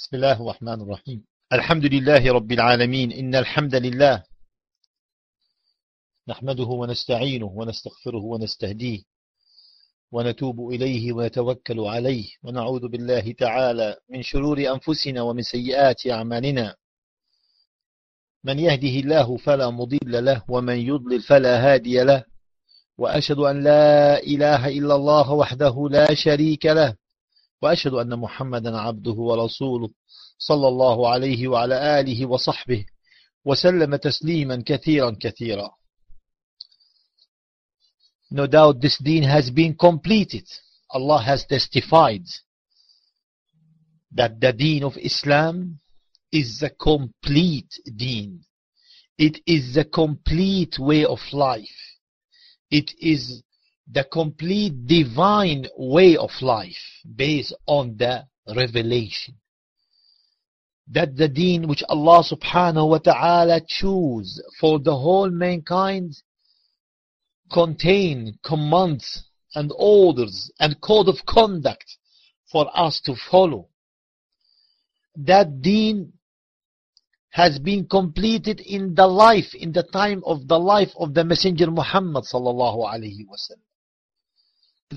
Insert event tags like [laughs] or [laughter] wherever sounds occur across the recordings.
بسم الله الرحمن الرحيم. الحمد لله رب العالمين. إن الحمد لله نحمده ونستعينه ونستغفره ونستهديه ونتوب إليه ونتوكل عليه. ونعوذ بالله تعالى من شرور أنفسنا ومن سيئات أعمالنا. من يهده الله فلا مضل له ومن يضلل فلا هادي له. وأشهد أن لا إله إلا الله وحده لا شريك له. وأشهد أن محمدا عبده ورسوله صلى الله عليه وعلى آله وصحبه وسلم تسليما كثيرا كثيرا No doubt this deen has been completed. Allah has testified that the deen of Islam is the complete deen. It is the complete way of life. It is the complete divine way of life based on the revelation. That the deen which Allah subhanahu wa ta'ala choose for the whole mankind contain commands and orders and code of conduct for us to follow. That deen has been completed in the life, in the time of the life of the Messenger Muhammad sallallahu alayhi wasallam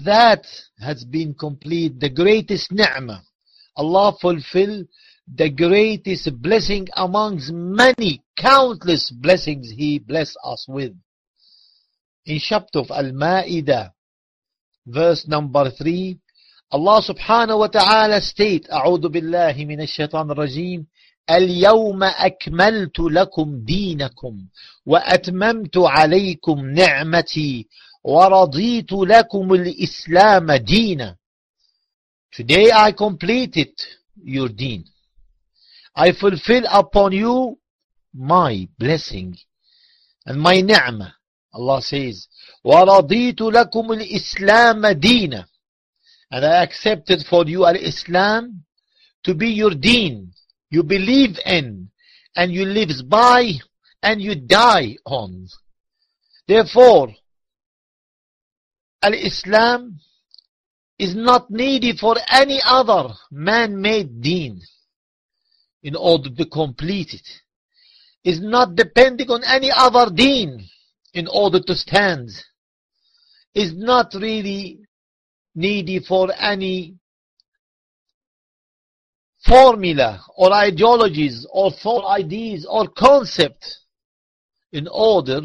That has been complete, the greatest ni'mah. Allah fulfill the greatest blessing amongst many, countless blessings He blessed us with. In chapter of Al-Ma'idah, verse number 3, Allah subhanahu wa ta'ala state, أعوذ بالله من الشيطان الرجيم اليوم أكملت لكم دينكم وأتممت عليكم نعمتي ورضيت لكم الإسلام دينا Today I completed your deen. I fulfill upon you my blessing and my ni'mah. Allah says, وَرَضِيتُ لَكُمُ الْإِسْلَامَ دِينًا And I accepted for you al-Islam to be your deen. You believe in and you live by and you die on. Therefore, al-Islam is not needed for any other man-made deen in order to complete it. Is not depending on any other deen in order to stand. Is not really needy for any formula or ideologies or thought ideas or concept in order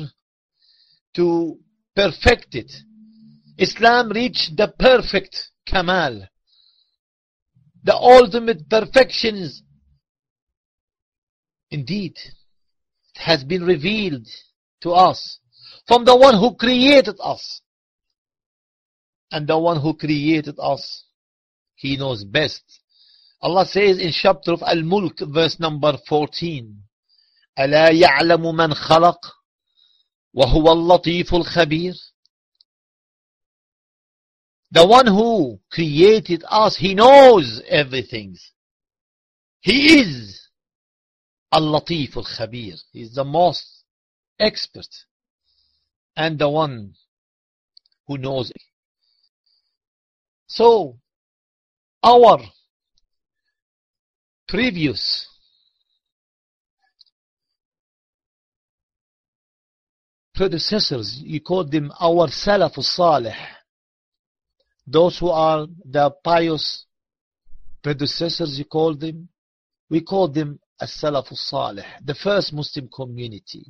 to perfect it. Islam reached the perfect kamal, the ultimate perfections. Indeed, it has been revealed to us from the one who created us. And the one who created us, he knows best. Allah says in chapter of Al-Mulk, verse number 14, ألا يعلم من خلق وهو اللطيف الخبير the one who created us, he knows everything. He is Al-Latif Al-Khabir. He is the most expert and the one who knows it. So, our previous predecessors, you call them our Salaf Salih, those who are the pious predecessors, you call them, we call them as-Salaf Salih, the first Muslim community.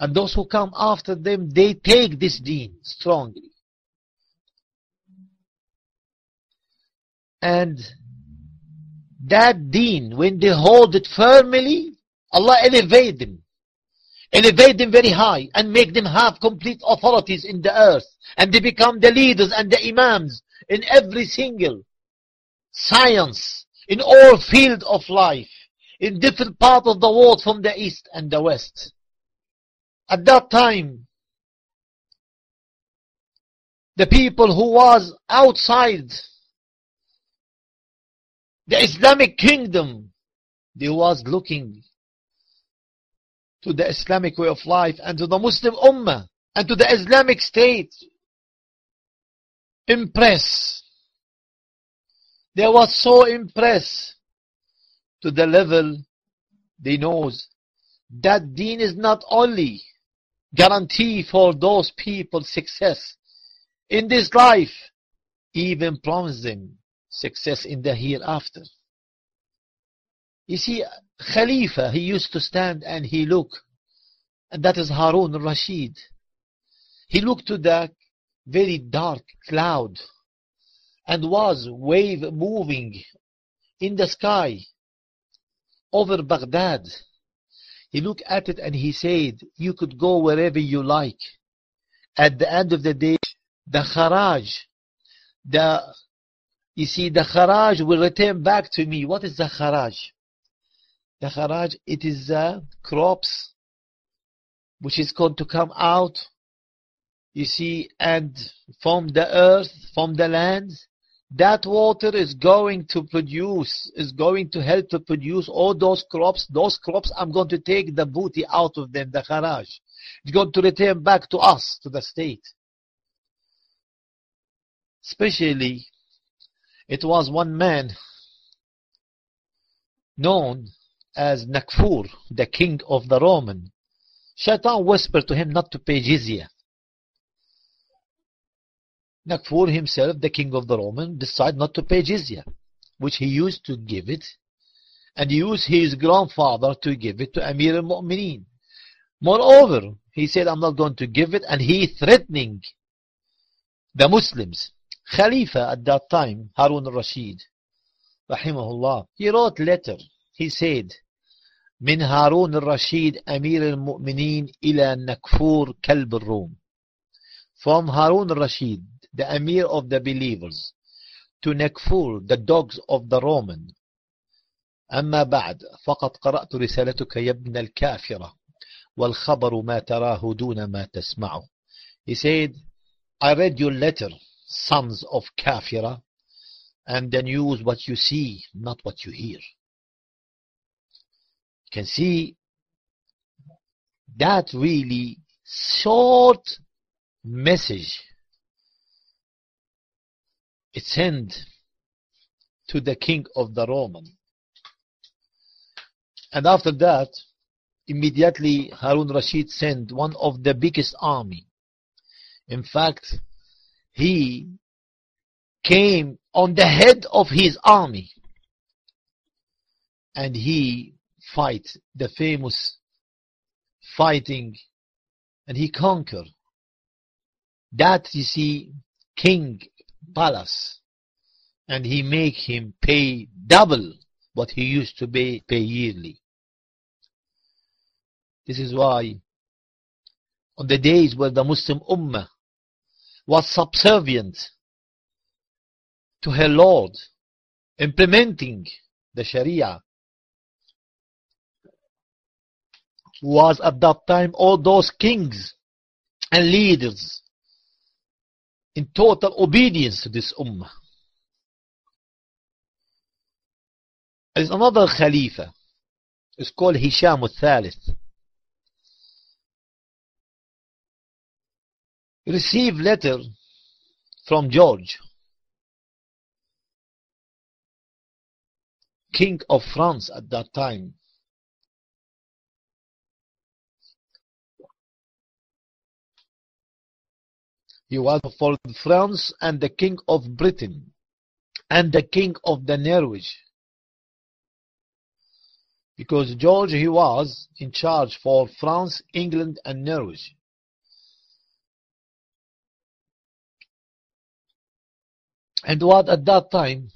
And those who come after them, they take this deen strongly. And that deen, when they hold it firmly, Allah elevate them. Elevate them very high and make them have complete authorities in the earth. And they become the leaders and the imams in every single science, in all field of life, in different part of the world from the east and the west. At that time, the people who was outside the Islamic kingdom, they was looking to the Islamic way of life and to the Muslim Ummah and to the Islamic State. Impressed. They were so impressed to the level they knows that deen is not only guarantee for those people success in this life, even promise them success in the hereafter. You see, Khalifa, he used to stand and he look, and that is Harun al-Rashid. He looked to the very dark cloud and was wave moving in the sky over Baghdad. He looked at it and he said, you could go wherever you like. At the end of the day, the kharaj, the, you see, the kharaj will return back to me. What is the kharaj? The kharaj, it is the crops which is going to come out, you see, and from the earth, from the land, that water is going to produce, is going to help to produce all those crops. Those crops, I'm going to take the booty out of them, the kharaj. It's going to return back to us, to the state. Especially, it was one man known as Nakfur, the king of the Roman. Shaitan whispered to him not to pay jizya. Nakfur himself, the king of the Roman, decided not to pay jizya, which he used to give it, and used his grandfather to give it to Amir al-Mu'mineen. Moreover, he said, I'm not going to give it, and he threatening the Muslims. Khalifa at that time, Harun al-Rashid, rahimahullah, he wrote letter. He said, من هارون الرشيد أمير المؤمنين إلى نكفور كلب الروم. From هارون الرشيد, the Emir of the Believers, to نكفور, the dogs of the Roman. أما بعد فقد قرأت رسالتك يا ابن الكافرة والخبر ما تراه دون ما تسمعه. He said, I read your letter, sons of كافرة, and the news what you see, not what you hear. Can see that really short message it sent to the king of the Roman. And after that, immediately Harun Rashid sent one of the biggest army. In fact, he came on the head of his army and he fight the famous fighting and he conquered that you see king palace and he make him pay double what he used to pay, pay yearly. This is why on the days where the Muslim Ummah was subservient to her Lord, implementing the Sharia, was at that time all those kings and leaders in total obedience to this ummah. There's another Khalifa. It's called Hisham al-Thalith. Received letter from George, King of France at that time. He was for France and the King of Britain and the King of the Norwich. Because George, he was in charge for France, England and Norwich. And what at that time,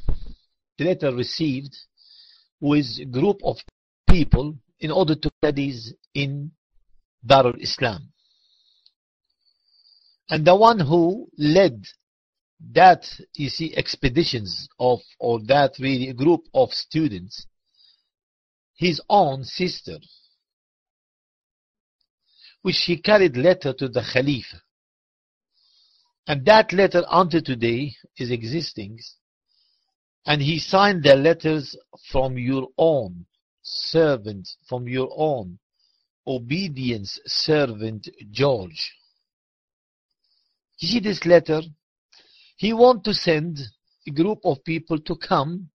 letter received was a group of people in order to studies in Darul Islam. And the one who led that, you see, expeditions of, or that really group of students, his own sister, which she carried letter to the Khalifa. And that letter until today is existing. And he signed the letters from your own servant, from your own obedience servant George. You see this letter? He want to send a group of people to come,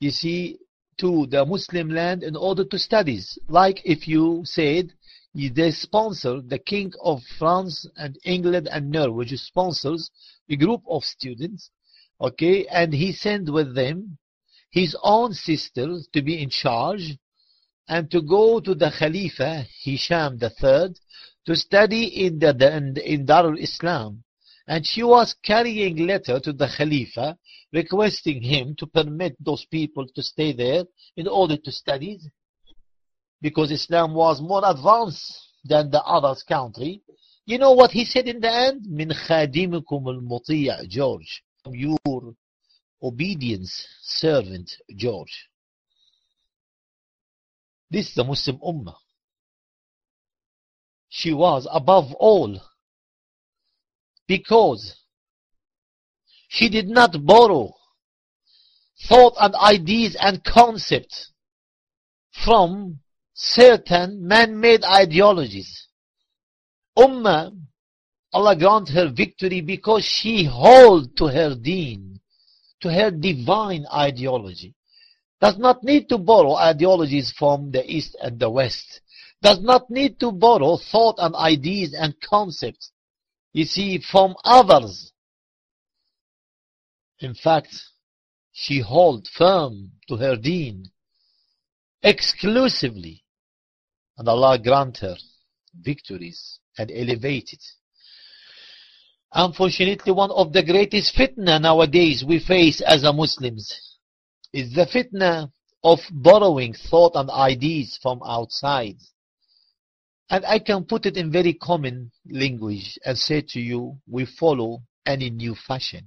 you see, to the Muslim land in order to studies. Like if you said they sponsor the King of France and England and Norway sponsors a group of students, okay, and he sent with them his own sister to be in charge and to go to the Khalifa Hisham III to study in the, in, in Darul Islam and she was carrying letter to the Khalifa requesting him to permit those people to stay there in order to study because Islam was more advanced than the others country. You know what he said in the end? Min khadimukum al George. Your obedience servant, George. This is the Muslim Ummah. She was above all because she did not borrow thought and ideas and concepts from certain man-made ideologies. Ummah, Allah grant her victory because she hold to her deen, to her divine ideology. Does not need to borrow ideologies from the East and the West. Does not need to borrow thought and ideas and concepts, you see, from others. In fact, she hold firm to her deen exclusively and Allah grant her victories and elevate it. Unfortunately, one of the greatest fitna nowadays we face as a Muslims is the fitna of borrowing thought and ideas from outside. And I can put it in very common language and say to you, we follow any new fashion.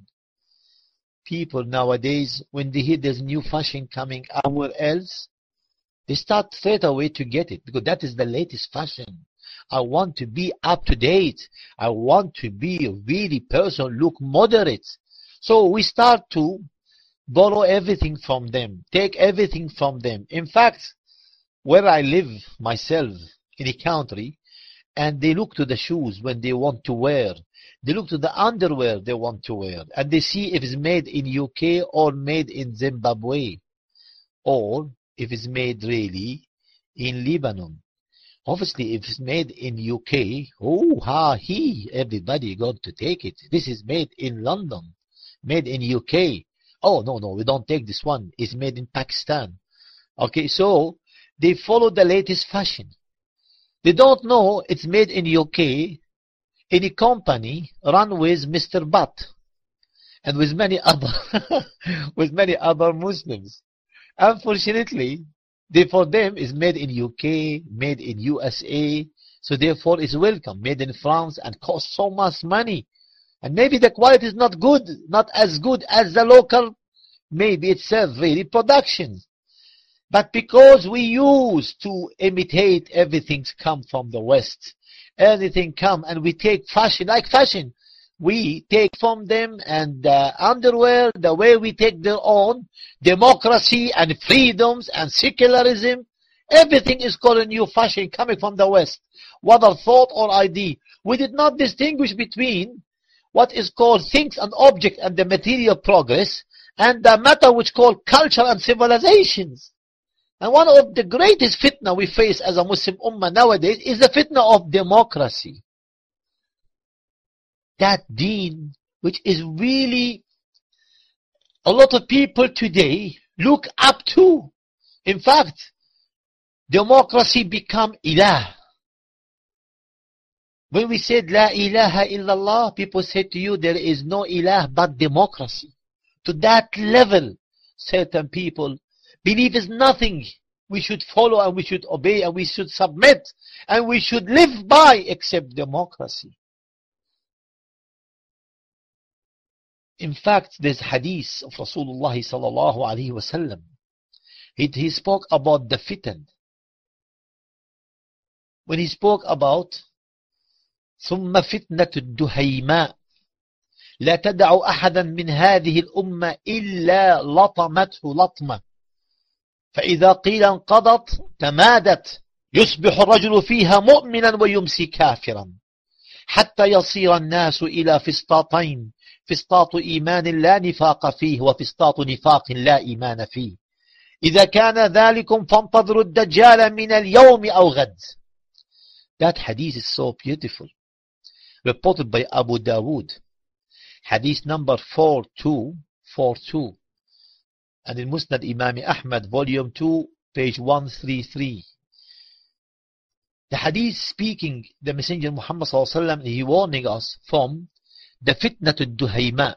People nowadays, when they hear there's new fashion coming somewhere else, they start straight away to get it because that is the latest fashion. I want to be up to date. I want to be a really person, look moderate. So we start to borrow everything from them, take everything from them. In fact, where I live myself in a country, and they look to the shoes when they want to wear. They look to the underwear they want to wear, and they see if it's made in UK or made in Zimbabwe, or if it's made really in Lebanon. Obviously, if it's made in UK, oh, ha, he, everybody got to take it. This is made in London, made in UK. Oh, no, no, we don't take this one. It's made in Pakistan. Okay, so they follow the latest fashion. They don't know it's made in UK in a company run with Mr. Butt and with many other [laughs] with many other Muslims. Unfortunately, they, for them is made in UK, made in USA, so therefore it's welcome. Made in France and costs so much money. And maybe the quality is not good, not as good as the local, maybe itself really production. But because we used to imitate everything's come from the West, anything come and we take fashion, like fashion, we take from them and the underwear, the way we take their own, democracy and freedoms and secularism, everything is called a new fashion coming from the West, whether thought or idea. We did not distinguish between what is called things and object and the material progress and the matter which called culture and civilizations. And one of the greatest fitna we face as a Muslim ummah nowadays is the fitna of democracy that deen which is really a lot of people today look up to. In fact, democracy become ilah. When we said La ilaha illallah, people said to you there is no ilah but democracy. To that level, certain people believe is nothing we should follow and we should obey and we should submit and we should live by except democracy. In fact, there's hadith of Rasulullah sallallahu alaihi wasallam. He, he spoke about the fitan. When he spoke about ثم فتنة الدهيماء لا تدع أحدا من هذه الأمة إلا لطمته لطمة فإذا قيل انقضت تمادت يصبح الرجل فيها مؤمنا ويمسي كافرا حتى يصير الناس إلى فسطاطين فسطاط إيمان لا نفاق فيه وفسطاط نفاق لا إيمان فيه إذا كان ذلكم فانتظروا الدجال من اليوم أو غد That hadith is so beautiful. Reported by Abu Dawood. Hadith number 4242. And in Musnad Imam Ahmad, volume 2, page 133. The hadith speaking, the Messenger Muhammad sallallahu he warning us from the fitna to duhayma.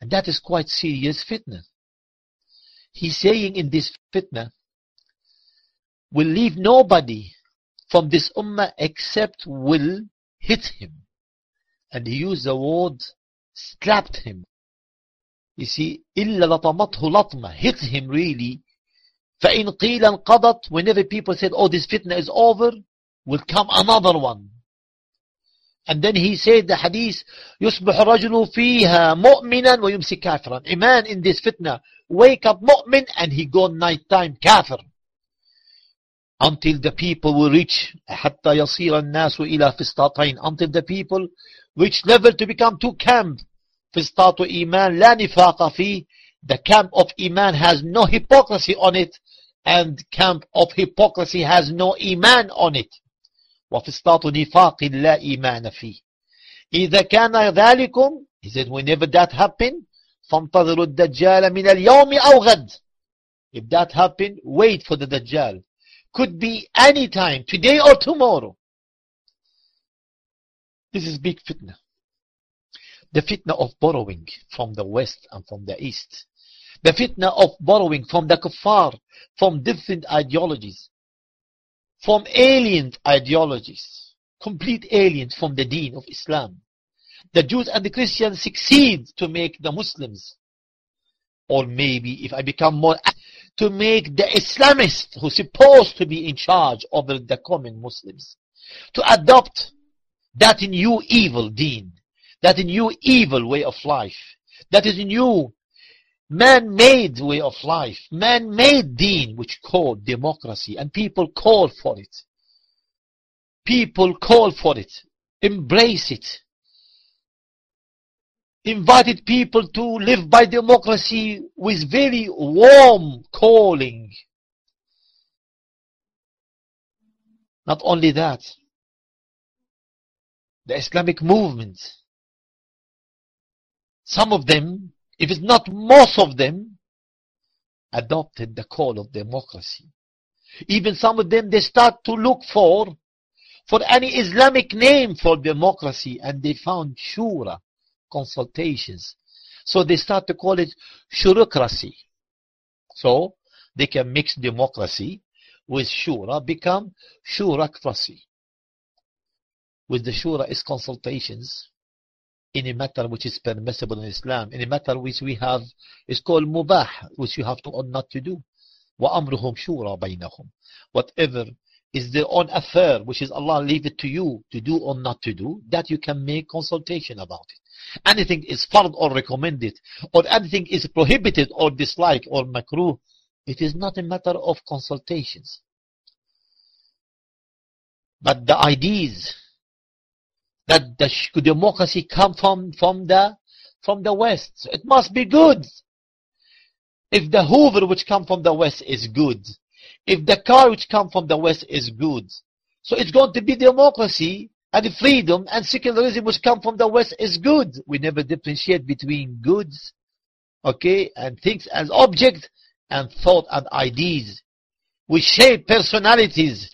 And that is quite serious fitna. He's saying in this fitna, will leave nobody from this ummah except will hit him. And he used the word slapped him. You see, إِلَّا لَطَمَتْهُ لَطْمَةً hit him really فَإِنْ قِيلَ انْقَضَتْ Whenever people said, oh, this fitna is over, will come another one. And then he said the hadith, يُصْبِحُ الرَّجُلُ فِيهَا مُؤْمِنًا وَيُمْسِ كَافِرًا A man in this fitna, wake up mu'min and he go night time kafir. Until the people will reach, حَتَّى يَصِيرَ النَّاسُ إِلَى فِسْطَاطَيْن Until the people reach level to become two camp. فِسْطَاطُ إِيمان لَا نِفَاقَ فِيه The camp of Iman has no hypocrisy on it and camp of hypocrisy has no iman on it وفسطاط نفاق لا إيمان فيه إذا كان ذلكم he said whenever that happen فانتظروا الدجال من اليوم أو غد if that happen wait for the Dajjal could be any time today or tomorrow this is big fitna the fitna of borrowing from the west and from the east the fitna of borrowing from the kuffar, from different ideologies, from alien ideologies, complete aliens from the deen of Islam. The Jews and the Christians succeed to make the Muslims, or maybe if I become more, to make the Islamists who's supposed to be in charge over the common Muslims, to adopt that new evil deen, that a new evil way of life, that is a new man-made way of life, man-made deen, which called democracy, and people call for it. People call for it, embrace it, invited people to live by democracy with very warm calling. Not only that, the Islamic movement, some of them if it's not most of them, adopted the call of democracy. Even some of them, they start to look for, for any Islamic name for democracy, and they found shura, consultations. So they start to call it shurocracy. So they can mix democracy with shura, become shurocracy. With the shura is consultations, in a matter which is permissible in Islam, in a matter which we have, is called mubah, which you have to or not to do. وَأَمْرُهُمْ شُورَى بَيْنَهُمْ Whatever is their own affair, which is Allah leave it to you to do or not to do, that you can make consultation about it. Anything is fard or recommended, or anything is prohibited or disliked or makruh, it is not a matter of consultations. But the ideas that the democracy come from, from the, from the West. So it must be good. If the Hoover which come from the West is good, if the car which come from the West is good, so it's going to be democracy and freedom and secularism which come from the West is good. We never differentiate between goods, okay, and things as objects and thought and ideas. We shape personalities,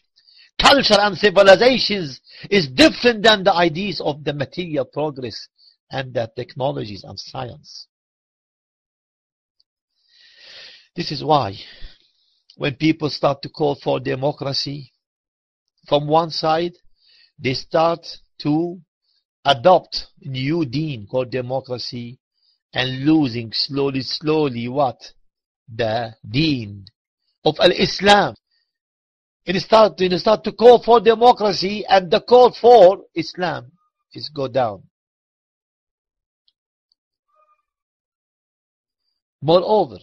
culture and civilizations is different than the ideas of the material progress and the technologies and science. This is why when people start to call for democracy, from one side, they start to adopt new deen called democracy and losing slowly, slowly what? The deen of al-Islam it start, it start to call for democracy and the call for Islam is go down. Moreover,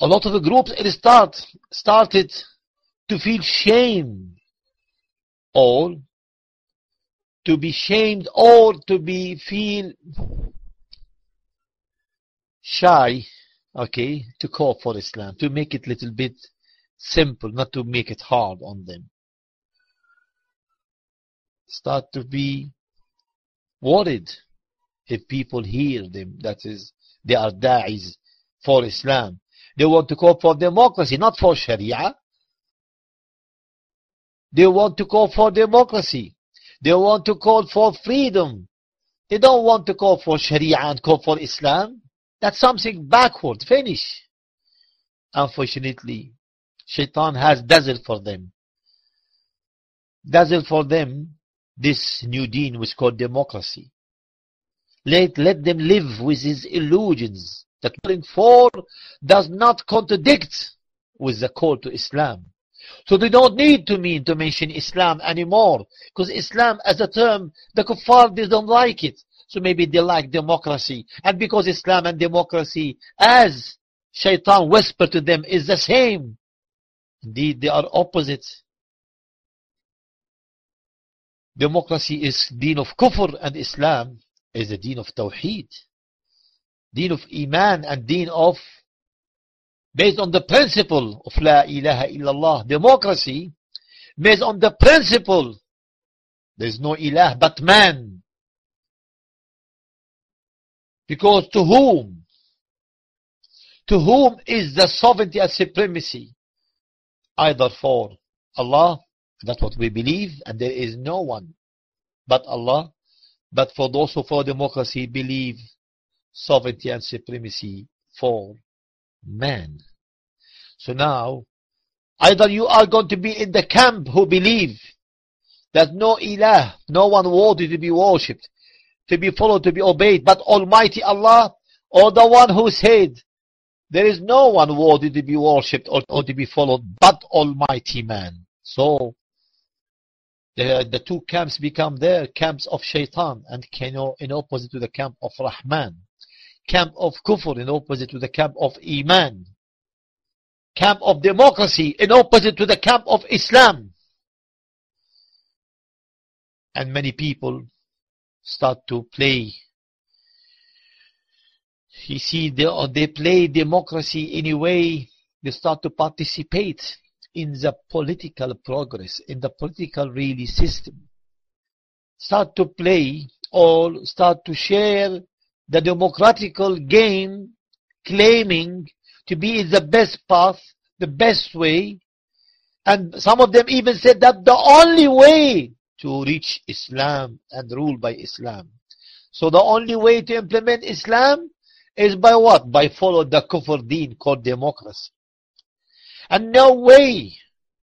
a lot of the groups it start started to feel shame or to be shamed or to be feel shy, okay, to call for Islam, to make it a little bit simple, not to make it hard on them. Start to be worried if people hear them, that is, they are da'is for Islam. They want to call for democracy, not for Sharia. They want to call for democracy. They want to call for freedom. They don't want to call for Sharia and call for Islam. That's something backward. Finish. Unfortunately, Shaitan has dazzled for them. Dazzled for them this new deen which called democracy. Let, let them live with his illusions. The calling for does not contradict with the call to Islam. So they don't need to mean to mention Islam anymore. Because Islam as a term, the kuffar, they don't like it. So maybe they like democracy. And because Islam and democracy, as shaitan whispered to them, is the same. Indeed, they are opposites. Democracy is deen of kufr and Islam is the deen of tawheed. Deen of iman and deen of based on the principle of La ilaha illallah. Democracy based on the principle there is no ilah but man. Because to whom? To whom is the sovereignty and supremacy? Either for Allah, that's what we believe, and there is no one but Allah. But for those who for democracy believe sovereignty and supremacy for man. So now, either you are going to be in the camp who believe that no ilah, no one worthy to be worshipped, to be followed, to be obeyed, but Almighty Allah, or the one who said, there is no one worthy to be worshipped or, or to be followed but Almighty Man. So, the, the two camps become there, camps of shaitan and in opposite to the camp of Rahman. Camp of kufr in opposite to the camp of Iman. Camp of democracy in opposite to the camp of Islam. And many people start to play. You see, they, uh, they play democracy in a way, they start to participate in the political progress, in the political really system. Start to play or start to share the democratical game, claiming to be the best path, the best way. And some of them even said that the only way to reach Islam and rule by Islam. So the only way to implement Islam is by what? By follow the kufr deen called democracy. And no way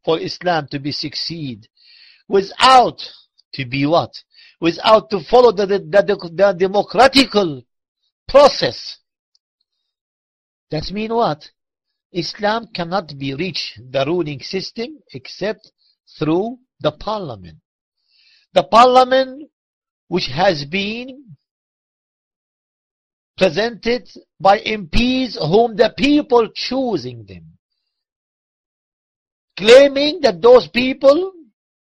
for Islam to be succeed without to be what? Without to follow the, the, the, the democratical process. That mean what? Islam cannot be reached, the ruling system, except through the parliament. The parliament which has been presented by MPs whom the people choosing them claiming that those people,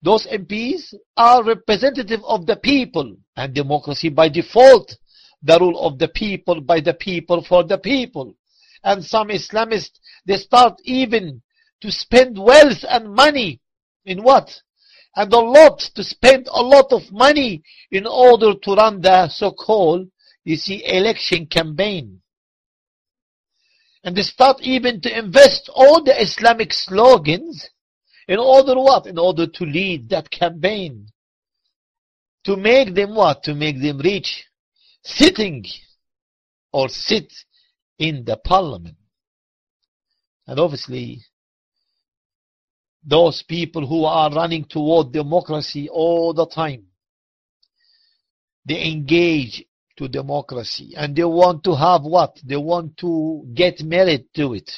those MPs, are representative of the people and democracy by default, the rule of the people by the people for the people. And some Islamists, they start even to spend wealth and money in what? And a lot, to spend a lot of money in order to run the so-called, you see, election campaign. And they start even to invest all the Islamic slogans in order what? In order to lead that campaign. To make them what? To make them reach sitting or sit in the parliament. And obviously, those people who are running toward democracy all the time, they engage to democracy. And they want to have what? They want to get married to it.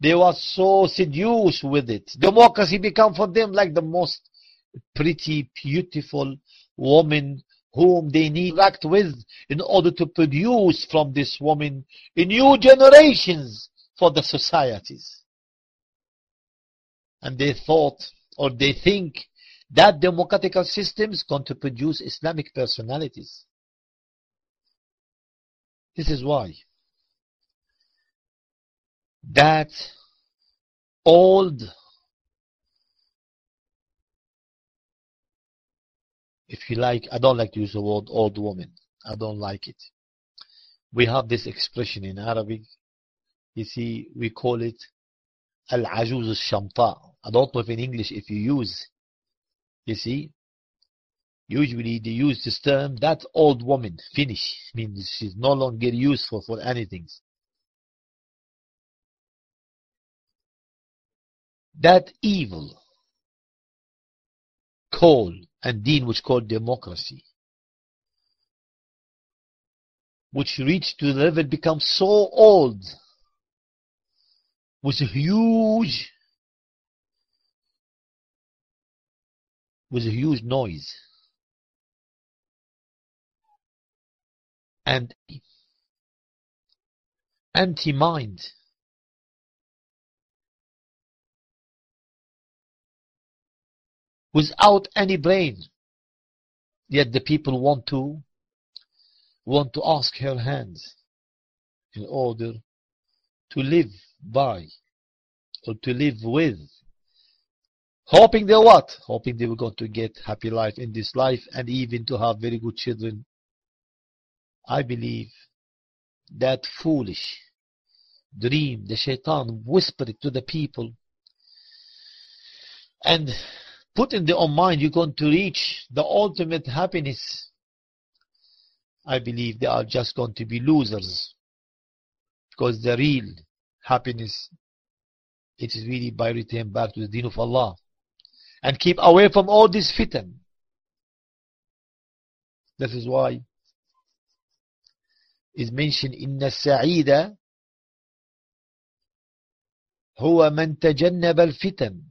They were so seduced with it. Democracy become for them like the most pretty, beautiful woman whom they need to act with in order to produce from this woman a new generations for the societies. And they thought or they think that democratical system is going to produce Islamic personalities. This is why that old if you like, I don't like to use the word old woman. I don't like it. We have this expression in Arabic. You see, we call it don't know if in English if you use, you see, usually they use this term, that old woman, finish, means she's no longer useful for anything. That evil call and deen which called democracy, which reached to the level become so old, was huge, with a huge noise. And anti-mind. Without any brain. Yet the people want to want to ask her hands in order to live by or to live with. Hoping they what? Hoping they were going to get happy life in this life and even to have very good children. I believe that foolish dream the shaitan whispered to the people and put in their own mind you're going to reach the ultimate happiness. I believe they are just going to be losers because the real happiness it is really by return back to the deen of Allah and keep away from all this fitan this is why is mentioned إن السعيد هو من تجنب الفتن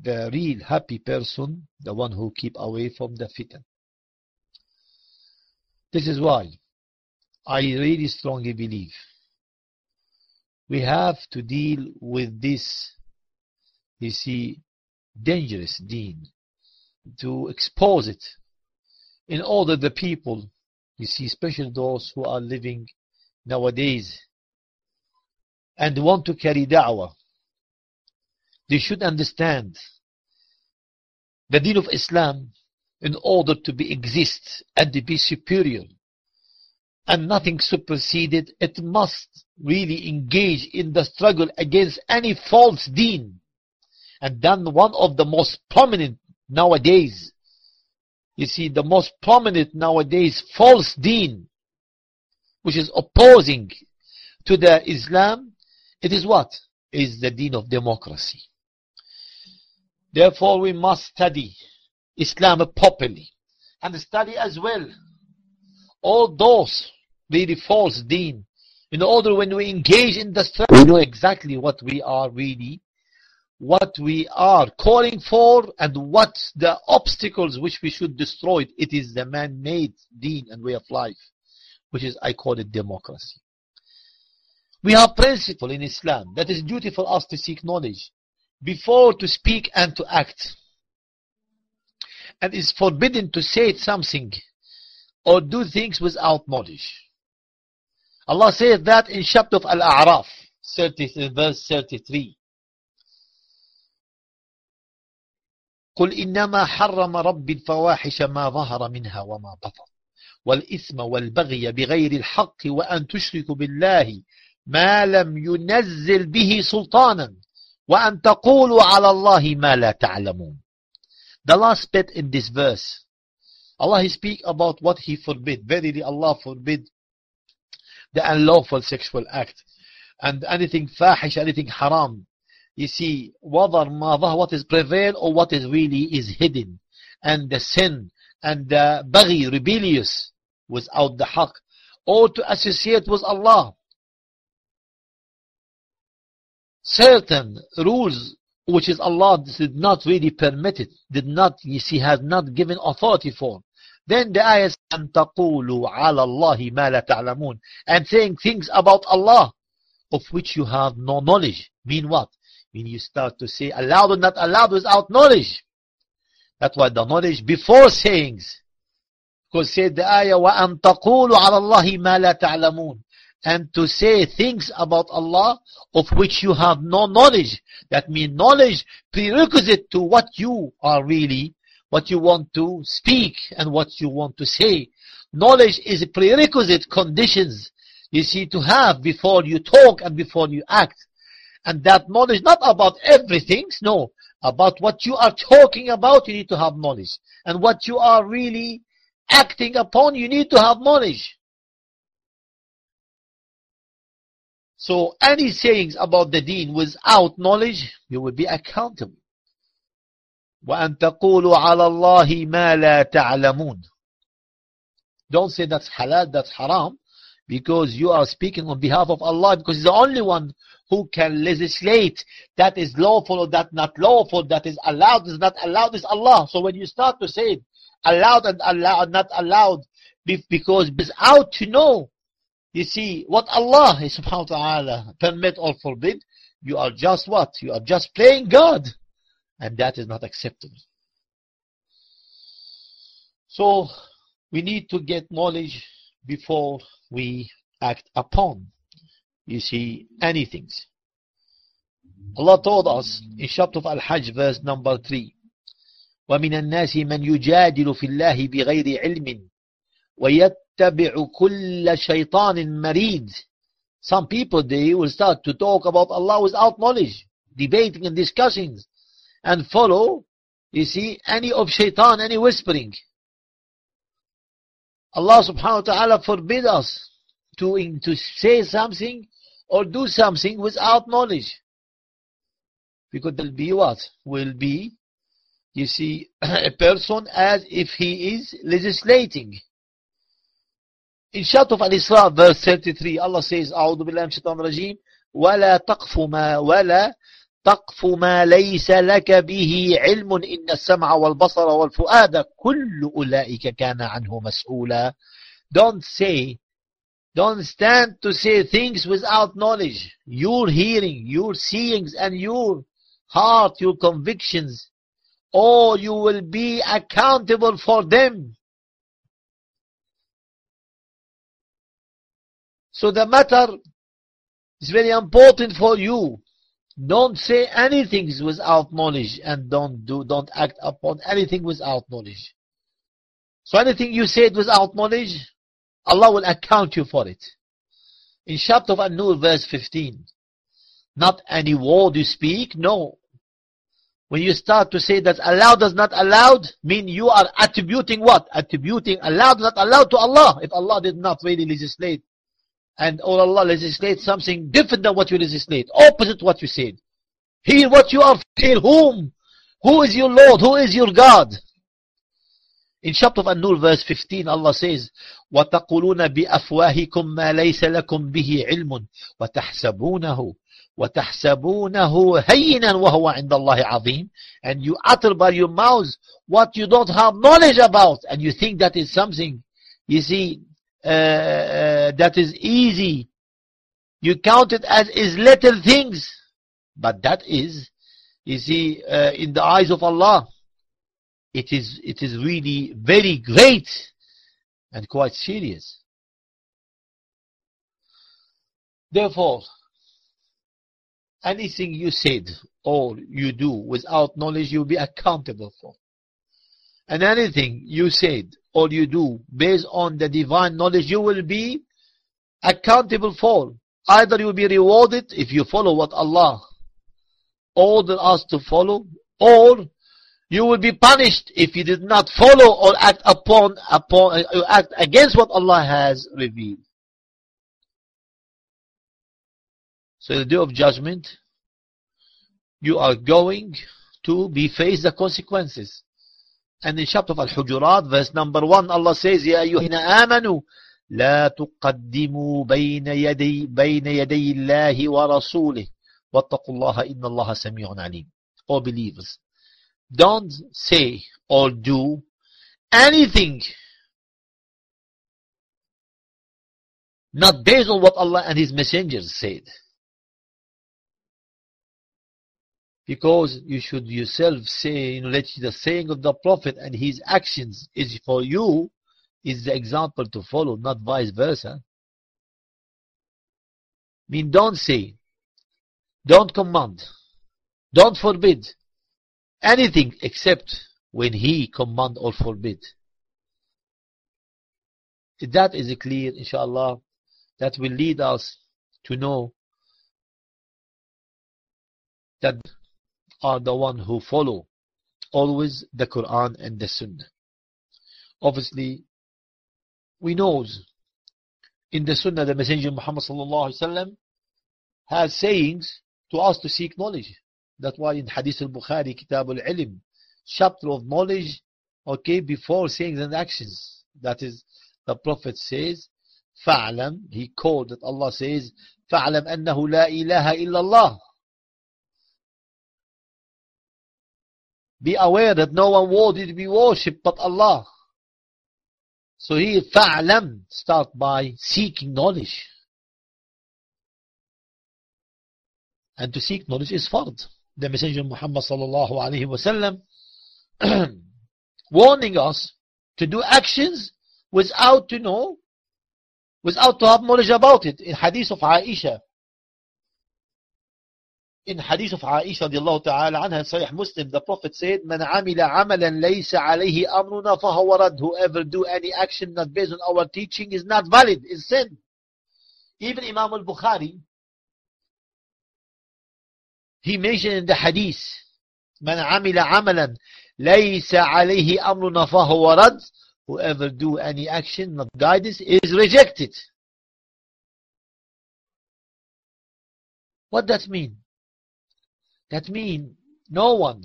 the real happy person the one who keep away from the fitan this is why I really strongly believe we have to deal with this, you see, dangerous deen, to expose it in order the people, you see, especially those who are living nowadays and want to carry da'wah, they should understand the deen of Islam in order to be exist and to be superior and nothing superseded, it must really engage in the struggle against any false deen. And then one of the most prominent nowadays, you see, the most prominent nowadays false deen, which is opposing to the Islam, it is what? Is the deen of democracy. Therefore we must study Islam properly and study as well all those really false deen. In order when we engage in the struggle we know exactly what we are really what we are calling for and what the obstacles which we should destroy. It is the man-made deen and way of life which is I call it democracy. We have principle in Islam that is duty for us to seek knowledge before to speak and to act. And is forbidden to say something or do things without knowledge. Allah says that in chapter of Al-A'raf, verse 33. قل إنما حرم رب الفواحش ما ظهر منها وما بطن والإثم والبغي بغير الحق وأن تشركوا بالله ما لم ينزل به سلطانا وأن تقولوا على الله ما لا تعلمون The last bit in this verse, Allah he speak about what He forbid. Verily Allah forbid the unlawful sexual act and anything fahish, anything haram. You see, whether ما what is prevail or what is really is hidden, and the sin and the baghi, rebellious, without the haqq, or to associate with Allah. Certain rules which is Allah did not really permit it, did not, you see, has not given authority for. Then the ayah أن تقولوا على الله ما لا تعلمون and saying things about Allah of which you have no knowledge. Mean what? Mean you start to say allowed or not allowed without knowledge. That's why the knowledge before sayings Because said the ayah, وَأَن تَقُولُوا عَلَى اللَّهِ مَا لَا تَعْلَمُونَ And to say things about Allah of which you have no knowledge. That means knowledge prerequisite to what you are really, what you want to speak and what you want to say. Knowledge is a prerequisite conditions you see to have before you talk and before you act. And that knowledge not about everything, no, about what you are talking about, you need to have knowledge. And what you are really acting upon, you need to have knowledge. So any sayings about the deen without knowledge, you will be accountable. وَأَن تَقُولُوا عَلَى اللَّهِ مَا لَا تَعْلَمُونَ Don't say that's halal, that's haram, because you are speaking on behalf of Allah, because He's the only one who can legislate that is lawful or that not lawful, that is allowed, is not allowed, is Allah. So when you start to say it, allowed and allowed, not allowed, because without to know, you see, what Allah subhanahu wa ta'ala permit or forbid, you are just what? You are just playing God. And that is not acceptable. So, we need to get knowledge before we act upon, you see, anything. Allah told us in chapter of Al-Hajj verse number 3 ومن الناس من يجادل في الله بغير علم ويتبع كل شيطان مريد Some people they will start to talk about Allah without knowledge, debating and discussing, and follow, you see, any of shaitan, any whispering. Allah subhanahu wa ta'ala forbid us to, to say something or do something without knowledge. Because there'll be what? Will be you see, [clears throat] a person as if he is legislating. In Shat of Al-Isra, verse 33, Allah says, أعوذ بالله من الشيطان الرجيم ولا تقف ما ولا تقف ما ليس لك به علم إن السمع والبصر والفؤاد كل أولئك كان عنه مسؤولا Don't say, don't stand to say things without knowledge. Your hearing, your seeings and your heart, your convictions, or you will be accountable for them. So the matter is very important for you. Don't say anything without knowledge and don't do, don't act upon anything without knowledge. So anything you said without knowledge, Allah will account you for it. In chapter of An-Nur verse 15, not any word you speak, no, when you start to say that allowed is not allowed, mean you are attributing what? Attributing allowed not allowed to Allah. If Allah did not really legislate. And or Allah legislate something different than what you legislate. Opposite what you said. Hear what you are fear whom? Who is your Lord? Who is your God? In chapter of An-Nur verse 15 Allah says وَتَقُولُونَ بِأَفْوَاهِكُمْ مَا لَيْسَ لَكُمْ بِهِ عِلْمٌ وَتَحْسَبُونَهُ وَتَحْسَبُونَهُ هَيِّنًا وَهُوَ عِنْدَ اللَّهِ عَظِيمٌ And you utter by your mouths what you don't have knowledge about, and you think that is something, you see, uh, uh, that is easy. You count it as is little things, but that is, you see, uh, in the eyes of Allah, it is it is really very great and quite serious. Therefore, Anything you said or you do without knowledge, you'll be accountable for. And anything you said or you do based on the divine knowledge, you will be accountable for. Either you will be rewarded if you follow what Allah ordered us to follow, or you will be punished if you did not follow or act upon, upon, uh, act against what Allah has revealed. So in the day of judgment, you are going to be faced the consequences. And in chapter of Al-Hujurat, verse number one, Allah says, يا أيها آمنوا لا تقدموا بين يدي بين يدي الله ورسوله واتقوا الله إن الله سميع عليم. All believers, don't say or do anything not based on what Allah and His messengers said. Because you should yourself say, you know, let the saying of the Prophet and his actions is for you is the example to follow, not vice versa. I mean, don't say, don't command, don't forbid anything except when he command or forbid. That is clear, inshallah, that will lead us to know that are the one who follow always the Quran and the Sunnah. Obviously, we know in the Sunnah the Messenger Muhammad sallallahu alaihi wasallam has sayings to us to seek knowledge. That's why in Hadith al-Bukhari, Kitab al-Ilm, chapter of knowledge, okay, before sayings and actions. That is, the Prophet says, فَعْلَمْ He called that Allah says, فَعْلَمْ أَنَّهُ لَا إِلَهَ إِلَّا اللَّهِ Be aware that no one worthy to be worshipped but Allah. So he fa'lam, start by seeking knowledge. And to seek knowledge is fard. The Messenger Muhammad sallallahu alayhi wa [clears throat] warning us to do actions without to know, without to have knowledge about it. In hadith of Aisha, in hadith of Aisha radiallahu ta'ala anha in Sahih Muslim, the Prophet said, Man amila amalan laysa alayhi amruna fahawarad. Whoever do any action not based on our teaching is not valid, is sin. Even Imam al-Bukhari, he mentioned in the hadith, Man amila amalan laysa alayhi amruna fahawarad. Whoever do any action not guidance is rejected. What does that mean? That means no one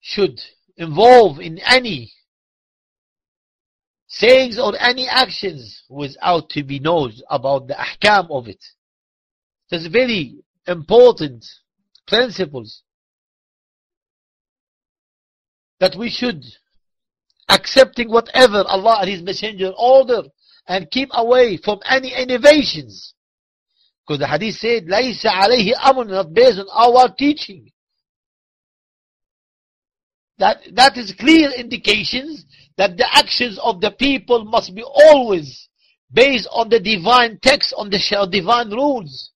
should involve in any sayings or any actions without to be knows about the ahkam of it. There's very important principles that we should accepting whatever Allah and His Messenger order and keep away from any innovations. Because the hadith said, لَيْسَ عَلَيْهِ أَمْرٌ Not based on our teaching. That, that is clear indications that the actions of the people must be always based on the divine text, on the divine rules.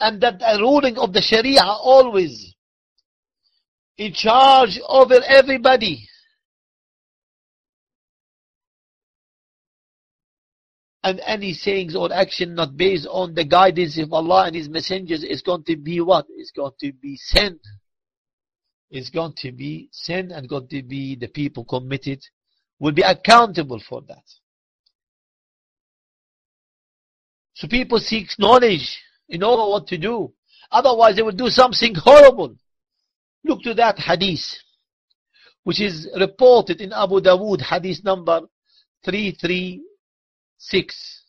And that the ruling of the Sharia always in charge over everybody. And any sayings or action not based on the guidance of Allah and His messengers is going to be what? It's going to be sin. It's going to be sin and going to be the people committed will be accountable for that. So people seek knowledge in order what to do. Otherwise they will do something horrible. Look to that hadith, which is reported in Abu Dawood, hadith number 33 6.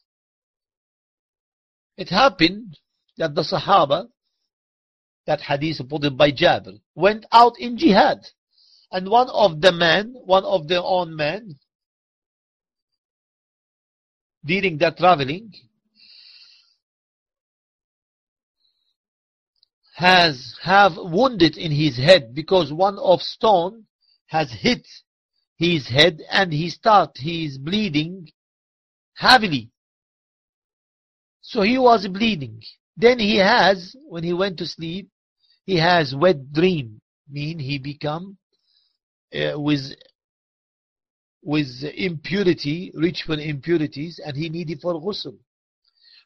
It happened that the Sahaba, that hadith reported by Jabir, went out in jihad. And one of the men, one of their own men, during their traveling, has have wounded in his head because one of stone has hit his head and he start he is bleeding heavily. So he was bleeding. Then he has, when he went to sleep, he has wet dream, mean he become uh, with with impurity, ritual impurities, and he needed for ghusl.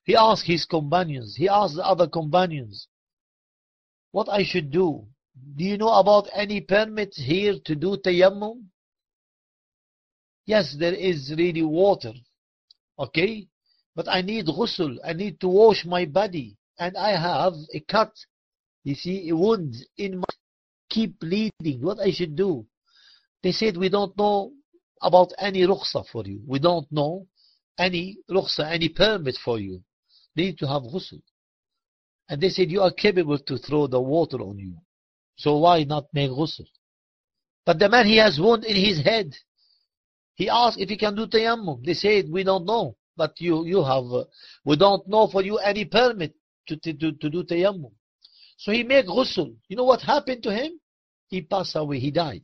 He asked his companions, he asked the other companions, what I should do? Do you know about any permit here to do tayammum? Yes, there is really water Okay? But I need ghusl. I need to wash my body. And I have a cut. You see, a wound in my keep bleeding. What I should do? They said, we don't know about any rukhsa for you. We don't know any rukhsa, any permit for you. They need to have ghusl. And they said, you are capable to throw the water on you. So why not make ghusl? But the man, he has wound in his head. He asked if he can do tayammum. They said, we don't know. But you, you have, uh, we don't know for you any permit to, to, to, to do tayammum. So he made ghusl. You know what happened to him? He passed away. He died.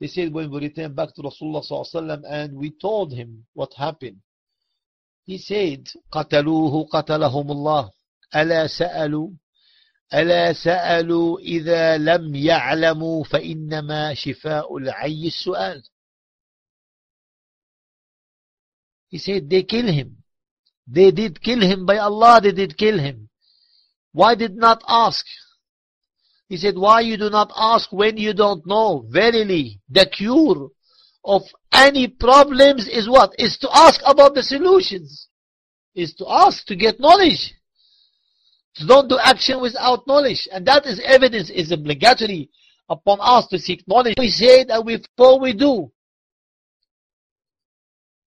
They said when we returned back to Rasulullah sallallahu and we told him what happened. He said, قتلوه قتلهم الله ألا سألوا ألا سألوا إذا لم يعلموا فإنما شفاء العي السؤال He said they kill him. They did kill him by Allah they did kill him. Why did not ask? He said, why you do not ask when you don't know? Verily, the cure of any problems is what? Is to ask about the solutions. Is to ask, to get knowledge. So don't do action without knowledge. And that is evidence, is obligatory upon us to seek knowledge. We say that before we do.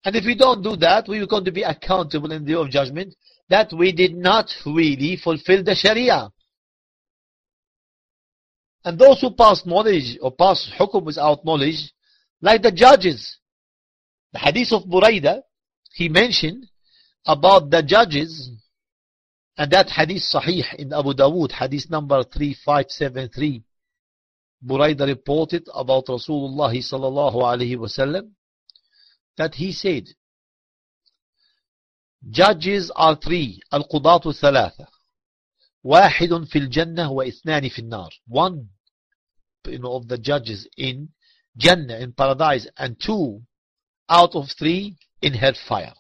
And if we don't do that, we are going to be accountable in the day of judgment that we did not really fulfill the Sharia. And those who pass knowledge or pass hukum without knowledge, like the judges. The hadith of Buraida, he mentioned about the judges, and that hadith sahih in Abu Dawood, hadith number 3573. Buraida reported about Rasulullah sallallahu alayhi wasallam that he said, Judges are three, القضاة ثلاثة واحد في الجنة واثنان في النار one you know, of the judges in Jannah in paradise and two out of three in hellfire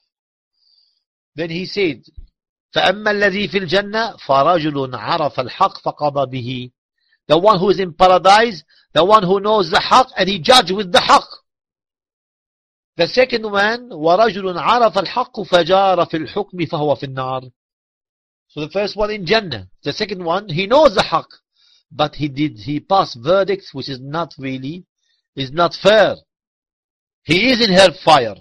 then he said فأما الذي في الجنة فرجل عرف الحق فقضى به the one who is in paradise the one who knows the haq and he judged with the haq The second one, وَرَجُلٌ عَرَفَ الْحَقُّ فَجَارَ فِي الْحُكْمِ فَهُوَ فِي النَّارِ So the first one in Jannah. The second one, he knows the haqq, but he did, he passed verdicts which is not really, is not fair. He is in hellfire.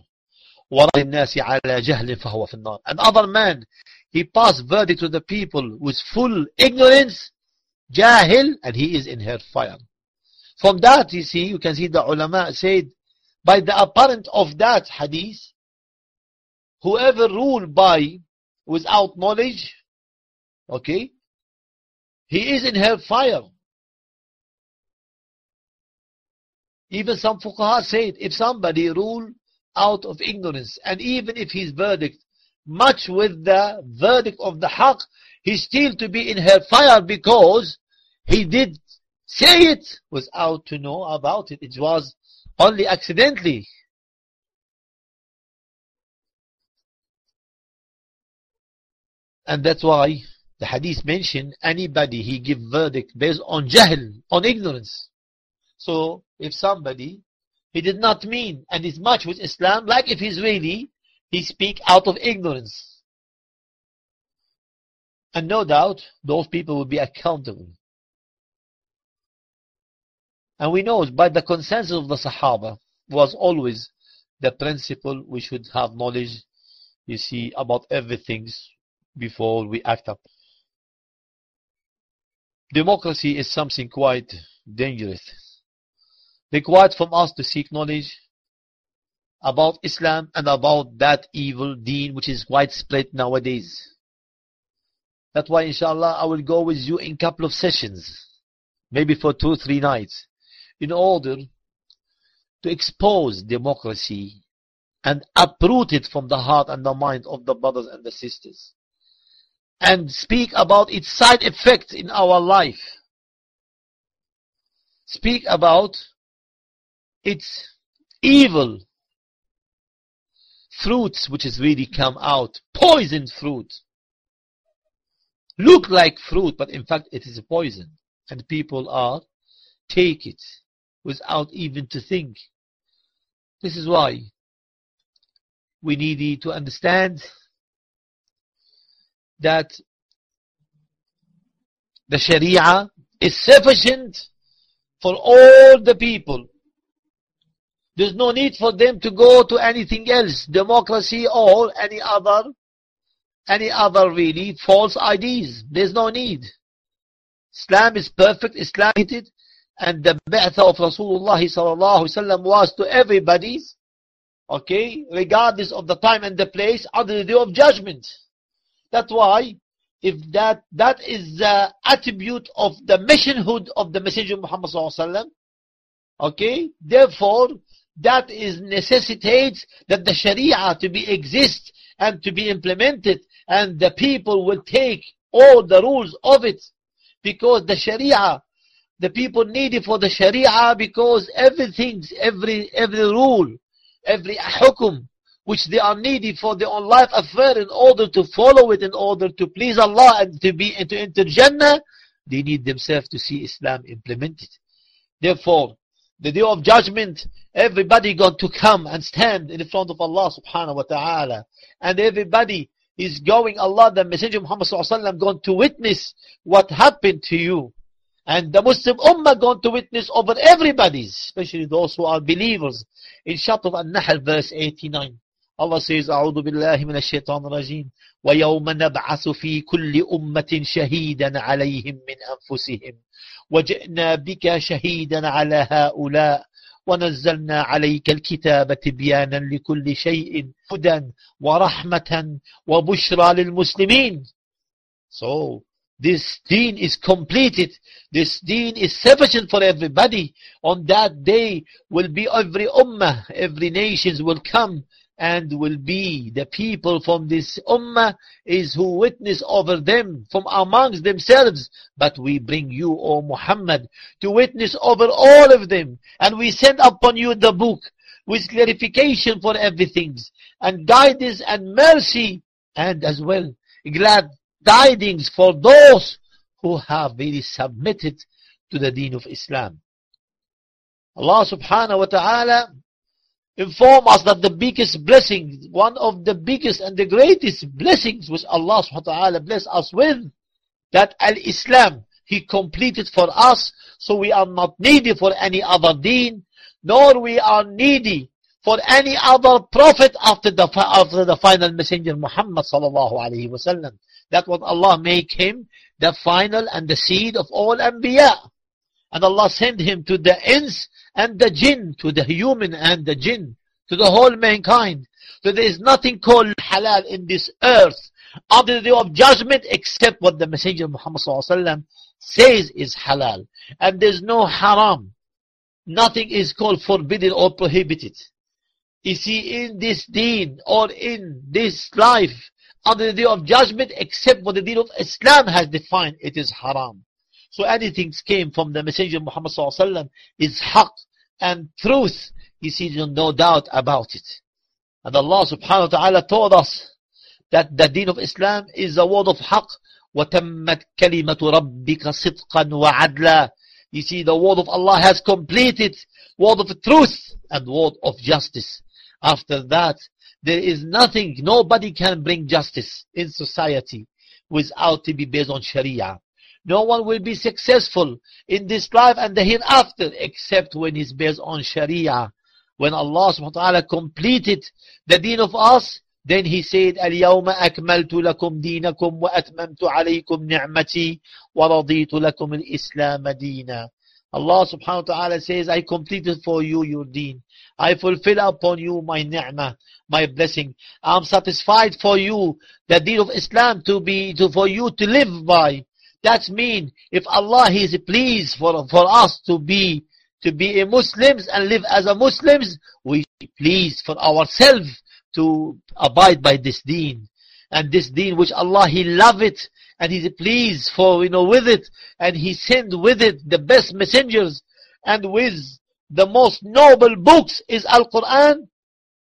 وَرَى النَّاسِ عَلَى جَهْلٍ فَهُوَ فِي النَّارِ Another man, he passed verdict to the people with full ignorance, jahil, and he is in hellfire. From that, you see, you can see the ulama said, by the apparent of that hadith, whoever ruled by without knowledge, okay, he is in hellfire. Even some fuqaha said, if somebody rule out of ignorance, and even if his verdict much with the verdict of the haq, he's still to be in hellfire because he did say it without to know about it. It was only accidentally. And that's why the hadith mentioned anybody he give verdict based on jahl, on ignorance. So if somebody he did not mean and is much with Islam, like if he's really he speak out of ignorance. And no doubt those people will be accountable. And we know by the consensus of the Sahaba was always the principle we should have knowledge, you see, about everything before we act up. Democracy is something quite dangerous. Required from us to seek knowledge about Islam and about that evil deen which is widespread nowadays. That's why inshallah I will go with you in a couple of sessions, maybe for two, three nights in order to expose democracy and uproot it from the heart and the mind of the brothers and the sisters. And speak about its side effects in our life. Speak about its evil fruits which has really come out. Poisoned fruit. Look like fruit but in fact it is a poison. And people are take it without even to think. This is why we need to understand that the Sharia is sufficient for all the people. There's no need for them to go to anything else, democracy or any other, any other really false ideas. There's no need. Islam is perfect, Islam is and the ba'tha of Rasulullah sallallahu was to everybody's, okay, regardless of the time and the place, the day of judgment. That's why, if that that is the attribute of the missionhood of the Messenger Muhammad sallallahu alaihi wasallam, Okay? Therefore, that is necessitates that the Sharia to be exist and to be implemented and the people will take all the rules of it because the Sharia the people need it for the Sharia because everything, every, every rule, every hukum, which they are needed for their own life affair in order to follow it, in order to please Allah and to be, and to enter Jannah, they need themselves to see Islam implemented. Therefore, the day of judgment, everybody going to come and stand in front of Allah subhanahu wa ta'ala. And everybody is going, Allah, the Messenger Muhammad sallallahu going to witness what happened to you. And the Muslim Ummah going to witness over everybody, especially those who are believers. In Shatr al-Nahl verse 89. Allah says, أعوذ بالله من الشيطان الرجيم ويوم نبعث في كل أمة شهيدا عليهم من أنفسهم وجئنا بك شهيدا على هؤلاء ونزلنا عليك الكتاب تبيانا لكل شيء هدى ورحمة وبشرى للمسلمين So, this deen is completed. This deen is sufficient for everybody. On that day will be every ummah, every nations will come and will be the people from this ummah is who witness over them from amongst themselves. But we bring you, O Muhammad, to witness over all of them. And we send upon you the book with clarification for everything and guidance and mercy and as well glad tidings for those who have really submitted to the deen of Islam. Allah subhanahu wa ta'ala inform us that the biggest blessing, one of the biggest and the greatest blessings which Allah subhanahu wa ta'ala bless us with, that al-Islam, He completed for us, so we are not needy for any other deen, nor we are needy for any other prophet after the, after the final messenger Muhammad sallallahu alayhi wa sallam. That what Allah make him the final and the seed of all Anbiya. And Allah sent him to the ins and the jinn, to the human and the jinn, to the whole mankind. So there is nothing called halal in this earth after the day of judgment except what the Messenger of Muhammad says is halal. And there's no haram. Nothing is called forbidden or prohibited. You see, in this deen or in this life, under the day of judgment except what the deen of Islam has defined. It is haram. So anything came from the Messenger Muhammad sallallahu is haqq and truth. You see, no doubt about it. And Allah subhanahu wa ta'ala told us that the deen of Islam is a word of haqq. وَتَمَّتْ كَلِمَةُ رَبِّكَ صِدْقًا وَعَدْلًا You see, the word of Allah has completed word of truth and word of justice. After that, there is nothing, nobody can bring justice in society without to be based on Sharia. No one will be successful in this life and the hereafter except when it's based on Sharia. When Allah subhanahu wa ta'ala completed the deen of us, then He said, اليوم أكملت لكم دينكم وأتممت عليكم نعمتي ورضيت لكم الإسلام دينا. Allah subhanahu wa ta'ala says, I completed for you your deen. I fulfill upon you my ni'mah, my blessing. I'm satisfied for you the deen of Islam to be, to, for you to live by. That means if Allah He is pleased for, for us to be, to be a Muslims and live as a Muslims, we pleased for ourselves to abide by this deen. And this deen which Allah, He love it and He's pleased for, you know, with it and He sent with it the best messengers and with the most noble books is Al-Quran,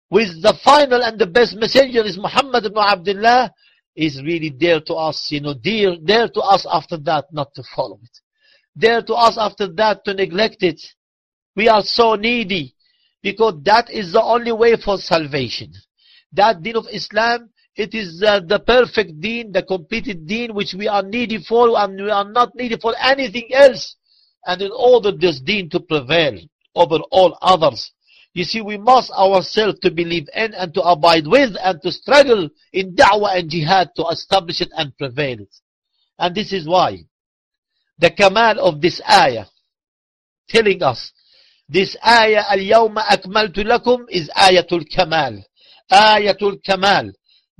with the final and the best messenger is Muhammad ibn Abdullah, is really dear to us, you know, dear, dear to us after that not to follow it. Dear to us after that to neglect it. We are so needy because that is the only way for salvation. That deen of Islam, it is uh, the perfect deen, the completed deen which we are needy for and we are not needy for anything else. And in order this deen to prevail, over all others. You see, we must ourselves to believe in and to abide with and to struggle in da'wah and jihad to establish it and prevail it. And this is why the kamal of this ayah telling us this ayah al-yawma akmaltu lakum is ayatul kamal. Ayatul kamal.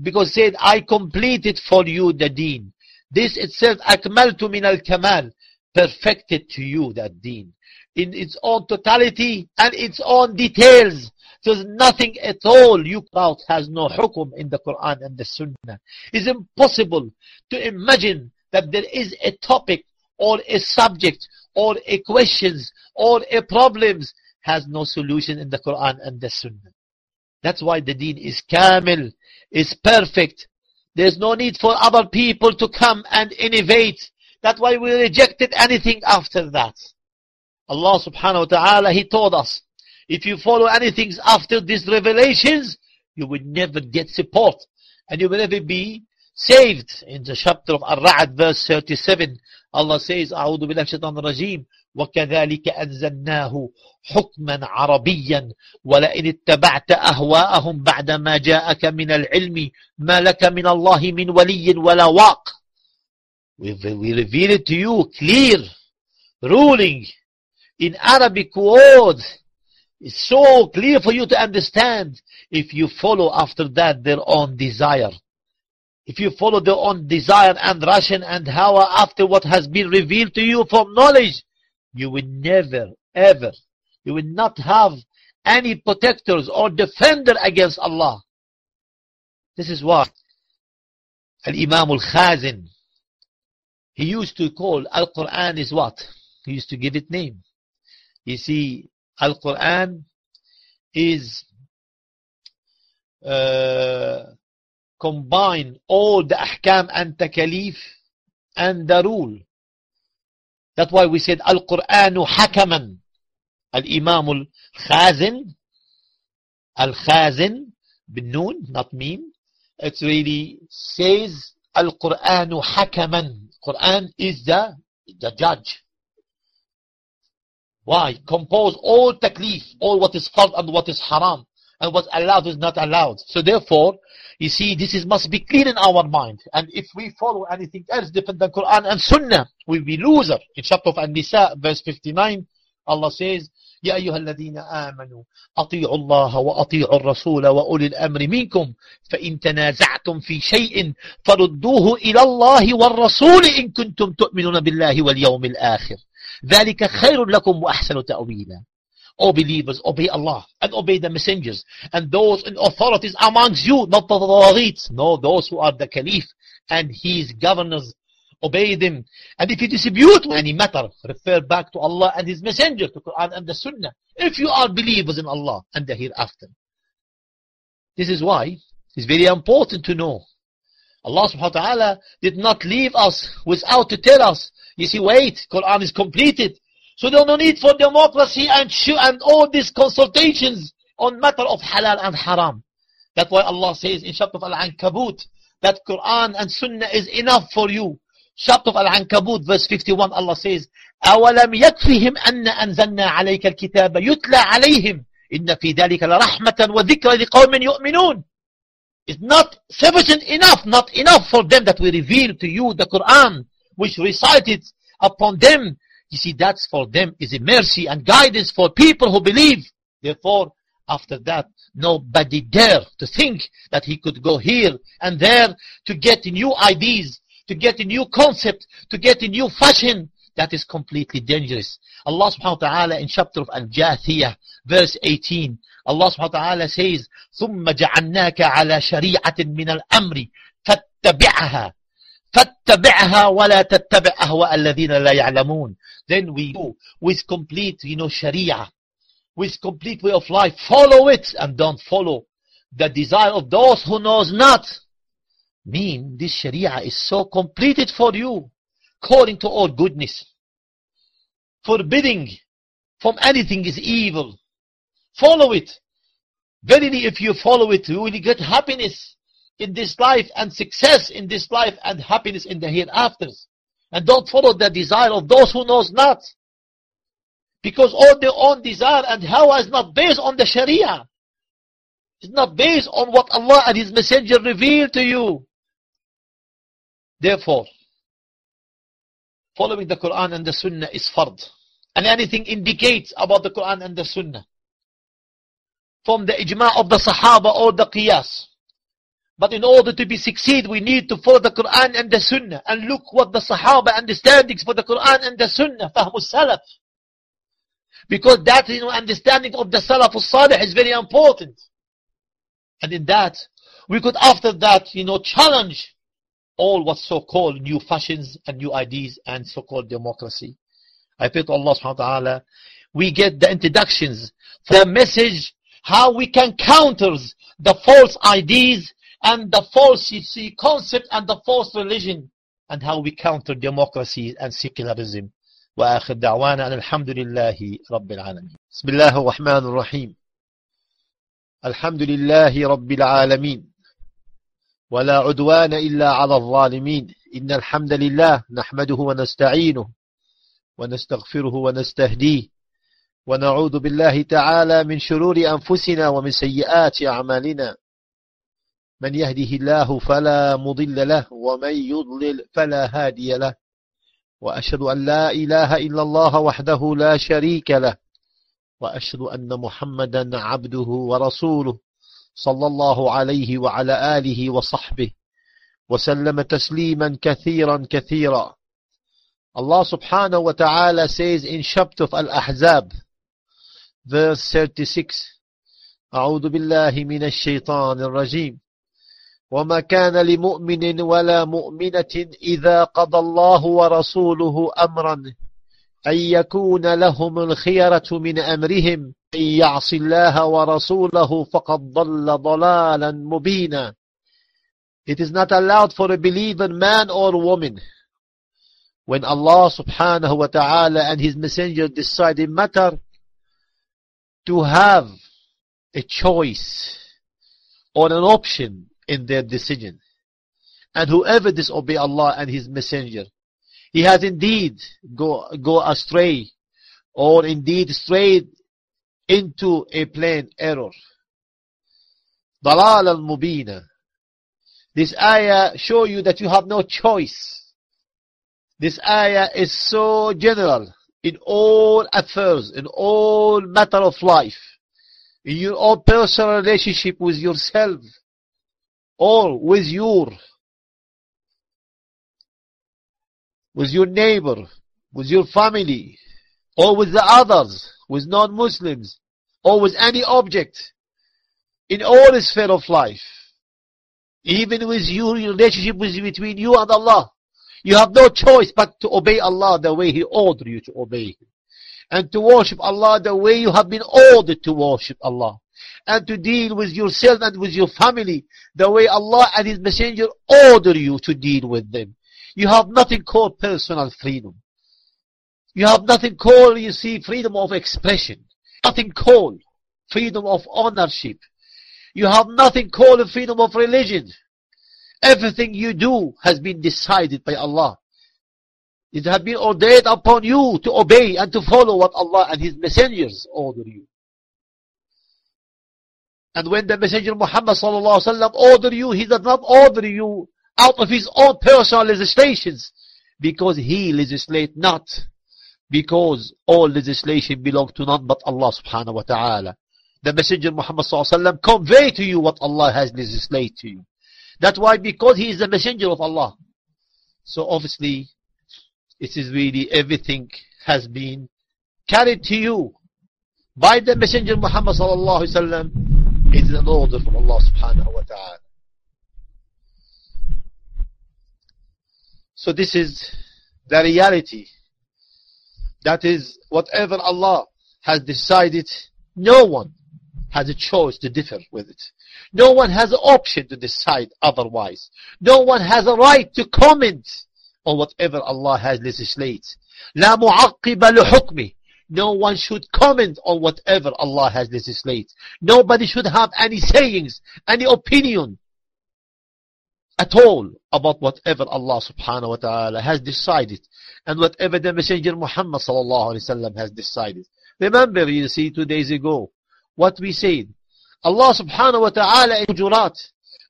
Because said, I completed for you the deen. This itself, akmaltu min al-kamal. Perfected to you that deen. in its own totality and its own details. There's nothing at all you out has no hukum in the Quran and the Sunnah. It's impossible to imagine that there is a topic or a subject or a questions or a problems has no solution in the Quran and the Sunnah. That's why the deen is kamil, is perfect. There's no need for other people to come and innovate. That's why we rejected anything after that. Allah subhanahu wa ta'ala, He told us, if you follow anything after these revelations, you will never get support and you will never be saved. In the chapter of Ar-Ra'd verse 37, Allah says, أعوذ بالله الشيطان الرجيم وكذلك أنزلناه حكما عربيا ولئن اتبعت أهواءهم بعدما جاءك من العلم ما لك من الله من ولي ولا واق We, reveal it to you clear, ruling in Arabic words. It's so clear for you to understand if you follow after that their own desire. If you follow their own desire and ration and hawa after what has been revealed to you from knowledge, you will never, ever, you will not have any protectors or defender against Allah. This is what Al-Imam Al-Khazin, he used to call Al-Quran is what? He used to give it name. You see, Al-Quran is uh, combine all the ahkam and takalif and the rule. That's why we said Al-Qur'anu hakaman. Al-Imam al-Khazin, Al-Khazin, bin noon, not meme. It really says Al-Qur'anu hakaman. Quran is the, the judge. Why? Compose all taklif, all what is fard and what is haram, and what allowed is not allowed. So therefore, you see, this is must be clear in our mind. And if we follow anything else different than Quran and Sunnah, we'll be loser. In chapter of An-Nisa, verse 59, Allah says, يا أيها الذين آمنوا أطيعوا الله وأطيعوا الرسول وأولي الأمر منكم فإن تنازعتم في شيء فردوه إلى الله والرسول إن كنتم تؤمنون بالله واليوم الآخر ذلك خير لكم وأحسن تأويلا O believers, obey Allah and obey the messengers and those in authorities amongst you, not the Tawaghit, no, those who are the Caliph and his governors, obey them. And if you dispute any matter, refer back to Allah and His Messenger, to Quran and the Sunnah, if you are believers in Allah and the hereafter. This is why it's very important to know. Allah subhanahu wa ta'ala did not leave us without to tell us, you see, wait, Quran is completed. So there's no need for democracy and and all these consultations on matter of halal and haram. That's why Allah says in chapter of Al-Ankabut that Quran and Sunnah is enough for you. Chapter of Al-Ankabut verse 51 Allah says أَوَلَمْ يَكْفِهِمْ أَنَّ أَنزَلْنَا عَلَيْكَ الْكِتَابَ يُتْلَى عَلَيْهِمْ إِنَّ فِي ذَلِكَ لَرَحْمَةً وَذِكْرَ لِقَوْمٍ يُؤْمِنُونَ It's not sufficient enough, not enough for them that we reveal to you the Quran, which recited upon them you see, that's for them is a mercy and guidance for people who believe. Therefore, after that, nobody dare to think that he could go here and there to get new ideas, to get a new concept, to get a new fashion. That is completely dangerous. Allah subhanahu wa ta'ala in chapter of Al-Jathiyah, verse 18, Allah subhanahu wa ta'ala says, ثُمَّ جَعَلْنَاكَ عَلَى شَرِيعَةٍ مِنَ الْأَمْرِ فَاتَّبِعْهَا فاتبعها ولا تتبع أهواء الذين لا يعلمون then we go with complete you know sharia with complete way of life. Follow it and don't follow the desire of those who knows not. Mean this sharia is so completed for you according to all goodness forbidding from anything is evil. Follow it. Verily if you follow it you will get happiness in this life and success in this life and happiness in the hereafter. And don't follow the desire of those who knows not. Because all their own desire and hawa is not based on the Sharia. It's not based on what Allah and His Messenger revealed to you. Therefore, following the Quran and the Sunnah is fard. And anything indicates about the Quran and the Sunnah. From the ijma' of the Sahaba or the Qiyas but in order to be succeed, we need to follow the Quran and the Sunnah. And look what the Sahaba understandings for the Quran and the Sunnah, Fahmu Salaf. Because that you know, understanding of the Salaf al-Salih is very important. And in that, we could after that, you know, challenge all what so-called new fashions and new ideas and so-called democracy. I pray to Allah subhanahu wa ta'ala, we get the introductions, the message, how we can counter the false ideas and the false concept and the false religion and how we counter democracy and secularism. وآخر دعوانا أن الحمد لله رب العالمين. بسم الله الرحمن الرحيم. الحمد لله رب العالمين. ولا عدوان إلا على الظالمين. إن الحمد لله نحمده ونستعينه ونستغفره ونستهديه. ونعوذ بالله تعالى من شرور أنفسنا ومن سيئات أعمالنا. من يهده الله فلا مضل له ومن يضلل فلا هادي له. وأشهد أن لا إله إلا الله وحده لا شريك له. وأشهد أن محمدا عبده ورسوله صلى الله عليه وعلى آله وصحبه وسلم تسليما كثيرا كثيرا. Allah subhanahu wa ta'ala says in chapter of Al-Ahzab verse 36 أعوذ بالله من الشيطان الرجيم. وما كان لمؤمن ولا مؤمنة إذا قضى الله ورسوله أمرا أن يكون لهم الخيرة من أمرهم أن يعص الله ورسوله فقد ضل ضلالا مبينا It is not allowed for a believer man or woman when Allah subhanahu wa ta'ala and his messenger decide a matter to have a choice or an option in their decision. And whoever disobey Allah and His Messenger, he has indeed go, go astray or indeed strayed into a plain error. Dalal al-mubina. This ayah show you that you have no choice. This ayah is so general in all affairs, in all matter of life, in your own personal relationship with yourself, or with your with your neighbor, with your family, or with the others, with non-Muslims, or with any object, in all the sphere of life, even with your relationship with, between you and Allah, you have no choice but to obey Allah the way He ordered you to obey Him. And to worship Allah the way you have been ordered to worship Allah and to deal with yourself and with your family the way Allah and His Messenger order you to deal with them. You have nothing called personal freedom. You have nothing called, you see, freedom of expression. Nothing called freedom of ownership. You have nothing called freedom of religion. Everything you do has been decided by Allah. It has been ordained upon you to obey and to follow what Allah and His messengers order you. And when the Messenger Muhammad sallallahu alaihi wasallam order you, he does not order you out of his own personal legislations, because he legislate not, because all legislation belong to none but Allah subhanahu wa ta'ala. The Messenger Muhammad sallallahu alaihi wasallam convey to you what Allah has legislated to you. That's why, because he is the Messenger of Allah. So obviously, it is really everything has been carried to you by the Messenger Muhammad sallallahu alaihi wasallam it is an order from Allah subhanahu wa ta'ala. So this is the reality. That is, whatever Allah has decided, no one has a choice to differ with it. No one has an option to decide otherwise. No one has a right to comment on whatever Allah has legislated. لا معقب لحكمه no one should comment on whatever Allah has legislated. Nobody should have any sayings, any opinion at all about whatever Allah subhanahu wa ta'ala has decided and whatever the Messenger Muhammad sallallahu alayhi wa has decided. Remember, you see, two days ago, what we said. Allah subhanahu wa ta'ala in Jurat,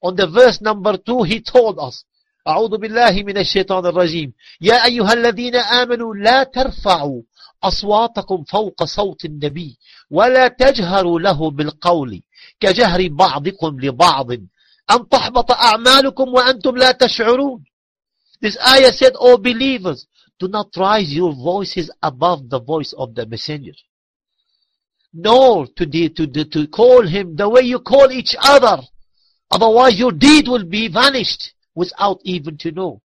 on the verse number two, He told us, أعوذ بالله من الشيطان الرجيم يا أيها الذين آمنوا لا ترفعوا أصواتكم فوق صوت النبي ولا تجهروا له بالقول كجهر بعضكم لبعض أن تحبط أعمالكم وأنتم لا تشعرون This ayah said, O believers, do not rise your voices above the voice of the messenger. nor to, de- to, de- to call him the way you call each other. Otherwise your deed will be vanished without even to know.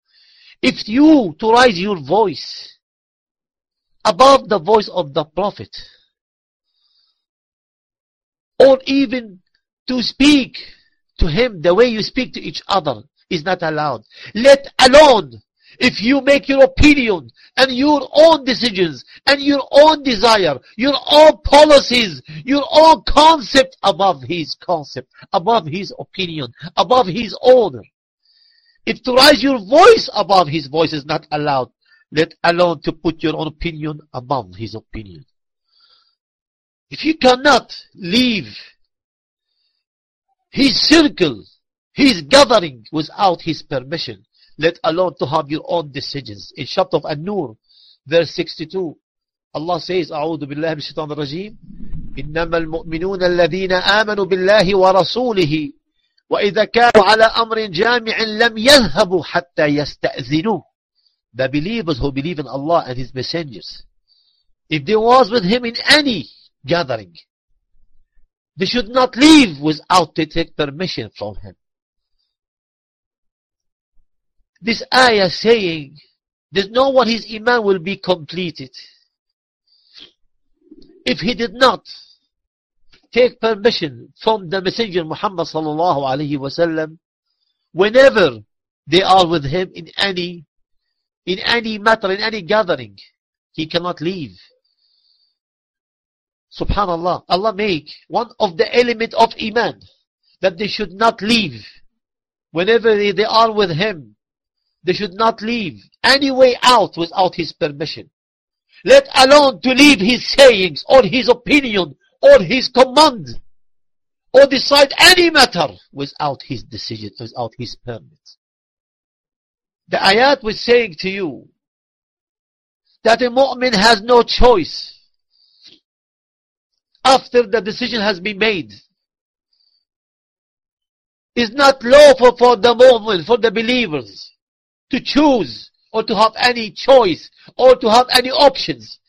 If you to raise your voice above the voice of the Prophet, or even to speak to him the way you speak to each other is not allowed. Let alone if you make your opinion and your own decisions and your own desire, your own policies, your own concept above his concept, above his opinion, above his order. If to raise your voice above his voice is not allowed, let alone to put your own opinion above his opinion. If you cannot leave his circle, his gathering without his permission, let alone to have your own decisions. In chapter of An-Nur, verse 62, Allah says, أعوذ بالله من الشيطان الرجيم إنما المؤمنون الذين آمنوا بالله ورسوله وإذا كانوا على أمر جامع لم يذهبوا حتى يستأذنوه The believers who believe in Allah and His messengers, if they was with Him in any gathering, they should not leave without they take permission from Him. This ayah saying, there's no one his iman will be completed. If he did not take permission from the Messenger Muhammad sallallahu alaihi wasallam, whenever they are with him in any, in any matter, in any gathering, he cannot leave. Subhanallah, Allah make one of the element of iman that they should not leave whenever they are with him they should not leave any way out without his permission. Let alone to leave his sayings or his opinion or his command or decide any matter without his decision, without his permit. The ayat was saying to you that a mu'min has no choice after the decision has been made. It's not lawful for the mu'min, for the believers to choose or to have any choice or to have any options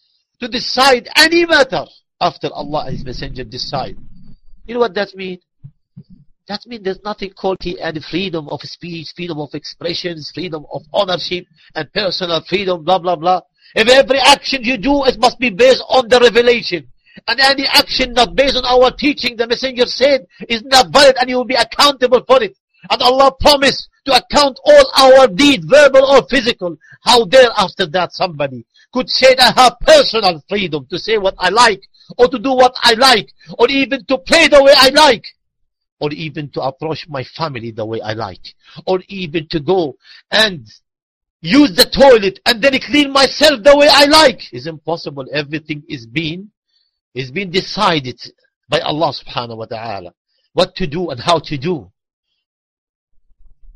to decide any matter after Allah and His Messenger decide. You know what that means? That means there's nothing called any freedom of speech, freedom of expressions, freedom of ownership, and personal freedom, blah, blah, blah. If every action you do, it must be based on the revelation. And any action not based on our teaching, the messenger said, is not valid and you will be accountable for it. And Allah promised to account all our deeds, verbal or physical. How dare after that somebody could say that I have personal freedom to say what I like, or to do what I like, or even to play the way I like, or even to approach my family the way I like, or even to go and use the toilet and then clean myself the way I like. It's impossible. Everything is being, is being decided by Allah subhanahu wa ta'ala. What to do and how to do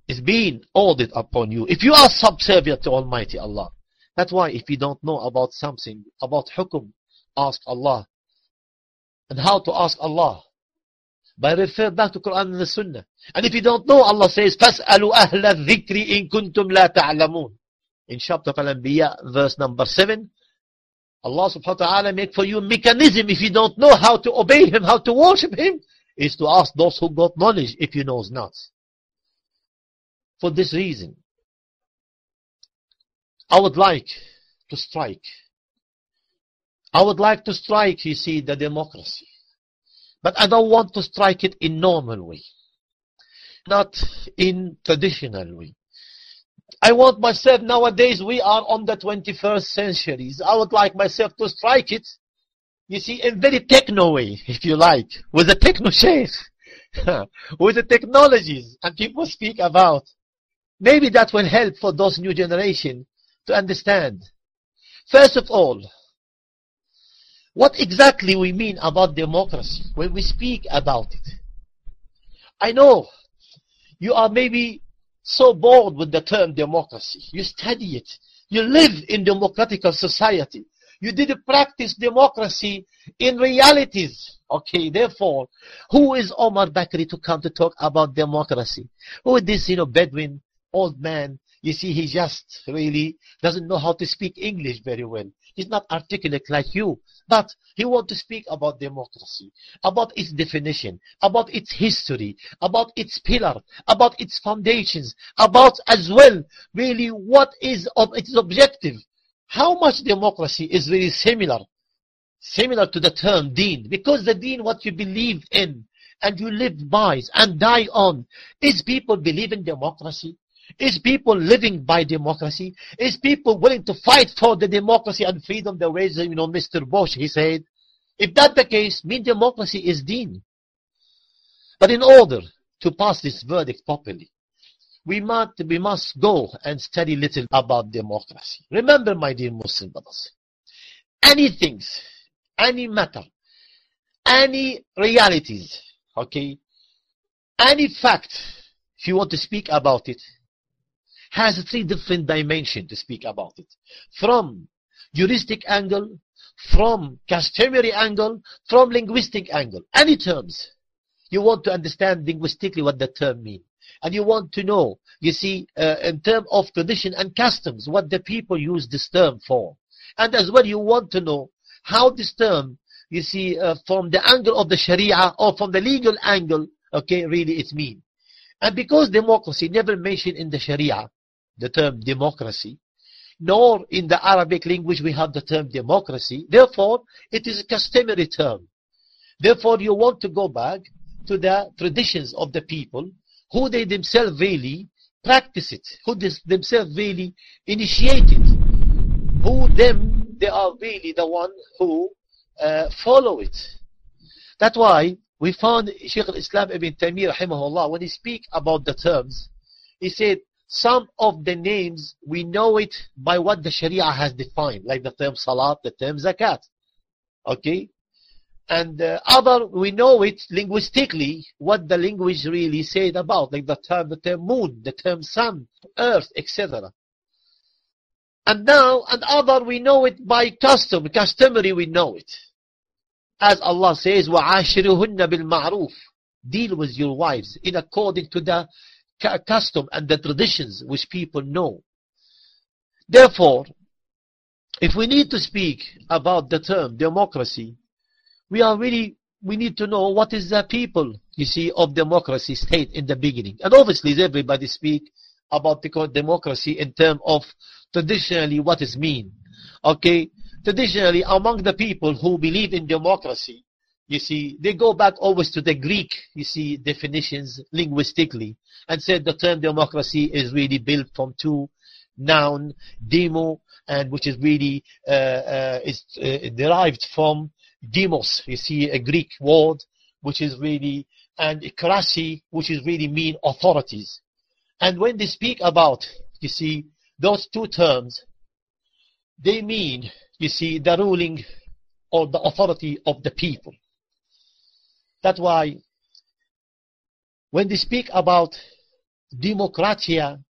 is being ordered upon you. If you are subservient to Almighty Allah, that's why if you don't know about something, about hukum, ask Allah. And how to ask Allah? By refer back to Quran and the Sunnah. And if you don't know, Allah says, فَاسْأَلُوا أَهْلَ الذِّكْرِ إِن كُنْتُمْ لَا تَعْلَمُونَ In chapter Al-Anbiya, verse number 7, Allah subhanahu wa ta'ala make for you a mechanism if you don't know how to obey Him, how to worship Him, is to ask those who got knowledge if you knows not for this reason. I would like to strike. I would like to strike, you see, the democracy. But I don't want to strike it in normal way. Not in traditional way. I want myself, nowadays we are on the 21st century. I would like myself to strike it, you see, in very techno way, [laughs] if you like, with the techno shade, [laughs] with the technologies, and people speak about Maybe that will help for those new generation to understand. First of all, what exactly we mean about democracy when we speak about it. I know you are maybe so bored with the term democracy. You study it. You live in democratic society. You did practice democracy in realities. Okay, therefore, who is Omar Bakri to come to talk about democracy? Who is this, you know, Bedouin old man, you see, he just really doesn't know how to speak English very well. He's not articulate like you. But he wants to speak about democracy, about its definition, about its history, about its pillar, about its foundations, about as well, really, what is of its objective. How much democracy is very similar, similar to the term deen. Because the deen, what you believe in, and you live by and die on, is people believe in democracy? Is people living by democracy? Is people willing to fight for the democracy and freedom the way, you know, Mr. Bush, he said? If that's the case, mean democracy is deen. But in order to pass this verdict properly, we must, we must go and study little about democracy. Remember, my dear Muslim brothers, any things, any matter, any realities, okay, any fact, if you want to speak about it, has three different dimensions to speak about it. From juristic angle, from customary angle, from linguistic angle. Any terms. You want to understand linguistically what the term means. And you want to know, you see, uh, in terms of tradition and customs, what the people use this term for. And as well, you want to know how this term, you see, uh, from the angle of the Sharia or from the legal angle, okay, really it means. And because democracy never mentioned in the Sharia, the term democracy, nor in the Arabic language we have the term democracy. Therefore, it is a customary term. Therefore, you want to go back to the traditions of the people, who they themselves really practice it, who they themselves really initiate it, who them, they are really the one who uh, follow it. That's why we found Sheikh al-Islam Ibn Taymiyyah when he speak about the terms, he said, some of the names, we know it by what the Sharia has defined, like the term Salat, the term Zakat. Okay? And uh, other, we know it linguistically, what the language really said about, like the term, the term moon, the term sun, earth, etc. And now, and other, we know it by custom, customary we know it. As Allah says, وَعَاشِرُهُنَّ بِالْمَعْرُوفِ Deal with your wives in according to the custom and the traditions which people know. Therefore, if we need to speak about the term democracy, we are really, we need to know what is the people, you see, of democracy state in the beginning. And obviously everybody speak about the democracy in terms of traditionally what is mean. Okay? Traditionally among the people who believe in democracy, you see, they go back always to the Greek, you see, definitions linguistically, and said the term democracy is really built from two noun, demo, and which is really uh, uh, is uh, derived from demos. You see, a Greek word, which is really, and krasi, which is really mean authorities. And when they speak about, you see, those two terms, they mean, you see, the ruling or the authority of the people. That's why when they speak about democratia,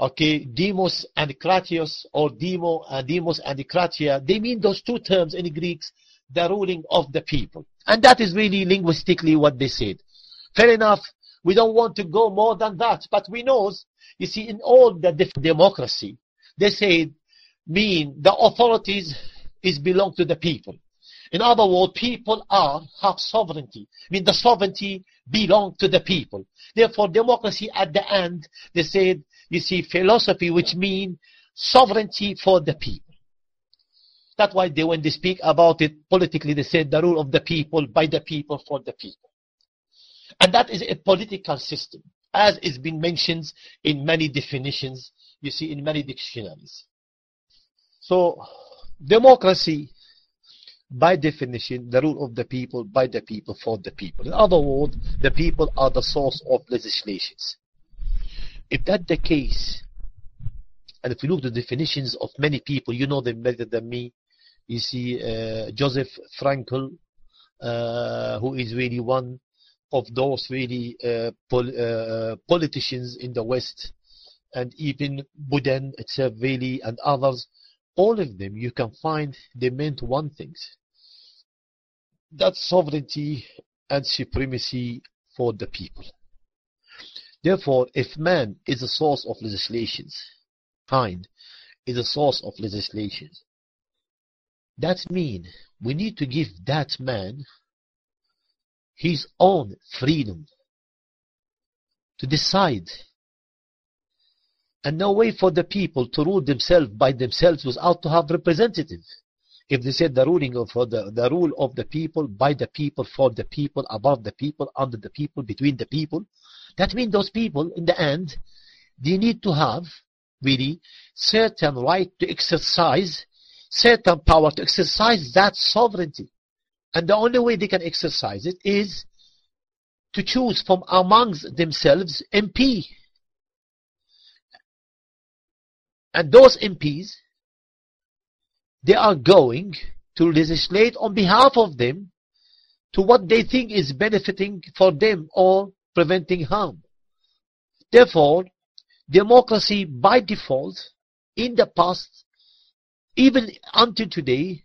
okay, demos and kratios, or demo, uh, demos and kratia, they mean those two terms in the Greeks, the ruling of the people. And that is really linguistically what they said. Fair enough, we don't want to go more than that, but we know, you see, in all the democracy, they say, mean the authorities is belong to the people. In other words, people are, have sovereignty. I mean, the sovereignty belong to the people. Therefore, democracy at the end, they said, you see, philosophy, which means sovereignty for the people. That's why they, when they speak about it politically, they said the rule of the people, by the people, for the people. And that is a political system, as is been mentioned in many definitions, you see, in many dictionaries. So, democracy by definition, the rule of the people, by the people, for the people. In other words, the people are the source of legislations. If that's the case, and if you look at the definitions of many people, you know them better than me. You see uh, Joseph Frankel, uh, who is really one of those really uh, pol uh, politicians in the West, and even Bodin itself and others, all of them you can find they meant one thing that sovereignty and supremacy for the people. Therefore, if man is a source of legislations, kind is a source of legislations, that means we need to give that man his own freedom to decide and no way for the people to rule themselves by themselves without to have representatives. If they said the ruling of the, the rule of the people, by the people, for the people, above the people, under the people, between the people, that means those people, in the end, they need to have really certain right to exercise, certain power to exercise that sovereignty. And the only way they can exercise it is to choose from amongst themselves MP. And those MPs, they are going to legislate on behalf of them to what they think is benefiting for them or preventing harm. Therefore, democracy by default in the past, even until today,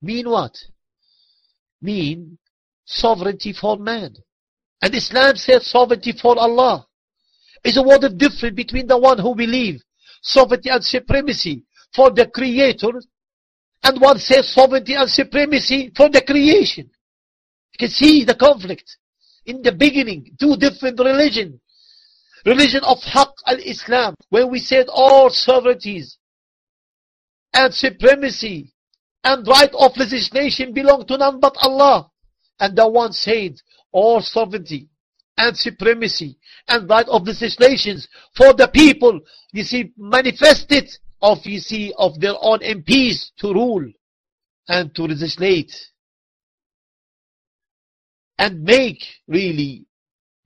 mean what? Mean sovereignty for man. And Islam says sovereignty for Allah. Is a word of difference between the one who believe sovereignty and supremacy for the creator and one says sovereignty and supremacy for the creation. You can see the conflict. In the beginning, two different religions. Religion of Haqq al-Islam, where we said all sovereignties and supremacy and right of legislation belong to none but Allah. And the one said all sovereignty and supremacy and right of legislations for the people, you see, manifested of, of their own MPs to rule and to legislate and make really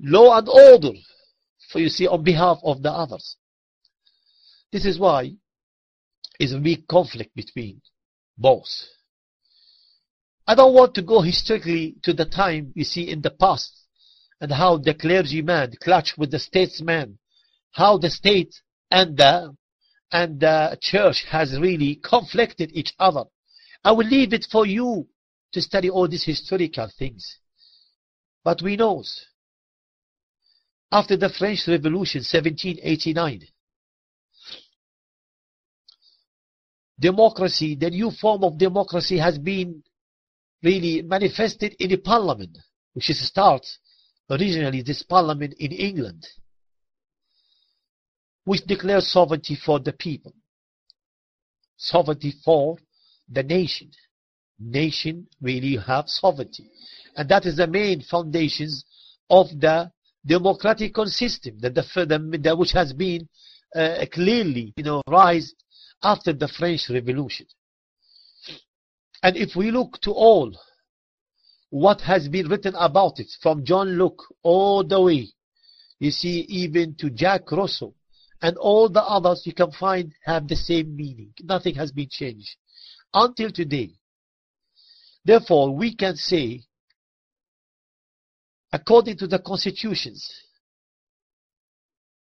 law and order for you see on behalf of the others. This is why is a big conflict between both. I don't want to go historically to the time you see in the past and how the clergyman clashed with the statesman, how the state and the and the church has really conflicted each other. I will leave it for you to study all these historical things. But we know, after the French Revolution 1789, democracy, the new form of democracy has been really manifested in the parliament, which is start originally this parliament in England, which declares sovereignty for the people, sovereignty for the nation. Nation really have sovereignty. And that is the main foundations of the democratic system that the, the, which has been uh, clearly you know rise after the French Revolution. And if we look to all what has been written about it from John Locke all the way, you see even to Jacques Rousseau and all the others you can find have the same meaning. Nothing has been changed until today. Therefore, we can say, according to the constitutions,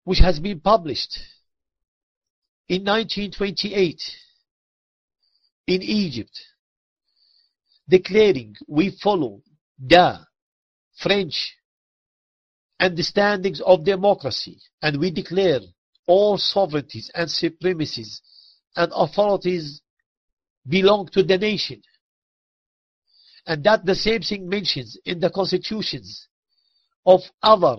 which has been published in 1928 in Egypt, declaring we follow the French understandings of democracy and we declare all sovereignties and supremacies and authorities belong to the nation. And that the same thing mentions in the constitutions of other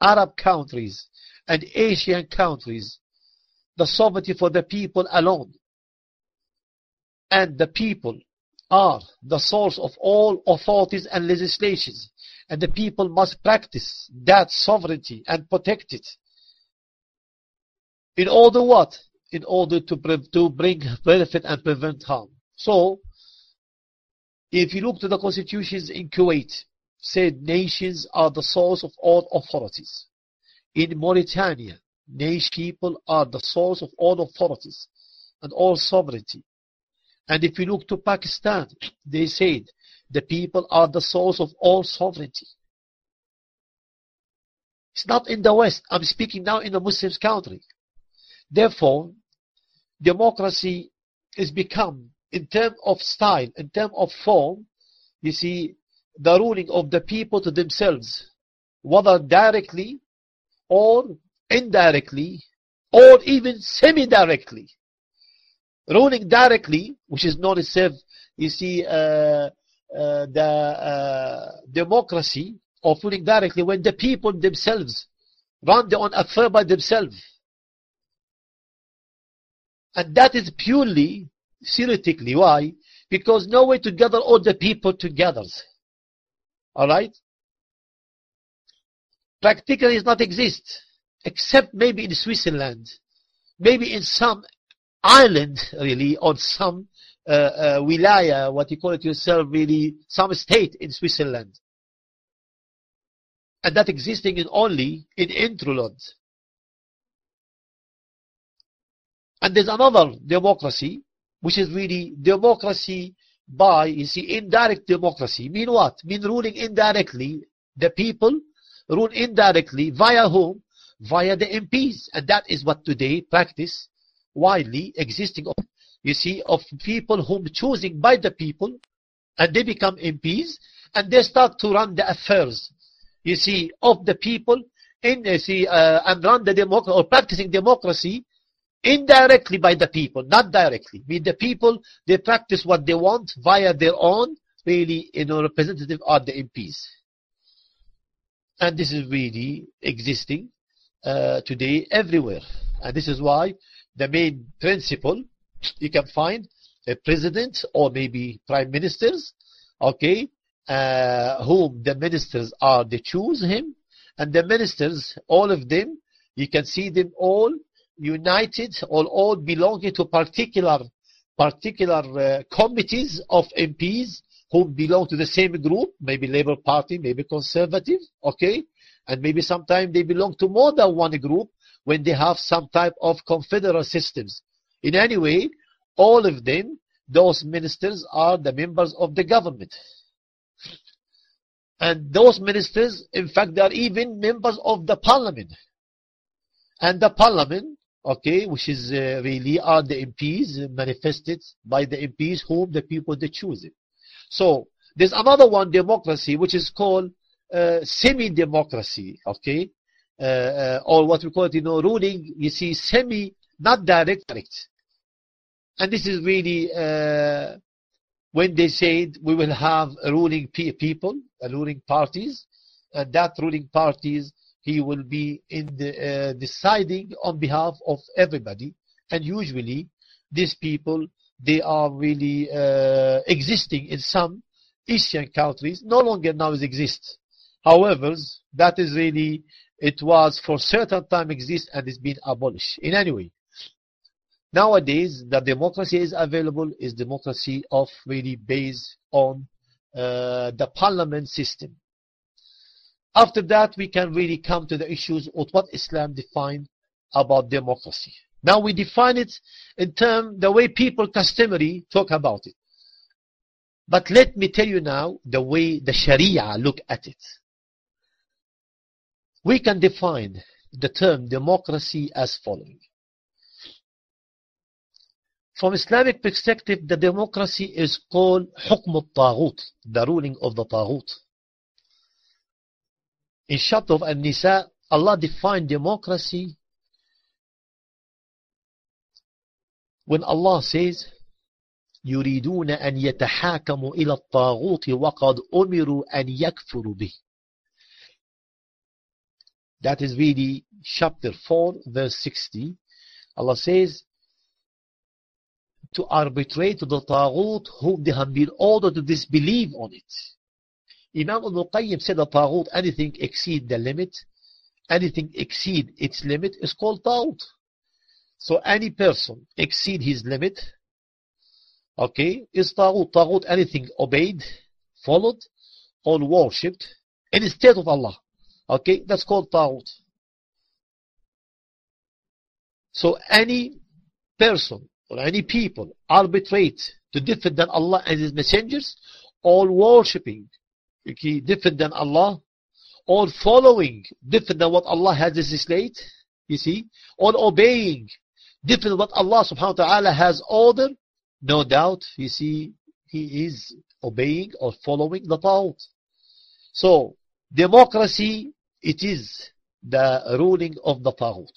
Arab countries and Asian countries, the sovereignty for the people alone. And the people are the source of all authorities and legislations, and the people must practice that sovereignty and protect it. In order what? In order to, to bring benefit and prevent harm. So, if you look to the constitutions in Kuwait, said nations are the source of all authorities. In Mauritania, nation people are the source of all authorities and all sovereignty. And if you look to Pakistan, they said the people are the source of all sovereignty. It's not in the West. I'm speaking now in a Muslim country. Therefore, democracy is become, in terms of style, in terms of form, you see, the ruling of the people to themselves, whether directly or indirectly or even semi-directly. Ruling directly, which is not itself, you see, uh, uh, the uh, democracy of ruling directly when the people themselves run their own affair by themselves. And that is purely theoretically. Why? Because no way to gather all the people together. Alright? Practically does not exist. Except maybe in Switzerland. Maybe in some island, really, or some uh, uh, wilaya, what you call it yourself, really, some state in Switzerland. And that existing in only in Interland. And there's another democracy, which is really democracy by, you see, indirect democracy. Mean what? Mean ruling indirectly. The people rule indirectly via whom? Via the MPs. And that is what today practice widely existing of, you see, of people whom choosing by the people and they become MPs and they start to run the affairs, you see, of the people in, you see, uh, and run the democracy or practicing democracy indirectly by the people, not directly. Mean, the people, they practice what they want via their own, really, you know, representative are the MPs. And this is really existing uh, today everywhere. And this is why the main principle, you can find a president or maybe prime ministers, okay, uh, whom the ministers are, they choose him, and the ministers, all of them, you can see them all united or all belonging to particular particular uh, committees of MPs who belong to the same group, maybe Labour Party, maybe Conservative, okay? And maybe sometimes they belong to more than one group when they have some type of confederal systems. In any way, all of them, those ministers are the members of the government. And those ministers, in fact, they are even members of the parliament. And the parliament okay, which is uh, really are the MPs manifested by the MPs whom the people they choose it. So there's another one democracy which is called uh, semi-democracy, okay, uh, uh or what we call it, you know, ruling. You see, semi, not direct, direct. And this is really uh, when they said we will have ruling people, ruling parties, and that ruling parties he will be in the, uh, deciding on behalf of everybody. And usually, these people, they are really uh, existing in some Asian countries, no longer now exist. However, that is really, it was for certain time exist and it's been abolished. In any way, nowadays, the democracy is available is democracy of really based on uh, the parliament system. After that, we can really come to the issues of what Islam defined about democracy. Now we define it in terms the way people customarily talk about it. But let me tell you now the way the Sharia look at it. We can define the term democracy as following. From Islamic perspective, the democracy is called حكم al-Taghut, the ruling of the Taghut. In chapter of An-Nisa, Allah defined democracy when Allah says, يريدون أن يتحاكموا إلى الطاغوت وقد أمروا أن يكفروا به. That is really chapter 4, verse 60. Allah says, to arbitrate to the Taghut whom they have been ordered to disbelieve on it. Imam Ibn Qayyim said that Taghut, anything exceed the limit, anything exceed its limit is called Taghut. So any person exceed his limit, okay, is Taghut. Taghut, anything obeyed, followed, or worshipped instead of Allah. Okay, that's called Taghut. So any person or any people arbitrate to different than Allah and His messengers, all worshipping okay, different than Allah, or following different than what Allah has legislated, you see, or obeying different than what Allah subhanahu wa ta'ala has ordered, no doubt, you see, he is obeying or following the Taghut. So, democracy, it is the ruling of the Taghut.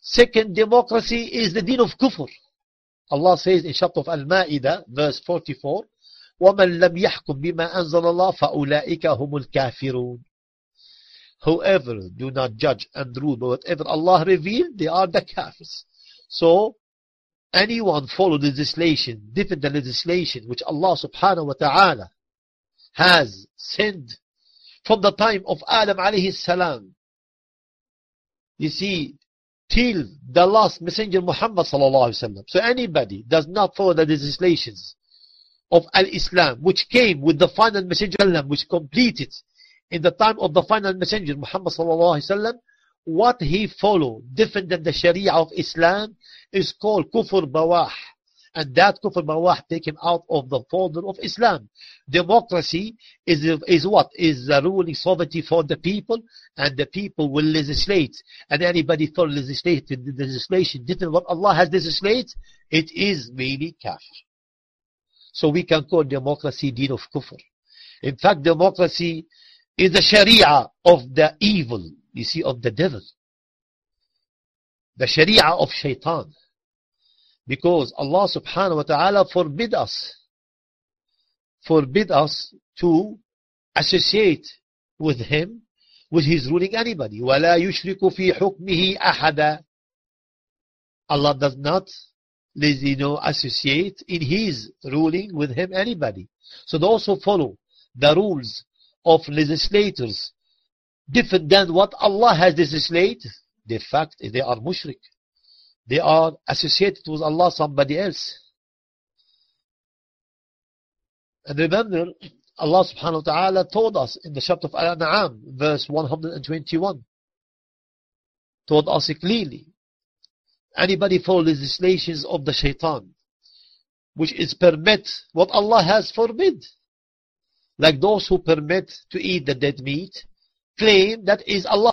Second, democracy is the deen of kufr. Allah says in chapter of Al-Ma'idah, verse 44, وَمَنْ لَمْ يَحْكُمْ بِمَا أَنزَلَ اللَّهُ فَأُولَٰئِكَ هُمُ الْكَافِرُونَ Whoever do not judge and rule by whatever Allah revealed, they are the kafirs. So, anyone follow legislation, different than legislation which Allah subhanahu wa ta'ala has sent from the time of Adam alayhi salam. You see, till the last messenger Muhammad sallallahu alaihi wasallam. So anybody does not follow the legislations of al-Islam, which came with the final messenger, which completed in the time of the final messenger Muhammad sallallahu what he followed different than the Sharia of Islam is called kufr bawah. And that kufr bawah take him out of the folder of Islam. Democracy is, is what? Is the ruling sovereignty for the people and the people will legislate. And anybody for legislate, the legislation different what Allah has legislated, it is merely kafir. So we can call democracy deen of kufr. In fact, democracy is the sharia of the evil, you see, of the devil. The sharia of shaitan. Because Allah subhanahu wa ta'ala forbid us, forbid us to associate with him, with his ruling anybody. وَلَا يُشْرِكُ فِي حُكْمِهِ أَحَدًا Allah does not, you know, associate in his ruling with him anybody. So those who follow the rules of legislators different than what Allah has legislated, the fact is they are mushrik. They are associated with Allah somebody else. And remember, Allah subhanahu wa ta'ala told us in the chapter of Al-An'am, verse 121, told us clearly, anybody follow legislations of the shaitan, which is permit what Allah has forbid, like those who permit to eat the dead meat, claim that is Allah.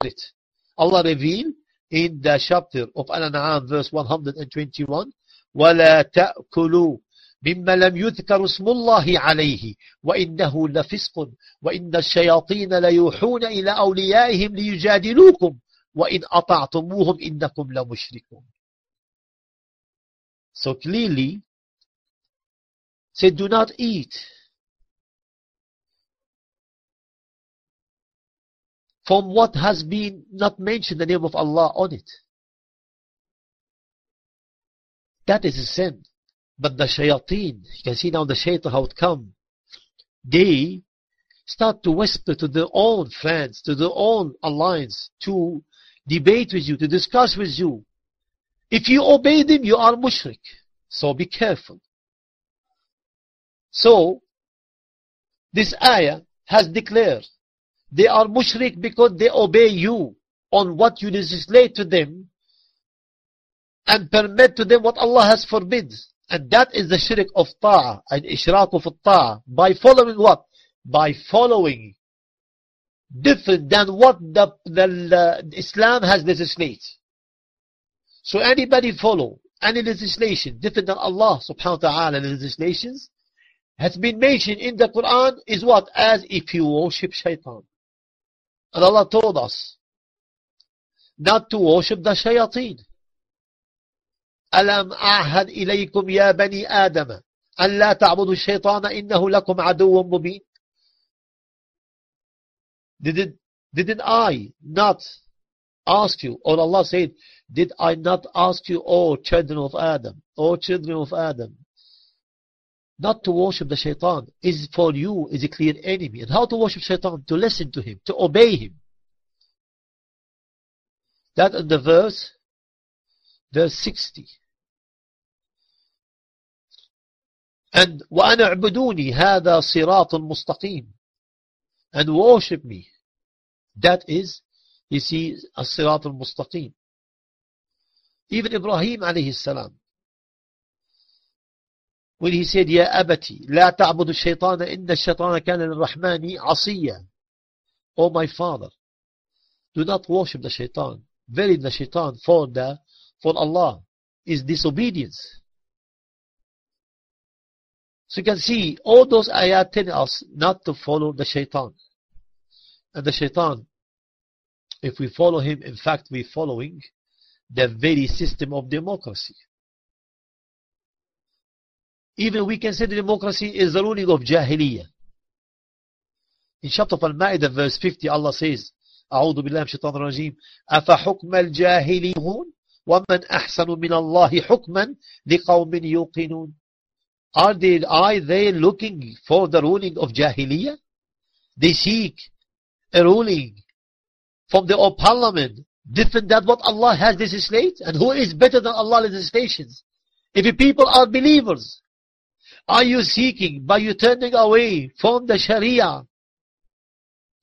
Allah revealed in the chapter of Al-An'am verse 121 وَلَا تَأْكُلُوا مما لم يذكر اسم الله عليه وإنه لفسق وإن الشياطين ليوحون إلى أوليائهم ليجادلوكم وإن أطعتموهم إنكم لمشركون So clearly, say do not eat from what has been not mentioned the name of Allah on it. That is a sin. But the shayateen, you can see now the shaitan how it come. They start to whisper to their own friends, to their own alliance, to debate with you, to discuss with you. If you obey them, you are mushrik. So be careful. So, this ayah has declared they are mushrik because they obey you on what you legislate to them and permit to them what Allah has forbid. And that is the shirk of ta'ah and ishraq of ta'ah. By following what? By following different than what the, the, the Islam has legislated. So anybody follow any legislation different than Allah subhanahu wa ta'ala legislations has been mentioned in the Quran is what? As if you worship shaitan. And Allah told us not to worship the shayateen. ألم أعهد إليكم يا بني آدم أن لا تعبدوا الشيطان إنه لكم عدو مبين Didn't, didn't I not ask you, or Allah said, did I not ask you, O children of Adam, O children of Adam, not to worship the shaitan is for you is a clear enemy. And how to worship shaitan? To listen to him, to obey him. That in the verse, verse 60. And وَأَنَا اعْبُدُونِي هَذَا صِرَاطٌ مُسْتَقِيمٌ And worship me. That is, you see, الصراط المستقيم. Even Ibrahim alayhi salam, when he said يا أبتي لا تعبد الشيطان إن الشيطان كان للرحمن عصيا Oh my father do not worship the shaitan very the shaitan for the for Allah is disobedience so you can see all those ayat telling us not to follow the shaitan and the shaitan If we follow him, in fact, we're following the very system of democracy. Even we consider democracy is the ruling of Jahiliyyah. In chapter Al-Ma'idah verse 50 Allah says أعوذ بالله من الشيطان الرجيم أفحكم الجاهليون ومن أحسن من الله حكما لقوم يوقنون Are they, are they looking for the ruling of Jahiliyyah? They seek a ruling from the old parliament different than what Allah has legislated and who is better than Allah legislations. If the people are believers, are you seeking by you turning away from the Sharia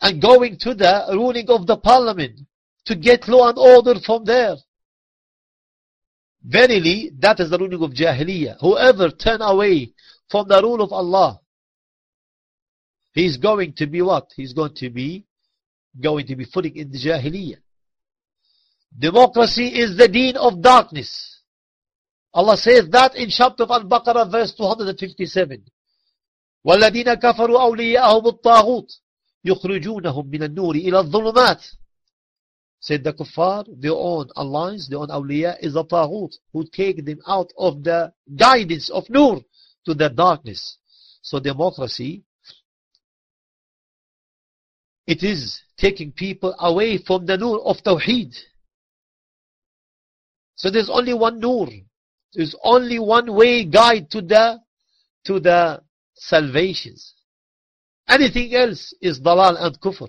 and going to the ruling of the parliament to get law and order from there? Verily, that is the ruling of Jahiliyyah. Whoever turn away from the rule of Allah, he is going to be what? He is going to be going to be falling in the Jahiliyyah. Democracy is the deen of darkness. Allah says that in chapter Al-Baqarah verse 257. وَالَّذِينَ كَفَرُوا أَوْلِيَاءَهُمُ الطَّاغُوتِ يُخْرِجُونَهُم مِّنَ النُّورِ إِلَى الظُّلُمَاتِ Said the kuffar, their own alliance, their own awliya is a taghut who take them out of the guidance of nur to the darkness. So democracy, it is taking people away from the nur of tawheed. So there's only one nur. There's only one way guide to the to the salvations. Anything else is dalal and kufr.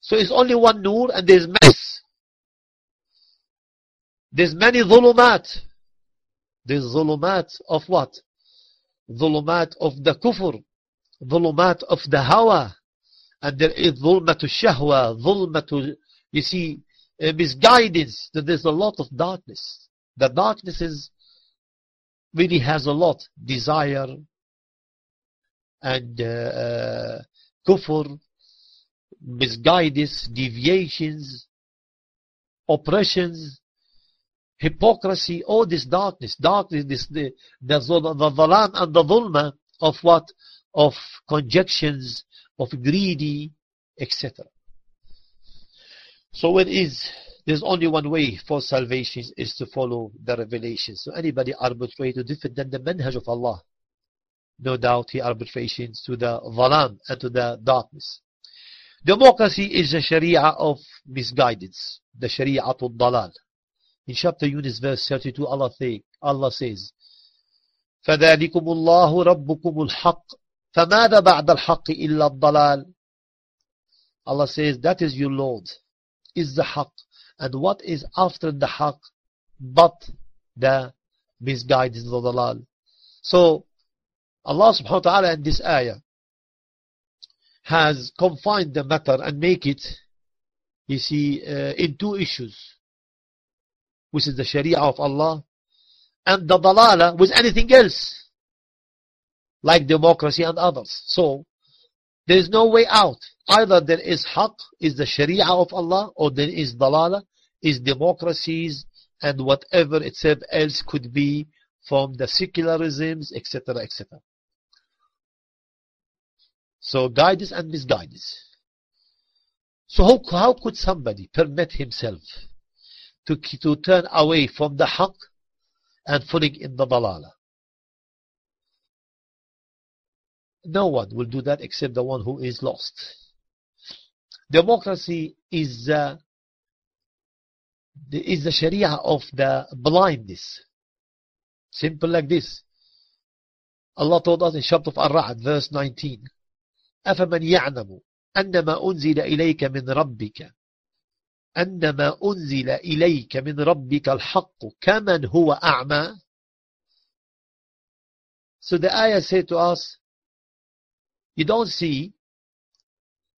So it's only one nur and there's mess. There's many dhulumat. There's dhulumat of what? Dhulumat of the kufr. Dhulumat of the hawa. And there is dhulmatu shahwa. Dhulmatu, you see, uh, misguidance. There's a lot of darkness. The darkness is, really has a lot. Desire and uh, uh, kufr misguidance, deviations, oppressions, hypocrisy, all this darkness, darkness, this, the, the, the and the dhulma of what? Of conjections, of greedy, etc. So what is, there's only one way for salvation is to follow the revelation. So anybody arbitrate different than the manhaj of Allah. No doubt he arbitrations to the dhalam and to the darkness. Democracy is the Sharia of misguidance, the Sharia of dalal. In chapter Yunus verse 32 Allah, say, Allah says, فذلكم الله ربكم الحق فماذا بعد الحق إلا الضلال Allah says that is your Lord is the haq and what is after the haq but the misguidance the dalal so Allah subhanahu wa ta'ala in this ayah has confined the matter and make it, you see, uh, in two issues, which is the Sharia of Allah and the Dalala with anything else, like democracy and others. So, there is no way out. Either there is Haqq, is the Sharia of Allah, or there is Dalala, is democracies and whatever itself else could be from the secularisms, etc., etc. So guidance and misguidance. So how, how could somebody permit himself to, to turn away from the haqq and falling in the dalala? No one will do that except the one who is lost. Democracy is uh, the, is the sharia of the blindness. Simple like this. Allah told us in chapter of Ar-Ra'd, verse 19, أفمن يعلم أنما أنزل إليك من ربك أنما أنزل إليك من ربك الحق كمن هو أعمى So the ayah said to us, you don't see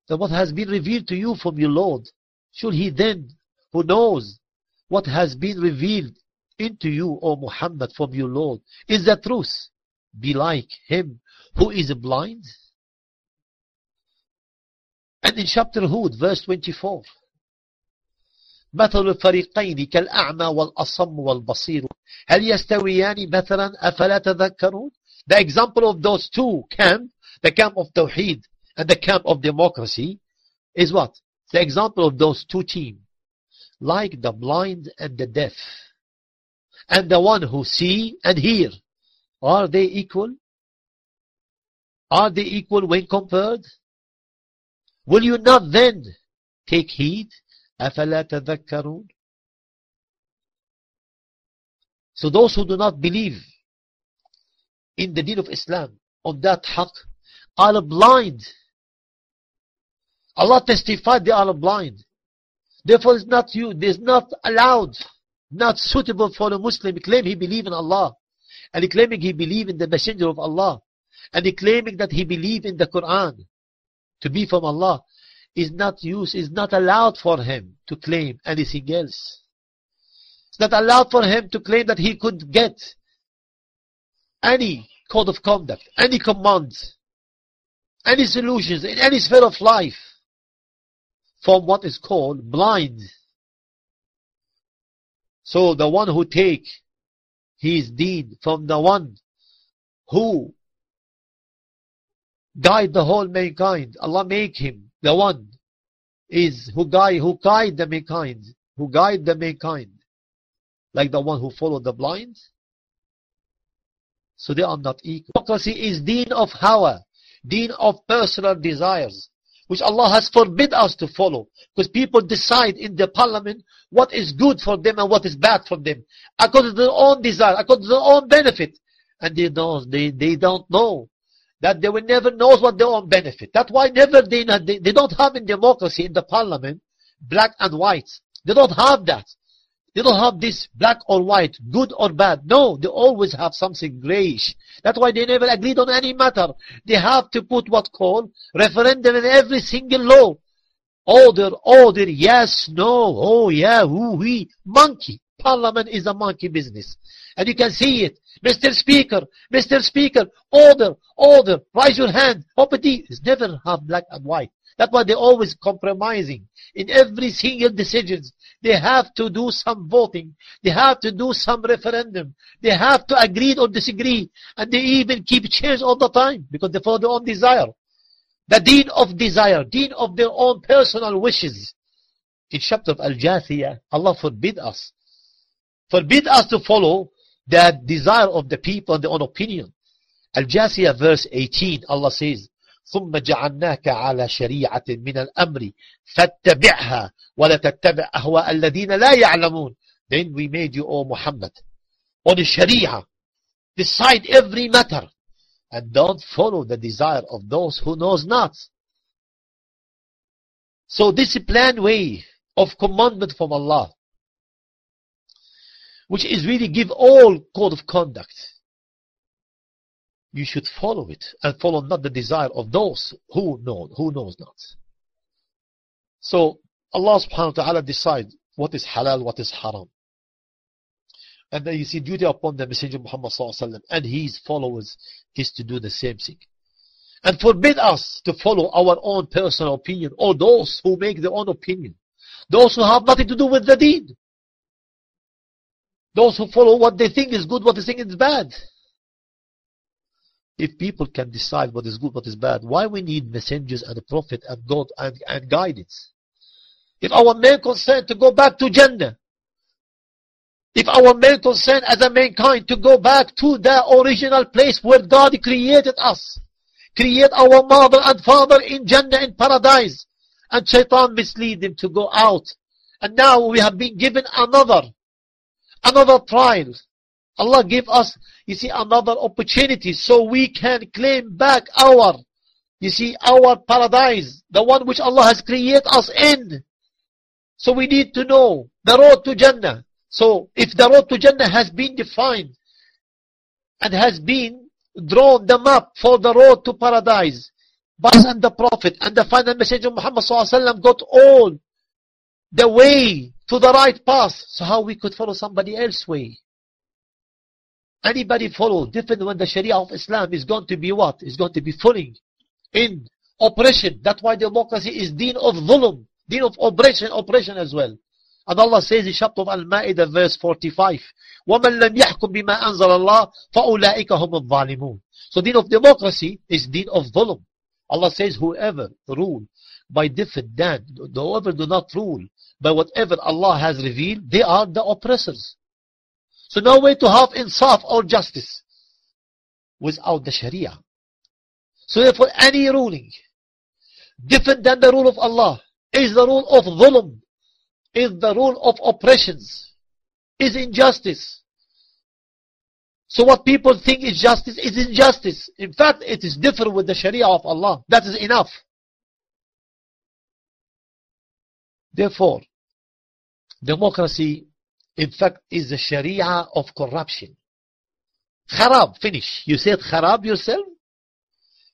that what has been revealed to you from your Lord, should he then, who knows what has been revealed into you, O Muhammad, from your Lord, is the truth, be like him who is blind? And in chapter Hud, verse 24, مثل الفريقين كالأعمى والأصم والبصير هل يستويان مثلا أفلا تذكرون The example of those two camp, the camp of Tawheed and the camp of democracy, is what? the example of those two teams, like the blind and the deaf, and the one who see and hear, are they equal? Are they equal when compared? Will you not then take heed? أَفَلَا تَذَكَّرُونَ So those who do not believe in the deen of Islam, on that haqq, are blind. Allah testified they are blind. Therefore it's not you, it is not allowed, not suitable for a Muslim claim he believe in Allah. And claiming he believe in the messenger of Allah. And claiming that he believe in the Quran to be from Allah is not used, is not allowed for him to claim anything else. It's not allowed for him to claim that he could get any code of conduct, any commands, any solutions in any sphere of life from what is called blind. So the one who take his deen from the one who guide the whole mankind, Allah make him the one is who guide who guide the mankind, who guide the mankind, like the one who follow the blind. So they are not equal. Democracy is deen of hawa, deen of personal desires, which Allah has forbid us to follow. Because people decide in the parliament what is good for them and what is bad for them. According to their own desire, according to their own benefit. And they don't, they, they don't know that they will never know what their own benefit. That's why never they, they, they don't have in democracy in the parliament black and white. They don't have that. They don't have this black or white, good or bad. No, they always have something grayish. That's why they never agreed on any matter. They have to put what called referendum in every single law. Order, order, yes, no, oh yeah, who, we, monkey. Parliament is a monkey business. And you can see it. Mr. Speaker, Mr. Speaker, order, order, raise your hand. Property is never have black and white. That's why they're always compromising. In every single decisions, they have to do some voting. They have to do some referendum. They have to agree or disagree. And they even keep change all the time because they follow their own desire. The deen of desire, deen of their own personal wishes. In chapter of Al-Jathiyah, Allah forbid us. Forbid us to follow the desire of the people and their own opinion. Al-Jathiyah verse 18, Allah says, ثم جعلناك على شريعة من الأمر فاتبعها ولا تتبع أهواء الذين لا يعلمون Then we made you, O Muhammad, on the Sharia. Decide every matter and don't follow the desire of those who knows not. So this planned way of commandment from Allah, which is really give all code of conduct, you should follow it and follow not the desire of those who know, who knows not. So Allah subhanahu wa ta'ala decides what is halal, what is haram. And then you see duty upon the Messenger Muhammad sallallahu and his followers is to do the same thing. And forbid us to follow our own personal opinion or those who make their own opinion. Those who have nothing to do with the deen. Those who follow what they think is good, what they think is bad. If people can decide what is good, what is bad, why we need messengers and a prophet and God and, and guidance? If our main concern to go back to Jannah, if our main concern as a mankind to go back to the original place where God created us, create our mother and father in Jannah in paradise, and shaitan mislead them to go out. And now we have been given another, another trial. Allah give us you see, another opportunity so we can claim back our, you see, our paradise, the one which Allah has created us in. So we need to know the road to Jannah. So if the road to Jannah has been defined and has been drawn the map for the road to paradise, but and the Prophet and the final messenger of Muhammad sallallahu got all the way to the right path. So how we could follow somebody else's way? Anybody follow different when the Sharia of Islam is going to be what? Is going to be falling in oppression. That's why democracy is deen of dhulm, deen of oppression, oppression as well. And Allah says in chapter of Al-Ma'idah verse 45, وَمَنْ لَمْ يَحْكُمْ بِمَا أَنزَلَ اللَّهِ فَأُولَٰئِكَ هُمُ الظَّالِمُونَ So deen of democracy is deen of dhulm. Allah says whoever rule by different than whoever do not rule by whatever Allah has revealed, they are the oppressors. So no way to have insaf or justice without the Sharia. So therefore any ruling different than the rule of Allah is the rule of dhulm, is the rule of oppressions, is injustice. So what people think is justice is injustice. In fact, it is different with the Sharia of Allah. That is enough. Therefore, democracy, in fact, is the Sharia of corruption. Kharab, finish. You said kharab yourself?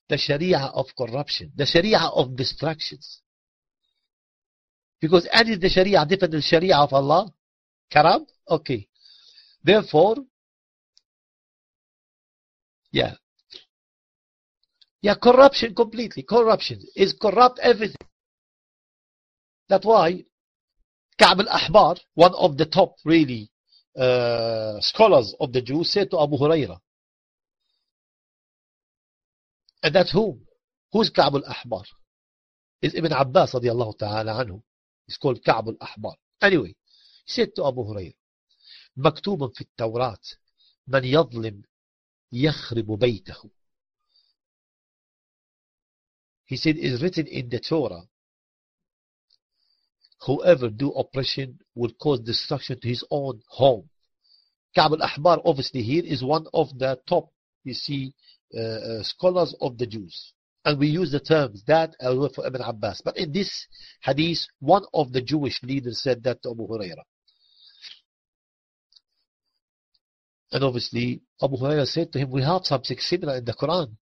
The Sharia of corruption. The Sharia of distractions. Because any the Sharia different than the Sharia of Allah? Kharab? Okay. Therefore, yeah. Yeah, corruption completely. Corruption is corrupt everything. That's why Ka'b al-Ahbar, one of the top really uh, scholars of the Jews, said to Abu Huraira, and that's whom? Who's Ka'b al-Ahbar? Is Ibn Abbas radiallahu ta'ala anhu. He's called Ka'b al-Ahbar. Anyway, he said to Abu Huraira, مكتوب في التوراة من يظلم يخرب بيته He said, is written in the Torah, whoever do oppression will cause destruction to his own home. Ka'b al-Ahbar, obviously here, is one of the top, you see, uh, uh, scholars of the Jews. And we use the terms that as well for Ibn Abbas. But in this hadith, one of the Jewish leaders said that to Abu Huraira. And obviously, Abu Huraira said to him, we have something similar in the Quran.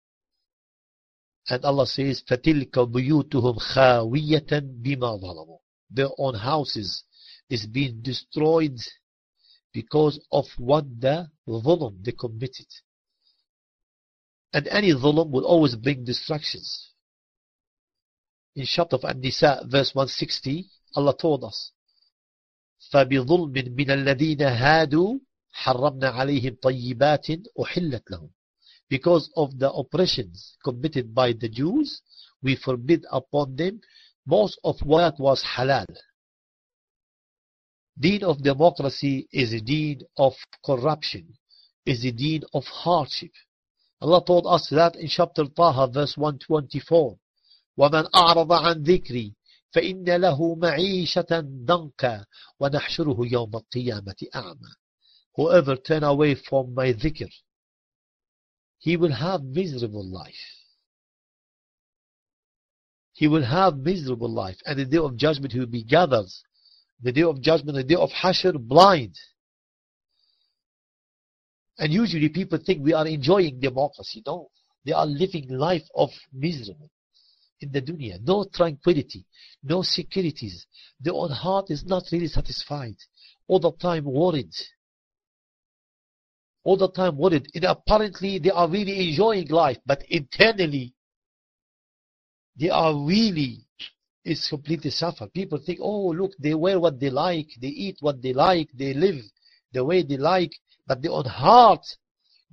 And Allah says, فَتِلْكَ بُيُوتُهُمْ خَاوِيَّةً بِمَا ظَلَمُوا Their own houses is being destroyed because of what the dhulm they committed. And any dhulm will always bring destructions. In chapter of An-Nisa, verse 160, Allah told us, فَبِظُلْمٍ مِّنَ الَّذِينَ هَادُوا حرمنا عليهم طيبات أحلت لهم because of the oppressions committed by the Jews we forbid upon them most of what was halal. Deen of democracy is a deen of corruption, is a deen of hardship. Allah told us that in chapter Taha verse 124. وَمَنْ أَعْرَضَ عَنْ ذِكْرِي فَإِنَّ لَهُ مَعِيشَةً دَنْكَ وَنَحْشُرُهُ يَوْمَ الْقِيَامَةِ أَعْمَى Whoever turn away from my dhikr, he will have miserable life. He will have miserable life. And the day of judgment he will be gathered. The day of judgment, the day of Hashr, blind. And usually people think we are enjoying democracy. No. They are living life of misery in the dunya. No tranquility, no securities. Their own heart is not really satisfied. All the time worried all the time worried. And apparently they are really enjoying life, but internally they are really it's completely suffer. People think, oh look, they wear what they like, they eat what they like, they live the way they like, but their own heart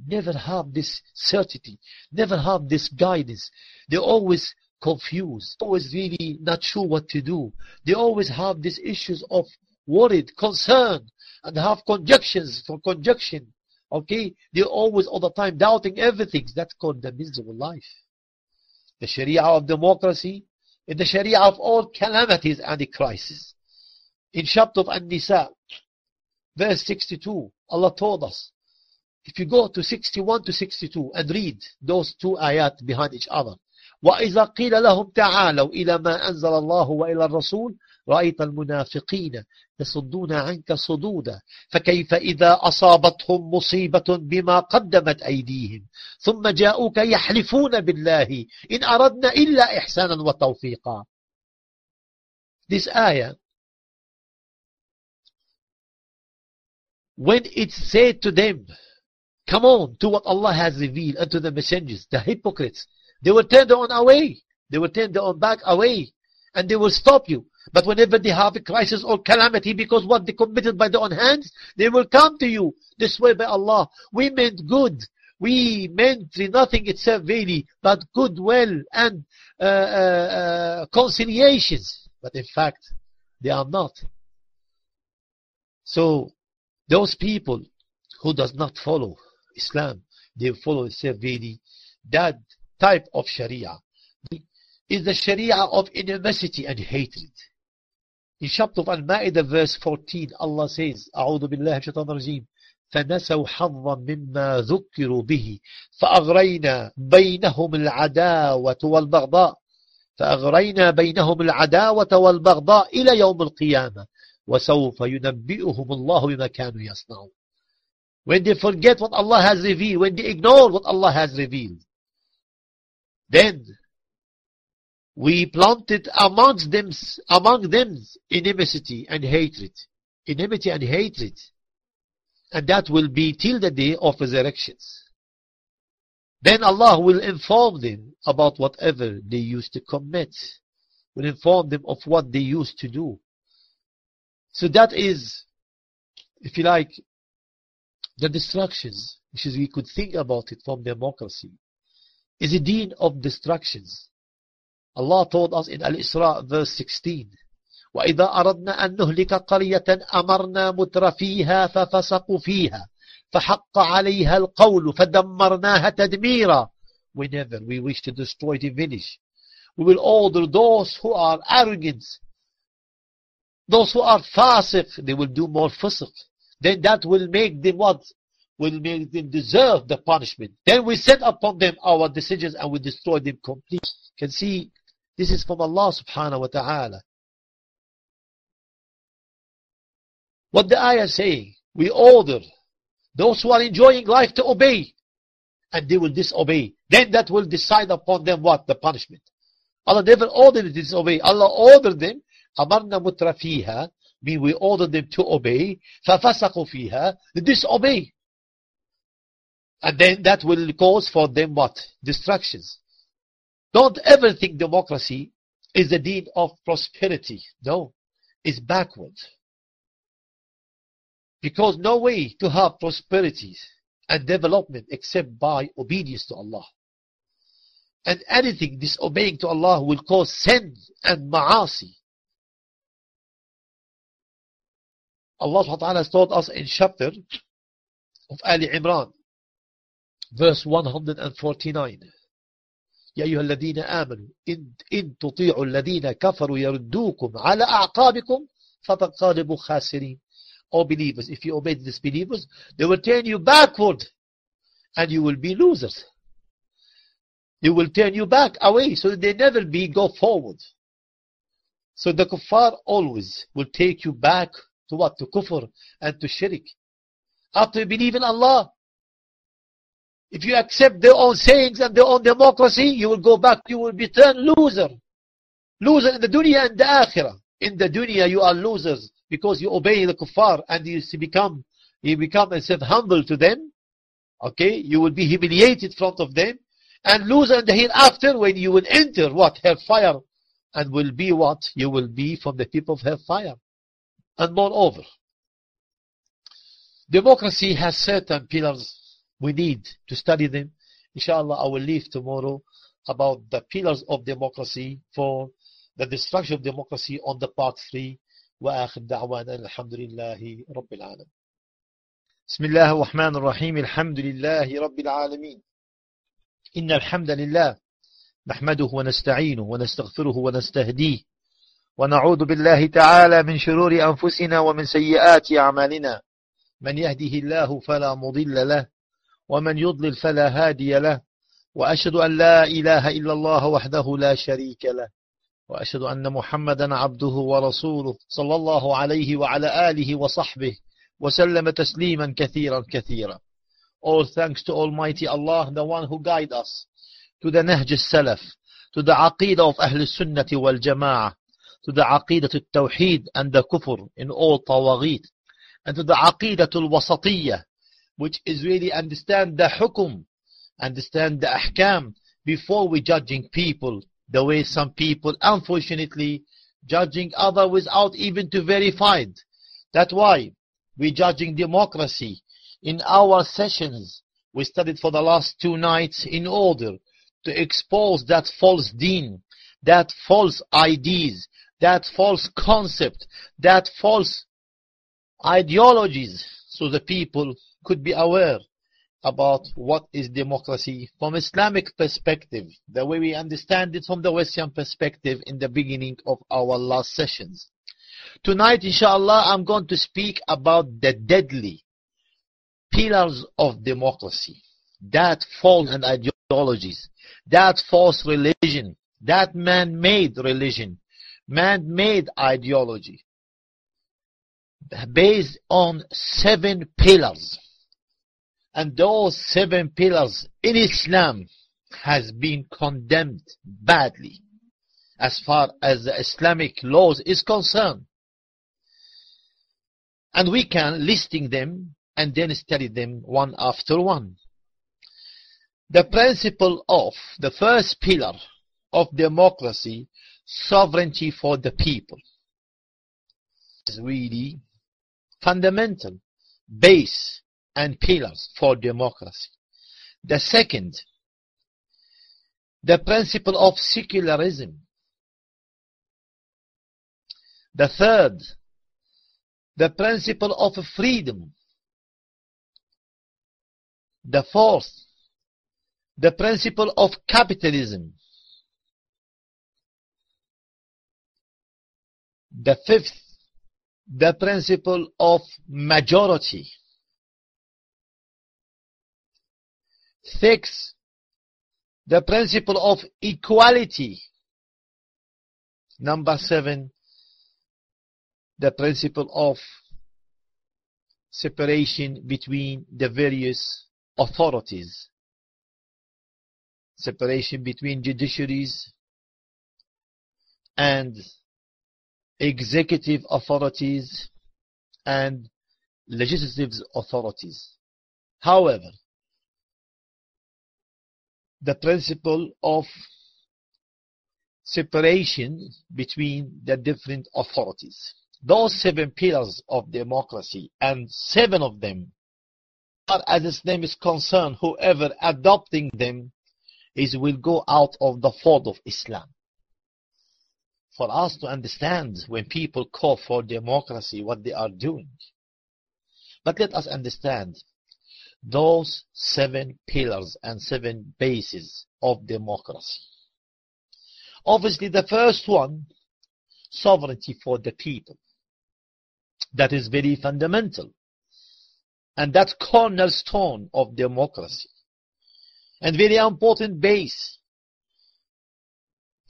never have this certainty, never have this guidance. They always confused, always really not sure what to do. They always have these issues of worried, concern, and have conjectures for conjunction Okay? They're always all the time doubting everything. That's called the miserable life The Sharia of democracy is the Sharia of all calamities and the crisis. In chapter of An-Nisa, verse 62, Allah told us, if you go to 61 to 62 and read those two ayat behind each other, وَإِذَا قِيلَ لَهُمْ تَعَالَوْا إِلَى مَا أَنزَلَ اللَّهُ وَإِلَى الرَّسُولِ رأيت المنافقين يصدون عنك صدودا فكيف إذا أصابتهم مصيبة بما قدمت أيديهم ثم جاءوك يحلفون بالله إن أردنا إلا إحسانا وتوفيقا This ayah when it said to them come on to what Allah has revealed and to the messengers the hypocrites they will turn their own away they will turn their own back away and they will stop you but whenever they have a crisis or calamity because what they committed by their own hands, they will come to you. This way by Allah. We meant good. we meant nothing except really but goodwill and uh, uh, uh, conciliations. But in fact, they are not. So, those people who does not follow Islam, they follow really that type of Sharia is the Sharia of animosity and hatred. In chapter Al-Ma'idah verse 14, Allah says, أعوذ بالله الشيطان الرجيم. فنسوا حظا مما ذكروا به. فأغرينا بينهم العداوة والبغضاء. فأغرينا بينهم العداوة والبغضاء إلى يوم القيامة. وسوف ينبئهم الله بما كانوا يصنعون. When they forget what Allah has revealed, when they ignore what Allah has revealed, then we planted amongst them, among them enmity and hatred. Enmity and hatred. And that will be till the day of resurrections. Then Allah will inform them about whatever they used to commit. Will inform them of what they used to do. So that is, if you like, the destructions, which is we could think about it from democracy, is a deen of destructions. Allah told us in Al-Isra verse 16, وَإِذَا أَرَدْنَا أَن نُهْلِكَ قَرْيَةً أَمَرْنَا مُتْرَ فِيهَا فَفَسَقُوا فِيهَا فَحَقَّ عَلَيْهَا الْقَوْلُ فَدَمَّرْنَاهَا تَدْمِيرًا Whenever we wish to destroy the village, we will order those who are arrogant, those who are fasiq, they will do more fasiq. Then that will make them what? Will make them deserve the punishment. Then we set upon them our decisions and we destroy them completely. Can see this is from Allah subhanahu wa ta'ala. What the ayah saying? We order those who are enjoying life to obey. And they will disobey. Then that will decide upon them what? The punishment. Allah never ordered them to disobey. Allah ordered them. أمرنا مترفيها mean we ordered them to obey. فَفَسَقُوا فِيهَا They disobey. And then that will cause for them what? Distractions. Don't ever think democracy is the deen of prosperity. No. It's backward. Because no way to have prosperity and development except by obedience to Allah. And anything disobeying to Allah will cause sin and ma'asi. Allah subhanahu wa ta'ala has taught us in chapter of Ali Imran, verse 149. يا أيها الذين آمنوا إن, إن تطيعوا الذين كفروا يردوكم على أعقابكم فتنقلبوا خاسرين O believers, if you obey the disbelievers, they will turn you backward and you will be losers. They will turn you back away so that they never be go forward. So the kuffar always will take you back to what? To kufr and to shirk. After you believe in Allah, if you accept their own sayings and their own democracy, you will go back, you will be turned loser. Loser in the dunya and the akhirah. In the dunya you are losers because you obey the kuffar and you become, you become and yourself humble to them. Okay, you will be humiliated in front of them. And loser in the hereafter when you will enter what? Hellfire. And will be what? You will be from the people of hellfire. And moreover, democracy has certain pillars. We need to study them. Inshallah, I will leave tomorrow about the pillars of democracy for the destruction of democracy on the part 3 وآخر دعوانا الحمد لله رب العالمين بسم الله الرحمن الرحيم الحمد لله رب العالمين إن الحمد لله نحمده ونستعينه ونستغفره ونستهديه ونعوذ بالله تعالى من شرور أنفسنا ومن سيئات أعمالنا من يهده الله فلا مضل له ومن يضلل فلا هادي له وأشهد أن لا إله إلا الله وحده لا شريك له وأشهد أن محمدا عبده ورسوله صلى الله عليه وعلى آله وصحبه وسلم تسليما كثيرا كثيرا All thanks to Almighty Allah, the one who guide us to the Nahj al-Salaf, to the Aqidah of Ahl Sunnah wal Jama'ah, to the Aqidah al-Tawheed and the Kufr in all Tawaghit, and to the Aqidah al-Wasatiyah, which is really understand the Hukum, understand the Ahkam, before we judging people the way some people, unfortunately, judging other without even to verify it. That's why we judging democracy in our sessions. we studied for the last two nights in order to expose that false deen, that false ideas, that false concept, that false ideologies, so the people could be aware about what is democracy from Islamic perspective, the way we understand it from the Western perspective in the beginning of our last sessions. Tonight, inshallah, I'm going to speak about the deadly pillars of democracy, that false and ideologies, that false religion, that man-made religion, man-made ideology, based on seven pillars. And those seven pillars in Islam has been condemned badly as far as the Islamic laws is concerned. And we can listing them and then study them one after one. The principle of the first pillar of democracy, sovereignty for the people, is really fundamental base and pillars for democracy. The second, the principle of secularism. The third, the principle of freedom. The fourth, the principle of capitalism. The fifth, the principle of majority. Six, the principle of equality. Number seven, the principle of separation between the various authorities. Separation between judiciaries and executive authorities and legislative authorities. However, the principle of separation between the different authorities. Those seven pillars of democracy, and seven of them are, as its name is concerned, whoever adopting them is will go out of the fold of Islam. For us to understand when people call for democracy, what they are doing. But let us understand those seven pillars and seven bases of democracy. Obviously, the first one, sovereignty for the people. That is very fundamental. And that cornerstone of democracy. And very important base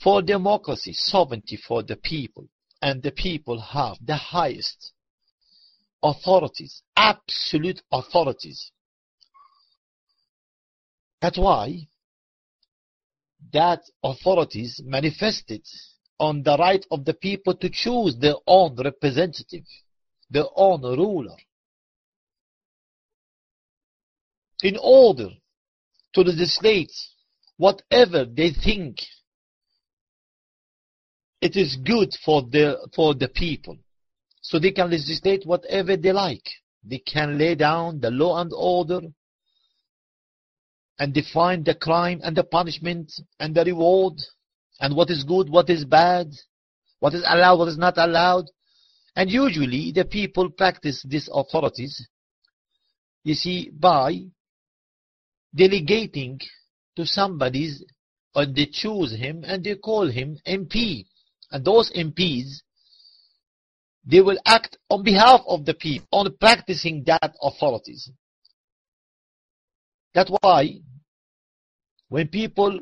for democracy, sovereignty for the people. And the people have the highest authorities, absolute authorities that's why that authorities manifested on the right of the people to choose their own representative, their own ruler. In order to legislate whatever they think it is good for the, for the people. So they can legislate whatever they like. They can lay down the law and order and define the crime and the punishment and the reward and what is good, what is bad, what is allowed, what is not allowed. And usually the people practice these authorities, you see, by delegating to somebody's, or they choose him and they call him MP. And those MPs, they will act on behalf of the people, on practicing that authorities. That's why when people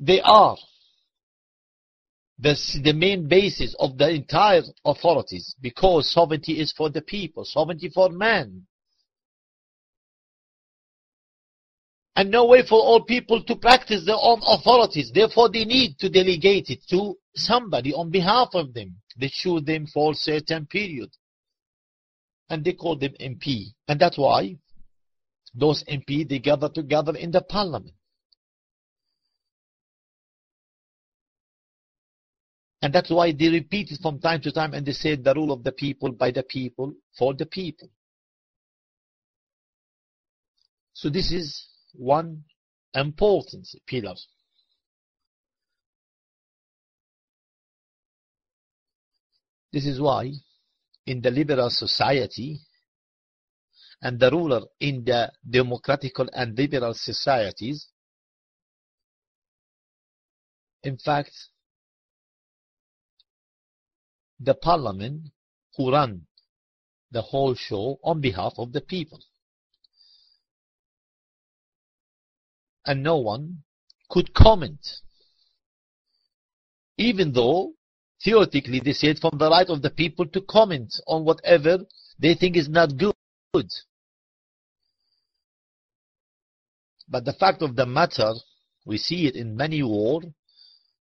they are the, the main basis of the entire authorities because sovereignty is for the people, sovereignty for man. And no way for all people to practice their own authorities. Therefore, they need to delegate it to somebody on behalf of them. They choose them for a certain period. And they call them MP. And that's why those MP, they gather together in the parliament. And that's why they repeat it from time to time and they say the rule of the people, by the people, for the people. So this is one important pillar. This is why in the liberal society and the ruler in the democratical and liberal societies, in fact, the parliament who run the whole show on behalf of the people. And no one could comment. Even though theoretically they said from the right of the people to comment on whatever they think is not good. But the fact of the matter, we see it in many wars.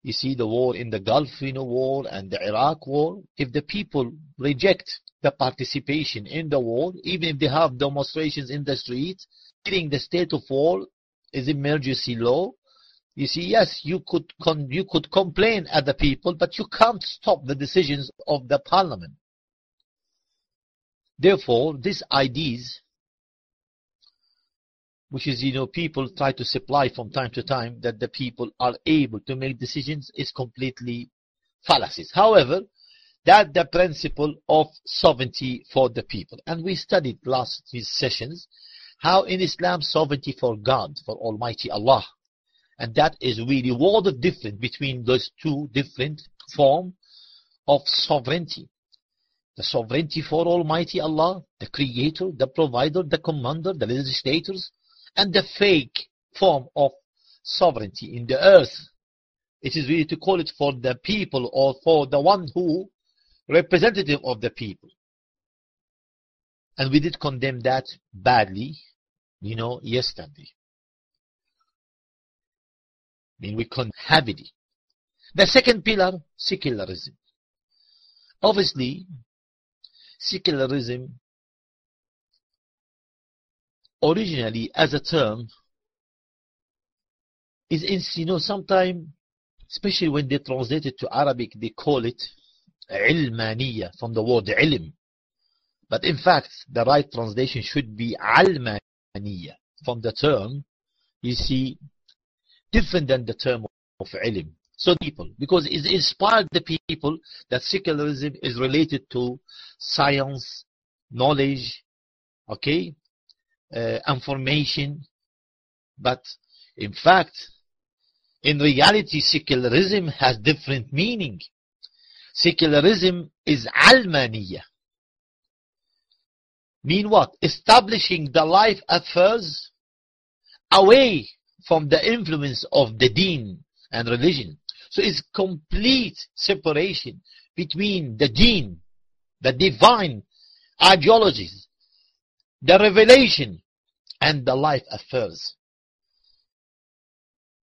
You see the war in the Gulf you know, war and the Iraq war. If the people reject the participation in the war, even if they have demonstrations in the streets, during the state of war is emergency law. You see, yes, you could you could complain at the people, but you can't stop the decisions of the parliament. Therefore, these ideas which is, you know, people try to supply from time to time that the people are able to make decisions is completely fallacies. However, that the principle of sovereignty for the people. And we studied last these sessions how in Islam sovereignty for God, for Almighty Allah. And that is really world of difference between those two different form of sovereignty. The sovereignty for Almighty Allah, the creator, the provider, the commander, the legislators, and the fake form of sovereignty in the earth. It is really to call it for the people or for the one who representative of the people. And we did condemn that badly, you know, yesterday. I mean, we condemn heavily. The second pillar, secularism. Obviously, secularism originally as a term is in, you know, sometimes, especially when they translate it to Arabic, they call it ilmaniya from the word ilm. But in fact, the right translation should be almaniya from the term, you see, different than the term of ilm. So people, because it inspired the people that secularism is related to science, knowledge, okay, uh, information. But in fact, in reality, secularism has different meaning. Secularism is almaniya. Mean what? Establishing the life affairs away from the influence of the deen and religion. So it's complete separation between the deen, the divine ideologies, the revelation, and the life affairs.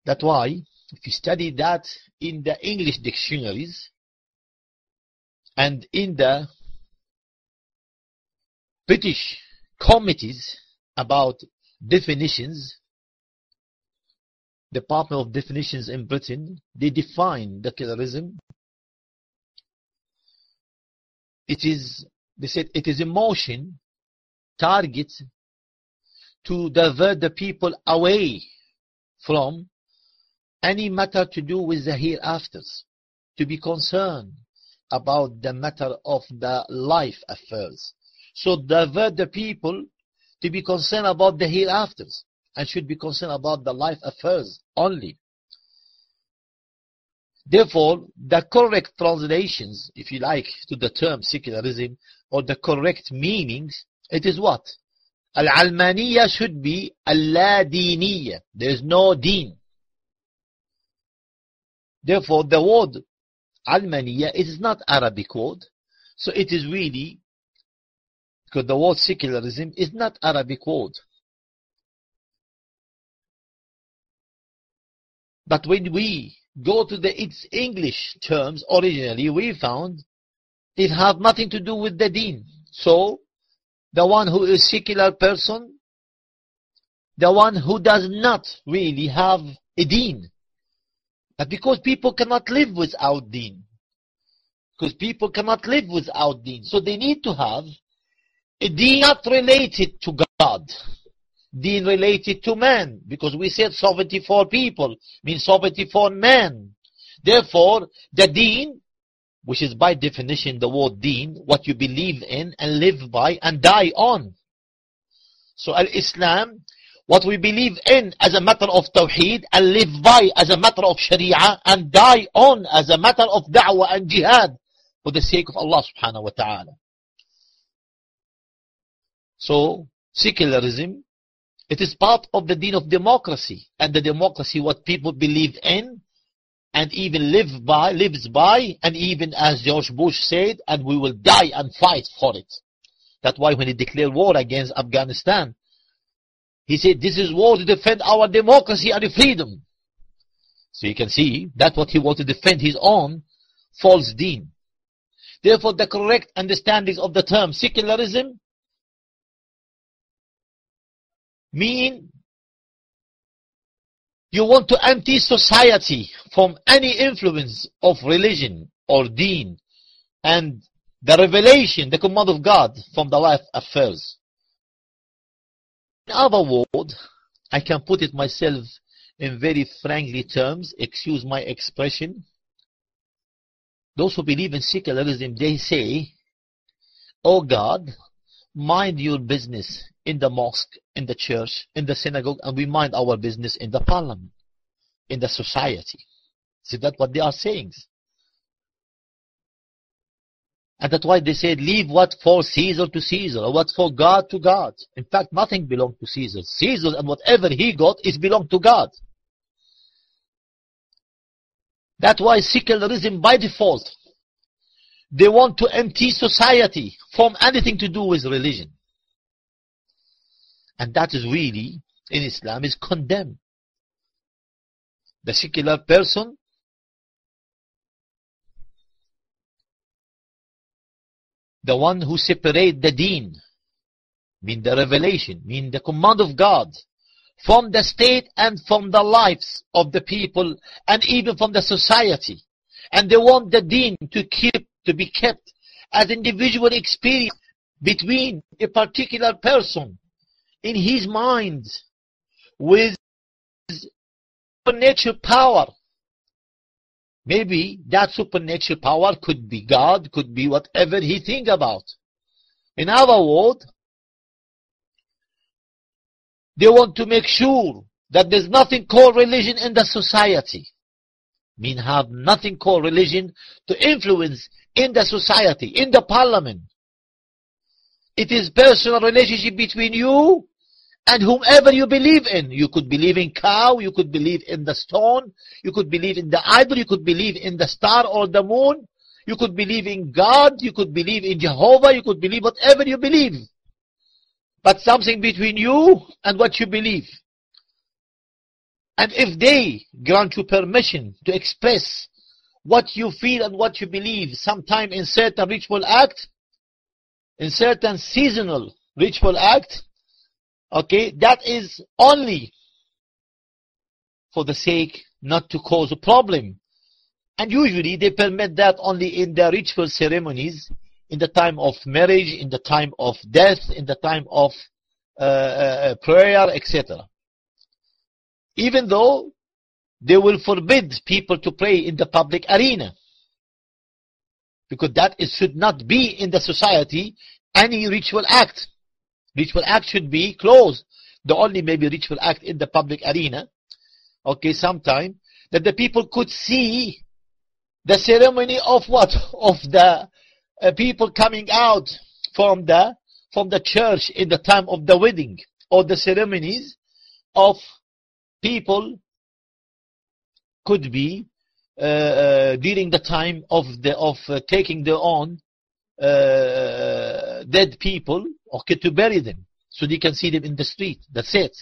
That's why, if you study that in the English dictionaries and in the British committees about definitions, Department of Definitions in Britain, they define secularism. It is, they said, it is emotion target to divert the people away from any matter to do with the hereafters, to be concerned about the matter of the life affairs. So divert the people to be concerned about the hereafters and should be concerned about the life affairs only. Therefore, the correct translations, if you like, to the term secularism or the correct meanings, it is what? Al-Almaniya should be Al-Ladiniya. There is no deen. Therefore, the word Almaniya is not Arabic word. So it is really, because the word secularism is not Arabic word. But when we go to the its English terms originally, we found it had nothing to do with the deen. So the one who is secular person, the one who does not really have a deen. But because people cannot live without deen. Because people cannot live without deen. So they need to have deen not related to God. deen related to man, because we said 74 people, means 74 men. Therefore, the deen, which is by definition the word deen, what you believe in and live by and die on. So al-Islam, what we believe in as a matter of tawheed and live by as a matter of sharia and die on as a matter of da'wah and jihad for the sake of Allah subhanahu wa ta'ala. So, secularism, it is part of the deen of democracy. And the democracy, what people believe in, and even live by, lives by, and even as George Bush said, and we will die and fight for it. That's why when he declared war against Afghanistan, he said, this is war to defend our democracy and freedom. So you can see, that's what he wanted to defend his own false deen. Therefore, the correct understanding of the term secularism mean you want to empty society from any influence of religion or deen and the revelation, the command of God from the life affairs. In other words, I can put it myself in very frankly terms, excuse my expression. Those who believe in secularism, they say, Oh God, mind your business in the mosque, in the church, in the synagogue, and we mind our business in the parliament, in the society. See that what they are saying? And that's why they said, leave what for Caesar to Caesar, or what for God to God. In fact, nothing belongs to Caesar. Caesar and whatever he got is belong to God. That's why secularism by default, they want to empty society from anything to do with religion. And that is really, in Islam, is condemned. The secular person the one who separate the deen, mean the revelation, mean the command of God, from the state and from the lives of the people and even from the society. And they want the deen to keep, to be kept as individual experience between a particular person in his mind with supernatural power Maybe that supernatural power could be God, could be whatever he think about. In other words, they want to make sure that there's nothing called religion in the society. Mean have nothing called religion to influence in the society, in the parliament. It is personal relationship between you and whomever you believe in. You could believe in cow, you could believe in the stone, you could believe in the idol, you could believe in the star or the moon, you could believe in God, you could believe in Jehovah, you could believe whatever you believe. But something between you and what you believe. And if they grant you permission to express what you feel and what you believe, sometime in certain ritual act, in certain seasonal ritual act, Okay, that is only for the sake not to cause a problem. And usually they permit that only in the ritual ceremonies, in the time of marriage, in the time of death, in the time of uh, uh, prayer, etc. Even though they will forbid people to pray in the public arena. Because that is, should not be in the society any ritual act. Ritual act should be closed. The only maybe ritual act in the public arena, okay, sometime, that the people could see the ceremony of what? [laughs] Of the uh, people coming out from the, from the church in the time of the wedding, or the ceremonies of people could be uh, uh, during the time of the of uh, taking their own uh, dead people okay, to bury them so they can see them in the street. That's it.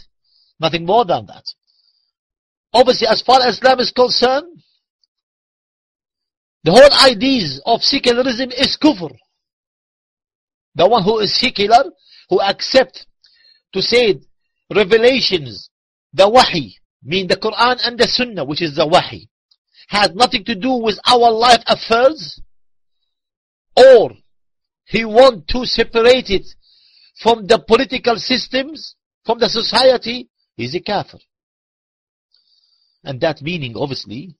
Nothing more than that. Obviously, as far as Islam is concerned, the whole ideas of secularism is kufr. The one who is secular, who accept to say revelations, the wahi, mean the Quran and the Sunnah, which is the wahi, has nothing to do with our life affairs, or he want to separate it from the political systems from the society, he's a kafir. And that meaning, obviously,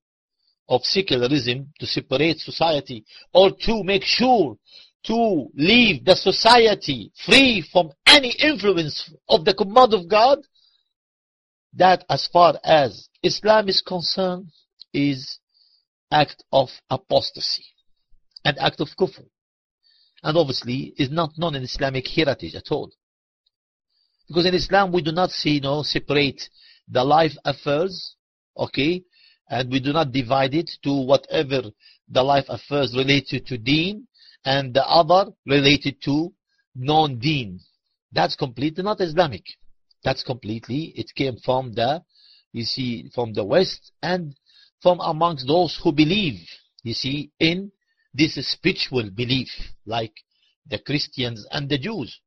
of secularism to separate society or to make sure to leave the society free from any influence of the command of God, that as far as Islam is concerned, is act of apostasy, an act of kufr. And obviously is not known in Islamic heritage at all. Because in Islam we do not see, you know, separate the life affairs, okay, and we do not divide it to whatever the life affairs related to deen and the other related to non-deen. That's completely not Islamic. That's completely, it came from the, you see, from the West and from amongst those who believe, you see, in this spiritual belief, like the Christians and the Jews.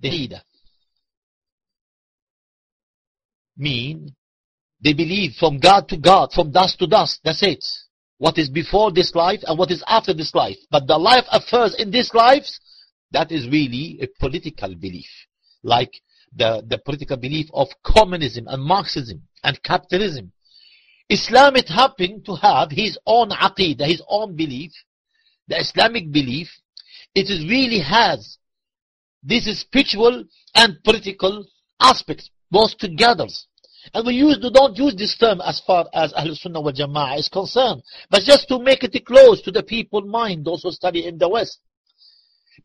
The leader. Mean, they believe from God to God, from dust to dust, that's it. What is before this life and what is after this life. But the life affairs in this life, that is really a political belief. Like the, the political belief of communism and Marxism and capitalism. Islam it happened to have his own aqidah, his own belief, the Islamic belief. It really has this spiritual and political aspects, both together. And we use, don't use this term as far as Ahlul Sunnah wal Jama'ah is concerned, but just to make it close to the people mind, those who study in the West.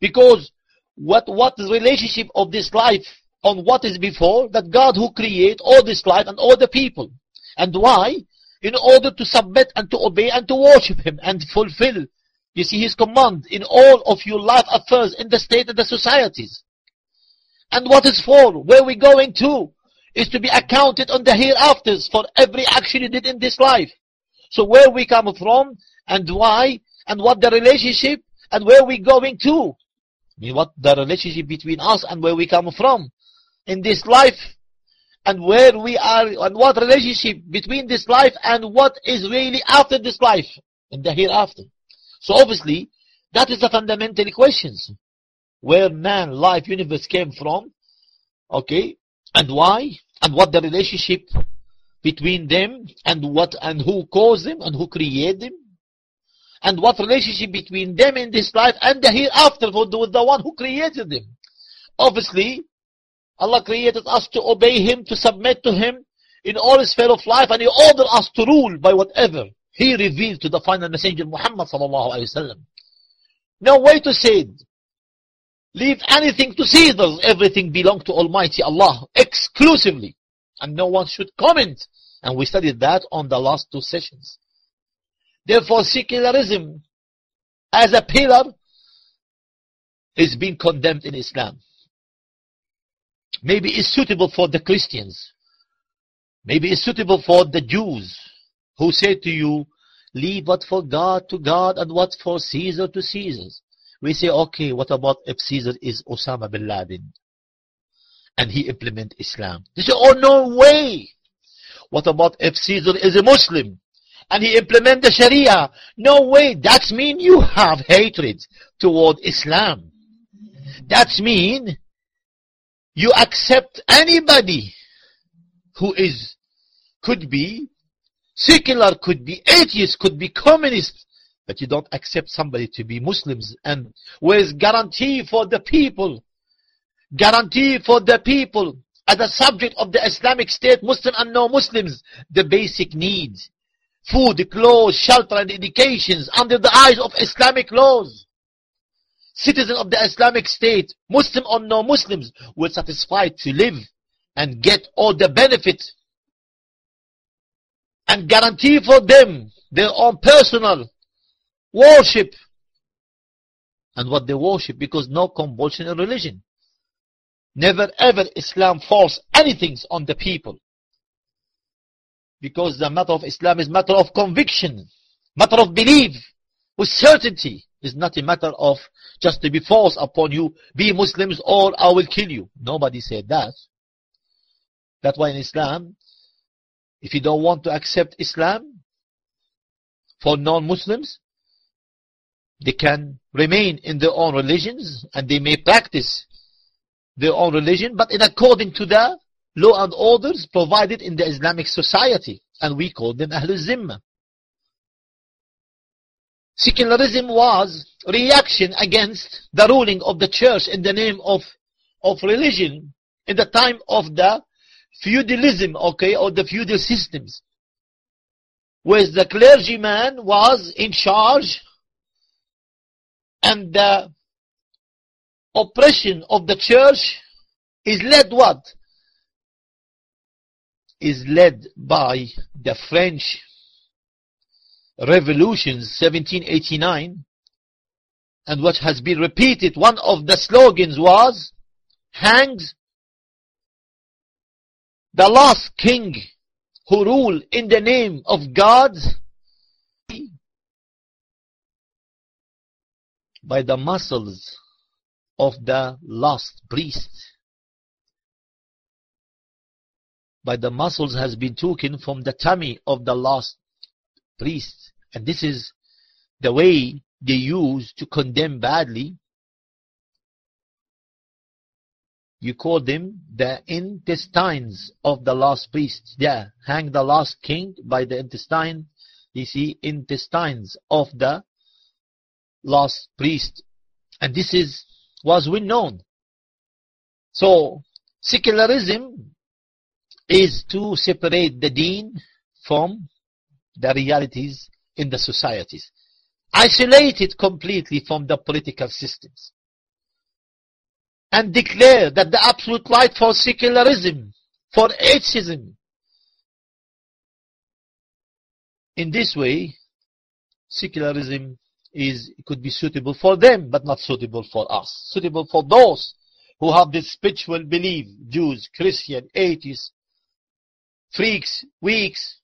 Because what, what is relationship of this life on what is before, that God who create all this life and all the people. And why? In order to submit and to obey and to worship Him and fulfill, you see, His command in all of your life affairs in the state and the societies. And what is for? Where we going to? Is to be accounted on the hereafters for every action you did in this life. So where we come from and why and what the relationship and where we going to. I mean, what the relationship between us and where we come from in this life and where we are and what relationship between this life and what is really after this life in the hereafter. So obviously, that is the fundamental questions. Where man, life, universe came from, okay, and why, and what the relationship between them, and what, and who caused them, and who created them, and what relationship between them in this life and the hereafter with the one who created them. Obviously, Allah created us to obey Him, to submit to Him in all sphere of life, and He ordered us to rule by whatever He revealed to the final messenger Muhammad sallallahu alaihi wasallam. No way to say it. Leave anything to Caesar. Everything belongs to Almighty Allah exclusively. And no one should comment. And we studied that on the last two sessions. Therefore, secularism as a pillar is being condemned in Islam. Maybe it's suitable for the Christians. Maybe it's suitable for the Jews who say to you, leave what for God to God and what for Caesar to Caesar. We say, okay, what about if Caesar is Osama bin Laden? And he implement Islam. They say, oh no way! What about if Caesar is a Muslim? And he implement the Sharia? No way! That's mean you have hatred toward Islam. That's mean you accept anybody who is, could be secular, could be atheist, could be communist, but you don't accept somebody to be Muslims and with guarantee for the people, guarantee for the people. As a subject of the Islamic State, Muslim and non-Muslims, the basic needs, food, clothes, shelter and educations under the eyes of Islamic laws citizen of the Islamic State, Muslim or non-Muslims, were satisfied to live and get all the benefits and guarantee for them their own personal worship and what they worship because no compulsion in religion. Never ever Islam force anything on the people. Because the matter of Islam is matter of conviction, matter of belief, with certainty is not a matter of just to be forced upon you, be Muslims or I will kill you. Nobody said that. That's why in Islam, if you don't want to accept Islam for non-Muslims, they can remain in their own religions and they may practice their own religion, but in according to the law and orders provided in the Islamic society. And we call them Ahlul Zimma. Secularism was reaction against the ruling of the church in the name of, of religion in the time of the feudalism, okay, or the feudal systems. Where the clergyman was in charge and the oppression of the church is led what? Is led by the French revolutions 1789 and what has been repeated one of the slogans was hanged the last king who ruled in the name of God by the muscles of the last priest. By the muscles has been taken from the tummy of the last priest and this is the way they use to condemn badly. You call them the intestines of the last priest. Yeah, hang the last king by the intestine. You see, intestines of the last priest. And this is, was well known. So, secularism is to separate the deen from the realities in the societies, isolated completely from the political systems, and declare that the absolute right for secularism, for atheism, in this way, secularism is could be suitable for them, but not suitable for us. Suitable for those who have this spiritual belief, Jews, Christian, atheists, freaks, weaks,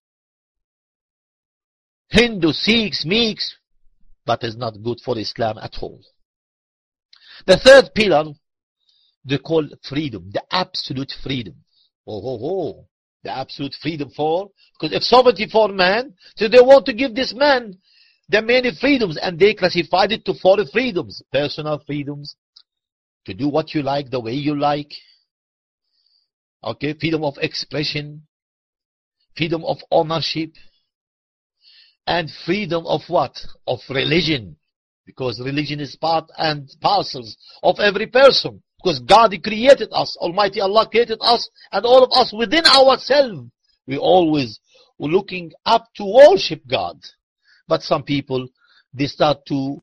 Hindu, Sikhs, but is not good for Islam at all. The third pillar, they call freedom, the absolute freedom. Oh, oh, oh, the absolute freedom for, because if 74 men, so they want to give this man the many freedoms, and they classified it to four freedoms. Personal freedoms, to do what you like, the way you like. Okay, freedom of expression, freedom of ownership, and freedom of what? Of religion. Because religion is part and parcels of every person. Because God created us, Almighty Allah created us, and all of us within ourselves. We always were looking up to worship God. But some people, they start to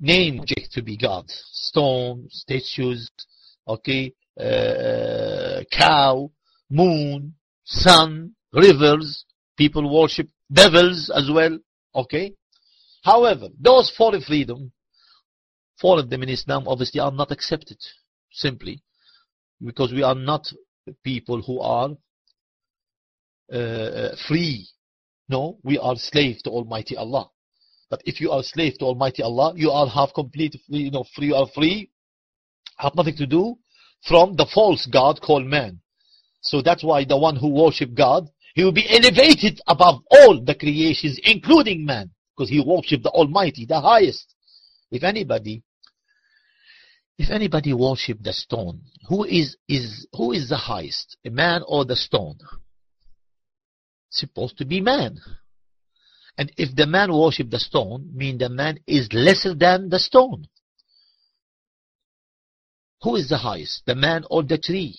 name to be God. Stone, statues, okay, uh, cow, moon, sun, rivers. People worship devils as well. Okay? However, those four freedom, of them in Islam obviously are not accepted. Simply. Because we are not people who are uh, uh, free. No, we are slave to Almighty Allah. But if you are slave to Almighty Allah, you are half complete, you know, free, you are free, have nothing to do from the false God called man. So that's why the one who worship God he will be elevated above all the creations, including man, because he worshipped the Almighty, the highest. If anybody, if anybody worship the stone, who is, is, who is the highest, a man or the stone? Supposed to be man. And if the man worship the stone, mean the man is lesser than the stone. Who is the highest, the man or the tree?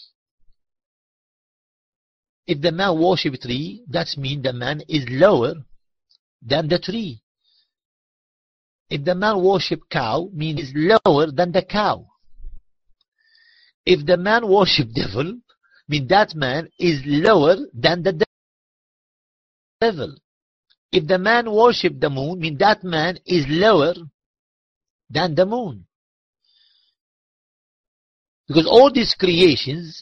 If the man worship tree, that means the man is lower than the tree. If the man worship cow, means lower than the cow. If the man worship devil, mean that man is lower than the devil. If the man worship the moon, mean that man is lower than the moon. Because all these creations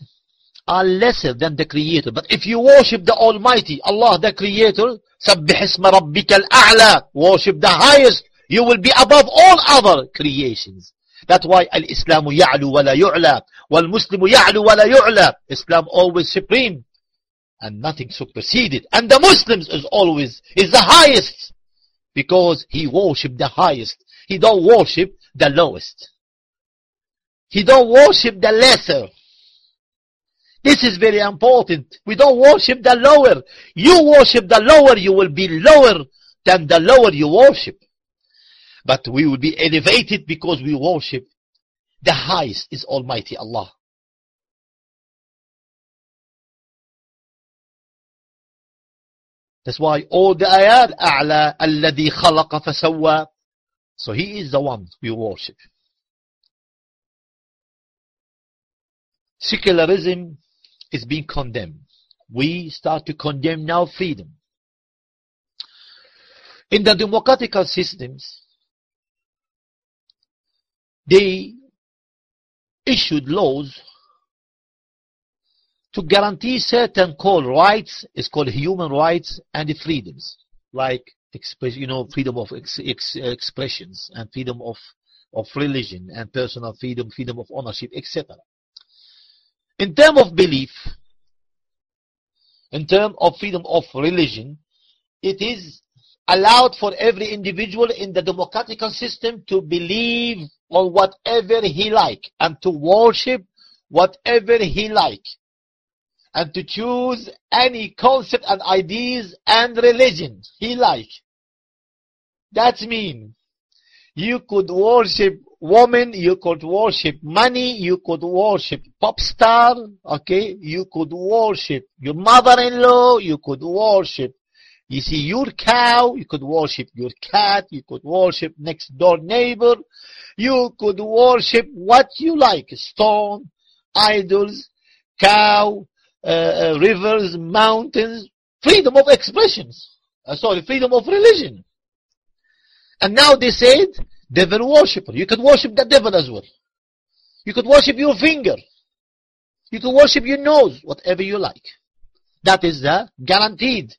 are lesser than the creator. But if you worship the Almighty, Allah the creator, سبح اسم ربك الأعلى, worship the highest, you will be above all other creations. That's why al-Islam يعلو ولا يعلى والمسلم يعلو ولا يعلى. Islam always supreme and nothing superseded. And the Muslims is always, is the highest because he worship the highest. He don't worship the lowest. He don't worship the lesser. This is very important. We don't worship the lower. You worship the lower, you will be lower than the lower you worship. But we will be elevated because we worship the highest is Almighty Allah. That's why all the ayat, أعلى الذي خلق فسوى. So he is the one we worship. Secularism is being condemned. We start to condemn now freedom. In the democratical systems, they issued laws to guarantee certain called rights, it's called human rights and freedoms, like express, you know, freedom of ex, ex, expressions and freedom of, of religion and personal freedom, freedom of ownership, etc. In terms of belief, in terms of freedom of religion, it is allowed for every individual in the democratic system to believe on whatever he like and to worship whatever he like and to choose any concept and ideas and religion he like. That means you could worship woman, you could worship money, you could worship pop star, okay? You could worship your mother-in-law, you could worship, you see, your cow, you could worship your cat, you could worship next door neighbor, you could worship what you like, stone, idols, cow, uh, uh, rivers, mountains, freedom of expressions, uh, sorry, freedom of religion. And now they said, devil worshipper. You could worship the devil as well. You could worship your finger. You could worship your nose, whatever you like. That is uh, guaranteed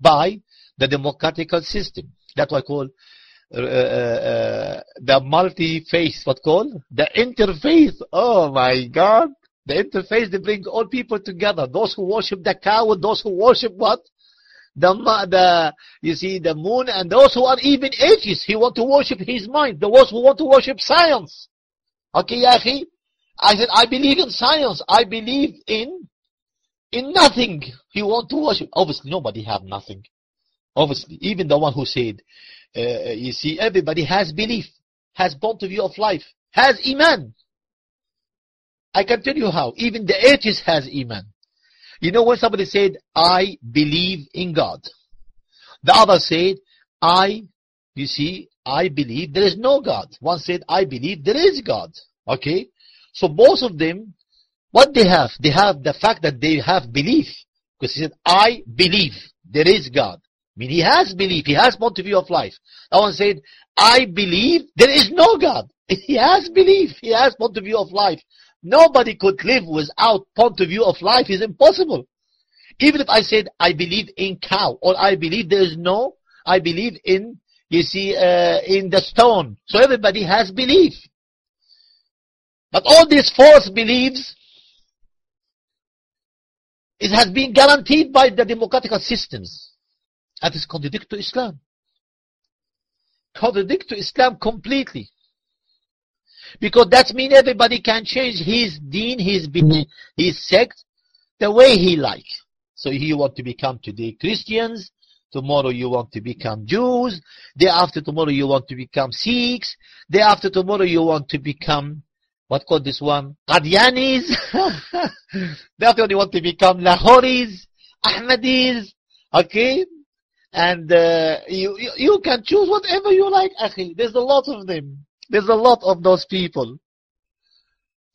by the democratical system. That's what I call uh, uh, uh the multi-faith, what called? The interfaith. Oh my God. The interfaith, they bring all people together. Those who worship the cow, those who worship what? The, the, you see, the moon, and those who are even atheists, he want to worship his mind. Those who want to worship science. Okay, Yahi? I said, I believe in science. I believe in, in nothing. He want to worship. Obviously, nobody have nothing. Obviously, even the one who said, uh, you see, everybody has belief, has point of view of life, has iman. I can tell you how. Even the atheist has iman. You know when somebody said, I believe in God. The other said, I, you see, I believe there is no God. One said, I believe there is God. Okay? So both of them, what they have? They have the fact that they have belief. Because he said, I believe there is God. I mean, he has belief. He has point of view of life. That one said, I believe there is no God. [laughs] He has belief. He has point of view of life. Nobody could live without point of view of life. is impossible. Even if I said, I believe in cow, or I believe there is no, I believe in, you see, uh, in the stone. So everybody has belief. But all these false beliefs, it has been guaranteed by the democratic systems. That is contradict to Islam. Contradict to Islam completely. Because that means everybody can change his deen, his, his sect, the way he like. So you want to become today Christians, tomorrow you want to become Jews, day after tomorrow you want to become Sikhs, day after tomorrow you want to become, what called this one? Qadianis, [laughs] day after you want to become Lahoris, Ahmadis, okay? And uh, you, you, you can choose whatever you like, akhi. There's a lot of them. There's a lot of those people.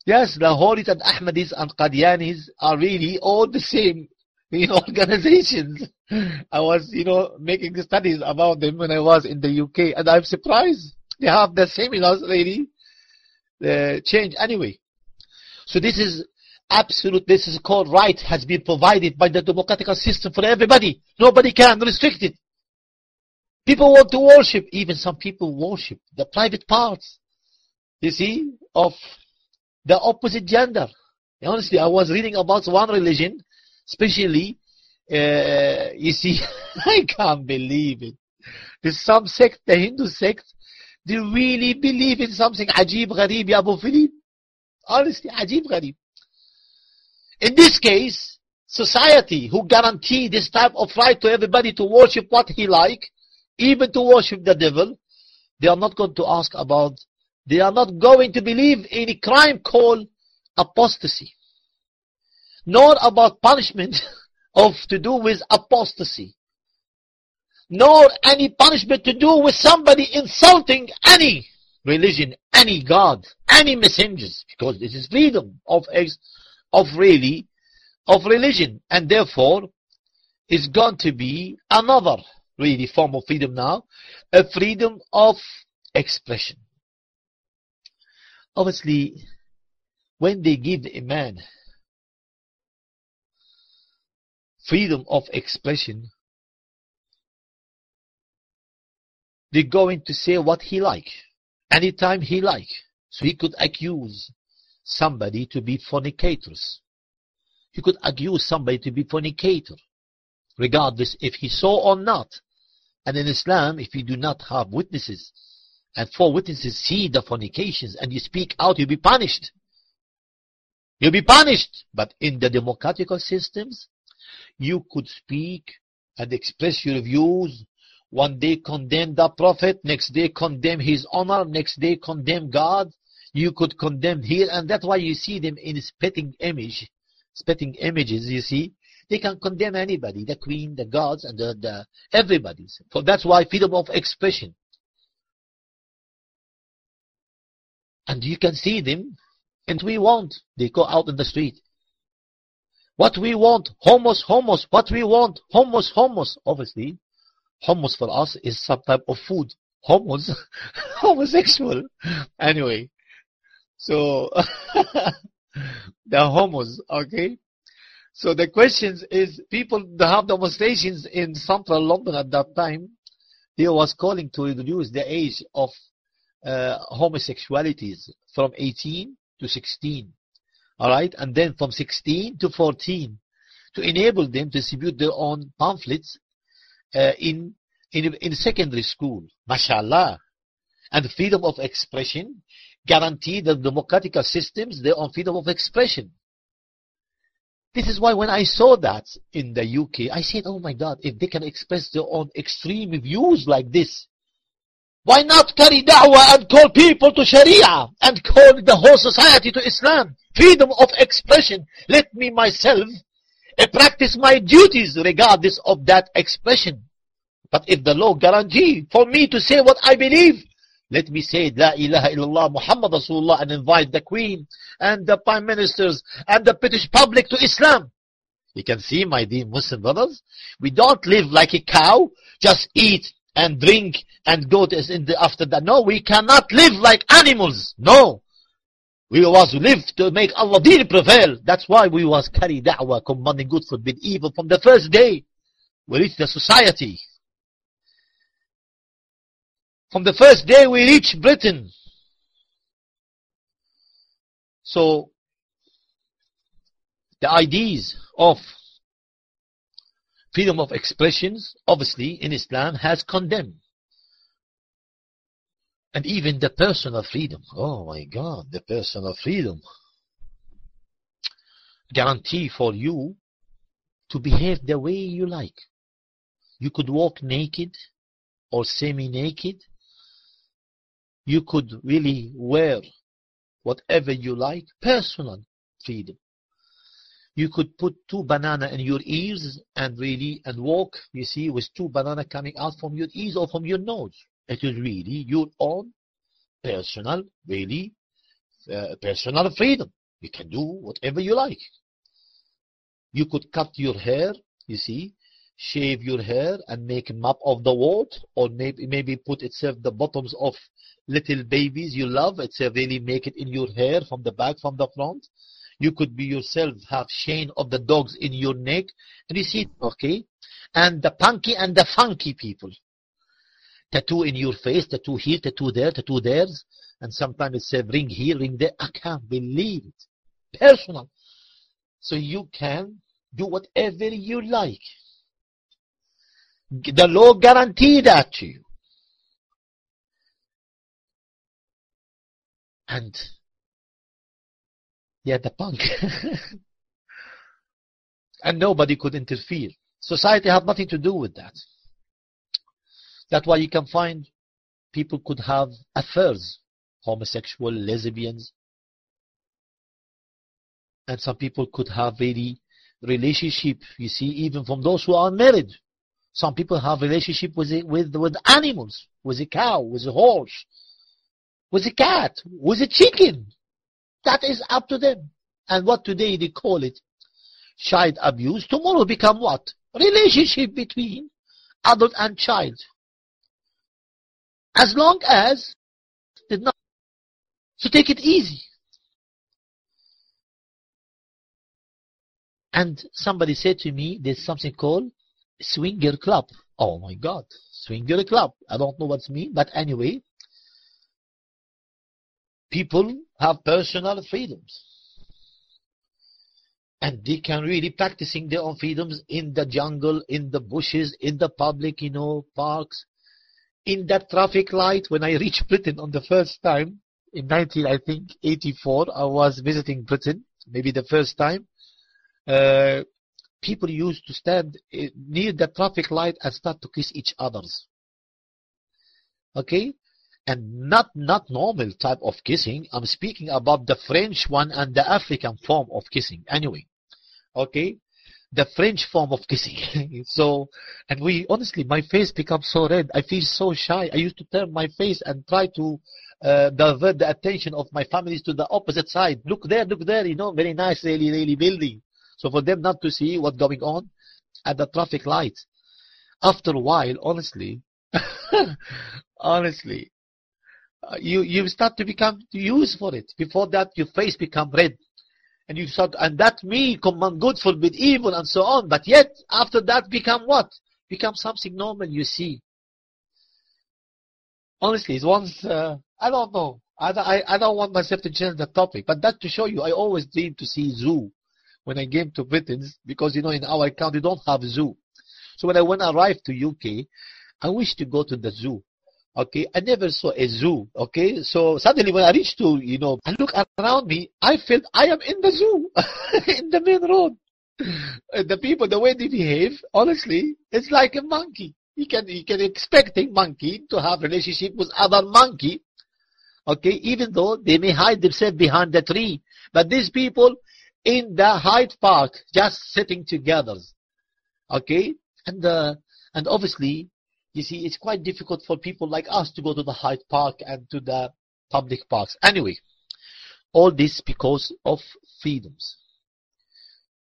Yes, Lahoris and Ahmadis and Qadianis are really all the same [laughs] know, organizations. I was, you know, making studies about them when I was in the UK, and I'm surprised they have the seminars really uh, change anyway. So this is absolute, this is called right has been provided by the democratic system for everybody. Nobody can restrict it. People want to worship, even some people worship the private parts, you see, of the opposite gender. Honestly, I was reading about one religion, especially, uh, you see, [laughs] I can't believe it. There's some sect, the Hindu sect, they really believe in something ajib gharib, ya Abu Philip. Honestly, ajib gharib. In this case, society who guarantee this type of right to everybody to worship what he like, even to worship the devil, they are not going to ask about, they are not going to believe in a crime called apostasy, nor about punishment [laughs] of to do with apostasy, nor any punishment to do with somebody insulting any religion, any God, any messengers, because this is freedom of, ex, of really, of religion, and therefore, is going to be another really form of freedom now, a freedom of expression. Obviously, when they give a man freedom of expression, they're going to say what he like anytime he like. So he could accuse somebody to be fornicators. He could accuse somebody to be fornicator, regardless if he saw or not. And in Islam, if you do not have witnesses, and four witnesses see the fornications, and you speak out, you'll be punished. You'll be punished. But in the democratical systems, you could speak and express your views one day condemn the Prophet, next day condemn his honor, next day condemn God. You could condemn here, and that's why you see them in spitting image, spitting images, you see. They can condemn anybody, the queen, the gods, and the, the everybody. So that's why freedom of expression. And you can see them, and we want. They go out in the street. What we want, homos, homos. What we want, homos, homos. Obviously, hummus for us is some type of food. Hummus, [laughs] homosexual. Anyway, so [laughs] the hummus, okay? So the questions is people have demonstrations in central London at that time. They was calling to reduce the age of uh, homosexualities from 18 to 16. Alright, and then from 16 to 14 to enable them to distribute their own pamphlets uh, in, in, in secondary school. MashaAllah. And freedom of expression guarantee the democratic systems their own freedom of expression. This is why when I saw that in the UK, I said, oh my God, if they can express their own extreme views like this, why not carry da'wah and call people to Sharia and call the whole society to Islam? Freedom of expression. Let me myself uh, practice my duties regardless of that expression. But if the law guarantee for me to say what I believe, let me say La ilaha illallah Muhammad Rasulullah and invite the Queen and the Prime Ministers and the British public to Islam. You can see, my dear Muslim brothers, we don't live like a cow, just eat and drink and go to, in the, after that. No, we cannot live like animals. No. We was live to make Allah deen prevail. That's why we was carry da'wah, commanding good, forbid evil from the first day. We reached the society. From the first day we reached Britain. So, the ideas of freedom of expressions, obviously, in Islam has condemned. And even the personal freedom. Oh my God, the personal freedom. Guarantee for you to behave the way you like. You could walk naked or semi-naked you could really wear whatever you like, personal freedom. You could put two banana in your ears and really and walk, you see, with two banana coming out from your ears or from your nose. It is really your own personal, really, uh, personal freedom. You can do whatever you like. You could cut your hair, you see, shave your hair and make a map of the world or maybe maybe put itself the bottoms of little babies you love it's a really make it in your hair from the back from the front. You could be yourself have chain of the dogs in your neck and you see okay? And the punky and the funky people. Tattoo in your face tattoo here tattoo there tattoo there and sometimes it's a ring here ring there. I can't believe it. Personal. So you can do whatever you like the law guaranteed that to you. And yeah, the punk. [laughs] And nobody could interfere. Society had nothing to do with that. That's why you can find people could have affairs, homosexual, lesbians, and some people could have very relationship. You see, even from those who are married, some people have relationship with with with animals, with a cow, with a horse, with a cat, with a chicken. That is up to them. And what today they call it child abuse, tomorrow become what? Relationship between adult and child. As long as did not so take it easy. And somebody said to me, there's something called swinger club. Oh my God, swinger club. I don't know what's mean, but anyway, people have personal freedoms. And they can really practicing their own freedoms in the jungle, in the bushes, in the public, you know, parks. In that traffic light, when I reached Britain on the first time, in 19, I think, 84, I was visiting Britain, maybe the first time. Uh, people used to stand eh, near the traffic light and start to kiss each others. Okay? And not, not normal type of kissing. I'm speaking about the French one and the African form of kissing. Anyway. Okay? The French form of kissing. [laughs] so, and we, honestly, my face becomes so red. I feel so shy. I used to turn my face and try to uh, divert the attention of my families to the opposite side. Look there, look there, you know, very nice, really, really building. So for them not to see what's going on at the traffic light. After a while, honestly, [laughs] honestly, uh, you, you start to become used for it. Before that, your face become red. And you start, and that me command good, forbid evil, and so on. But yet, after that, become what? Become something normal, you see. Honestly, it's once, uh, I don't know. I, I, I don't want myself to change the topic, but that to show you, I always dream to see zoo when I came to Britain, because you know in our country don't have zoo. So when I when arrived to UK, I wish to go to the zoo. Okay, I never saw a zoo. Okay, so suddenly when I reached to you know, I look around me, I felt I am in the zoo, [laughs] in the main road. The people, the way they behave, honestly, it's like a monkey. You can you can expect a monkey to have relationship with other monkey. Okay, even though they may hide themselves behind the tree, but these people in the Hyde Park, just sitting together. Okay? And, uh, and obviously, you see, it's quite difficult for people like us to go to the Hyde Park and to the public parks. Anyway, all this because of freedoms.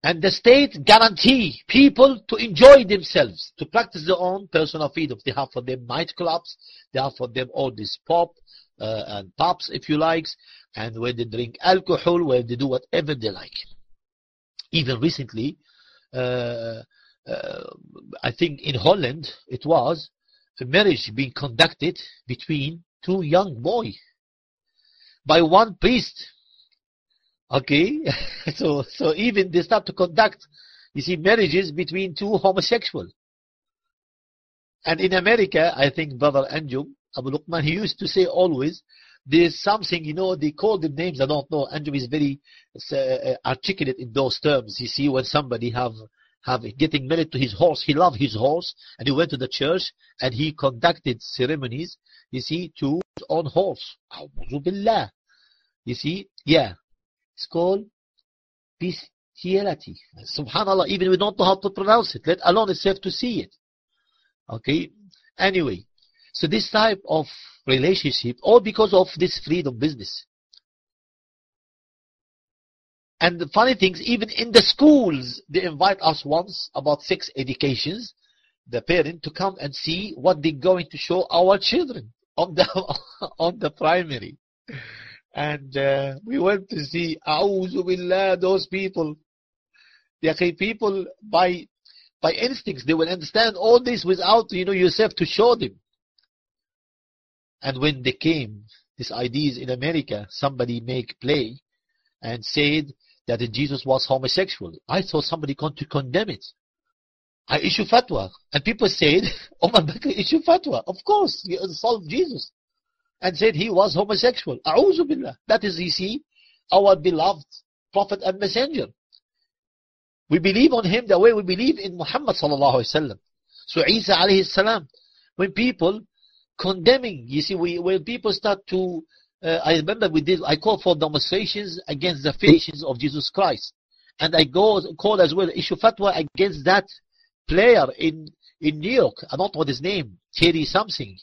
And the state guarantee people to enjoy themselves, to practice their own personal freedoms. They have for them nightclubs, they have for them all this pop uh, and pubs, if you like, and where they drink alcohol, where they do whatever they like. Even recently, uh, uh, I think in Holland it was a marriage being conducted between two young boys by one priest. Okay, [laughs] so so even they start to conduct, you see, marriages between two homosexuals. And in America, I think Brother Anjum Abu Luqman, he used to say always, there's something, you know, they call them names, I don't know. Andrew is very uh, articulate in those terms. You see, when somebody have, have getting married to his horse, he loved his horse, and he went to the church, and he conducted ceremonies, you see, to his own horse. You see, yeah. It's called bestiality. Subhanallah, even we don't know how to pronounce it, let alone it's to see it. Okay? Anyway, so this type of relationship, all because of this freedom business. And the funny things, even in the schools, they invite us once about sex educations, the parent to come and see what they're going to show our children on the [laughs] on the primary. And uh, we went to see, Billah, those people. The people by by instincts, they will understand all this without, you know, yourself to show them. And when they came, these ideas in America, somebody make play and said that Jesus was homosexual. I thought somebody going to condemn it. I issue fatwa. And people said, [laughs] Omar Bakri issue fatwa. Of course, he insult Jesus. And said he was homosexual. A'udhu billah. That is, you see, our beloved prophet and messenger. We believe on him the way we believe in Muhammad sallallahu alaihi wasallam. So Isa alayhi salam, when people condemning, you see, we, when people start to, uh, I remember we did, I called for demonstrations against the faces of Jesus Christ. And I go, called as well, issue fatwa against that player in, in New York. I don't know what his name, Terry something,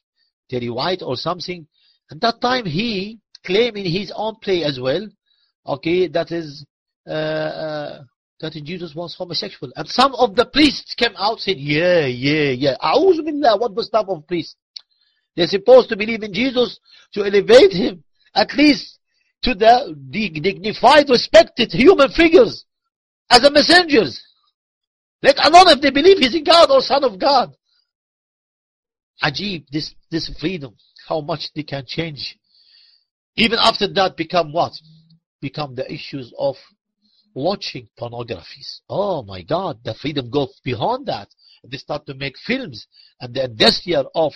Terry White or something. At that time he claiming his own play as well, okay, that is, uh, uh, that Jesus was homosexual. And some of the priests came out said, yeah, yeah, yeah. A'udhu billah, what was type of priest? They're supposed to believe in Jesus to elevate him, at least to the dignified, respected human figures as a messengers. Let alone if they believe he's a God or son of God. Ajib, this, this freedom, how much they can change. Even after that become what? Become the issues of watching pornographies. Oh my God, the freedom goes beyond that. They start to make films and the industry of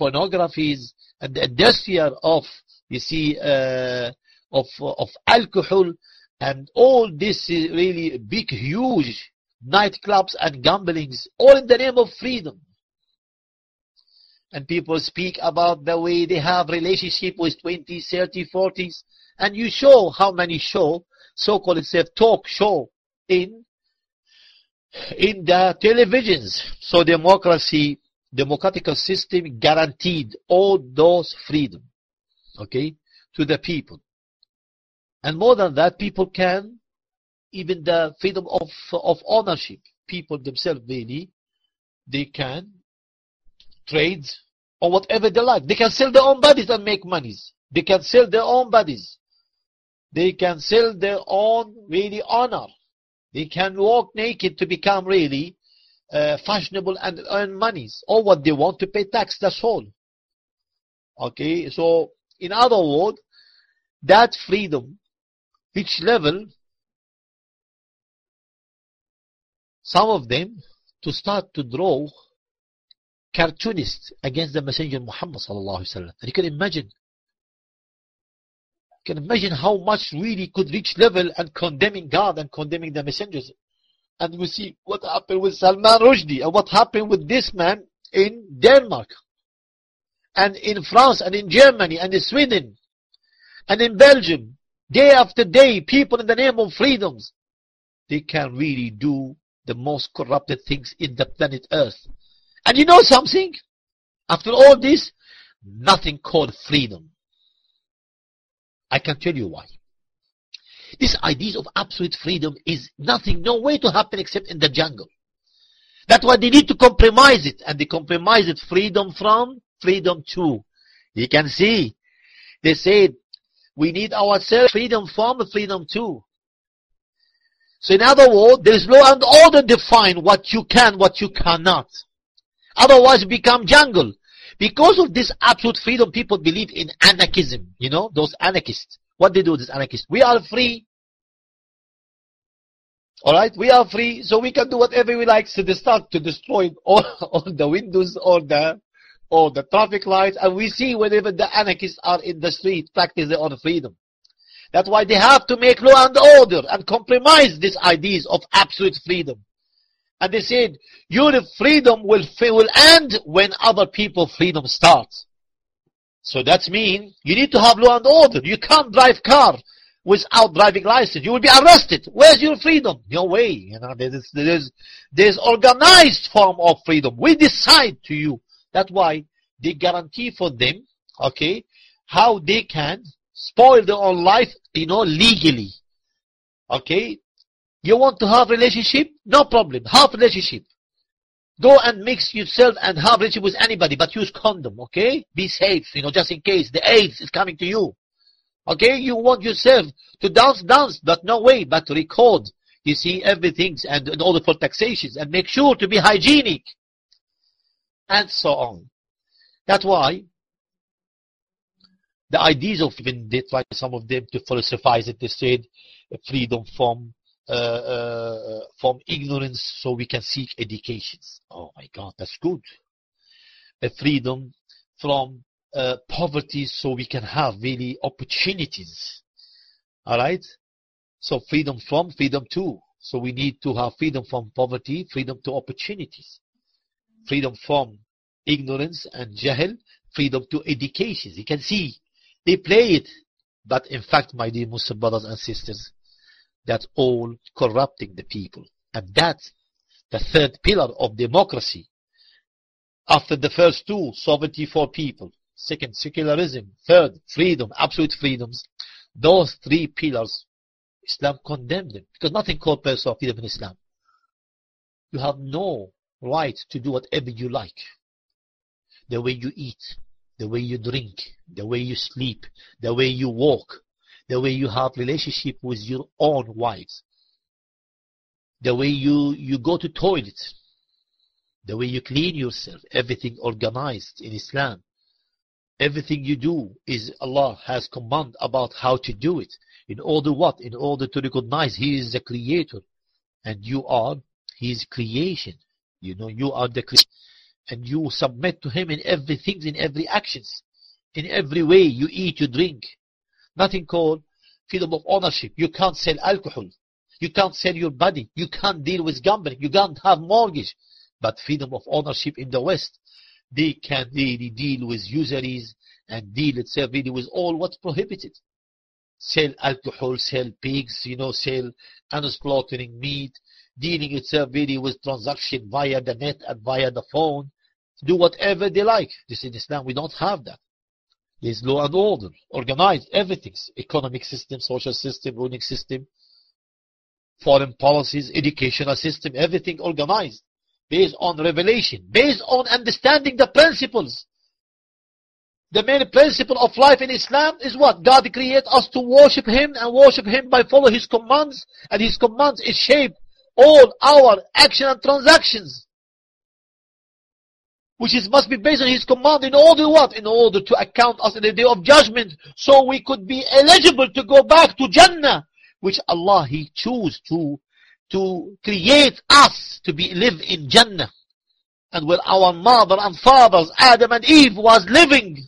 pornographies and the industry of, you see, uh, of, of alcohol and all this is really big, huge nightclubs and gamblings, all in the name of freedom. And people speak about the way they have relationship with 20s, 30s, 40s, and you show how many show so-called itself talk show in in the televisions. So democracy, democratic system guaranteed all those freedom, okay, to the people. And more than that, people can, even the freedom of, of ownership, people themselves really, they can trade or whatever they like. They can sell their own bodies and make monies. They can sell their own bodies they can sell their own really honor. They can walk naked to become really uh, fashionable and earn monies. Or what they want to pay tax, that's all. Okay, so in other words, that freedom, which level, some of them to start to draw cartoonists against the Messenger Muhammad sallallahu alaihi wasallam. And you can imagine you can imagine how much really could reach level and condemning God and condemning the messengers. And we see what happened with Salman Rushdie and what happened with this man in Denmark and in France and in Germany and in Sweden and in Belgium. Day after day, people in the name of freedoms, they can really do the most corrupted things in the planet Earth. And you know something? After all this, nothing called freedom. I can tell you why. This idea of absolute freedom is nothing, no way to happen except in the jungle. That's why they need to compromise it. And they compromise it freedom from, freedom to. You can see. They said, we need ourselves freedom from, freedom to. So in other words, there is law and order define what you can, what you cannot. Otherwise become jungle. Because of this absolute freedom, people believe in anarchism. You know, those anarchists. What they do, these anarchists. We are free. Alright, we are free, so we can do whatever we like. They start to destroy all, [laughs] all the windows or the, or the traffic lights, and we see whenever the anarchists are in the street, practice their own freedom. That's why they have to make law and order and compromise these ideas of absolute freedom. And they said, your freedom will, will end when other people's freedom starts. So that means you need to have law and order. You can't drive car without driving license. You will be arrested. Where's your freedom? No way. You know, there's, there's, there's organized form of freedom. We decide to you. That's why they guarantee for them, okay, how they can spoil their own life, you know, legally. Okay, you want to have relationship? No problem. Have relationship. Go and mix yourself and have relationship with anybody, but use condom, okay? Be safe, you know, just in case the AIDS is coming to you. Okay? You want yourself to dance, dance, but no way, but to record. You see, everything and all order for taxations and make sure to be hygienic. And so on. That's why the ideas of even they try some of them to philosophize it. They said freedom from uh, uh, from ignorance so we can seek educations. Oh my God, that's good. A freedom from uh, poverty so we can have really opportunities. Alright? So freedom from, freedom to. So we need to have freedom from poverty, freedom to opportunities, freedom from ignorance and jahl, freedom to education. You can see they play it, but in fact, my dear Muslim brothers and sisters, that's all corrupting the people. And that's the third pillar of democracy. After the first two, sovereignty for people. Second, secularism. Third, freedom, absolute freedoms. Those three pillars, Islam condemned them. Because nothing called personal freedom in Islam. You have no right to do whatever you like. The way you eat, the way you drink, the way you sleep, the way you walk, the way you have relationship with your own wives, the way you, you go to toilet, the way you clean yourself, everything organized in Islam. Everything you do is Allah has command about how to do it. In order what? In order to recognize He is the creator and you are His creation. You know, you are the creator and you submit to Him in everything, in every actions, in every way you eat, you drink. Nothing called freedom of ownership. You can't sell alcohol. You can't sell your body. You can't deal with gambling. You can't have mortgage. But freedom of ownership in the West, they can really deal with usuries and deal itself really with all what's prohibited. Sell alcohol, sell pigs, you know, sell unslaughtering meat, dealing itself really with transaction via the net and via the phone, do whatever they like. This in Islam, we don't have that. There's law and order, organized, everything. Economic system, social system, ruling system, foreign policies, educational system, everything organized based on revelation, based on understanding the principles. The main principle of life in Islam is what? God created us to worship Him and worship Him by following His commands and His commands is shape all our action and transactions. Which is, must be based on His command in order what? In order to account us in the day of judgment so we could be eligible to go back to Jannah which Allah He chose to to create us to be live in Jannah. And where our mother and fathers, Adam and Eve, was living.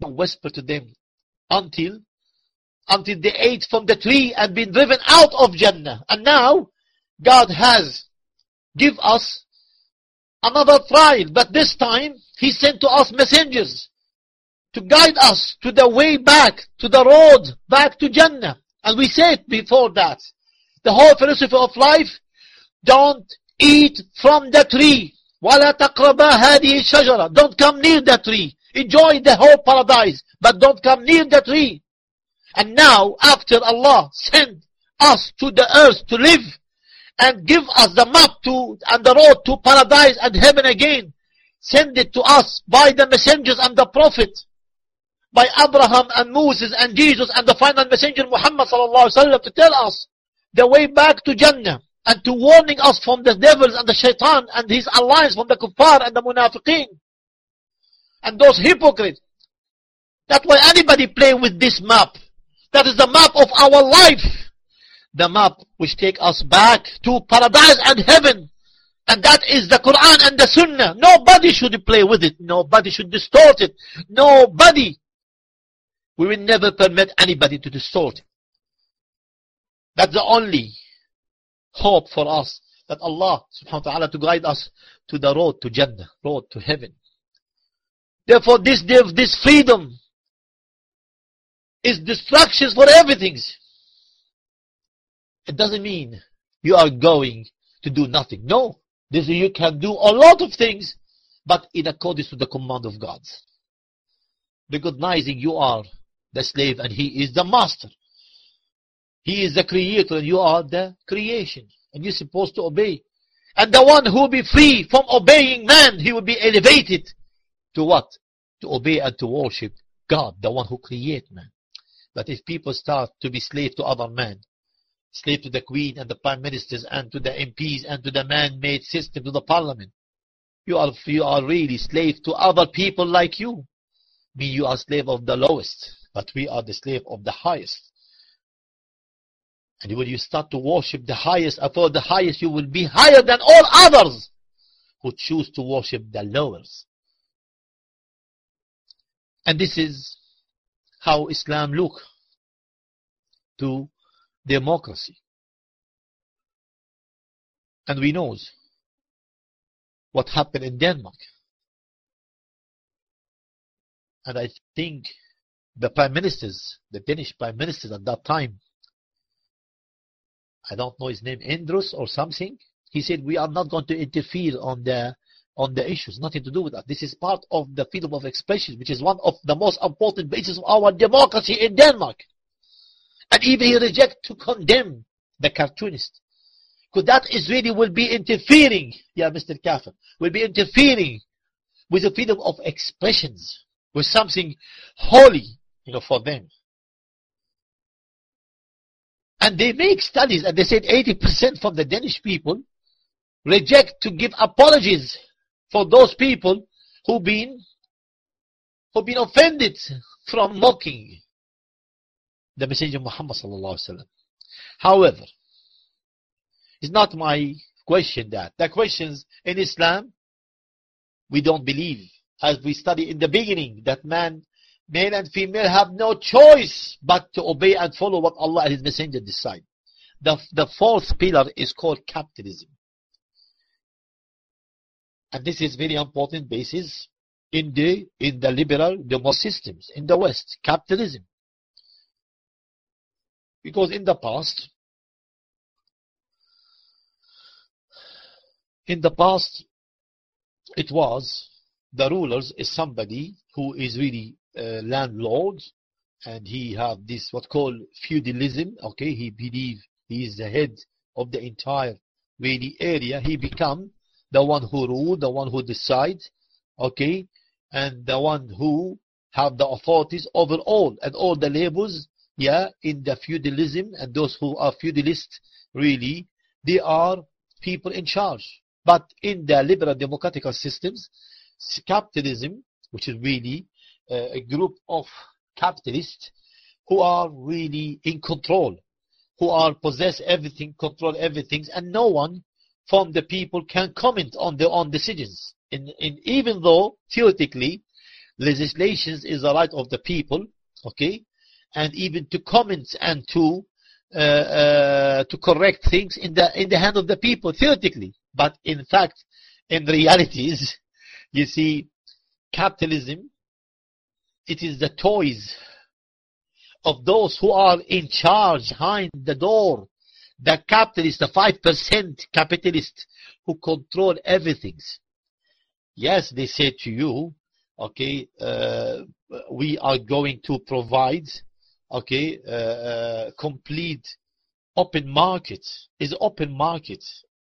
Don't whisper to them until until they ate from the tree and been driven out of Jannah. And now God has give us another trial, but this time He sent to us messengers to guide us to the way back, to the road back to Jannah. And we said before that, the whole philosophy of life, don't eat from the tree. وَلَا تَقْرَبَا هَذِهِ الشَّجَرَةِ Don't come near the tree. Enjoy the whole paradise, but don't come near the tree. And now, after Allah sent us to the earth to live, and give us the map to, and the road to paradise and heaven again, send it to us by the messengers and the prophet, by Abraham and Moses and Jesus and the final messenger Muhammad sallallahu alaihi wasallam to tell us the way back to Jannah and to warning us from the devils and the shaitan and his alliance from the kuffar and the munafiqeen and those hypocrites. That's why anybody play with this map. That is the map of our life. The map which take us back to paradise and heaven. And that is the Quran and the Sunnah. Nobody should play with it. Nobody should distort it. Nobody. We will never permit anybody to distort it. That's the only hope for us that Allah subhanahu wa ta'ala to guide us to the road to Jannah, road to heaven. Therefore this this freedom is distractions for everything. It doesn't mean you are going to do nothing. No. This you can do a lot of things, but in accordance to the command of God. Recognizing you are the slave and he is the master. He is the creator and you are the creation. And you're supposed to obey. And the one who will be free from obeying man, he will be elevated to what? To obey and to worship God, the one who created man. But if people start to be slave to other men, slave to the queen and the prime ministers and to the MPs and to the man-made system, to the parliament, you are, you are really slave to other people like you. Me, you are slave of the lowest, but we are the slave of the highest. And when you start to worship the highest, thought the highest, you will be higher than all others who choose to worship the lowest. And this is how Islam look to democracy. And we know what happened in Denmark. And I think the prime ministers, the Danish prime ministers at that time, I don't know his name, Andros or something, he said, we are not going to interfere on the on the issues, nothing to do with that. This is part of the freedom of expression, which is one of the most important bases of our democracy in Denmark. And even he reject to condemn the cartoonist. Because that is really will be interfering, yeah, Mr. Kafir, will be interfering with the freedom of expressions, with something holy, you know, for them. And they make studies, and they said 80% from the Danish people reject to give apologies for those people who been who been offended from mocking the Messenger of Muhammad sallallahu alaihi wasallam. However, it's not my question that. The questions in Islam, we don't believe, as we study in the beginning, that man, male and female have no choice but to obey and follow what Allah and His Messenger decide. The, the fourth pillar is called capitalism. And this is very important basis in the, in the liberal democracy systems in the West, capitalism. Because in the past, in the past, it was the rulers is somebody who is really a landlord and he have this what called feudalism okay? He believe he is the head of the entire really area. He become the one who rule, the one who decides, okay, and the one who have the authorities over all and all the labels, yeah, in the feudalism and those who are feudalists, really, they are people in charge. But in the liberal democratic systems, capitalism, which is really uh, a group of capitalists who are really in control, who are possess everything, control everything, and no one from the people can comment on their own decisions. In, in, even though theoretically legislation is the right of the people, okay, and even to comment and to uh, uh, to correct things in the in the hand of the people theoretically, but in fact, in realities, you see, capitalism, it is the toys of those who are in charge behind the door the capitalist, the 5% capitalist who control everything. Yes, they say to you, okay, uh, we are going to provide, okay, uh, uh, complete open market. Is open market.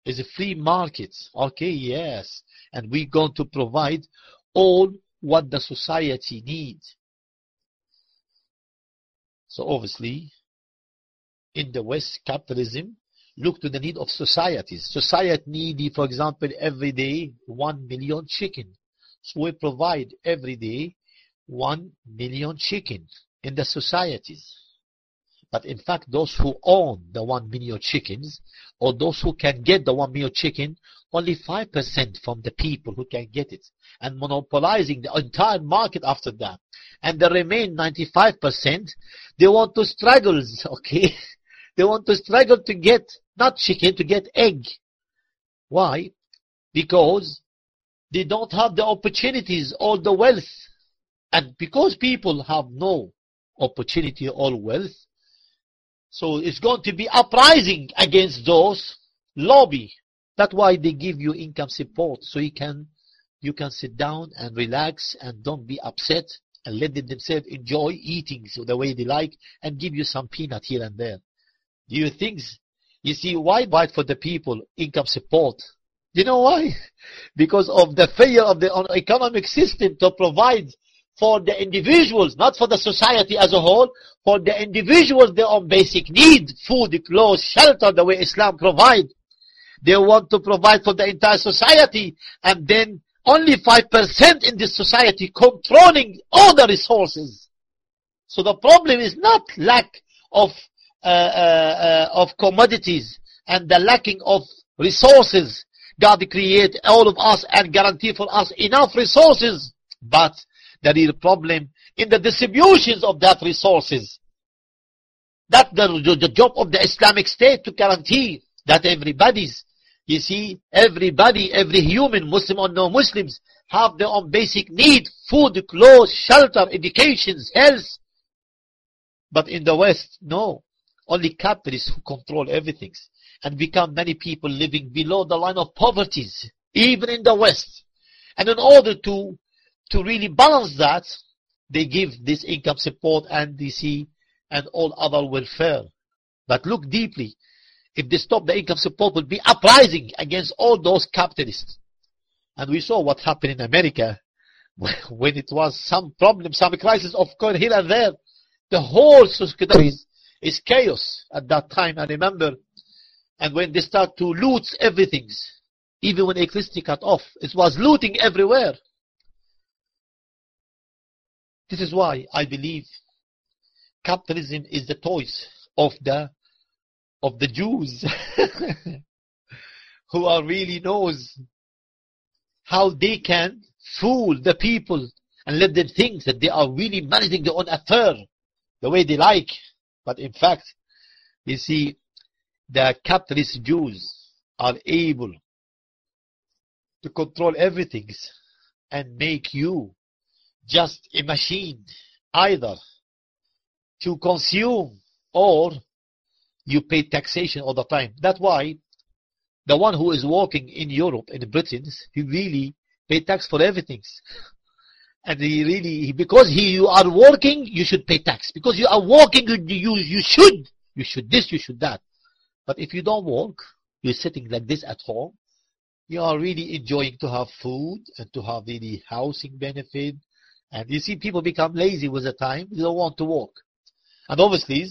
Is a free market. Okay, yes. And we're going to provide all what the society needs. So obviously, in the West, capitalism, look to the need of societies. Society need, for example, every day, one million chicken. So we provide every day one million chicken in the societies. But in fact, those who own the one million chickens, or those who can get the one million chicken, only 5% from the people who can get it, and monopolizing the entire market after that. And the remain 95%, they want to struggle, [laughs] okay, they want to struggle to get, not chicken, to get egg. Why? Because they don't have the opportunities or the wealth. And because people have no opportunity or wealth, so it's going to be uprising against those lobby. That's why they give you income support so you can you can sit down and relax and don't be upset and let them themselves enjoy eating so the way they like and give you some peanut here and there. Do you think, you see, why fight for the people income support? You know why? [laughs] Because of the failure of the economic system to provide for the individuals, not for the society as a whole, for the individuals their own basic need, food, clothes, shelter, the way Islam provide. They want to provide for the entire society, and then only 5% in this society controlling all the resources. So the problem is not lack of uh, uh, uh, of commodities and the lacking of resources. God create all of us and guarantee for us enough resources. But the a problem in the distributions of that resources. That's the, the job of the Islamic State to guarantee that everybody's You see, everybody, every human, Muslim or no Muslims, have their own basic need, food, clothes, shelter, education, health. But in the West, no. Only capitalists who control everything. And become many people living below the line of poverty, even in the West. And in order to, to really balance that, they give this income support and DC and all other welfare. But look deeply. If they stop the income support, will be uprising against all those capitalists. And we saw what happened in America [laughs] when it was some problem, some crisis of here and there. The whole society is, is chaos at that time. I remember. And when they start to loot everything, even when electricity cut off, it was looting everywhere. This is why I believe capitalism is the toys of the of the Jews [laughs] who are really knows how they can fool the people and let them think that they are really managing their own affair the way they like. But in fact, you see, the capitalist Jews are able to control everything and make you just a machine either to consume or you pay taxation all the time. That's why the one who is working in Europe, in Britain, he really pay tax for everything. And he really, because he, you are working, you should pay tax. Because you are working, you, you, you should. You should this, you should that. But if you don't work, you're sitting like this at home, you are really enjoying to have food and to have really housing benefit. And you see people become lazy with the time, they don't want to work. And obviously,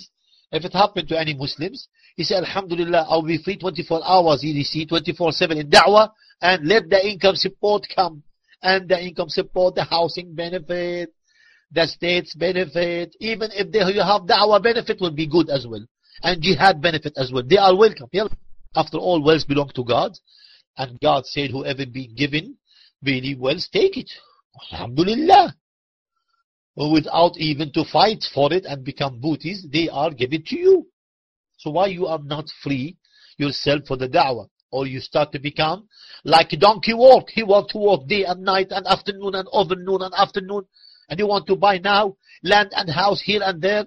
if it happened to any Muslims, he said, Alhamdulillah, I'll be free 24 hours EDC, 24-7 in da'wah, and let the income support come. And the income support, the housing benefit, the state's benefit, even if they, you have da'wah benefit will be good as well. And jihad benefit as well. They are welcome. After all, wealth belong to God. And God said, whoever be given really wealth, take it. Alhamdulillah without even to fight for it and become booties, they are given to you. So why you are not free yourself for the da'wah? Or you start to become like a donkey walk. He walk to walk day and night and afternoon and overnoon and afternoon. And you want to buy now land and house here and there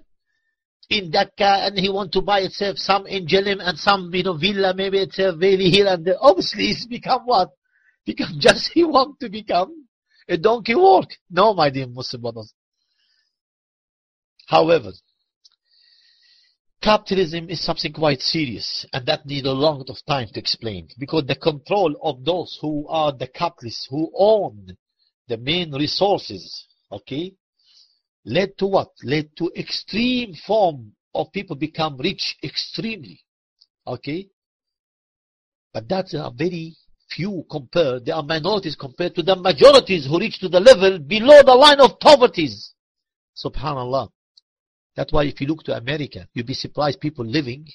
in Dhaka and he want to buy itself some in Jelim and some you know villa maybe itself really here and there. Obviously it's become what? Become [laughs] just he want to become a donkey walk. No my dear Muslim brothers. However, capitalism is something quite serious and that needs a lot of time to explain because the control of those who are the capitalists who own the main resources, okay, led to what? Led to extreme form of people become rich extremely, okay? But that's a very few compared, they are minorities compared to the majorities who reach to the level below the line of poverty. Subhanallah. That's why if you look to America, you'll be surprised people living,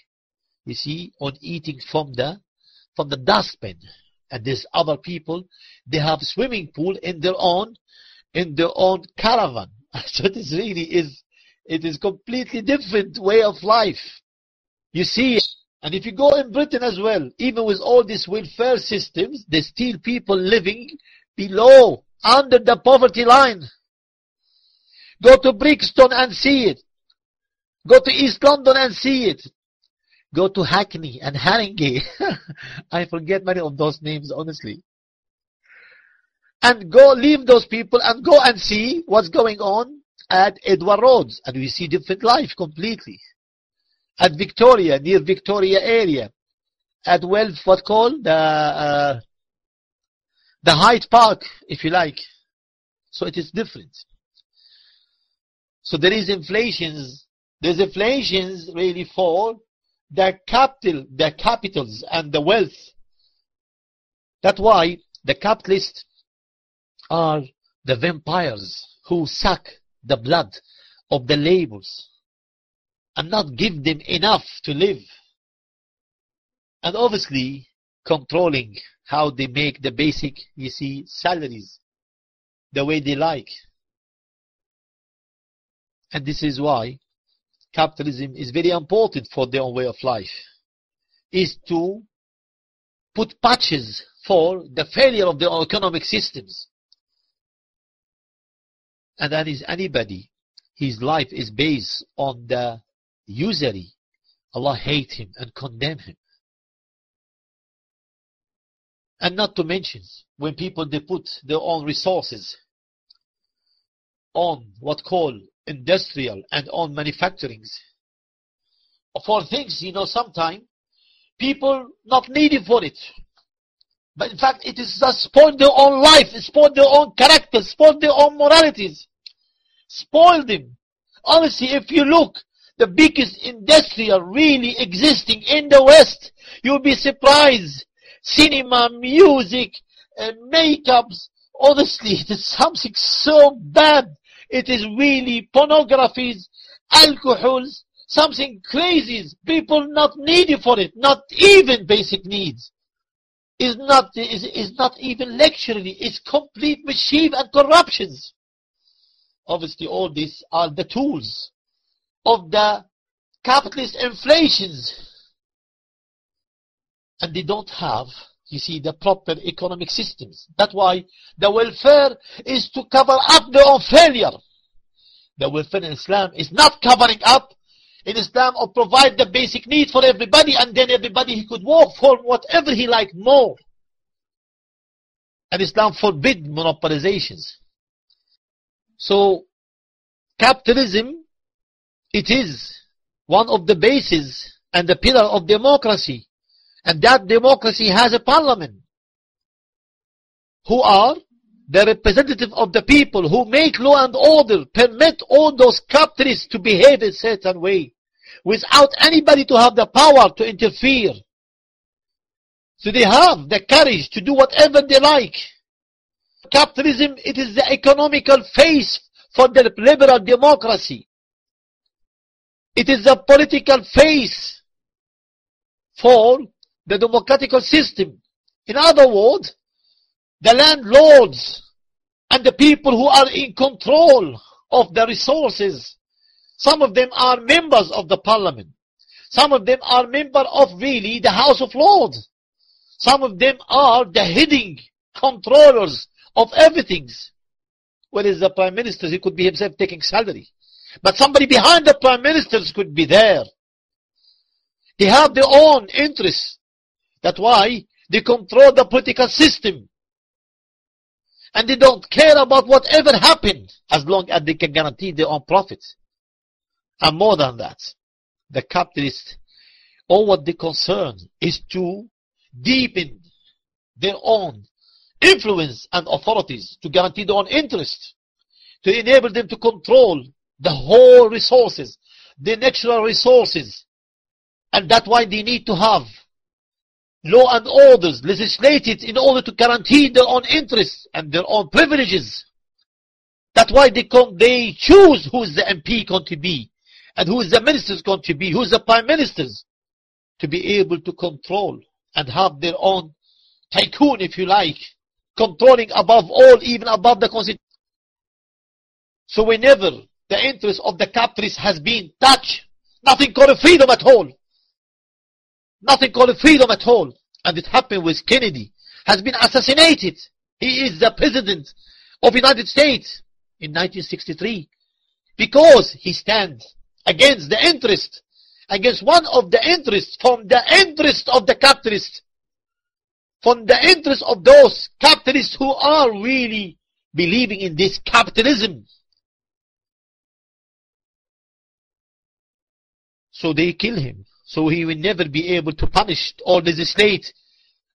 you see, on eating from the, from the dustbin. And there's other people, they have swimming pool in their own, in their own caravan. [laughs] So this really is, it is completely different way of life. You see, and if you go in Britain as well, even with all these welfare systems, there's still people living below, under the poverty line. Go to Brixton and see it. Go to East London and see it. Go to Hackney and Haringey. [laughs] I forget many of those names, honestly. And go leave those people and go and see what's going on at Edgware Roads. And we see different life completely. At Victoria, near Victoria area. At well, what called? The, uh, the Hyde Park, if you like. So it is different. So there is inflations there's inflations really fall, the capital, the capitals and the wealth. That's why the capitalists are the vampires who suck the blood of the laborers and not give them enough to live. And obviously controlling how they make the basic, you see, salaries the way they like. And this is why capitalism is very important for their own way of life, is to put patches for the failure of the economic systems. And that is anybody, his life is based on the usury. Allah hate him and condemn him. And not to mention, when people they put their own resources on what call industrial and on manufacturings. For things, you know, sometimes people not needed for it. But in fact, it is just spoil their own life, spoil their own character, spoil their own moralities. Spoil them. Honestly, if you look, the biggest industrial really existing in the West, you'll be surprised cinema, music, uh, makeups. Honestly, [laughs] it is something so bad. It is really pornographies, alcohols, something crazy. People not needed for it, not even basic needs. Is not is, is not even lecturally. It's complete mischief and corruptions. Obviously, all these are the tools of the capitalist inflations and they don't have, you see, the proper economic systems. That's why the welfare is to cover up their own failure. The welfare in Islam is not covering up. In Islam, or provide the basic need for everybody, and then everybody he could work for whatever he liked more. And Islam forbid monopolizations. So, capitalism, it is one of the bases and the pillar of democracy. And that democracy has a parliament who are the representative of the people who make law and order, permit all those capitalists to behave in a certain way without anybody to have the power to interfere. So they have the courage to do whatever they like. Capitalism, it is the economical face for the liberal democracy. It is the political face for the democratic system. In other words, the landlords and the people who are in control of the resources, some of them are members of the parliament. Some of them are members of really the House of Lords. Some of them are the heading controllers of everything. Well, is the prime minister, he could be himself taking salary. But somebody behind the prime ministers could be there. They have their own interests. That's why they control the political system. And they don't care about whatever happened as long as they can guarantee their own profits. And more than that, the capitalists, all what they concern is to deepen their own influence and authorities to guarantee their own interests, to enable them to control the whole resources, the natural resources. And that's why they need to have law and orders legislated in order to guarantee their own interests and their own privileges. That's why they, come, they choose who is the MP going to be and who is the ministers going to be, who is the prime ministers to be able to control and have their own tycoon, if you like, controlling above all, even above the constitution. So whenever the interest of the capitalist has been touched, nothing called freedom at all. Nothing called freedom at all. And it happened with Kennedy. Has been assassinated. He is the president of United States in 1963. Because he stands against the interest, against one of the interests from the interest of the capitalists, from the interest of those capitalists who are really believing in this capitalism. So they kill him. So he will never be able to punish or legislate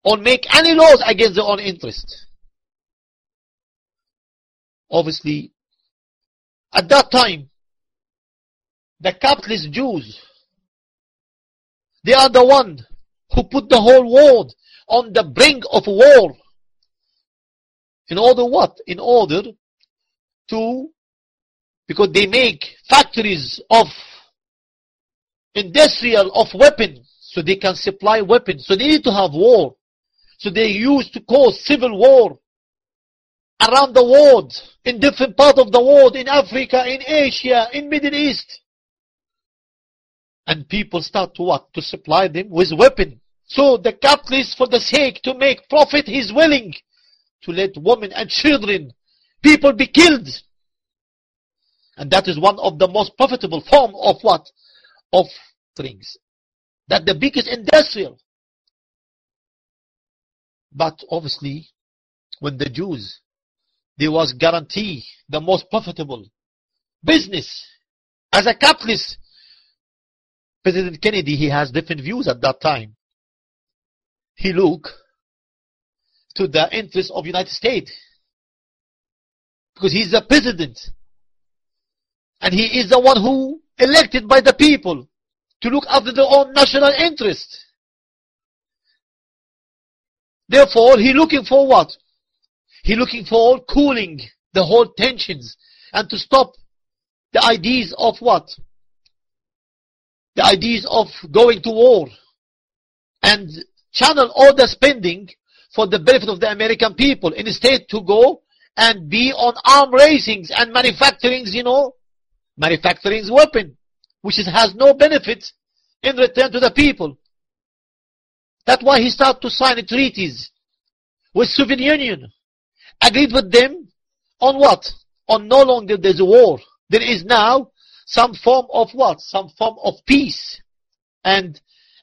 or make any laws against their own interest. Obviously, at that time, the capitalist Jews, they are the one who put the whole world on the brink of war. In order what? In order to, because they make factories of industrial of weapons, so they can supply weapons. So they need to have war. So they used to cause civil war around the world, in different parts of the world, in Africa, in Asia, in Middle East. And people start to what? To supply them with weapons. So the capitalist, for the sake to make profit, he's willing to let women and children, people be killed. And that is one of the most profitable form of what? Of things. That the biggest industrial. But obviously, when the Jews, there was guarantee the most profitable business. As a capitalist, President Kennedy, he has different views at that time. He look to the interests of United States. Because he's the president. And he is the one who elected by the people to look after their own national interest. Therefore, he looking for what? He looking for cooling the whole tensions and to stop the ideas of what? The ideas of going to war and channel all the spending for the benefit of the American people instead to go and be on arm raisings and manufacturings, you know, manufacturing weapon, which is, has no benefit in return to the people. That's why he started to sign treaties with Soviet Union, agreed with them on what? On no longer there's a war. There is now some form of what? Some form of peace. And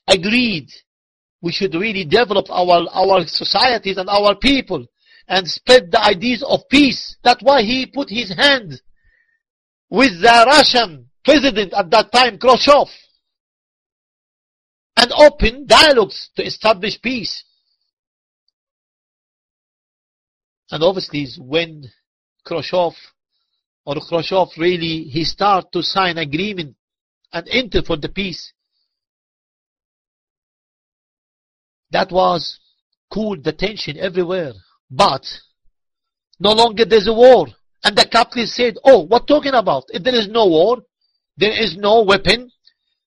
agreed we should really develop our, our societies and our people and spread the ideas of peace. That's why he put his hand with the Russian president at that time, Khrushchev, and open dialogues to establish peace. And obviously when Khrushchev or Khrushchev really, he start to sign agreement and enter for the peace. That was cooled the tension everywhere. But no longer there's a war. And the capitalists said, oh, what talking about? If there is no war, there is no weapon.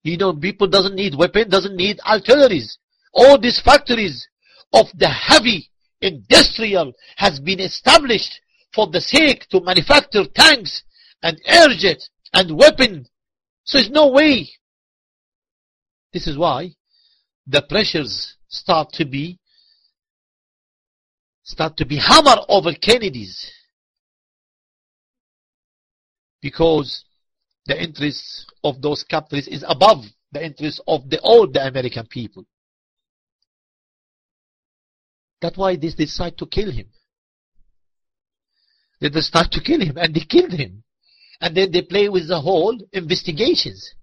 You know, people doesn't need weapon, doesn't need artilleries. All these factories of the heavy industrial has been established for the sake to manufacture tanks and airjet and weapon. So there's no way. This is why the pressures start to be start to be hammered over Kennedy's because the interests of those capitalists is above the interests of the all the American people. That's why they decide to kill him. They decide to kill him and they killed him. And then they play with the whole investigations.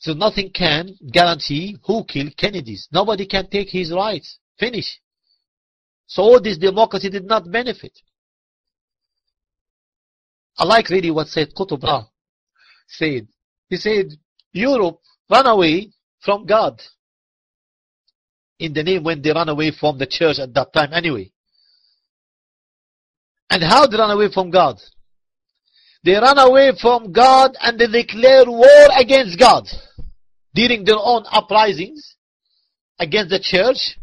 So nothing can guarantee who killed Kennedy's. Nobody can take his rights. Finish. So all this democracy did not benefit. I like really what Sayyid Qutb said. He said, Europe ran away from God. In the name when they ran away from the church at that time anyway. And how they ran away from God? They ran away from God and they declared war against God during their own uprisings against the church,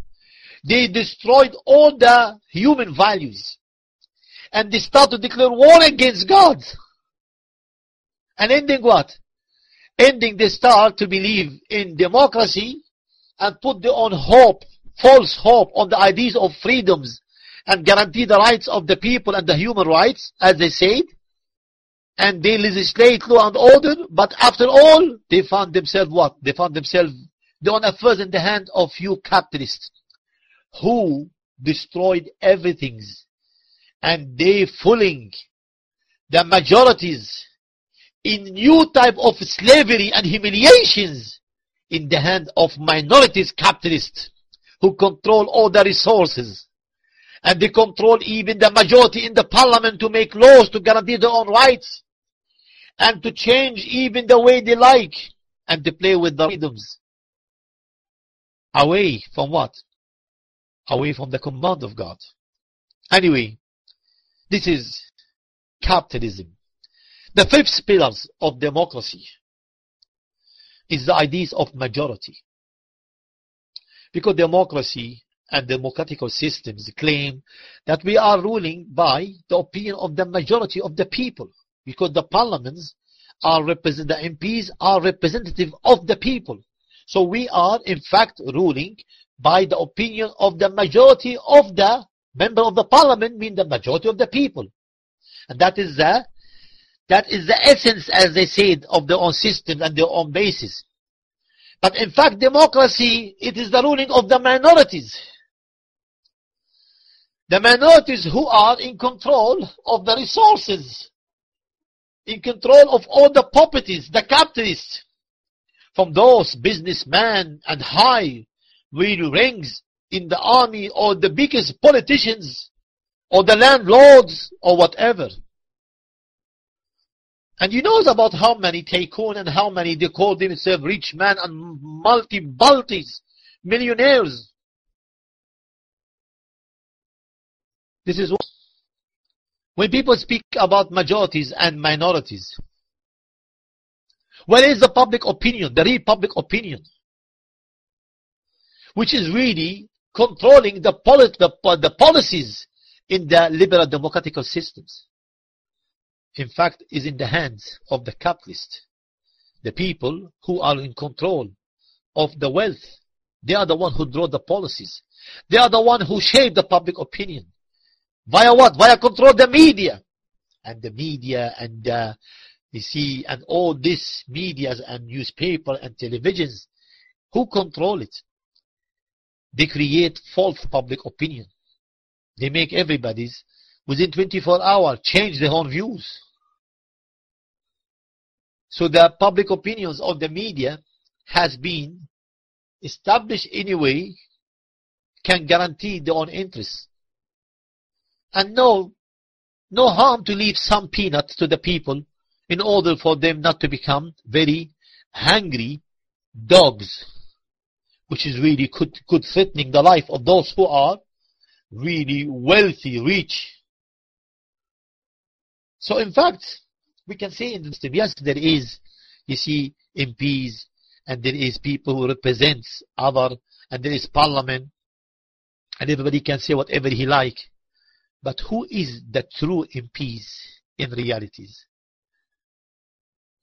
they destroyed all the human values. And they start to declare war against God. And ending what? Ending they start to believe in democracy and put their own hope, false hope on the ideas of freedoms and guarantee the rights of the people and the human rights, as they said and they legislate law and order, but after all, they found themselves what? They found themselves on affairs in the hand of few capitalists who destroyed everything and they fooling the majorities in new type of slavery and humiliations in the hand of minorities capitalists who control all the resources and they control even the majority in the parliament to make laws to guarantee their own rights and to change even the way they like and to play with the freedoms. Away from what? Away from the command of God. Anyway, this is capitalism. The fifth pillars of democracy is the ideas of majority. Because democracy and democratic systems claim that we are ruling by the opinion of the majority of the people because the parliaments are represent, the MPs are representative of the people. So we are in fact ruling by the opinion of the majority of the member of the parliament, mean the majority of the people. And that is the, that is the essence, as they said, of their own system and their own basis. But in fact, democracy, it is the ruling of the minorities. The minorities who are in control of the resources, in control of all the properties, the capitalists, from those businessmen and high real ranks in the army or the biggest politicians or the landlords or whatever. And you know about how many tycoon and how many they call themselves rich men and multi-multis, millionaires. This is what, when people speak about majorities and minorities. Where is the public opinion, the real public opinion? Which is really controlling the, polit the, the policies in the liberal democratic systems. In fact, is in the hands of the capitalists, the people who are in control of the wealth. They are the one who draw the policies. They are the one who shape the public opinion. Via what? Via control the media. And the media and uh, you see, and all these medias and newspaper and televisions, who control it? They create false public opinion. They make everybody's within 24 hours change their own views. So the public opinions of the media has been established in a way can guarantee their own interests. And no, no harm to leave some peanuts to the people in order for them not to become very hungry dogs, which is really could, could threatening the life of those who are really wealthy, rich. So in fact, we can say in the system, yes, there is, you see, MPs, and there is people who represents other, and there is parliament, and everybody can say whatever he like. But who is the true MPs in realities?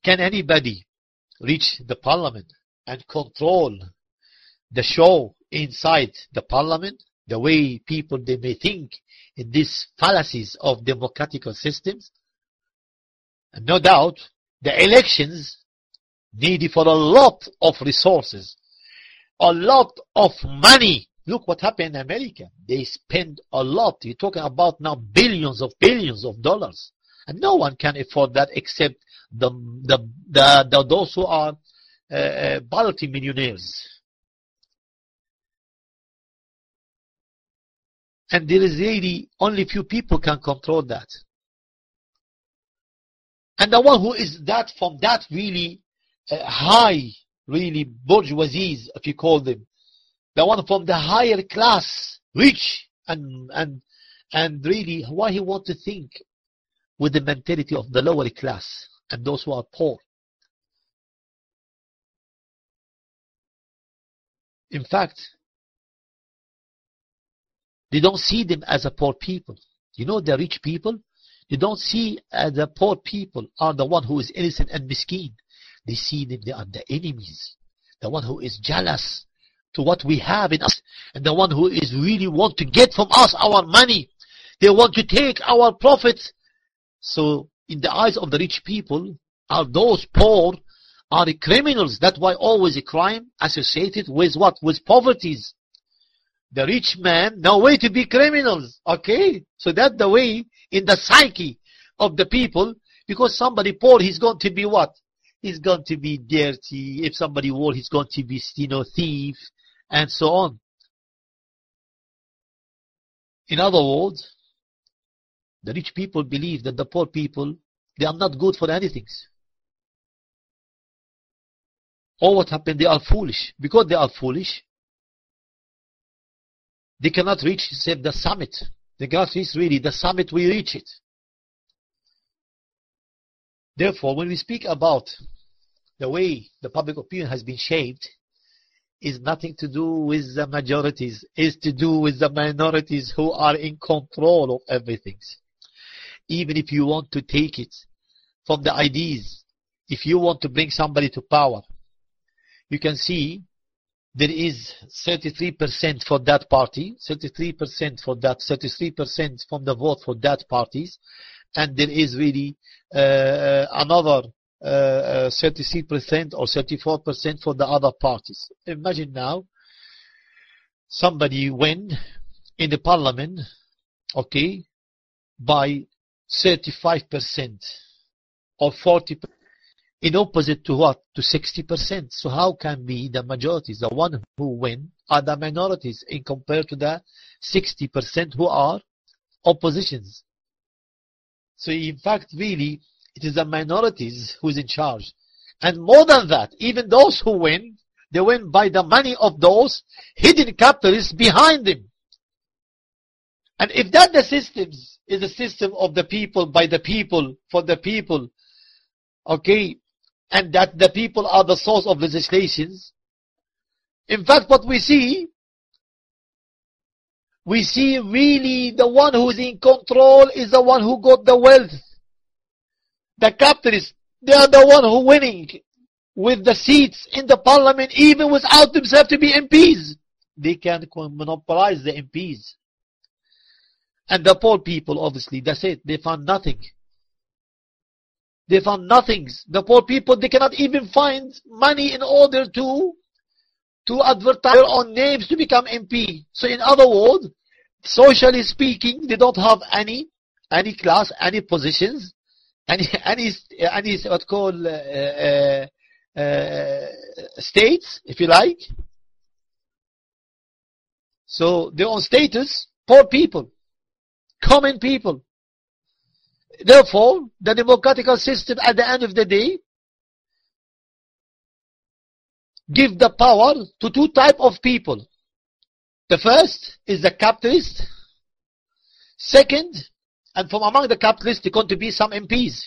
Can anybody reach the parliament and control the show inside the parliament? The way people they may think in these fallacies of democratic systems? And no doubt, the elections needed for a lot of resources, a lot of money. Look what happened in America. They spend a lot. You're talking about now billions of billions of dollars. And no one can afford that except the, the, the, the those who are uh, uh, multi-millionaires. And there is really only few people can control that. And the one who is that from that really uh, high, really bourgeoisie, if you call them, the one from the higher class, rich, and and and really, why he want to think with the mentality of the lower class and those who are poor. In fact, they don't see them as a poor people. You know the rich people? They don't see as the poor people are the one who is innocent and miskin. They see them, they are the enemies. The one who is jealous to what we have in us. And the one who is really want to get from us our money. They want to take our profits. So in the eyes of the rich people, are those poor are the criminals. That's why always a crime associated with what? With poverties. The rich man, no way to be criminals. Okay? So that's the way in the psyche of the people, because somebody poor, he's going to be what? He's going to be dirty. If somebody poor, he's going to be, you know, thief, and so on. In other words, the rich people believe that the poor people, they are not good for anything. Or what happened? They are foolish. Because they are foolish, they cannot reach say, the summit. They cannot reach really the summit, we reach it. Therefore, when we speak about the way the public opinion has been shaped, is nothing to do with the majorities, is to do with the minorities who are in control of everything. Even if you want to take it from the ideas if you want to bring somebody to power, you can see there is 33% for that party, 33% for that, 33% from the vote for that parties, and there is really uh, another uh, 33% or 34% for the other parties. Imagine now, somebody win in the parliament, okay, by 35% or 40% in opposite to what? To 60%. So how can be the majorities, the one who win, are the minorities in compared to the 60% who are oppositions? So in fact, really, it is the minorities who is in charge. And more than that, even those who win, they win by the money of those hidden capitalists behind them. And if that the systems is a system of the people, by the people, for the people, okay, and that the people are the source of legislations, in fact what we see, we see really the one who is in control is the one who got the wealth. The capitalists, they are the one who winning with the seats in the parliament even without themselves to be MPs. They can monopolize the MPs. And the poor people, obviously, that's it. They found nothing. They found nothing. The poor people, they cannot even find money in order to to advertise their own names to become MP. So in other words, socially speaking, they don't have any any class, any positions, any any any what called uh, uh, uh, states, if you like. So their own status, poor people, common people. Therefore, the democratic system at the end of the day give the power to two type of people. The first is the capitalist. Second, and from among the capitalists, there going to be some MPs.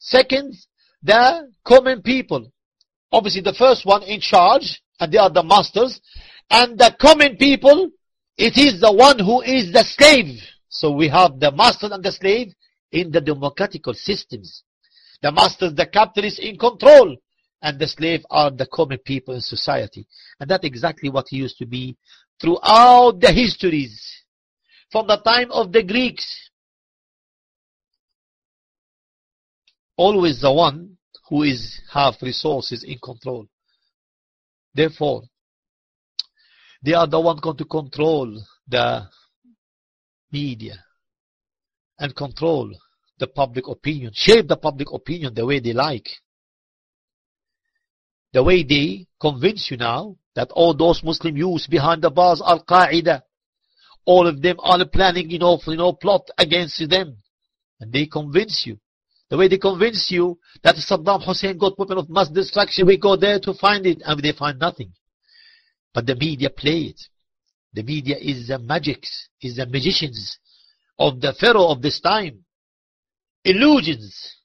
Second, the common people. Obviously, the first one in charge, and they are the masters. And the common people, it is the one who is the slave. So we have the master and the slave in the democratical systems. The masters, the capitalists in control and the slave are the common people in society. And that's exactly what he used to be throughout the histories. From the time of the Greeks. Always the one who is have resources in control. Therefore, they are the one going to control the media and control the public opinion, shape the public opinion the way they like the way they convince you now that all those Muslim youths behind the bars are Qaeda. All of them are planning, you know, you know, plot against them. And they convince you. The way they convince you that Saddam Hussein got weapon of mass destruction, we go there to find it, and they find nothing. But the media play it. The media is the magics, is the magicians of the pharaoh of this time. Illusions.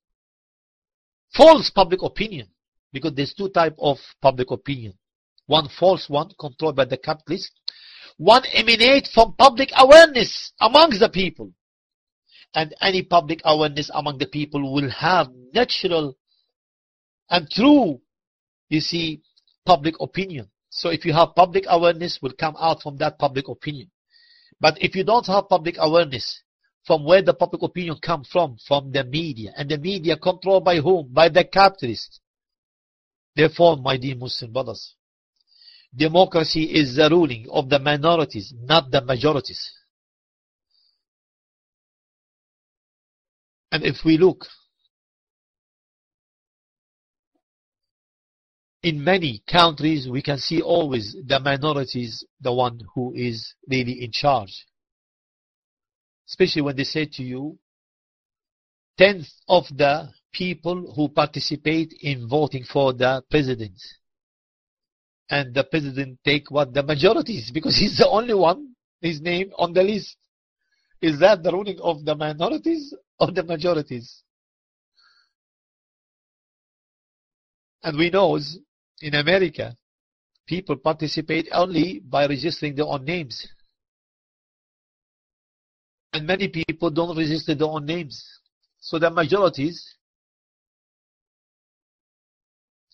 False public opinion. Because there's two type of public opinion. One false one, controlled by the capitalists. One emanate from public awareness amongst the people. And any public awareness among the people will have natural and true, you see, public opinion. So if you have public awareness, will come out from that public opinion. But if you don't have public awareness, from where the public opinion comes from, from the media. And the media controlled by whom? By the capitalists. Therefore, my dear Muslim brothers, democracy is the ruling of the minorities, not the majorities. And if we look in many countries, we can see always the minorities, the one who is really in charge. Especially when they say to you, tenth of the people who participate in voting for the president. And the president take what the majority is because he's the only one, his name on the list. Is that the ruling of the minorities or the majorities? And we know in America, people participate only by registering their own names. And many people don't register their own names. So the majorities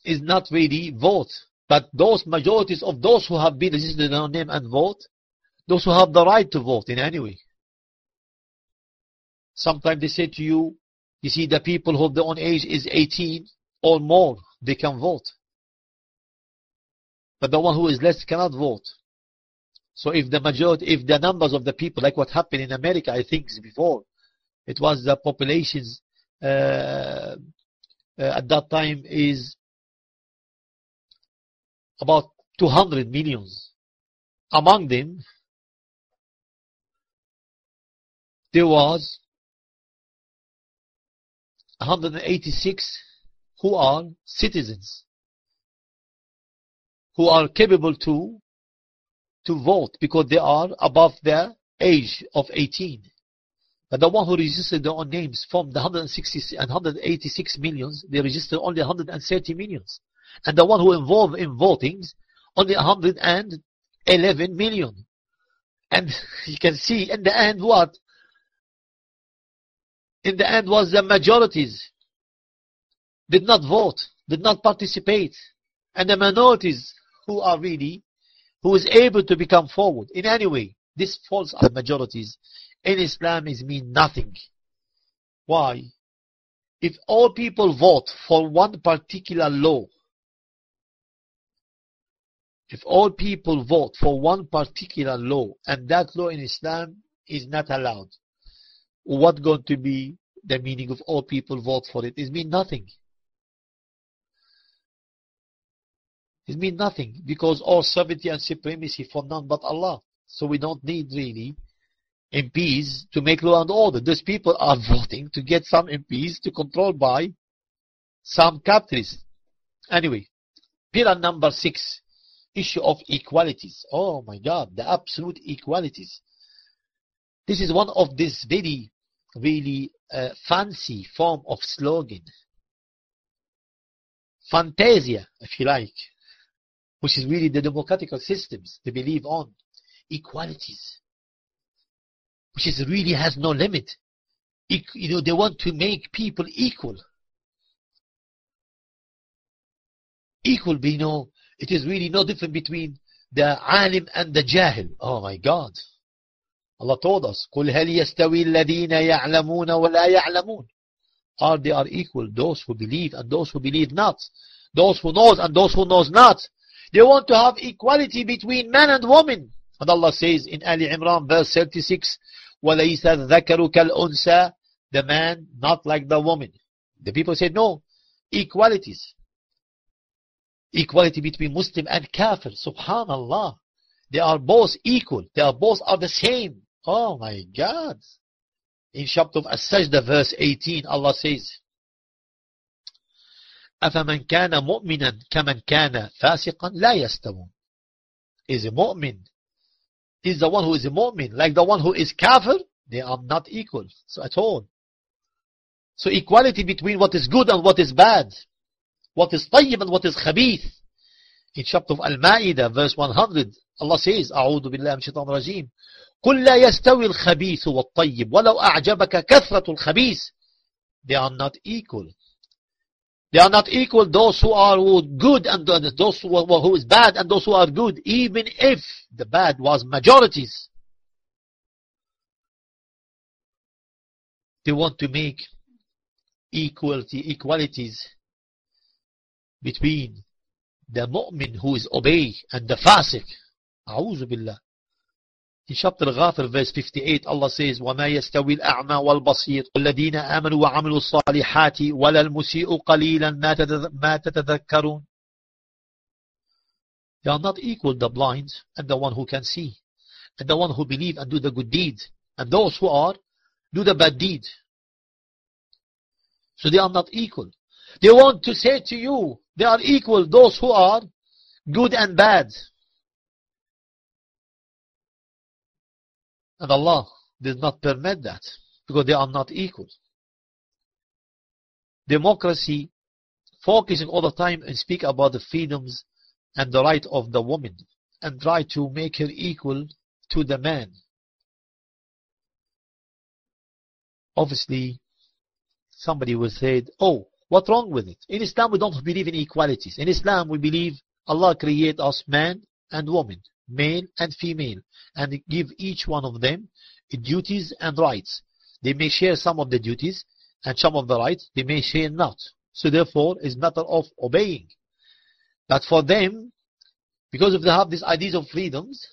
is not really vote. But those majorities of those who have been registered their name and vote, those who have the right to vote in any way. Sometimes they say to you, you see the people who their own age is 18 or more, they can vote. But the one who is less cannot vote. So if the majority, if the numbers of the people, like what happened in America, I think before, it was the populations uh, uh, at that time is about 200 millions. Among them, there was 186 who are citizens, who are capable to to vote because they are above the age of 18. But the one who registered their own names from the 160 and 186 millions, they registered only 130 millions. And the one who involved in voting, only 111 million. And [laughs] you can see in the end what? In the end was the majorities did not vote, did not participate. And the minorities who are really who is able to become forward in any way. This falls on majorities. In Islam is mean nothing. Why? If all people vote for one particular law, if all people vote for one particular law, and that law in Islam is not allowed, what going to be the meaning of all people vote for it? It mean nothing. It means nothing because all sovereignty and supremacy for none but Allah. So we don't need really MPs to make law and order. Those people are [laughs] voting to get some MPs to control by some capitalists. Anyway, pillar number six, issue of equalities. Oh my God, the absolute equalities. This is one of this very, really uh, fancy form of slogan. Fantasia, if you like which is really the democratical systems they believe on, equalities, which is really has no limit. you know, they want to make people equal. Equal, you know, it is really no different between the alim and the jahil. Oh my God. Allah told us, قُلْ هَلْ يَسْتَوِي الَّذِينَ يَعْلَمُونَ وَلَا يَعْلَمُونَ Are they are equal, those who believe and those who believe not. Those who knows and those who knows not. They want to have equality between man and woman. And Allah says in Ali Imran verse 36, وَلَيْسَ الذَّكَرُ كَالْأُنْسَى The man not like the woman. The people said no, equalities. Equality between Muslim and Kafir. Subhanallah. They are both equal. They are both are the same. Oh my God. In chapter of As-Sajda verse 18, Allah says, أفمن كان مؤمنا كمن كان فاسقا لا يستوون is a mu'min is the one who is a mu'min like the one who is kafir they are not equal so at all so equality between what is good and what is bad what is طيب and what is khabith in chapter of Al-Ma'idah verse 100 Allah says أعوذ بالله من الشيطان الرجيم قل لا يستوي الخبيث والطيب ولو أعجبك كثرة الخبيث they are not equal They are not equal those who are good and those who, are, who is bad and those who are good, even if the bad was majorities. They want to make equality, equalities between the mu'min who is obey and the fasiq. A'udhu billah. In chapter Ghafir verse 58 Allah says وَمَا يَسْتَوِي الْأَعْمَى وَالْبَصِيرُ الَّذِينَ آمَنوا وَعَمِلُوا الصَّالِحَاتِ وَلَا الْمُسِيءُ قَلِيلًا مَا تَتَذَكَّرُونَ They are not equal the blind and the one who can see and the one who believe and do the good deed and those who are do the bad deed. So they are not equal. They want to say to you they are equal those who are good and bad. And Allah did not permit that because they are not equal. Democracy focusing all the time and speak about the freedoms and the right of the woman and try to make her equal to the man. Obviously, somebody will say, oh, What's wrong with it? In Islam, we don't believe in equalities. In Islam, we believe Allah create us man and woman, male and female, and give each one of them duties and rights. They may share some of the duties and some of the rights, they may share not. So therefore, it's matter of obeying. But for them, because if they have these ideas of freedoms,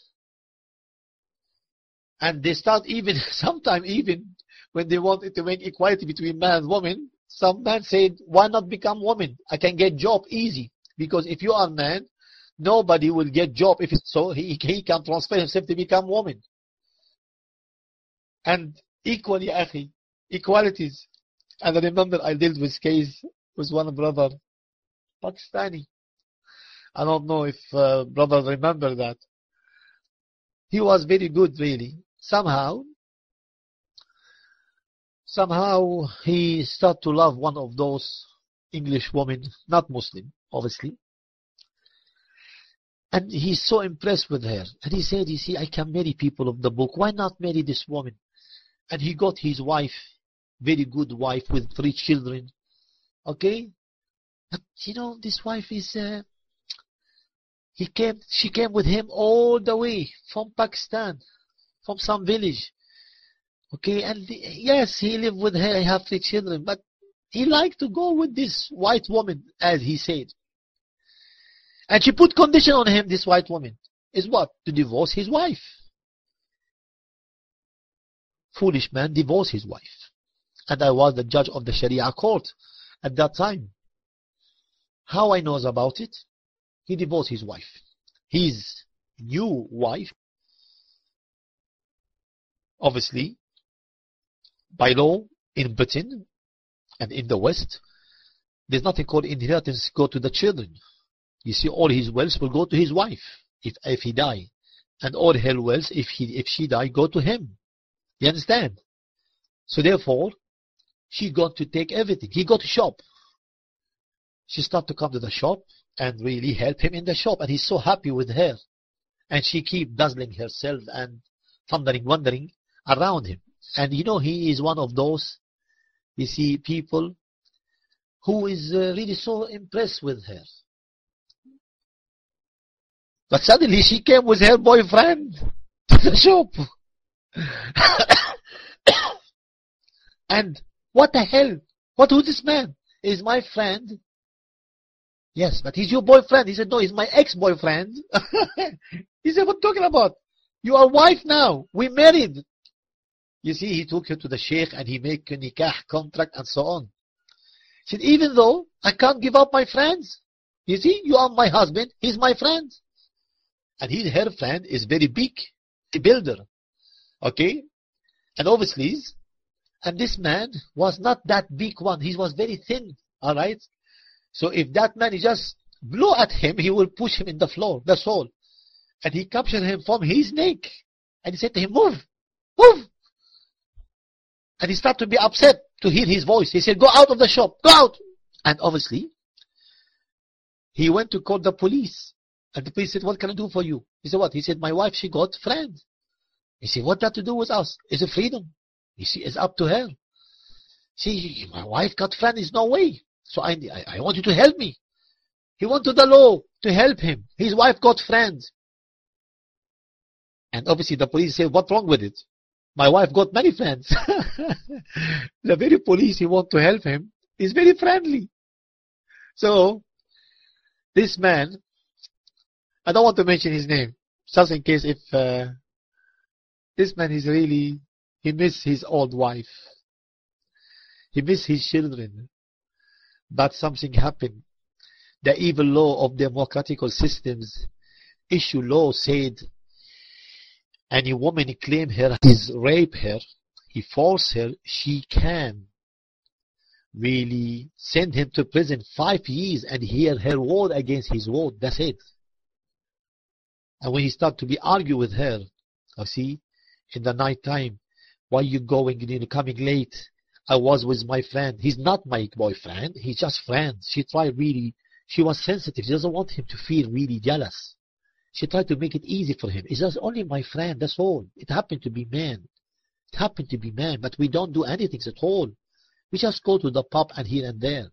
and they start even, [laughs] sometimes even, when they want to make equality between man and woman, some man said, why not become woman? I can get job easy. Because if you are man, nobody will get job if it's so he, he can transfer himself to become woman. And equally, equalities. And I remember I dealt with case with one brother, Pakistani. I don't know if uh, brothers remember that. He was very good, really. Somehow, somehow he started to love one of those English women, not Muslim, obviously. And he's so impressed with her. And he said, you see, I can marry people of the book. Why not marry this woman? And he got his wife, very good wife with three children. Okay? But, you know, this wife is, uh, he came, she came with him all the way from Pakistan, from some village. Okay, and the, yes, he lived with her, he have three children, but he liked to go with this white woman, as he said. And she put condition on him, this white woman, is what? To divorce his wife. Foolish man divorced his wife. And I was the judge of the Sharia court at that time. How I knows about it? He divorced his wife. His new wife, obviously, by law in Britain and in the West, there's nothing called inheritance go to the children. You see, all his wealth will go to his wife if, if he die. And all her wealth, if, he, if she die, go to him. You understand? So therefore, she got to take everything. He got to shop. She started to come to the shop and really help him in the shop. And he's so happy with her. And she keep dazzling herself and thundering, wandering around him. And you know, he is one of those, you see, people who is uh, really so impressed with her. But suddenly she came with her boyfriend to the shop. [coughs] and what the hell? What who's this man? Is my friend. Yes, but he's your boyfriend. He said, no, he's my ex-boyfriend. [laughs] he said, what are you talking about? You are wife now. We married. You see, he took her to the sheikh and he make a nikah contract and so on. He said, even though I can't give up my friends. You see, you are my husband. He's my friend. And his, her friend is very big. A builder. Okay? And obviously, and this man was not that big one. He was very thin. Alright? So if that man just blow at him, he will push him in the floor. That's all. And he captured him from his neck. And he said to him, move, move. And he started to be upset to hear his voice. He said, go out of the shop, go out. And obviously, he went to call the police. And the police said, what can I do for you? He said, what? He said, my wife, she got friends. He said, what that to do with us? Is it freedom? You see, it's up to her. See, my wife got friends, no way. So I, I, I want you to help me. He went to the law to help him. His wife got friends. And obviously the police said, what's wrong with it? My wife got many friends. [laughs] the very police he want to help him is very friendly. So, this man, I don't want to mention his name, just in case if uh, this man is really, he miss his old wife. He miss his children. But something happened. The evil law of democratical systems issue law said any woman claim her is rape her, he force her, she can really send him to prison five years and hear her word against his word. That's it. And when he start to be argue with her, I see, in the night time, why you going, you know, coming late? I was with my friend. He's not my boyfriend. He's just friends. She tried really, she was sensitive. She doesn't want him to feel really jealous. She tried to make it easy for him. It's just only my friend, that's all. It happened to be man. It happened to be man, but we don't do anything at all. We just go to the pub and here and there.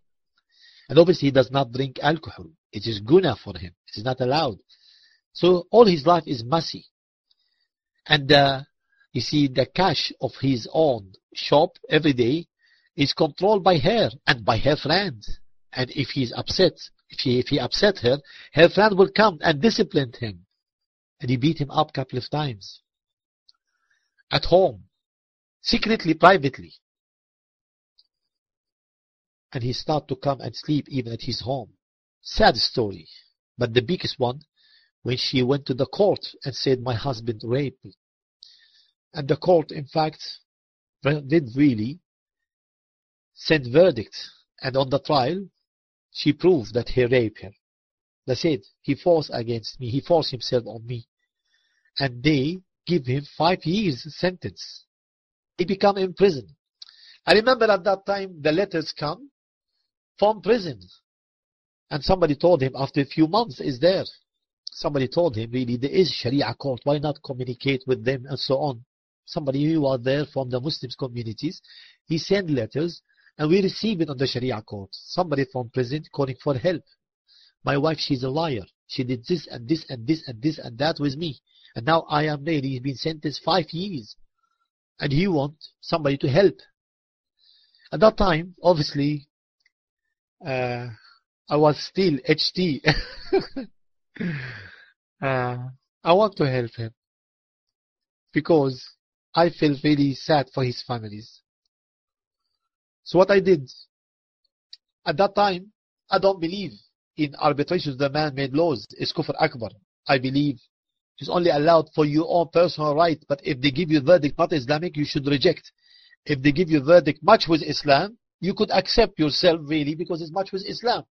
And obviously he does not drink alcohol. It is guna for him. It is not allowed. So all his life is messy. And uh, you see the cash of his own shop every day is controlled by her and by her friends. And if he's upset, if he, if he upset her, her friend will come and discipline him. And he beat him up a couple of times. At home. Secretly, privately. And he start to come and sleep even at his home. Sad story. But the biggest one, when she went to the court and said, my husband raped me. And the court, in fact, did really send verdict. And on the trial, she proved that he raped her. That's it. He forced against me. He forced himself on me. And they give him five years sentence. He become in prison. I remember at that time the letters come from prison. And somebody told him after a few months is there. Somebody told him really there is Sharia court. Why not communicate with them and so on. Somebody who was there from the Muslims communities. He sent letters and we receive it on the Sharia court. Somebody from prison calling for help. My wife, she's a liar. She did this and this and this and this and that with me. And now I am there. He's been sentenced five years. And he want somebody to help. At that time, obviously, uh, I was still HT. [laughs] [sighs] uh, I want to help him. Because I feel very sad for his families. So what I did, at that time, I don't believe in arbitration the man-made laws. It's kufr akbar. I believe it's only allowed for your own personal right. But if they give you verdict not Islamic, you should reject. If they give you verdict much with Islam, you could accept yourself really because it's much with Islam.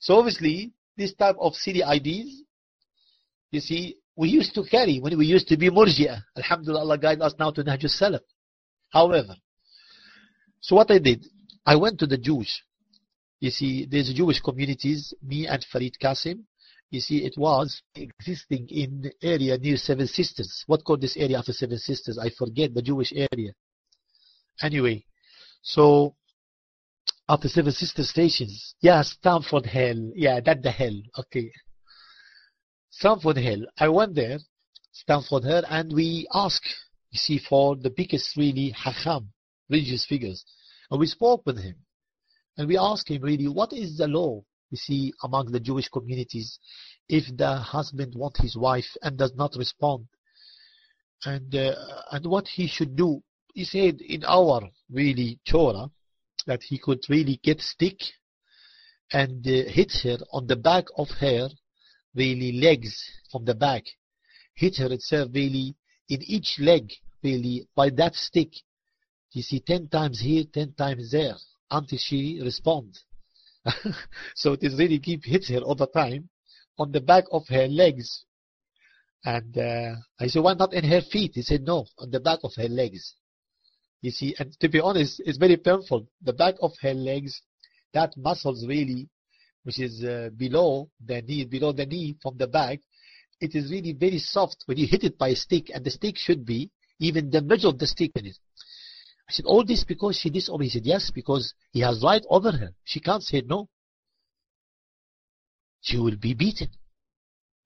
So obviously, this type of silly ideas, you see, we used to carry when we used to be murji'ah. Alhamdulillah, Allah guide us now to Nahj salaf However, so what I did, I went to the Jewish. You see, there's Jewish communities, me and Farid Qasim. You see, it was existing in area near Seven Sisters. What called this area after Seven Sisters? I forget the Jewish area. Anyway, so after Seven sister stations, yeah, Stamford Hill. Yeah, that the hill. Okay. Stamford Hill. I went there, Stamford Hill, and we asked, you see, for the biggest really hacham, religious figures. And we spoke with him. And we asked him really, what is the law, you see, among the Jewish communities if the husband wants his wife and does not respond? And, uh, and what he should do. He said in our really Torah that he could really get stick and uh, hit her on the back of her really legs from the back. Hit her itself really in each leg really by that stick you see 10 times here, 10 times there, until she responds. [laughs] so it is really keep hits her all the time on the back of her legs. And uh, I said, why not in her feet? He said, no, on the back of her legs. You see, and to be honest, it's very painful. The back of her legs, that muscles really, which is uh, below the knee, below the knee from the back, it is really very soft when you hit it by a stick, and the stick should be even the middle of the stick in it. I said, all this because she disobeyed. He said, yes, because he has right over her. She can't say no. She will be beaten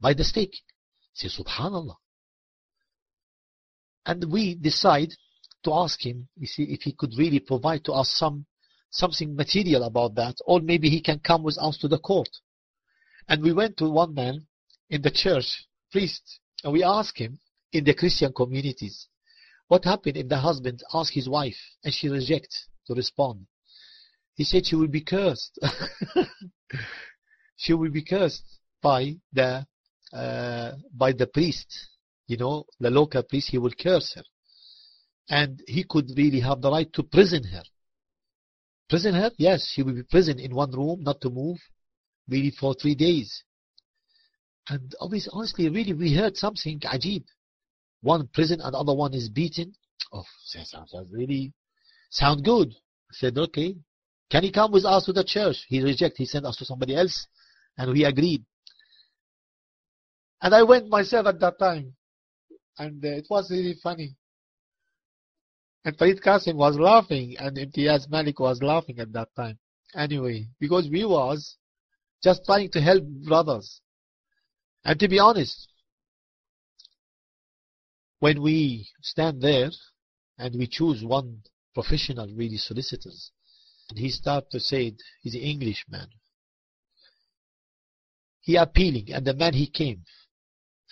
by the stake. Say, subhanallah. And we decide to ask him, you see, if he could really provide to us some something material about that, or maybe he can come with us to the court. And we went to one man in the church, priest, and we asked him in the Christian communities, what happened if the husband asks his wife and she rejects to respond? He said she will be cursed. [laughs] she will be cursed by the uh, by the priest. You know, the local priest. He will curse her, and he could really have the right to prison her. Prison her? Yes, she will be prisoned in one room, not to move, really for three days. And obviously, honestly, really, we heard something ajib one prison and the other one is beaten. Oh, that sounds really sound good. I said, okay. Can he come with us to the church? He rejected. He sent us to somebody else, and we agreed. And I went myself at that time, and uh, it was really funny. And Farid Qasim was laughing, and Imtiaz Malik was laughing at that time. Anyway, because we was just trying to help brothers. And to be honest, when we stand there and we choose one professional really solicitors, and he start to say he's an Englishman. He appealing, and the man he came,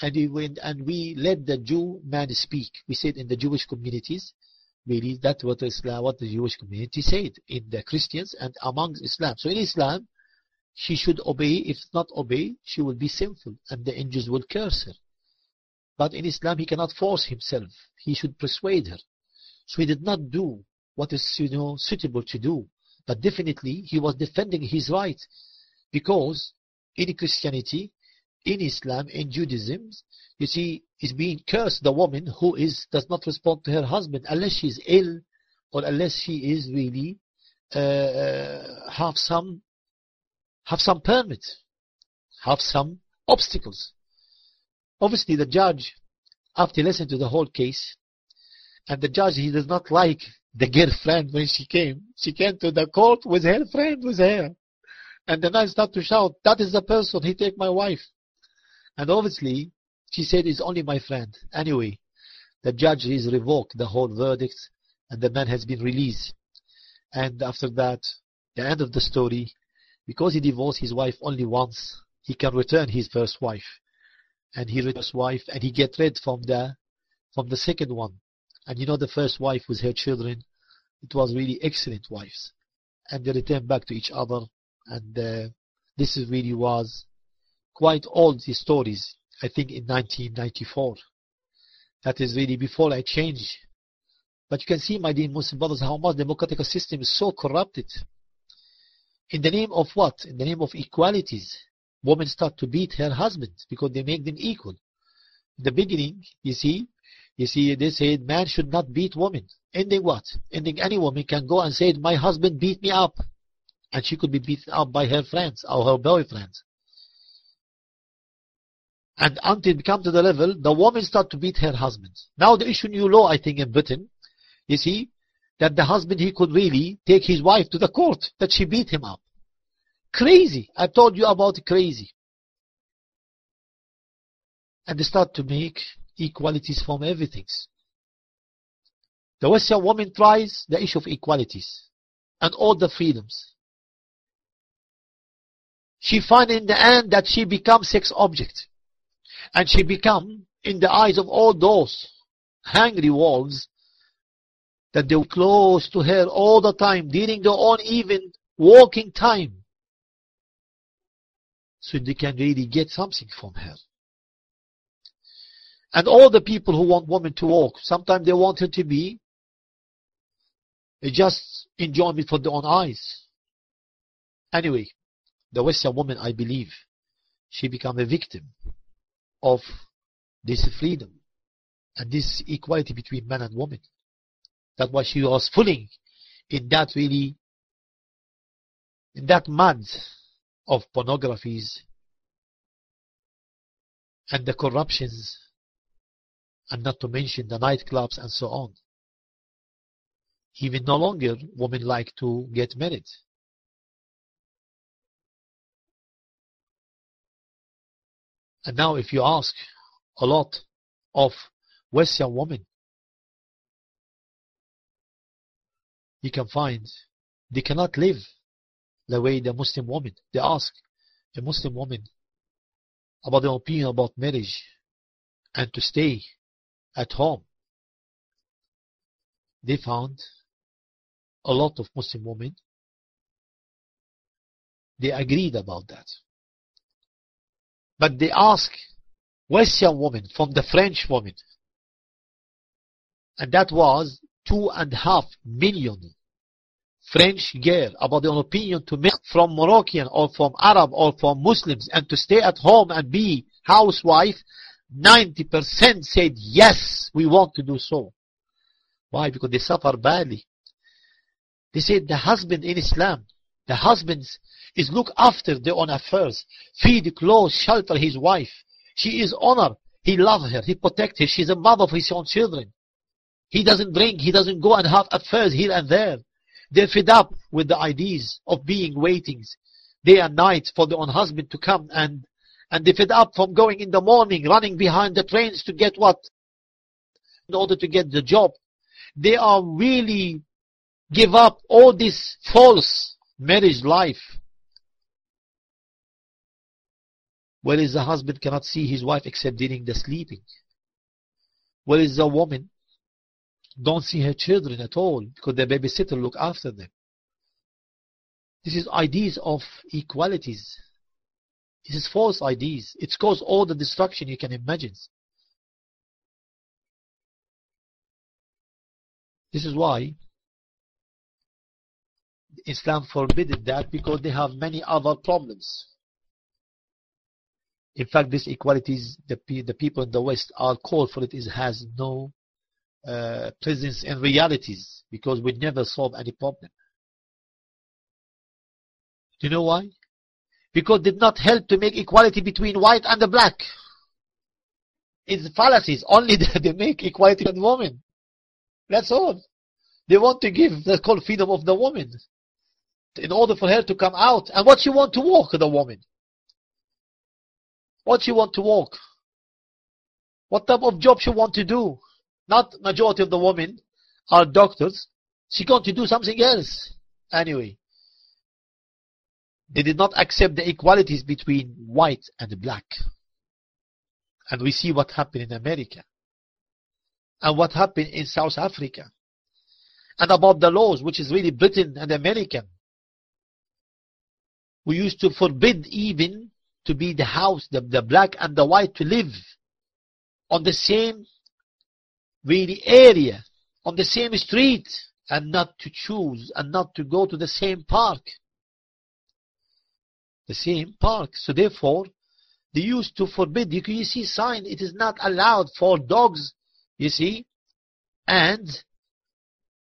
and he went, and we let the Jew man speak. We said in the Jewish communities, really that's what Islam, what the Jewish community said in the Christians and amongst Islam. So in Islam, she should obey. If not obey, she will be sinful, and the angels will curse her. But in Islam, he cannot force himself. He should persuade her. So he did not do what is you know suitable to do. But definitely, he was defending his right because in Christianity, in Islam, in Judaism, you see, is being cursed the woman who is does not respond to her husband unless she is ill or unless she is really uh, have some have some permit, have some obstacles. Obviously, the judge, after listening to the whole case, and the judge he does not like the girlfriend when she came. She came to the court with her friend with her. And the man started to shout, that is the person, he take my wife. And obviously, she said, it's only my friend. Anyway, the judge is revoked the whole verdict and the man has been released. And after that, the end of the story, because he divorced his wife only once, he can return his first wife. And he returns wife and he get rid from the, from the second one. And you know the first wife with her children, it was really excellent wives. And they return back to each other. And uh, this is really was quite old these stories, I think in 1994. That is really before I changed. But you can see, my dear Muslim brothers, how much democratic system is so corrupted. In the name of what? In the name of equalities. Women start to beat her husbands because they make them equal. In the beginning, you see, you see, they said man should not beat women. Ending what? Ending any woman can go and say, my husband beat me up. And she could be beaten up by her friends or her boyfriends. And until it come to the level, the woman start to beat her husband. Now the issue new law, I think, in Britain, you see, that the husband, he could really take his wife to the court, that she beat him up. Crazy. I told you about crazy. And they start to make equalities from everything. The Western woman tries the issue of equalities and all the freedoms. She finds in the end that she becomes sex object. And she become, in the eyes of all those hungry wolves, that they were close to her all the time, during their own even walking time. So they can really get something from her. And all the people who want women to walk, sometimes they want her to be just enjoyment for their own eyes. Anyway, the Western woman, I believe, she become a victim of this freedom and this equality between man and woman. That's why she was falling in that really, in that mud of pornographies and the corruptions and not to mention the nightclubs and so on. Even no longer women like to get married. And now if you ask a lot of Western women, you can find they cannot live the way the Muslim woman. They ask a Muslim woman about their opinion about marriage and to stay at home. They found a lot of Muslim women. They agreed about that. But they ask Western woman from the French woman. And that was two and a half million French girl about their opinion to make from Moroccan or from Arab or from Muslims and to stay at home and be housewife, 90% said yes, we want to do so. Why? Because they suffer badly. They said the husband in Islam, the husbands is look after their own affairs, feed, clothe, shelter his wife. She is honor. He loves her. He protects her. She's a mother of his own children. He doesn't drink. He doesn't go and have affairs here and there. They're fed up with the ideas of being waitings day and night for their own husband to come and and they're fed up from going in the morning, running behind the trains to get what? In order to get the job. They are really give up all this false marriage life. Whereas the husband cannot see his wife except during the sleeping. Whereas the woman don't see her children at all because the babysitter look after them. This is ideas of equalities. This is false ideas. It's caused all the destruction you can imagine. This is why Islam forbidden that because they have many other problems. In fact, this equalities, the, the people in the West are called for it, has no uh, presence in realities because we never solve any problem. Do you know why? Because did not help to make equality between white and the black. It's fallacies. Only [laughs] they make equality with women. That's all. They want to give, that's called freedom of the woman. In order for her to come out. And what she want to walk, the woman? What she want to walk? What type of job she want to do? Not majority of the women are doctors. She going to do something else. Anyway. They did not accept the equalities between white and black. And we see what happened in America. And what happened in South Africa. And about the laws, which is really Britain and American. We used to forbid even to be the house, the, the black and the white to live on the same really area, on the same street, and not to choose and not to go to the same park. The same park. So therefore, they used to forbid, you, you see sign, it is not allowed for dogs, you see, and,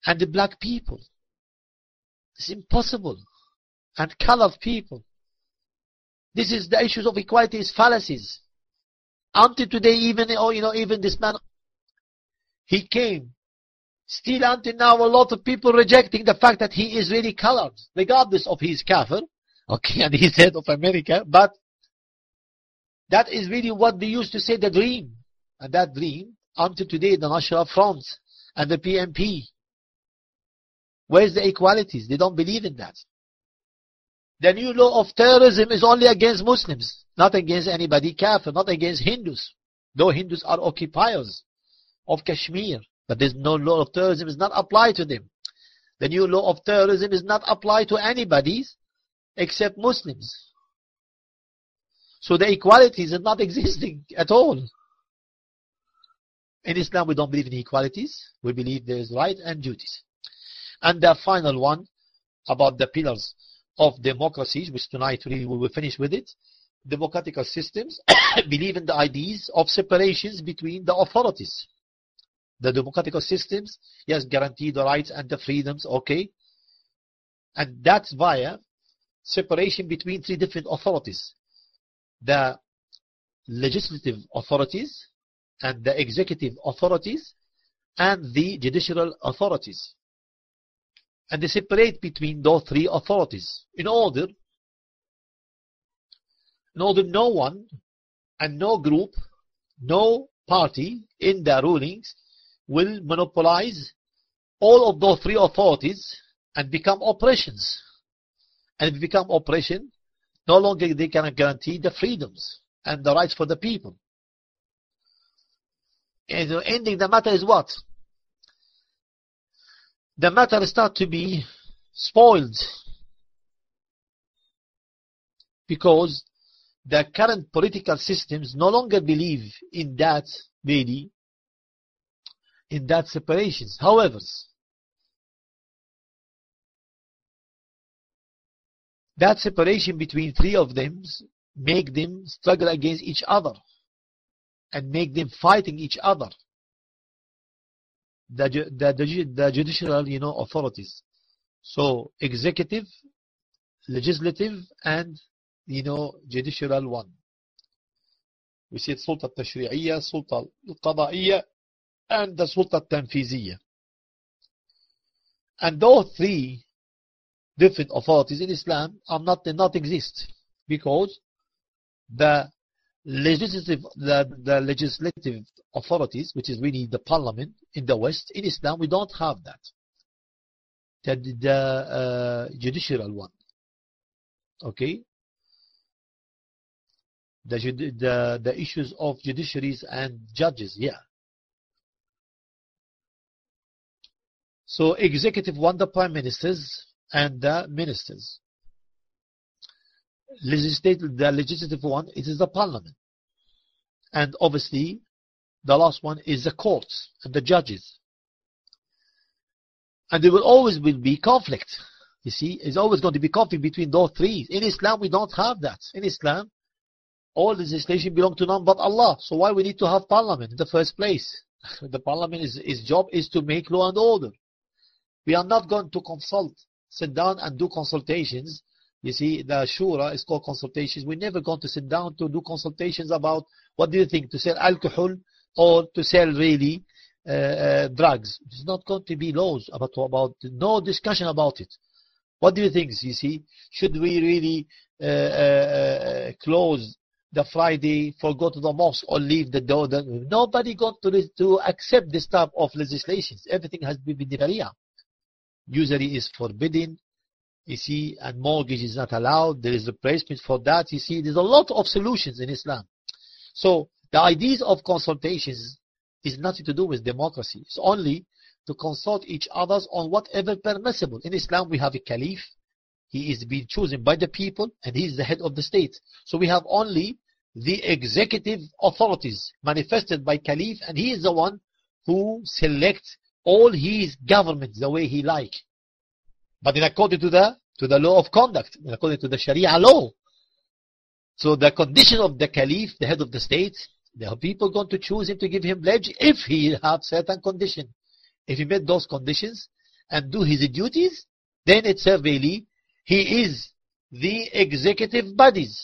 and the black people. It's impossible. And colored people. This is the issues of equality is fallacies. Until today, even, or, you know, even this man, he came. Still until now, a lot of people rejecting the fact that he is really colored, regardless of his kafir, okay, [laughs] and he's head of America, but that is really what they used to say, the dream. And that dream, until today, the National Front and the BNP. Where's the equalities? They don't believe in that. The new law of terrorism is only against Muslims, not against anybody kafir, not against Hindus. Though Hindus are occupiers of Kashmir, but there's no law of terrorism is not applied to them. The new law of terrorism is not applied to anybody except Muslims. So the equalities are not existing at all. In Islam, we don't believe in equalities. We believe there is right and duties. And the final one about the pillars of democracies, which tonight really we will finish with it. Democratic systems [coughs] believe in the ideas of separations between the authorities. The democratic systems, yes, guarantee the rights and the freedoms, okay. And that's via separation between three different authorities. The legislative authorities and the executive authorities and the judicial authorities and they separate between those three authorities. In order in order no one and no group no party in their rulings will monopolize all of those three authorities and become oppressions. And if they become oppression no longer they can guarantee the freedoms and the rights for the people. And the ending the matter is what the matter start to be spoiled. Because the current political systems no longer believe in that really in that separations. However that separation between three of them make them struggle against each other and make them fighting each other the, the, the judicial, you know, authorities. So executive, legislative, and, you know, judicial one. We see السلطة التشريعية, السلطة القضائية, and the سلطة التنفيذية. And those three different authorities in Islam are not, they not exist. Because the legislative, the, the legislative authorities, which is really the parliament in the West, in Islam, we don't have that. The, the uh, judicial one. Okay? The, the, the issues of judiciaries and judges, yeah. So executive one, the prime ministers and the ministers. Legislative, the legislative one, it is the parliament. And obviously, the last one is the courts and the judges. And there will always be conflict. You see, it's always going to be conflict between those three. In Islam, we don't have that. In Islam, all legislation belong to none but Allah. So why we need to have parliament in the first place? [laughs] the parliament is its job is to make law and order. We are not going to consult, sit down and do consultations. You see, the shura is called consultations. We're never going to sit down to do consultations about what do you think to sell alcohol or to sell really uh, uh, drugs. It's not going to be laws about about no discussion about it. What do you think? You see, should we really uh, uh, uh close the Friday for go to the mosque or leave the door? Nobody got to to accept this type of legislations. Everything has been in the Sharia. Usury is forbidden. You see, and mortgage is not allowed. There is replacement for that. You see, there's a lot of solutions in Islam. So the ideas of consultations is nothing to do with democracy. It's only to consult each other on whatever permissible. In Islam, we have a caliph. He is being chosen by the people and he is the head of the state. So we have only the executive authorities manifested by caliph and he is the one who selects all his government the way he like. But in according to the to the law of conduct, in according to the Sharia law. So the condition of the caliph, the head of the state, the people going to choose him to give him pledge if he have certain condition. If he met those conditions and do his duties, then it's really, he is the executive bodies.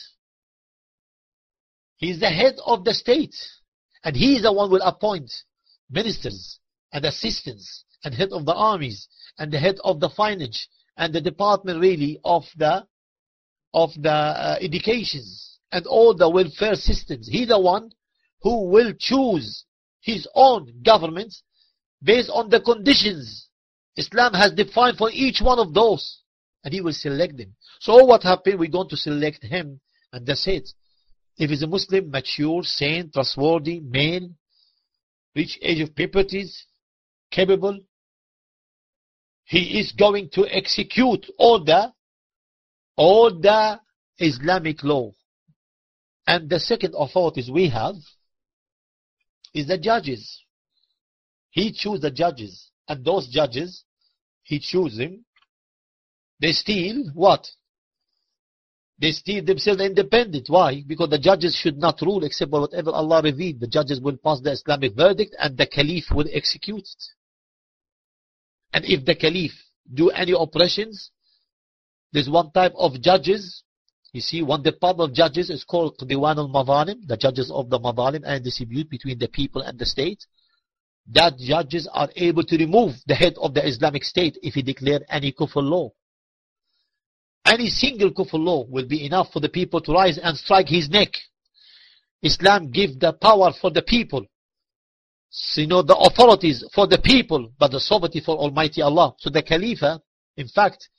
He is the head of the state. And he is the one who will appoint ministers and assistants and head of the armies and the head of the finance and the department really of the of the uh, educations and all the welfare systems. He the one who will choose his own government based on the conditions Islam has defined for each one of those. And he will select them. So what happened? We're going to select him and that's it. If he's a Muslim, mature, sane, trustworthy, male, reach age of puberty, capable, he is going to execute all the all the Islamic law. And the second authorities we have is the judges. He choose the judges. And those judges, he choose them. They steal what? They steal themselves independent. Why? Because the judges should not rule except by whatever Allah revealed. The judges will pass the Islamic verdict and the caliph will execute it. And if the caliph do any oppressions, there's one type of judges you see, one department of judges is called Diwan al-Madhalim, the judges of the Madhalim and dispute between the people and the state. That judges are able to remove the head of the Islamic State if he declare any kufr law. Any single kufr law will be enough for the people to rise and strike his neck. Islam gives the power for the people. You know, the authorities for the people, but the sovereignty for Almighty Allah. So the Khalifa, in fact,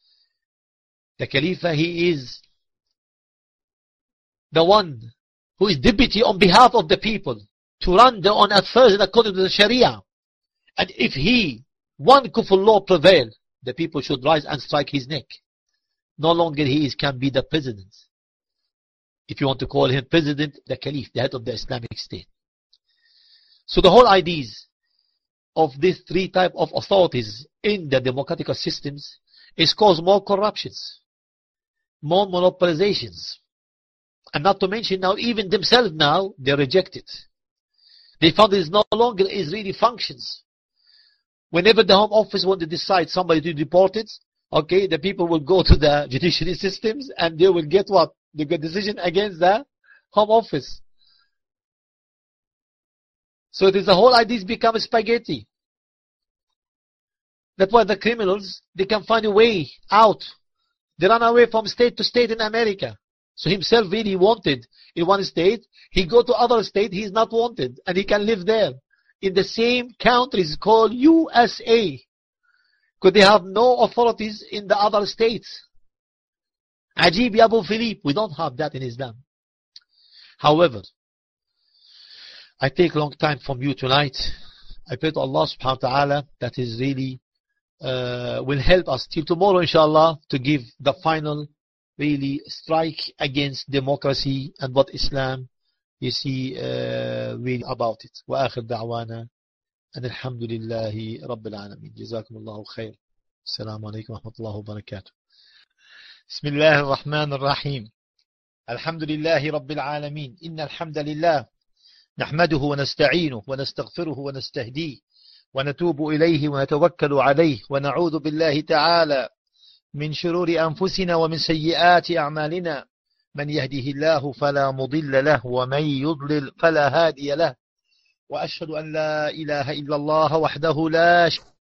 the Khalifa, he is the one who is deputy on behalf of the people to run the on affairs according to the Sharia. And if he, one kufr law prevail, the people should rise and strike his neck. No longer he is, can be the president. If you want to call him president, the caliph, the head of the Islamic State. So the whole ideas of these three type of authorities in the democratic systems is cause more corruptions, more monopolizations, and not to mention now, even themselves now, they reject it. They found it no longer is really functions. Whenever the Home Office want to decide somebody to deport it, okay, the people will go to the judiciary systems and they will get what? The decision against the Home Office. So it is the whole idea become spaghetti. That's why the criminals, they can find a way out They run away from state to state in America. So himself really wanted in one state. He go to other state, he's not wanted. And he can live there. In the same countries called USA. Could they have no authorities in the other states? Ajib Abu Philippe. We don't have that in Islam. However, I take long time from you tonight. I pray to Allah subhanahu wa ta'ala that is really uh, will help us till tomorrow inshallah to give the final really strike against democracy and what Islam you see uh, really about it. وآخر دعوانا أن الحمد لله رب العالمين. جزاكم الله خير. السلام عليكم ورحمة الله وبركاته. بسم الله الرحمن الرحيم. الحمد لله رب العالمين. إن الحمد لله نحمده ونستعينه ونستغفره ونستهديه ونتوب إليه ونتوكل عليه ونعوذ بالله تعالى من شرور أنفسنا ومن سيئات أعمالنا. من يهده الله فلا مضل له ومن يضلل فلا هادي له. وأشهد أن لا إله إلا الله وحده لا شريك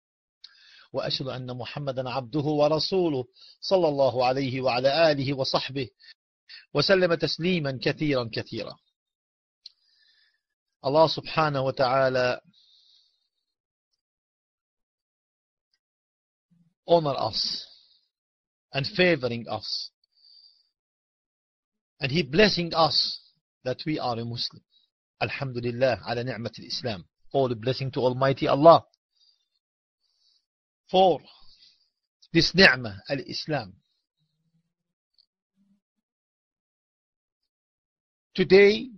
وأشهد أن محمدا عبده ورسوله صلى الله عليه وعلى آله وصحبه وسلم تسليما كثيرا كثيرا. الله سبحانه وتعالى honor us. And favoring us. And He blessing us that we are a Muslim. Alhamdulillah ala ni'mat al-Islam. All blessing to Almighty Allah. For this ni'mah al-Islam. Today,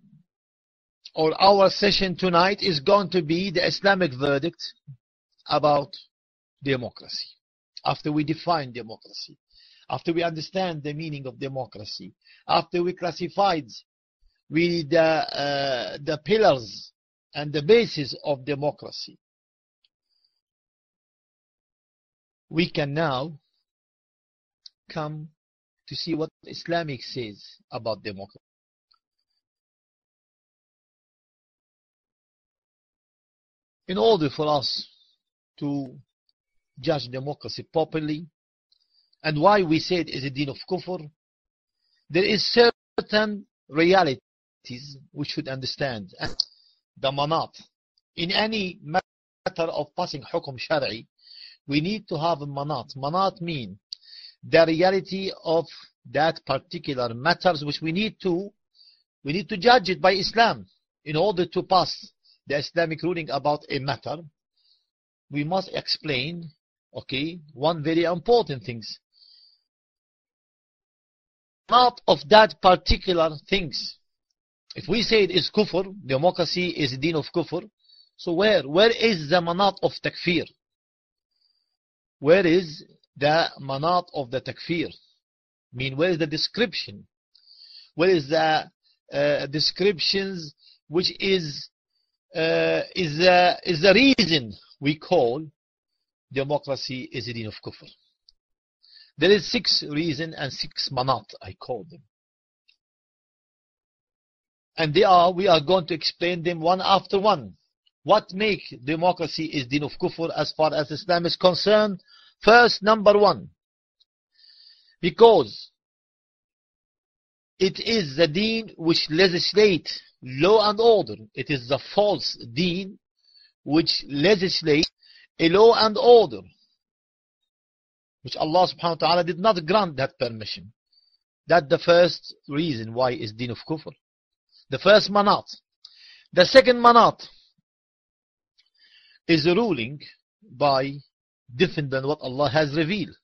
or our session tonight is going to be the Islamic verdict about democracy. After we define democracy, after we understand the meaning of democracy, after we classified really the, uh, the pillars and the basis of democracy, we can now come to see what Islamic says about democracy. In order for us to judge democracy properly, and why we say it is a deen of kufr, there is certain realities we should understand. The manat. In any matter of passing hukum shari, we need to have a manat. Manat mean the reality of that particular matters which we need to we need to judge it by Islam in order to pass the Islamic ruling about a matter we must explain okay one very important things not of that particular things. If we say it is kufr democracy is a deen of kufr. So where where is the manat of takfir? Where is the manat of the takfir? I mean where is the description? Where is the uh, descriptions which is uh, is the is the reason we call democracy is a deen of kufr there is six reason and six manat I call them and they are we are going to explain them one after one what make democracy is din of kufr as far as Islam is concerned first number one because it is the deen which legislate law and order. It is the false deen which legislate a law and order. Which Allah subhanahu wa ta'ala did not grant that permission. That's the first reason why is deen of kufr. The first manat. The second manat is a ruling by different than what Allah has revealed.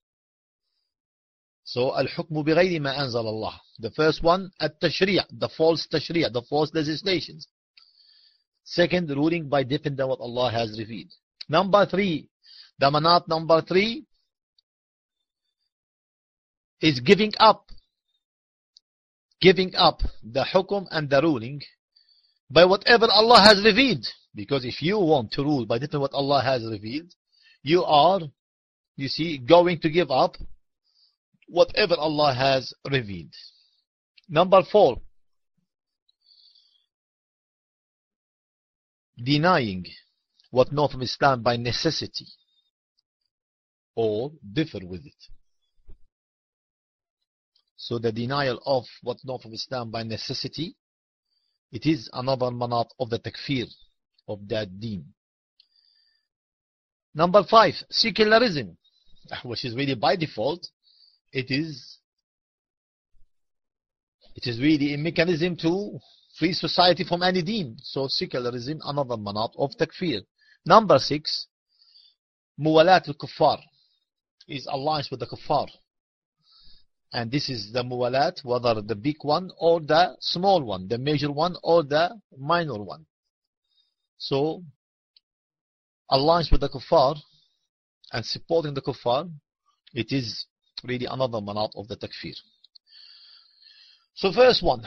So, al-hukmu bighayri ma anzal Allah. The first one, at-tashri' the false tashri' the false legislations. Second, ruling by different than what Allah has revealed. Number three, the manat number three is giving up. Giving up the hukum and the ruling by whatever Allah has revealed. Because if you want to rule by different what Allah has revealed, you are, you see, going to give up whatever Allah has revealed. Number four, denying what know from Islam by necessity or differ with it. So the denial of what's known from Islam by necessity, it is another manat of the takfir of that deen. Number five, secularism, [laughs] which is really by default, it is it is really a mechanism to free society from any deen. So secularism, another manat of takfir. Number six, muwalat al-kuffar is alliance with the kuffar. And this is the muwalat, whether the big one or the small one, the major one or the minor one. So, alliance with the kuffar and supporting the kuffar, it is really another manat of the takfir. So first one,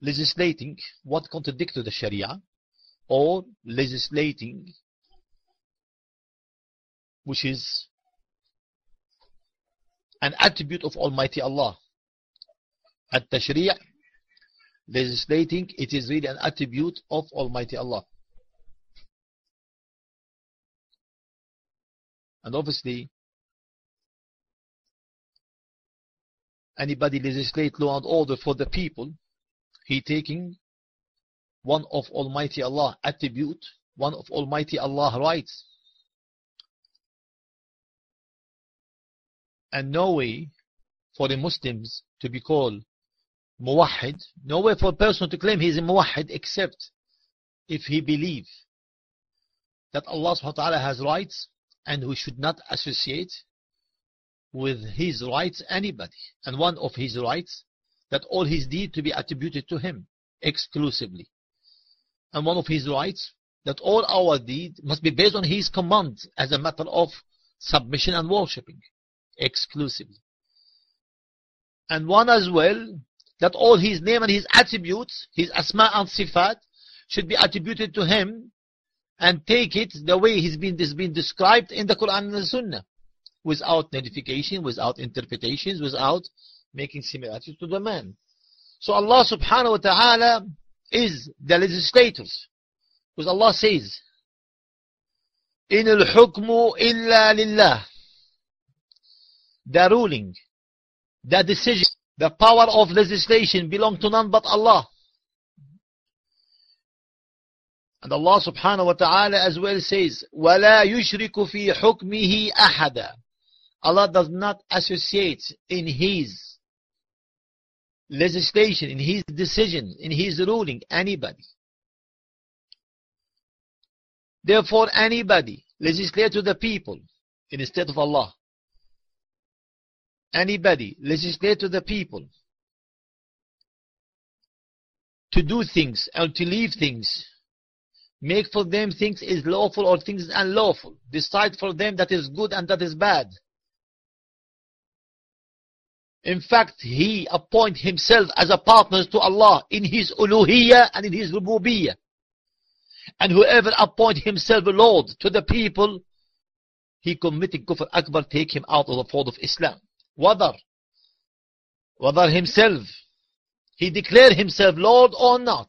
legislating what contradicts the Sharia or legislating which is an attribute of Almighty Allah. At-tashri' legislating, it is really an attribute of Almighty Allah. And obviously, anybody legislate law and order for the people, he taking one of Almighty Allah attribute, one of Almighty Allah rights. And no way for the Muslims to be called muwahid, no way for a person to claim he is a muwahid except if he believe that Allah subhanahu wa ta'ala has rights and we should not associate with his rights anybody. And one of his rights, that all his deed to be attributed to him exclusively. And one of his rights, that all our deed must be based on his command as a matter of submission and worshipping exclusively. And one as well, that all his name and his attributes, his asma and sifat, should be attributed to him and take it the way he's been, it's been described in the Quran and the Sunnah without notification, without interpretations, without making similarities to the man. So Allah subhanahu wa ta'ala is the legislators. Because Allah says, إِنِ الْحُكْمُ إِلَّا لِلَّهِ The ruling, the decision, the power of legislation belong to none but Allah. And Allah subhanahu wa ta'ala as well says, وَلَا يُشْرِكُ فِي حُكْمِهِ أَحَدًا Allah does not associate in His legislation, in His decision, in His ruling, anybody. Therefore, anybody legislate to the people instead of Allah. Anybody legislate to the people to do things and to leave things. Make for them things is lawful or things unlawful. Decide for them that is good and that is bad. In fact, he appoint himself as a partner to Allah in his uluhiyya and in his rububiyyah. And whoever appoint himself Lord to the people, he committed kufr akbar, take him out of the fold of Islam. Whether, whether himself, he declare himself Lord or not.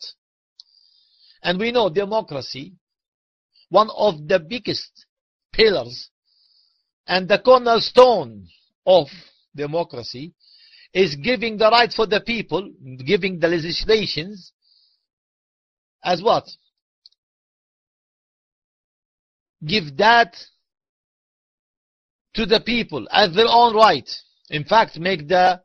And we know democracy, one of the biggest pillars and the cornerstone of democracy is giving the right for the people, giving the legislations as what? Give that to the people as their own right. In fact, make the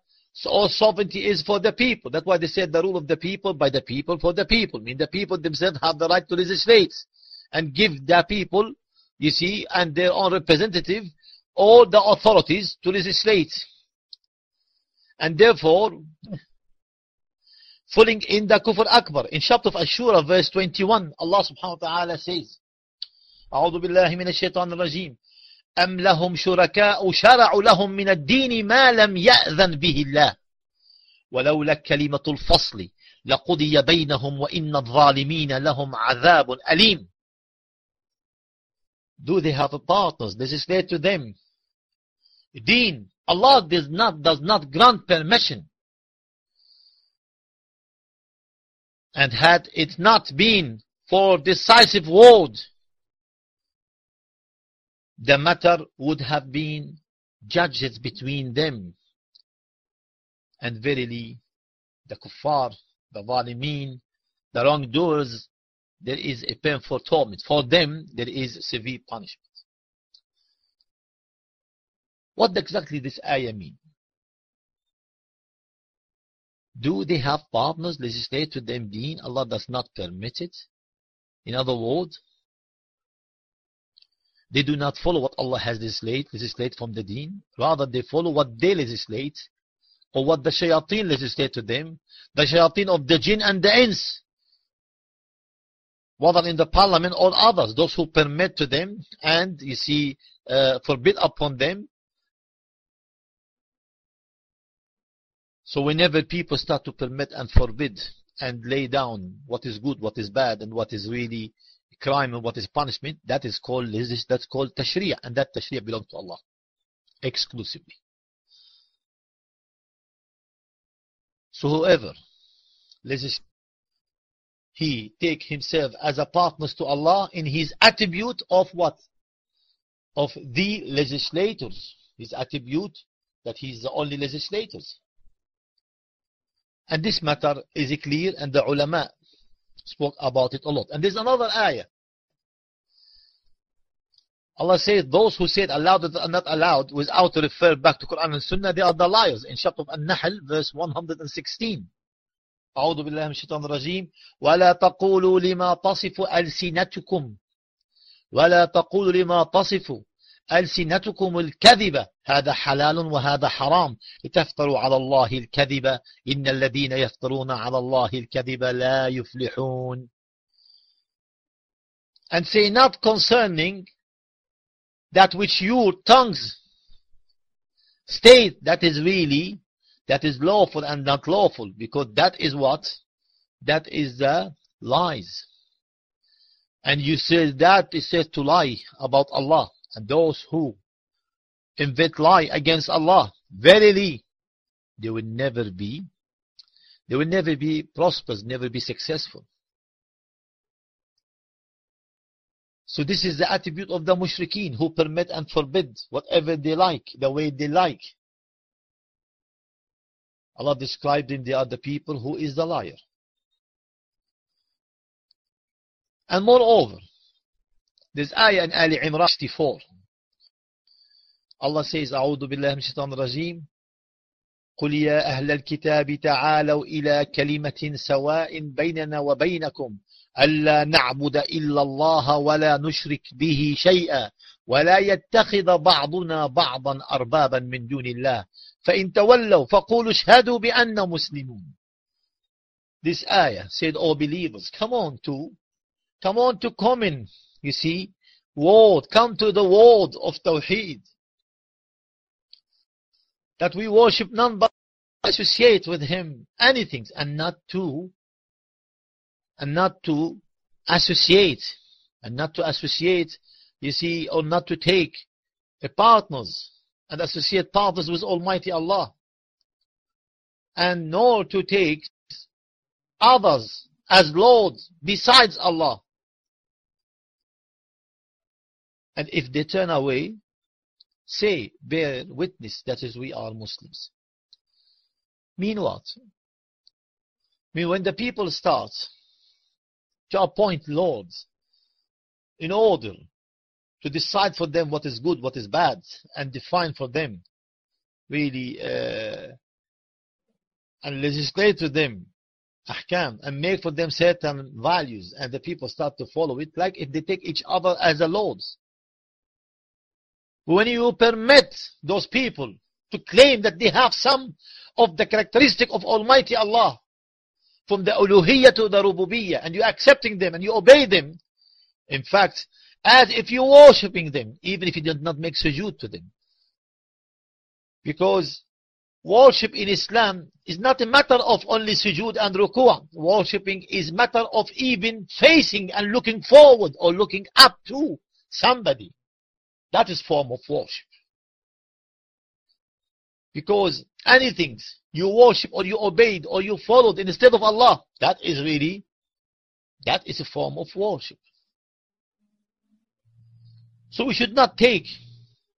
all sovereignty is for the people. That's why they said the rule of the people by the people for the people. I mean, the people themselves have the right to legislate and give the people, you see, and their own representative, all the authorities to legislate. And therefore, falling in the kufr akbar. In chapter of Ash-Shura, verse 21, Allah subhanahu wa ta'ala says, أعوذ بالله من الشيطان الرجيم أم لهم شركاء شرعوا لهم من الدين ما لم يأذن به الله ولولا كلمة الفصل لقضي بينهم وإن الظالمين لهم عذاب أليم Do they have partners? Legislate to them. Deen. Allah does not, does not grant permission. And had it not been for decisive word, the matter would have been judged between them. And verily, the kuffar, the zalimin, the wrongdoers, there is a painful torment. For them, there is severe punishment. What exactly this ayah mean? Do they have partners legislate to them deen? Allah does not permit it. In other words, they do not follow what Allah has legislate, legislate from the deen. Rather, they follow what they legislate or what the shayateen legislate to them. The shayateen of the jinn and the ins. Whether in the parliament or others. Those who permit to them and, you see, uh, forbid upon them. So whenever people start to permit and forbid and lay down what is good, what is bad, and what is really crime and what is punishment, that is called that's called tashri'ah, and that tashri'ah belongs to Allah exclusively. So whoever lets he take himself as a partner to Allah in his attribute of what? Of the legislators. His attribute that he is the only legislators. And this matter is clear and the ulama spoke about it a lot. And there's another ayah. Allah says those who said allowed and not allowed without refer back to Quran and Sunnah, they are the liars. In chapter An-Nahl, verse 116. أعوذ بالله من الشيطان الرجيم ولا تقولوا لما تصف ألسنتكم ولا تقولوا لما تصف ألسنتكم الكذب هذا حلال وهذا حرام لتفتروا على الله الكذب إن الذين يفترون على الله الكذب لا يفلحون and say not concerning that which your tongues state that is really that is lawful and not lawful because that is what that is the lies and you say that is said to lie about Allah and those who invent lie against Allah, verily, they will never be, they will never be prosperous, never be successful. So this is the attribute of the mushrikeen who permit and forbid whatever they like, the way they like. Allah described them, they are the people who is the liar. And moreover, there's ayah in Ali Imran 64. Allah says, أعوذ بالله من الشيطان الرجيم. قل يا أهل الكتاب تعالوا إلى كلمة سواء بيننا وبينكم. ألا نعبد إلا الله ولا نشرك به شيئا ولا يتخذ بعضنا بعضا أربابا من دون الله. فإن تولوا فقولوا اشهدوا بأننا مسلمون. This ayah said, all believers, come on to, come on to come in you see, word, come to the word of Tawheed. That we worship none but associate with him anything and not to and not to associate and not to associate you see or not to take a partners and associate partners with Almighty Allah and nor to take others as lords besides Allah. And if they turn away, say, bear witness that is we are Muslims. Mean what? Mean when the people start to appoint lords in order to decide for them what is good, what is bad, and define for them really uh, and legislate to them ahkam and make for them certain values and the people start to follow it like if they take each other as the lords when you permit those people to claim that they have some of the characteristic of Almighty Allah, from the uluhiyya to the rububiyyah, and you're accepting them and you obey them, in fact, as if you're worshipping them, even if you did not make sujood to them. Because worship in Islam is not a matter of only sujood and ruku'. Worshipping is matter of even facing and looking forward or looking up to somebody. That is form of worship. Because anything you worship or you obeyed or you followed instead of Allah, that is really, that is a form of worship. So we should not take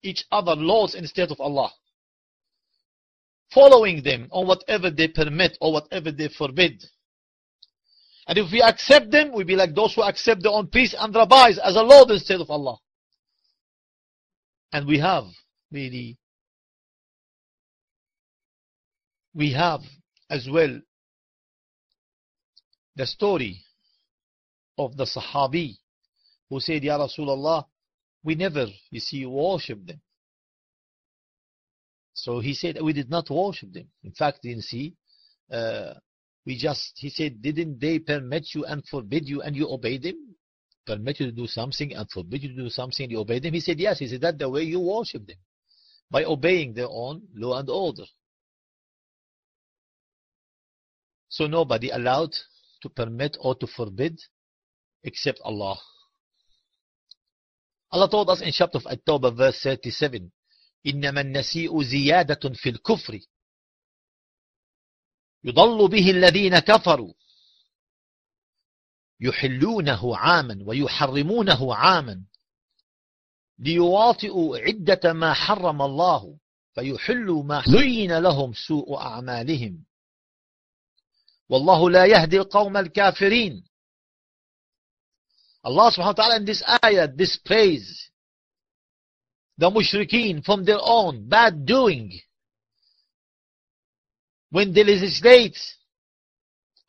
each other laws instead of Allah. following them on whatever they permit or whatever they forbid. And if we accept them, we be like those who accept their own priests and rabbis as a Lord instead of Allah. And we have really, we have as well the story of the Sahabi who said, Ya Rasulullah, we never, you see, worship them. So he said, we did not worship them. In fact, you see, uh, we just, he said, didn't they permit you and forbid you and you obey them? Permit you to do something and forbid you to do something you obey them? He said, yes. He said, that's the way you worship them. By obeying their own law and order. So nobody allowed to permit or to forbid except Allah. Allah told us in chapter of At-Tawbah verse 37, إنما النسيء زيادة في الكفر يضل به الذين كفروا يحلونه عاما ويحرمونه عاما ليواطئوا عدة ما حرم الله فيحلوا ما زين لهم سوء أعمالهم. والله لا يهدي القوم الكافرين. الله سبحانه وتعالى in this ayah this praise the mushrikeen from their own bad doing when they legislate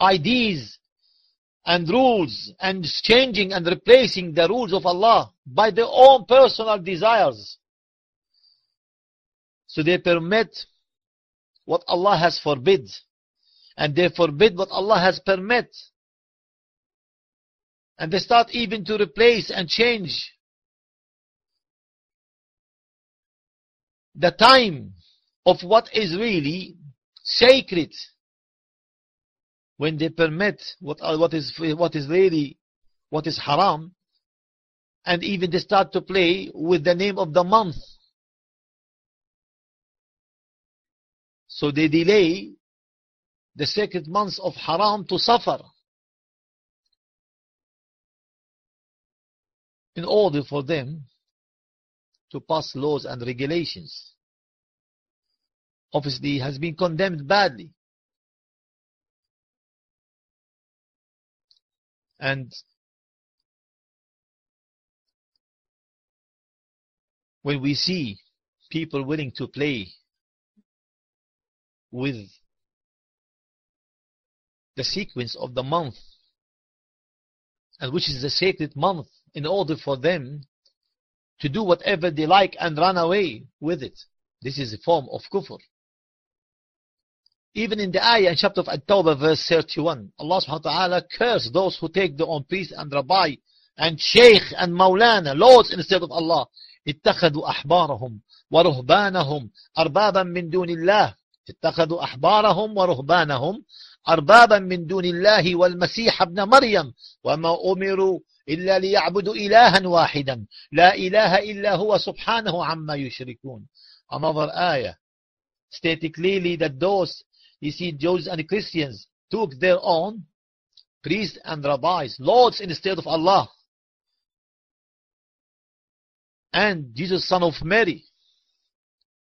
ideas and rules and changing and replacing the rules of Allah by their own personal desires. So they permit what Allah has forbid and they forbid what Allah has permit. And they start even to replace and change the time of what is really sacred when they permit what, uh, what is what is really what is haram and even they start to play with the name of the month so they delay the sacred months of haram to Safar in order for them to pass laws and regulations. Obviously, has been condemned badly. And when we see people willing to play with the sequence of the month, and which is the sacred month, in order for them to do whatever they like and run away with it. This is a form of kufr. Even in the ayah in chapter of At-Tawbah verse 31, Allah subhanahu wa ta'ala cursed those who take their own priest and rabbi and sheikh and maulana, lords instead of Allah. اتخذوا أحبارهم ورهبانهم أربابا من دون الله اتخذوا أحبارهم ورهبانهم أربابا من دون الله والمسيح ابن مريم وما أمروا إلا ليعبدوا إلها واحدا لا إله إلا هو سبحانه عما يشركون Another ayah stated clearly that those, you see, Jews and Christians took their own priests and rabbis, lords instead of Allah. And Jesus, son of Mary,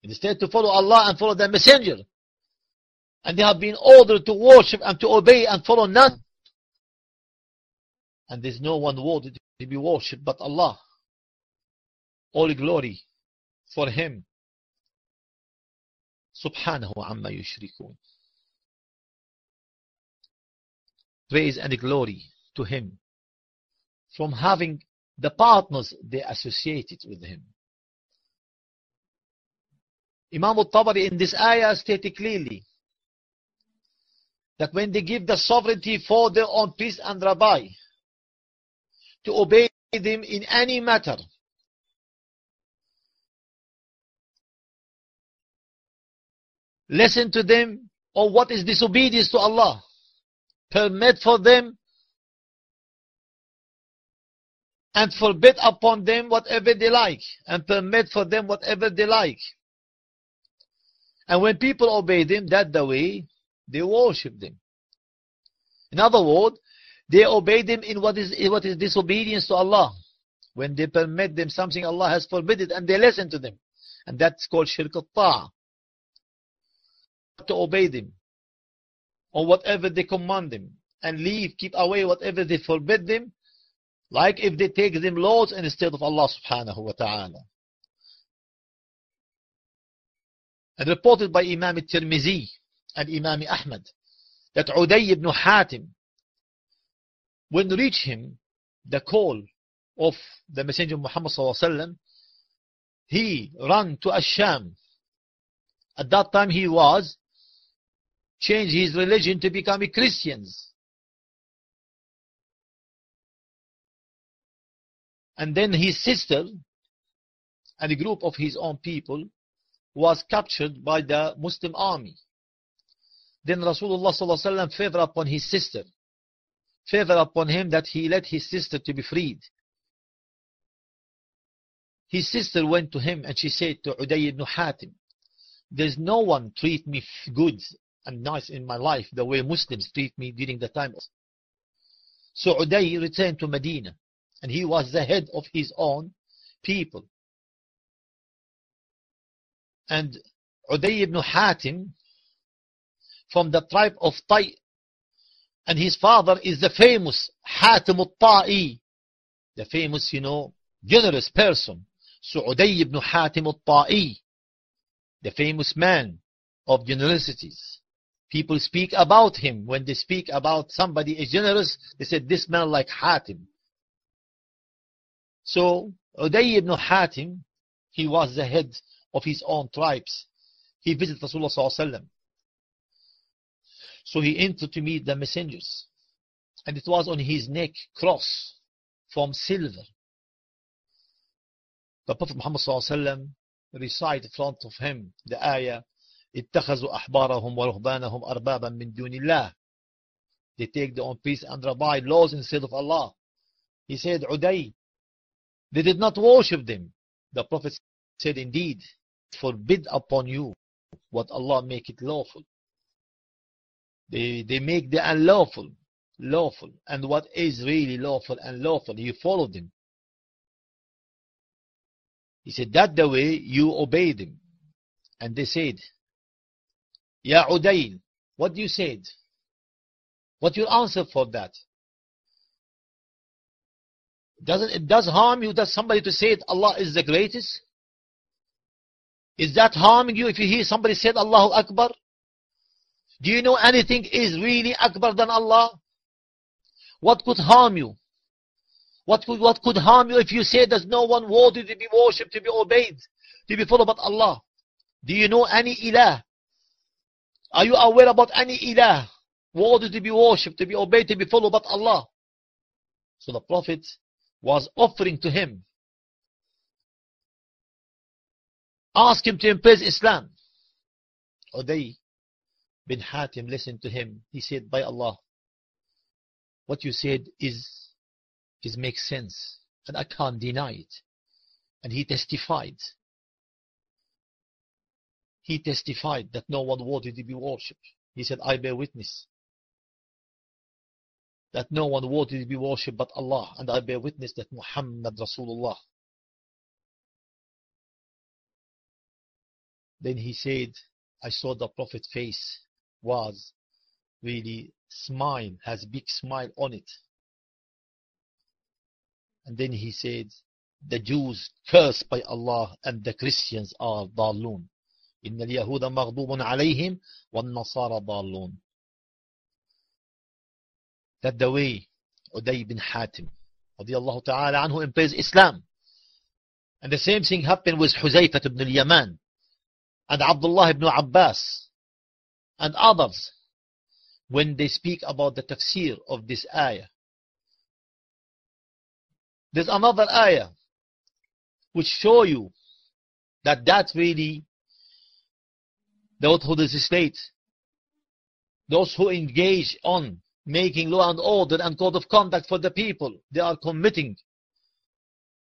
instead to follow Allah and follow the messenger. And they have been ordered to worship and to obey and follow none. And there's no one worthy to be worshipped but Allah. All glory for Him. Subhanahu amma yushrikun. Praise and glory to Him from having the partners they associated with Him. Imam al-Tabari in this ayah stated clearly that when they give the sovereignty for their own priest and rabbi, to obey them in any matter. Listen to them on what is disobedience to Allah. Permit for them and forbid upon them whatever they like and permit for them whatever they like. And when people obey them, that the way they worship them. In other words, they obey them in what is, in what is disobedience to Allah. When they permit them something Allah has forbidden and they listen to them. And that's called shirk al-ta'a. to obey them on whatever they command them and leave, keep away whatever they forbid them, like if they take them laws instead of Allah subhanahu wa ta'ala. And reported by Imam al-Tirmizi and Imam Ahmad that Uday ibn Hatim, when reached him the call of the Messenger Muhammad sallallahu alaihi wasallam, he ran to Asham. At that time he was changed his religion to become a Christians. And then his sister and a group of his own people was captured by the Muslim army. Then Rasulullah ﷺ favored upon his sister, favored upon him that he let his sister to be freed. His sister went to him and she said to Uday ibn Hatim, there's no one treat me good and nice in my life the way Muslims treat me during the time. So Uday returned to Medina and he was the head of his own people. And Uday ibn Hatim from the tribe of Tai and his father is the famous Hatim al-Ta'i the famous, you know, generous person. So Uday ibn Hatim al-Ta'i the famous man of generosities. People speak about him. When they speak about somebody is generous, they said this man like Hatim. So Uday ibn Hatim, he was the head of his own tribes. He visited Rasulullah sallallahu So he entered to meet the messengers. And it was on his neck cross from silver. The Prophet Muhammad sallallahu recite in front of him the ayah اتخذوا أحبارهم ورهبانهم أربابا من دون الله They take their own peace and rabbi laws instead of Allah. He said, Uday, they did not worship them. The Prophet said, indeed, forbid upon you what Allah make it lawful. They, they make the unlawful lawful. And what is really lawful and lawful, you follow them. He said, that the way you obey them. And they said, Ya Udayl, what you said? What your answer for that? Doesn't it does harm you that somebody to say it, Allah is the greatest? Is that harming you if you hear somebody said Allahu Akbar? Do you know anything is really Akbar than Allah? What could harm you? What could, what could harm you if you say there's no one worthy to be worshipped, to be obeyed, to be followed but Allah? Do you know any ilah? Are you aware about any ilah worthy to be worshipped, to be obeyed, to be followed but Allah? So the Prophet was offering to him. Ask him to embrace Islam. Uday bin Hatim listened to him. He said, by Allah, what you said is, is makes sense. And I can't deny it. And he testified. He testified that no one worthy to be worshipped. He said, I bear witness that no one worthy to be worshipped but Allah, and I bear witness that Muhammad Rasulullah. Then he said, I saw the Prophet's face was really smile, has big smile on it. And then he said, the Jews cursed by Allah and the Christians are Dalun. إن اليهود مغضوب عليهم والنصارى ضالون. That the way Uday bin Hatim radiallahu ta'ala anhu embraced Islam. And the same thing happened with Huzayfat ibn al-Yaman and Abdullah ibn Abbas and others when they speak about the tafsir of this ayah. There's another ayah which show you that that really those who legislate, those who engage on making law and order and code of conduct for the people, they are committing,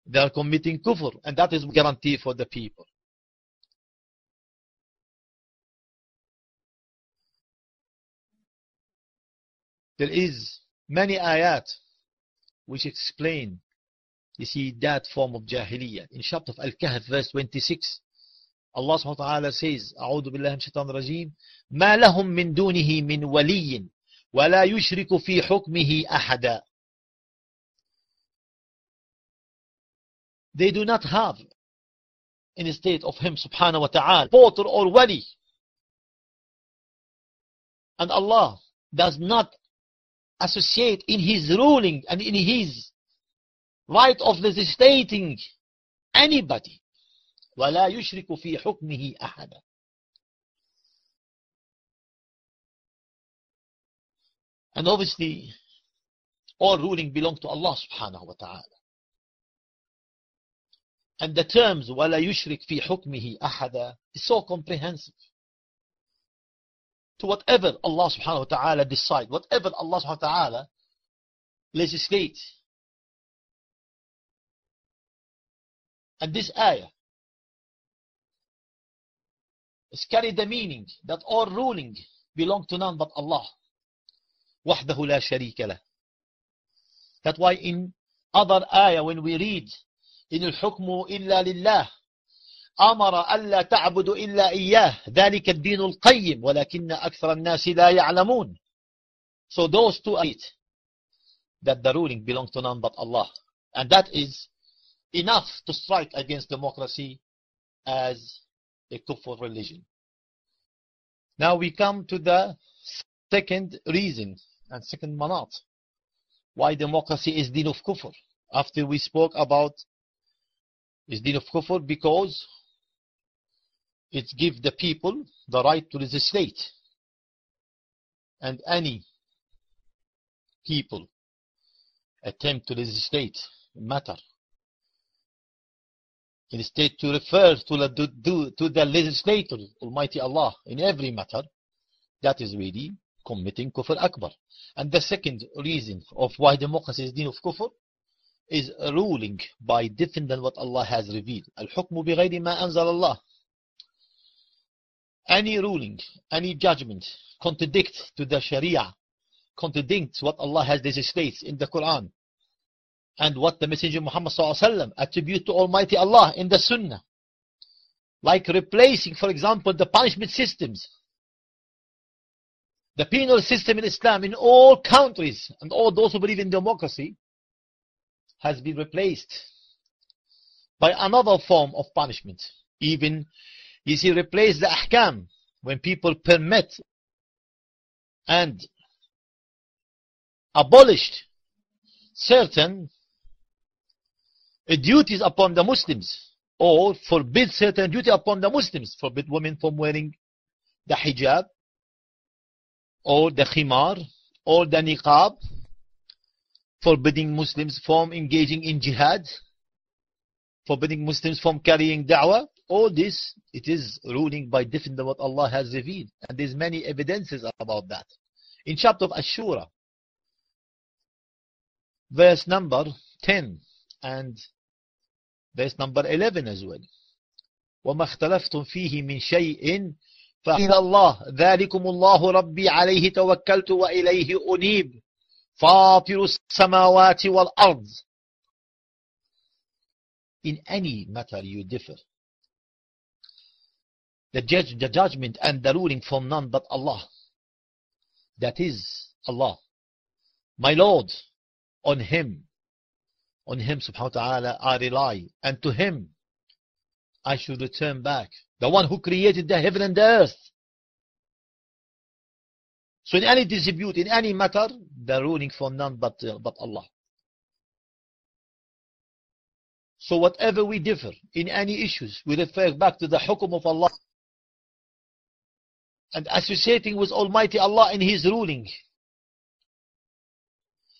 they are committing kufr, and that is guarantee for the people. There is many ayat which explain, you see, that form of jahiliyyah. In chapter of Al-Kahf, verse 26, Allah wa ta'ala says, أعوذ بالله من الشيطان الرجيم ما لهم من دونه من ولي ولا يشرك في حكمه أحدا They do not have in the state of him wa ta'ala porter or wali and Allah does not associate in his ruling and in his right of legislating anybody ولا يشرك في حكمه أحدا and obviously all ruling belong to Allah subhanahu wa ta'ala and the terms ولا يشرك في حكمه أحدا is so comprehensive to whatever Allah subhanahu wa ta'ala decide whatever Allah subhanahu wa ta'ala legislate and this ayah is carry the meaning that all ruling belong to none but Allah وحده لا شريك له that's why in other ayah when we read إن الحكم إلا لله أمر ألا تعبد إلا إياه ذلك الدين القيم ولكن أكثر الناس لا يعلمون so those two ayat that the ruling belongs to none but Allah and that is enough to strike against democracy as a kufr religion. Now we come to the second reason and second manat why democracy is din of kufr. After we spoke about is din of kufr because it gives the people the right to legislate. And any people attempt to legislate matter instead to refer to the, to the legislator, Almighty Allah, in every matter, that is really committing kufr akbar. And the second reason of why democracy is deen of kufr is ruling by different than what Allah has revealed. Al-hukmu bighayri ma anzal Allah. Any ruling, any judgment contradict to the Sharia, contradicts what Allah has legislated in the Quran and what the Messenger Muhammad sallallahu Alaihi Wasallam attribute to Almighty Allah in the Sunnah. Like replacing, for example, the punishment systems. The penal system in Islam in all countries and all those who believe in democracy has been replaced by another form of punishment. Even, you see, replace the ahkam when people permit and abolished certain duties upon the Muslims. Or forbid certain duty upon the Muslims, forbid women from wearing the hijab or the khimar or the niqab. Forbidding Muslims from engaging in jihad, forbidding Muslims from carrying da'wah, all this, it is ruling by different than what Allah has revealed. And there's many evidences about that. In chapter of Ash-Shura, verse number 10 and verse number 11 as well. وما اختلفتم فيه من شيء فإلى الله ذلكم الله ربي عليه توكلت وإليه أنيب فاطر السماوات والأرض in any matter you differ the judge the judgment and the ruling from none but Allah that is Allah my Lord on him on him subhanahu wa ta'ala I rely and to him I should return back the one who created the heaven and the earth so in any dispute, in any matter, the ruling for none but, uh, but Allah. So whatever we differ in any issues, we refer back to the hukum of Allah and associating with Almighty Allah in His ruling.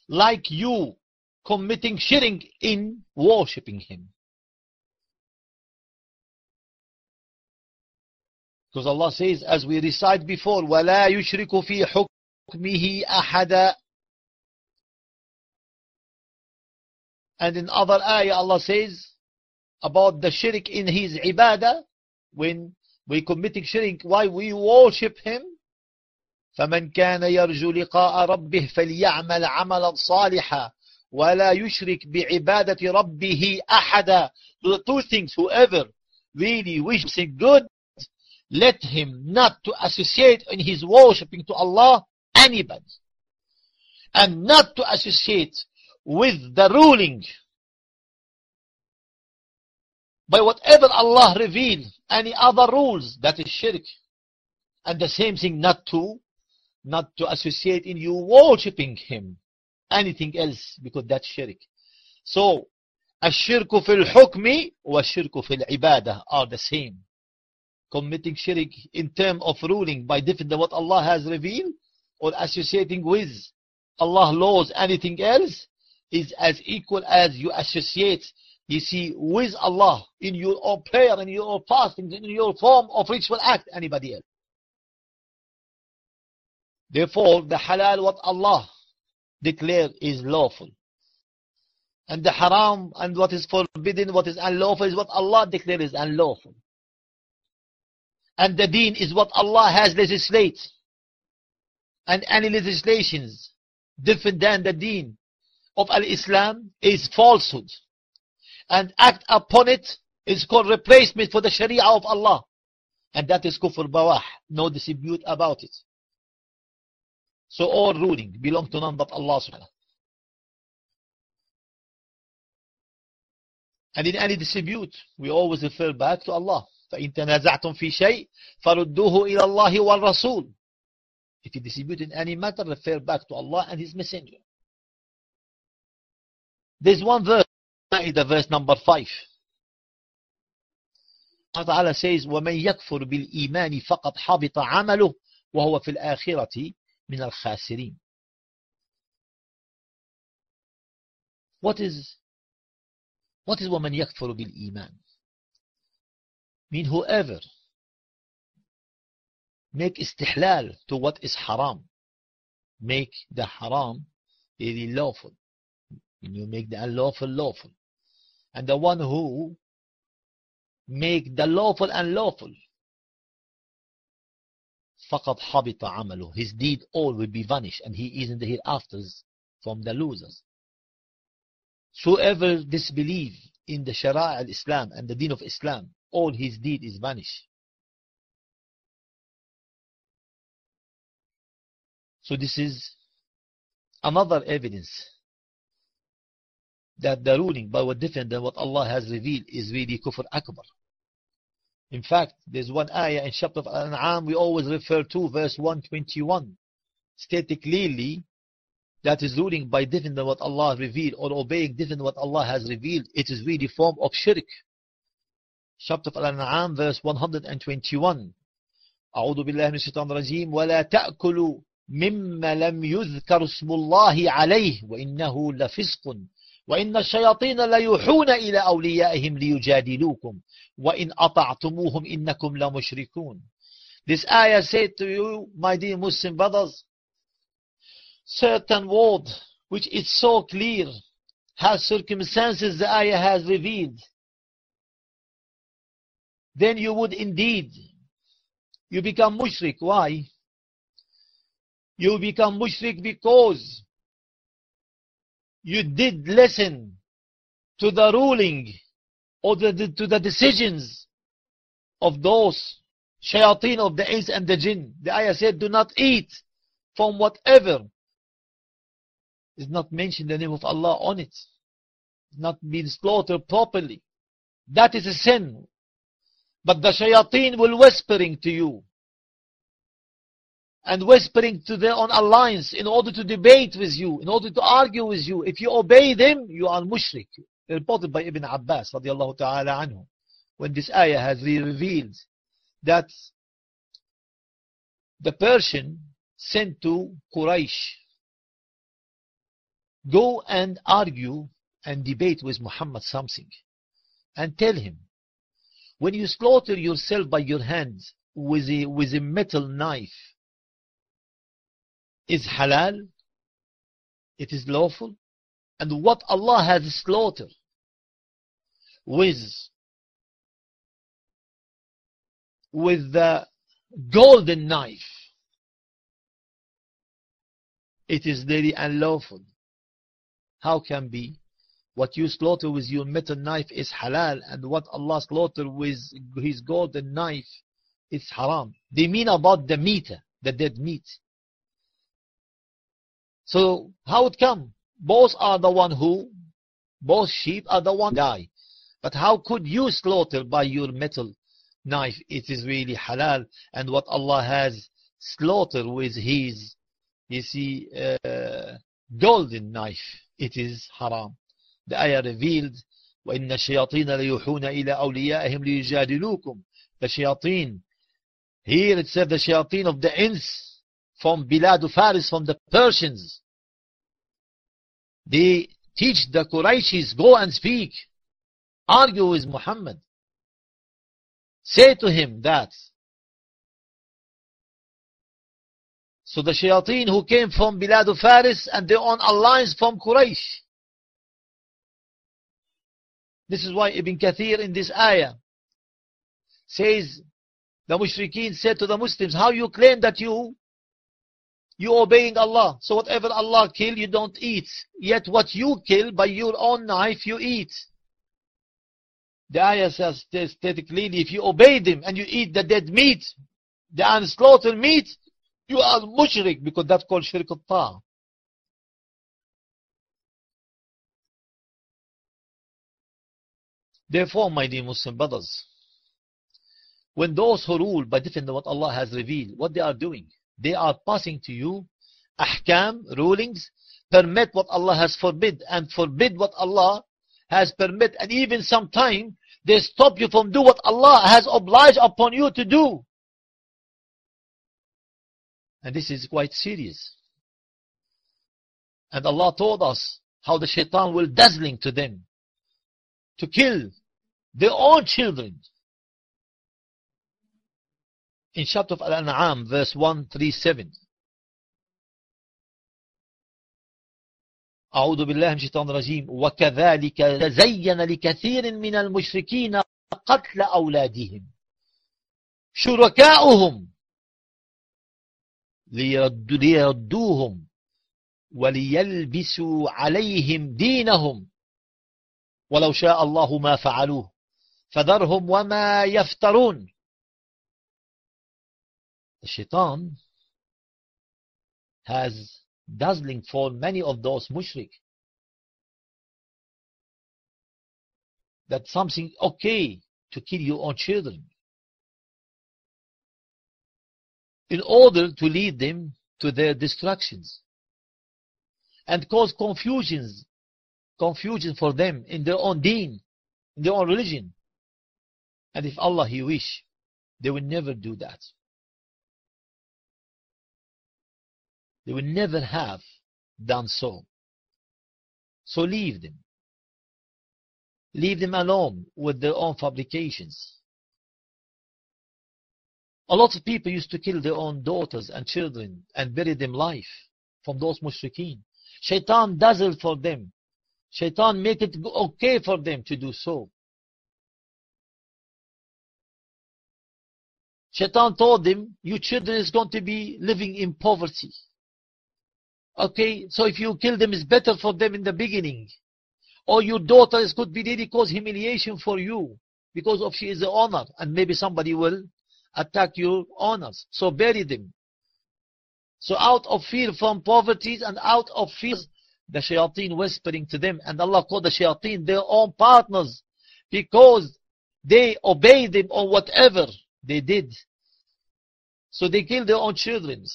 Like you committing shirk in worshipping Him. Because Allah says, as we recite before, وَلَا يُشْرِكُ فِي حُكْمِهِ أَحَدًا And in other ayah, Allah says about the shirk in His ibadah, when we committing shirk, why we worship Him. فمن كان يرجو لقاء ربه فليعمل عملا صالحا ولا يشرك بعبادة ربه أحدا. The two things, whoever really wishes something good, let him not to associate in his worshipping to Allah anybody. And not to associate with the ruling by whatever Allah revealed, any other rules, that is shirk. And the same thing not to, not to associate in you worshipping Him, anything else, because that's shirk. So, الشرك في الحكم والشرك في العبادة are the same. Committing shirk in term of ruling by different than what Allah has revealed, or associating with Allah laws anything else, is as equal as you associate you see, with Allah in your prayer, in your fasting, in your form of ritual act, anybody else. Therefore, the halal what Allah declared is lawful. And the haram and what is forbidden, what is unlawful is what Allah declared is unlawful. And the deen is what Allah has legislated. And any legislations different than the deen of al-Islam is falsehood and act upon it is called replacement for the Sharia of Allah. And that is kufr bawah. No dispute about it. So all ruling belong to none but Allah subhanahu And in any dispute, we always refer back to Allah. فَإِن تَنَازَعْتُمْ فِي شَيْءٍ فَرُدُّوهُ إِلَى اللَّهِ وَالرَّسُولِ If you dispute in any matter, refer back to Allah and His Messenger. There's one verse Ma'idah verse number 5 Allah Ta'ala says وَمَنْ يَكْفُرْ بِالْإِيمَانِ فَقَدْ حَبِطَ عَمَلُهُ وَهُوَ فِي الْآخِرَةِ مِنَ الْخَاسِرِينَ What is what is وَمَنْ يَكْفُرْ بِالْإِيمَانِ mean whoever make istihlal to what is haram make the haram really lawful you make the unlawful lawful and the one who make the lawful unlawful فقد حبط عمله his deed all will be vanished and he is in the hereafters from the losers so ever disbelieve in the Sharia al-Islam and the deen of Islam all his deed is vanished so this is another evidence that the ruling by what different than what Allah has revealed is really kufr akbar. In fact, there's one ayah in chapter of Al-An'am we always refer to, verse 121, stated clearly that is ruling by different than what Allah revealed or obeying different than what Allah has revealed. It is really form of shirk. Chapter of Al-An'am, verse 121. أعوذ بالله من الشيطان الرجيم ولا تأكلوا مما لم يذكر اسم الله عليه وإنه لفسق وإن الشياطين ليوحون إلى أوليائهم ليجادلوكم وإن أطعتموهم إنكم لمشركون This ayah said to you, my dear Muslim brothers, certain word which is so clear, has circumstances the ayah has revealed, then you would indeed, you become mushrik. Why? You become mushrik because you did listen to the ruling or the, to the decisions of those shayateen of the ins and the jinn. The ayah said, do not eat from whatever is not mentioned the name of Allah on it. Not been slaughtered properly. That is a sin. But the shayateen will whispering to you and whispering to their own alliance in order to debate with you, in order to argue with you. If you obey them, you are mushrik. Reported by Ibn Abbas radiallahu ta'ala anhu. When this ayah has revealed that the Persian sent to Quraysh, go and argue and debate with Muhammad something and tell him, when you slaughter yourself by your hands with a, with a metal knife, is halal, it is lawful, and what Allah has slaughtered with with the golden knife, it is very unlawful. How can be? what you slaughter with your metal knife is halal and what Allah slaughtered with his golden knife is haram. They mean about the meat, the dead meat. So how it come? Both are the one who, both sheep are the one die. But how could you slaughter by your metal knife? It is really halal and what Allah has slaughtered with his, you see, uh, golden knife, it is haram. The ayah revealed, وَإِنَّ الشَّيَاطِينَ لَيُوحُونَ إِلَىٰ أَوْلِيَائِهِمْ لِيُجَادِلُوكُمْ The shayateen, here it says the shayateen of the ins, from Bilad Faris, from the Persians. They teach the Qurayshis, go and speak, argue with Muhammad. Say to him that. So the shayateen who came from Bilad Faris and their own alliance from Quraysh. This is why Ibn Kathir in this ayah says, the mushrikeen said to the Muslims, how you claim that you you obeying Allah. So whatever Allah kill, you don't eat. Yet what you kill by your own knife, you eat. The ayah says clearly, if you obey them and you eat the dead meat, the unslaughtered meat, you are mushrik because that's called shirk al Therefore, my dear Muslim brothers, when those who rule by different than what Allah has revealed, what they are doing, they are passing to you ahkam, rulings, permit what Allah has forbid and forbid what Allah has permit and even sometime they stop you from do what Allah has obliged upon you to do. And this is quite serious. And Allah told us how the shaitan will dazzling to them to kill their own children. In chapter of Al-An'am, verse 137. أعوذ بالله من الشيطان الرجيم. وكذلك تزين لكثير من المشركين قتل أولادهم. شركاؤهم ليردوهم وليلبسوا عليهم دينهم. ولو شاء الله ما فعلوه. فذرهم وما يفترون. The shaitan has dazzling for many of those mushrik. That something okay to kill your own children. In order to lead them to their destructions and cause confusions confusion for them in their own deen in their own religion. And if Allah He wish they will never do that They would never have done so. So leave them. Leave them alone with their own fabrications. A lot of people used to kill their own daughters and children and bury them alive from those mushrikeen. Shaitan dazzled for them. Shaitan make it okay for them to do so. Shaitan told them, your children is going to be living in poverty. Okay, so if you kill them, it's better for them in the beginning. Or your daughter is could be really cause humiliation for you because of she is the honor and maybe somebody will attack your honors. So bury them. So out of fear from poverty and out of fear, the shayateen whispering to them and Allah called the shayateen their own partners because they obeyed them on whatever they did. So they killed their own children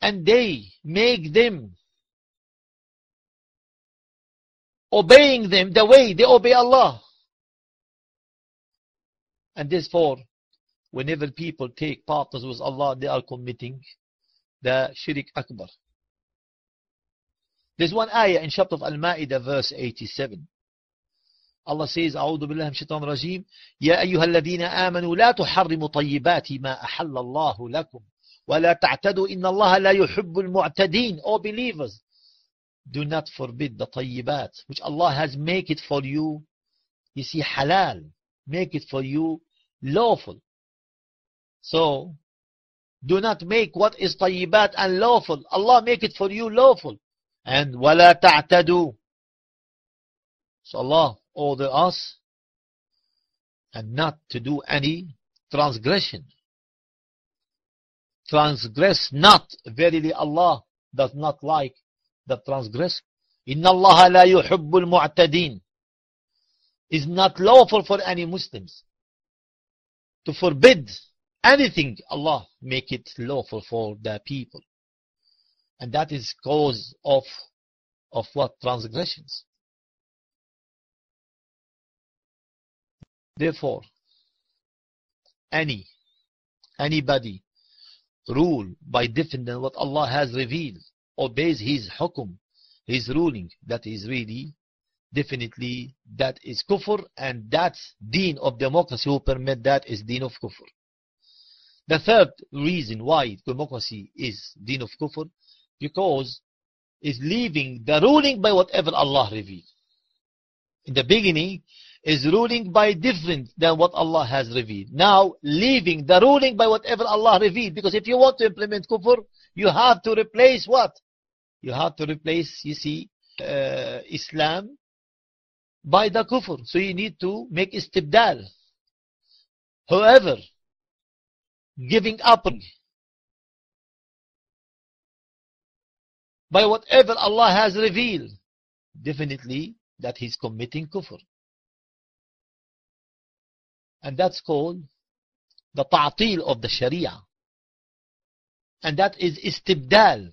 and they make them obeying them the way they obey Allah. And therefore, whenever people take partners with Allah, they are committing the shirk akbar. There's one ayah in chapter of Al-Ma'idah verse 87. Allah says أعوذ بالله من الشيطان الرجيم يا أيها الذين آمنوا لا تحرموا طيبات ما أحل الله لكم ولا تعتدوا إن الله لا يحب المعتدين O believers do not forbid the طيبات which Allah has made it for you you see halal make it for you lawful so do not make what is طيبات unlawful Allah make it for you lawful And وَلَا تَعْتَدُوا So Allah order us and not to do any transgression. transgress not. Verily Allah does not like the transgress. Inna Allah la yuhibbul mu'tadin. Is not lawful for any Muslims to forbid anything. Allah make it lawful for the people. And that is cause of, of what? Transgressions. Therefore, any, anybody rule by different than what Allah has revealed, obeys His hukum, His ruling, that is really, definitely, that is kufr, and that's deen of democracy who permit that is deen of kufr. The third reason why democracy is deen of kufr, because is leaving the ruling by whatever Allah revealed. In the beginning, is ruling by different than what Allah has revealed. Now, leaving the ruling by whatever Allah revealed. Because if you want to implement kufr, you have to replace what? You have to replace, you see, uh, Islam by the kufr. So you need to make istibdal. However, giving up by whatever Allah has revealed, definitely that he's committing kufr. And that's called the ta'til of the Sharia. And that is istibdal.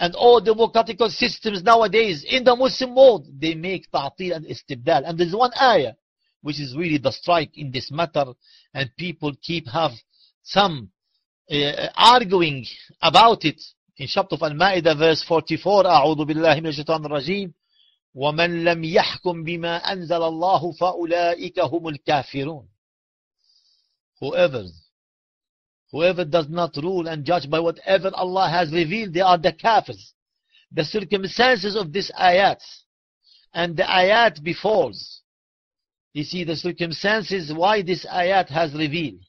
And all democratic systems nowadays in the Muslim world, they make ta'til and istibdal. And there's one ayah which is really the strike in this matter and people keep have some uh, arguing about it in chapter of Al-Ma'idah verse 44 أعوذ بالله من الشيطان الرجيم ومن لم يحكم بما أنزل الله فأولئك هم الكافرون whoever whoever does not rule and judge by whatever Allah has revealed they are the kafirs the circumstances of this ayat and the ayat before you see the circumstances why this ayat has revealed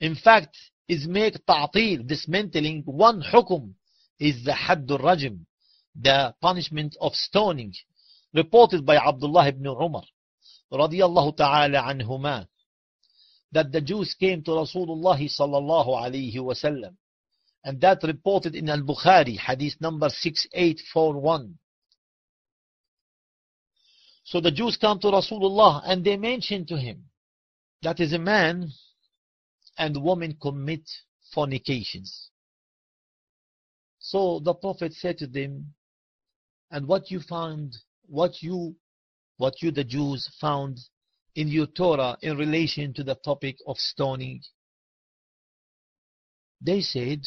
in fact is make ta'til dismantling one hukum is the hadd al-rajm the punishment of stoning reported by Abdullah ibn Umar radiyallahu ta'ala anhuma that the Jews came to Rasulullah sallallahu alayhi wasallam and that reported in al-Bukhari hadith number 6841 so the Jews come to Rasulullah and they mention to him that is a man and woman commit fornications. So the Prophet said to them and what you found, what you, what you the Jews found in your Torah in relation to the topic of stoning. They said,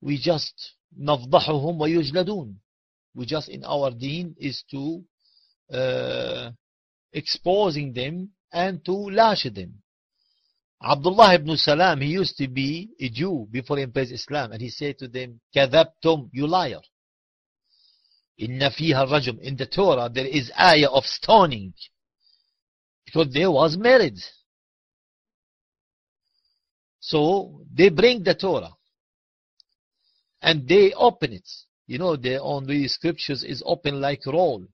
we just نفضحهم ويجلدون. We just in our deen is to uh, exposing them and to lash them. Abdullah ibn Salam, he used to be a Jew before he embraced Islam, and he said to them, كذبتم, you liar. Inna fiha rajum. In the Torah, there is ayah of stoning. Because they was married. So they bring the Torah. And they open it. You know, the, only scriptures is open like roll.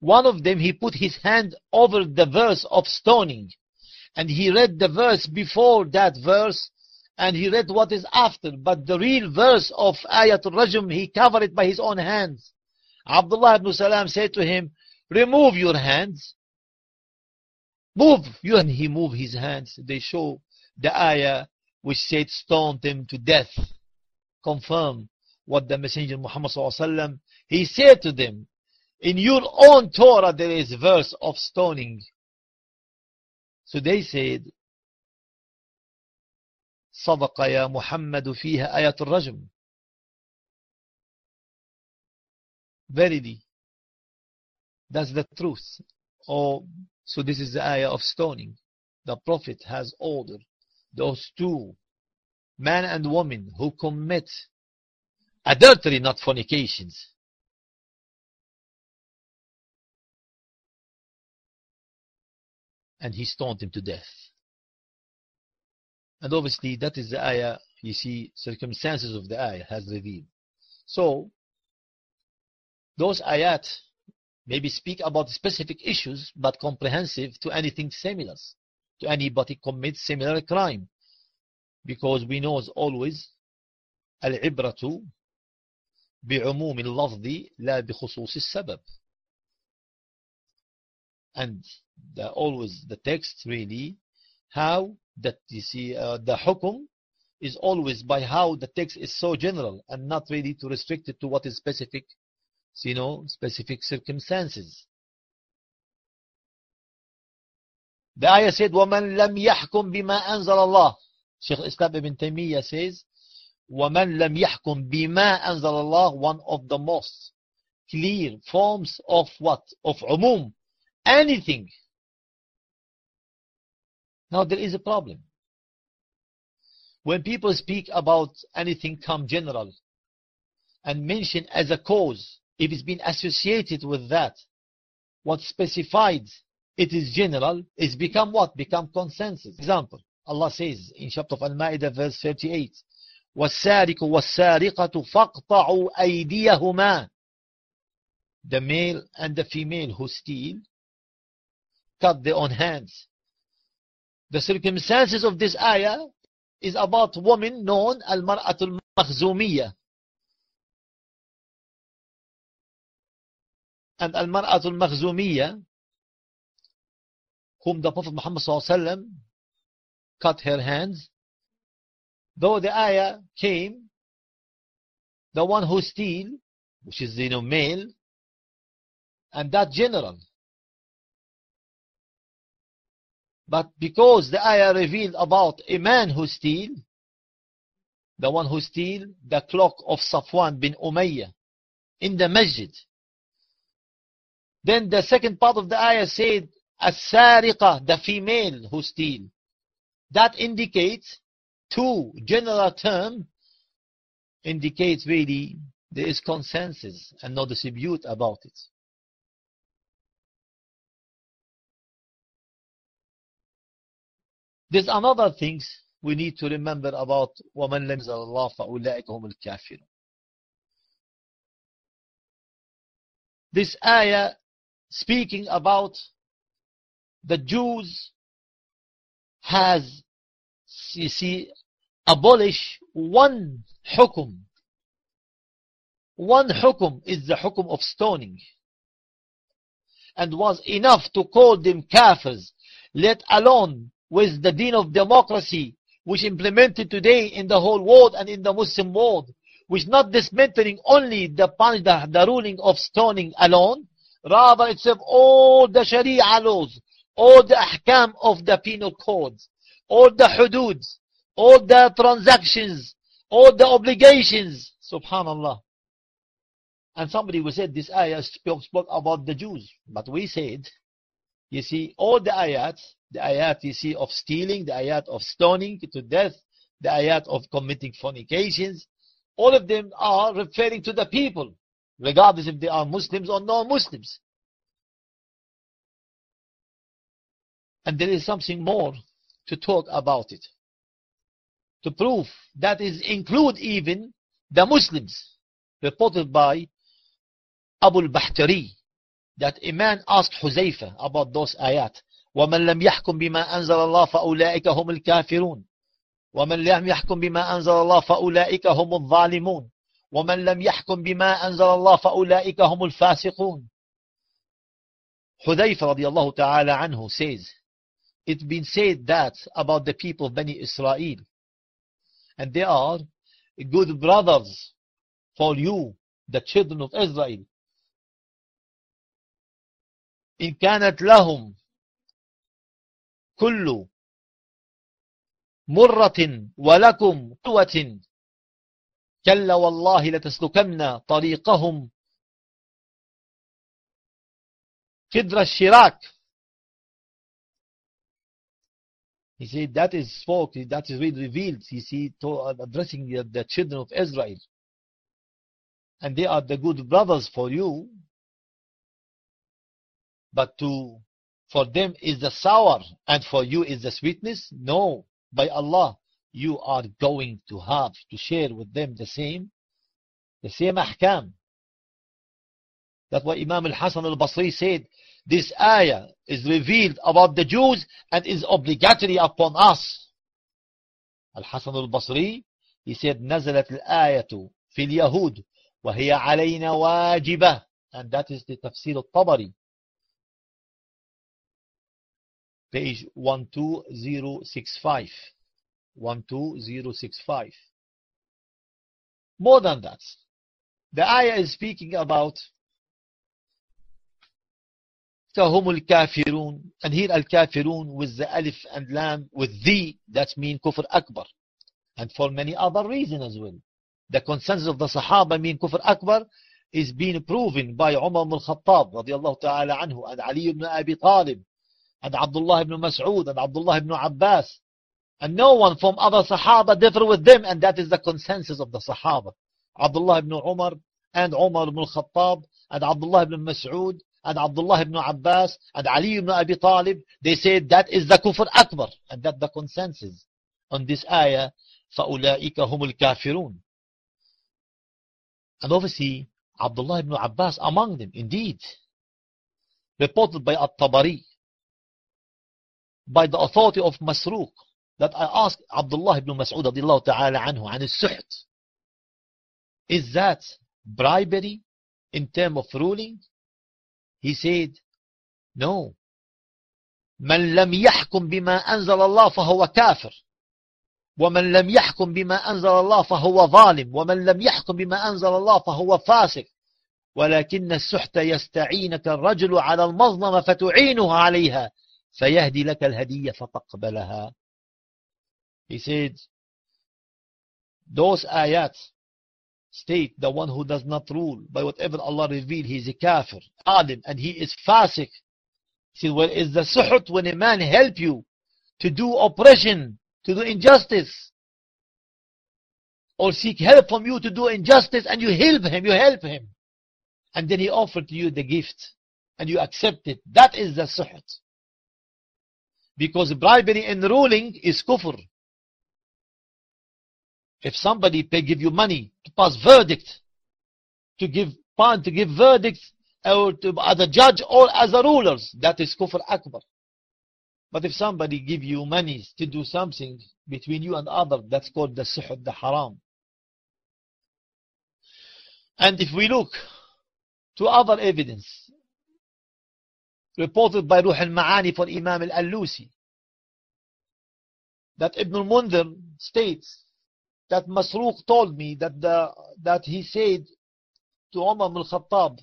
One of them, he put his hand over the verse of stoning. And he read the verse before that verse and he read what is after. But the real verse of Ayat al-Rajm, he covered it by his own hands. Abdullah ibn Salam said to him, remove your hands. Move. You and he moved his hands. They show the ayah which said stone them to death. Confirm what the Messenger Muhammad sallam, he said to them, in your own Torah there is verse of stoning. So they said, صدق يا محمد فيها آية الرجم Verily, that's the truth. Oh, so this is the ayah of stoning. The Prophet has ordered those two, man and woman, who commit adultery, not fornications. And he stoned him to death. And obviously that is the ayah, you see, circumstances of the ayah has revealed. So, those ayat maybe speak about specific issues but comprehensive to anything similar to anybody commits similar crime because we know as always العبرة بعموم اللفظ لا بخصوص السبب and the, always the text really how that you see uh, the hukum is always by how the text is so general and not really to restrict it to what is specific you know specific circumstances the ayah said وَمَنْ لَمْ يَحْكُمْ بِمَا أَنزَلَ اللَّهِ Shaykh Islam ibn Taymiyyah says وَمَنْ لَمْ يَحْكُمْ بِمَا أَنزَلَ اللَّهِ one of the most clear forms of what? Of umum. Anything. Now there is a problem. When people speak about anything come general and mention as a cause, if it's been associated with that, what specified it is general, is become what? Become consensus. Example, Allah says in chapter of Al-Ma'idah verse 38, والسارق والسارقة فاقطعوا أيديهما The male and the female who steal cut their own hands. The circumstances of this ayah is about woman known al-mar'atul makhzumiyah. And al-mar'atul makhzumiyah whom the Prophet Muhammad sallallahu cut her hands though the ayah came the one who steal which is you know male and that general But because the ayah revealed about a man who steal, the one who steal the clock of Safwan bin Umayyah in the masjid. Then the second part of the ayah said, As-sariqa, the female who steal. That indicates two general term indicates really there is consensus and no dispute about it. There's another things we need to remember about وَمَنْ لَمْ يَنزَلْ اللَّهُ فَأُولَٰئِكَ هُمُ الْكَافِرُونَ This ayah speaking about the Jews has, you see, abolish one hukum. One hukum is the hukum of stoning. And was enough to call them kafirs, let alone with the deen of democracy which implemented today in the whole world and in the Muslim world, which not dismantling only the, the, the ruling of stoning alone, rather itself all the Sharia laws, all the ahkam of the penal codes, all the hudud, all the transactions, all the obligations, subhanallah. And somebody will say this ayah spoke, spoke about the Jews, but we said, you see, all the ayats the ayat you see of stealing, the ayat of stoning to death, the ayat of committing fornications, all of them are referring to the people, regardless if they are Muslims or non-Muslims. And there is something more to talk about it. To prove that is include even the Muslims, reported by Abu al-Bahtari, that a man asked Huzaifa about those ayat. ومن لم يحكم بما أنزل الله فأولئك هم الكافرون ومن لم يحكم بما أنزل الله فأولئك هم الظالمون ومن لم يحكم بما أنزل الله فأولئك هم الفاسقون حذيفة رضي الله تعالى عنه says it's been said that about the people of Bani Israel and they are good brothers for you the children of Israel إن كانت لهم كل مرة ولكم قوة كلا والله لتسلكن طريقهم قدر الشراك He said that is spoke, that is really revealed, you see, to, addressing the, the children of Israel. And they are the good brothers for you. But to for them is the sour and for you is the sweetness? No, by Allah, you are going to have to share with them the same, the same ahkam. That's why Imam al-Hasan al-Basri said, this ayah is revealed about the Jews and is obligatory upon us. Al-Hasan al-Basri, he said, نزلت الآية في اليهود وهي علينا واجبة. And that is the tafsir al-Tabari. Page 12065. 12065. More than that. The ayah is speaking about فهم الكافرون and here الكافرون with the alif and lam with the that mean kufr akbar and for many other reasons as well the consensus of the Sahaba mean kufr akbar is being proven by Umar ibn al-Khattab radiallahu ta'ala anhu and Ali ibn Abi Talib and Abdullah ibn Mas'ud and Abdullah ibn Abbas and no one from other Sahaba differ with them and that is the consensus of the Sahaba Abdullah ibn Umar and Umar ibn al-Khattab and Abdullah ibn Mas'ud and Abdullah ibn Abbas and Ali ibn Abi Talib, they said that is the kufr akbar and that the consensus on this ayah فَأُولَٰئِكَ هُمُ الْكَافِرُونَ and obviously Abdullah ibn Abbas among them indeed reported by At-Tabari by the authority of Masruq that I asked Abdullah ibn Mas'ud radiallahu ta'ala anhu عن السحت. Is that bribery in term of ruling? He said no. من لم يحكم بما أنزل الله فهو كافر ومن لم يحكم بما أنزل الله فهو ظالم ومن لم يحكم بما أنزل الله فهو فاسق ولكن السحت يستعينك الرجل على المظلمة فتعينه عليها فيهدي لك الهدية فتقبلها He said those ayat state the one who does not rule by whatever Allah revealed he is a kafir alim and he is fasik. He said well is the suhut when a man help you to do oppression to do injustice? Or seek help from you to do injustice and you help him you help him. And then he offered to you the gift and you accept it. That is the suhut. Because bribery and ruling is kufr if somebody pay, give you money to pass verdict, to give to give verdicts, or uh, to, as a judge or as a rulers, that is kufr akbar. But if somebody give you money to do something between you and other, that's called the suhut, the haram. And if we look to other evidence reported by Ruh al-Ma'ani for Imam al-Alusi, that Ibn al-Mundhir states that Masruq told me that the that he said to Umar ibn al-Khattab,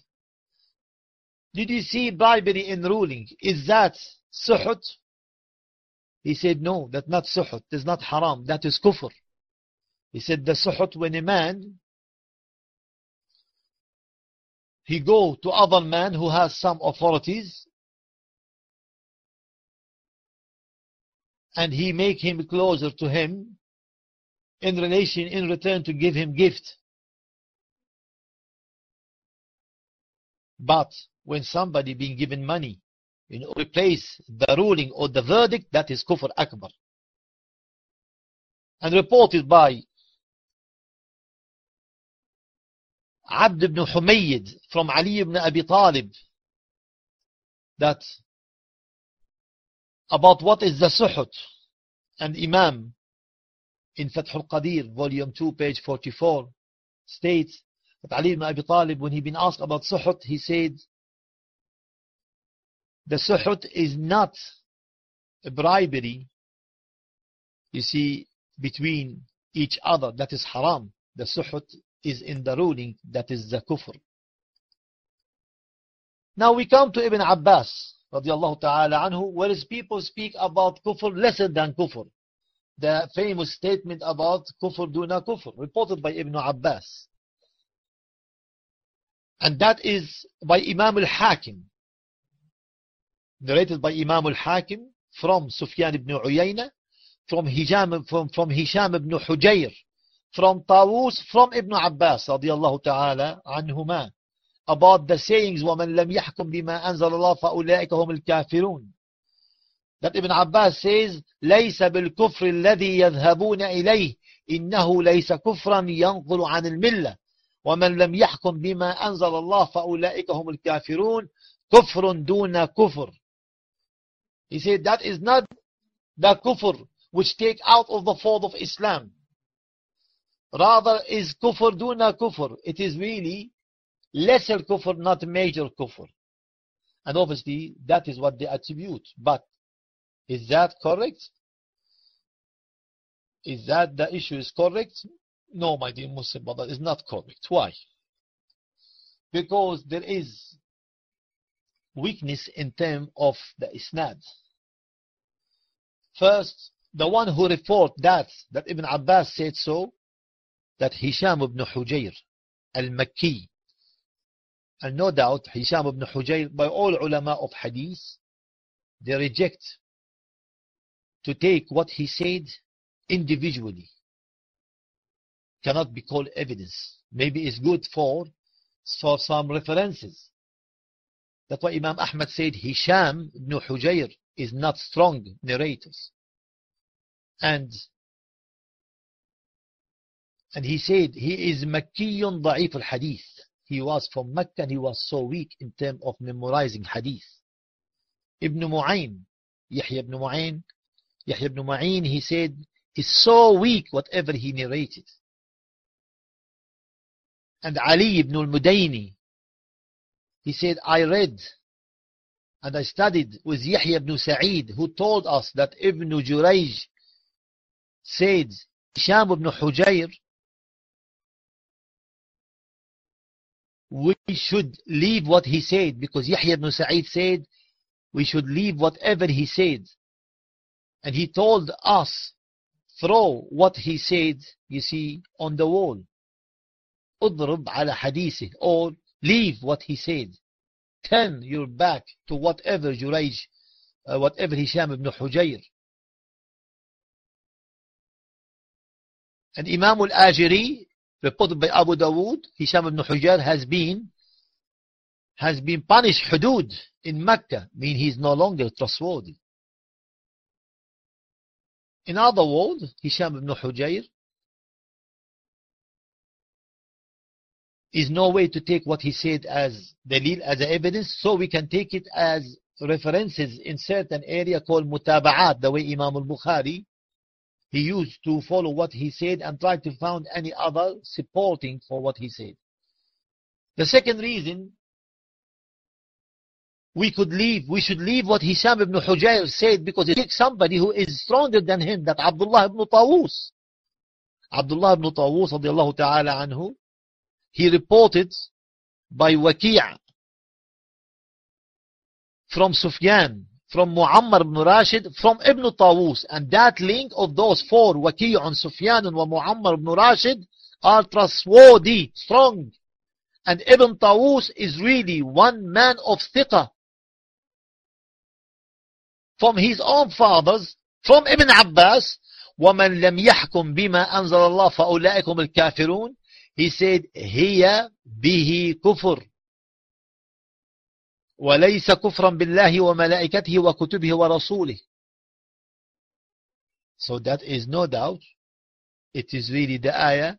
did you see bribery in ruling? Is that suhut? He said, no, that's not suhut. That's not haram. That is kufr. He said, the suhut when a man, he go to other man who has some authorities, and he make him closer to him, in relation in return to give him gift. But when somebody being given money in replace the ruling or the verdict, that is kufr akbar. And reported by Abd ibn Humayyid from Ali ibn Abi Talib that about what is the suhut and Imam in Fath al-Qadir, volume 2, page 44, states that Ali ibn Abi Talib, when he been asked about suhut, he said, the suhut is not a bribery, you see, between each other, that is haram. The suhut is in the ruling, that is the kufr. Now we come to Ibn Abbas, radiallahu ta'ala anhu, whereas people speak about kufr lesser than kufr the famous statement about kufr duna kufr, reported by Ibn Abbas. And that is by Imam al-Hakim, narrated by Imam al-Hakim from Sufyan ibn Uyayna, from Hisham, from, from Hisham ibn Hujayr, from Tawus, from Ibn Abbas radiallahu ta'ala anhuma, about the sayings وَمَنْ لَمْ يَحْكُمْ بِمَا أَنزَلَ اللَّهُ فَأُولَٰئِكَ هُمُ الْكَافِرُونَ that Ibn Abbas says ليس بالكفر الذي يذهبون إليه إنه ليس كفرا ينقل عن الملة ومن لم يحكم بما أنزل الله فأولئك هم الكافرون كفر دون كفر He said that is not the kufr which take out of the fold of Islam. Rather is kufr duna kufr. It is really lesser kufr, not major kufr. And obviously that is what they attribute. But is that correct? Is that the issue is correct? No, my dear Muslim brother, is not correct. Why? Because there is weakness in terms of the isnad. First, the one who report that, that Ibn Abbas said so, that Hisham ibn Hujayr al-Makki, and no doubt Hisham ibn Hujayr, by all ulama of hadith, they reject to take what he said individually. Cannot be called evidence. Maybe it's good for, for some references. That's why Imam Ahmad said Hisham ibn Hujayr is not strong narrators. And and he said he is Makkiyun Da'if al-Hadith. He was from Mecca and he was so weak in terms of memorizing Hadith. Ibn Mu'ayn, Yahya ibn Mu'ayn, Yahya ibn Mu'ayn, he said, is so weak whatever he narrated. And Ali ibn al-Mudayni, he said, I read and I studied with Yahya ibn Sa'id who told us that Ibn Jurayj said, Sham ibn Hujayr, we should leave what he said because Yahya ibn Sa'id said we should leave whatever he said. And he told us, throw what he said, you see, on the wall. اضرب على حديثه or leave what he said. Turn your back to whatever Jurayj, uh, whatever Hisham ibn Hujayr. And Imam al-Ajiri, reported by Abu Dawood, Hisham ibn Hujayr has been has been punished hudud in Mecca, mean he's no longer trustworthy. In other words, Hisham ibn Hujayr is no way to take what he said as dalil, as evidence, so we can take it as references in certain area called mutaba'at, the way Imam al-Bukhari, he used to follow what he said and try to find any other supporting for what he said. The second reason we could leave, we should leave what Hisham ibn Hujayr said because it takes somebody who is stronger than him, that Abdullah ibn Tawus. Abdullah ibn Tawus radiallahu ta'ala anhu, he reported by Waki' from Sufyan, from Muammar ibn Rashid, from Ibn Tawus. And that link of those four, Waki' and Sufyan and Muammar ibn Rashid, are trustworthy, strong. And Ibn Tawus is really one man of thiqah. From his own fathers, from Ibn Abbas, وَمَنْ لَمْ يَحْكُمْ بِمَا أَنزَلَ اللَّهِ فَأُولَٰئِكُمُ الْكَافِرُونَ He said, هِيَ بِهِ كُفُرٌ وليس كفرا بالله وملائكته وكتبه ورسوله So that is no doubt, it is really the ayah,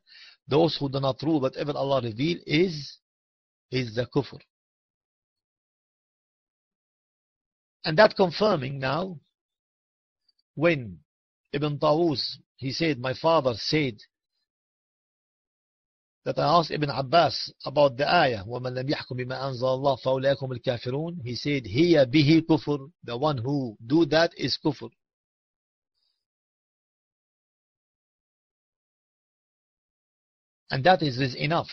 those who do not rule whatever Allah reveal is, is the kufr. And that confirming now, when Ibn Tawus, he said, my father said, that I asked Ibn Abbas about the ayah وَمَنْ لَمْ يَحْكُمْ بِمَا أَنزَلَ اللَّهُ فَأُولَٰئِكُمُ الْكَافِرُونَ He said, هِيَ بِهِ كُفُرٌ The one who do that is kufr. And that is, is enough.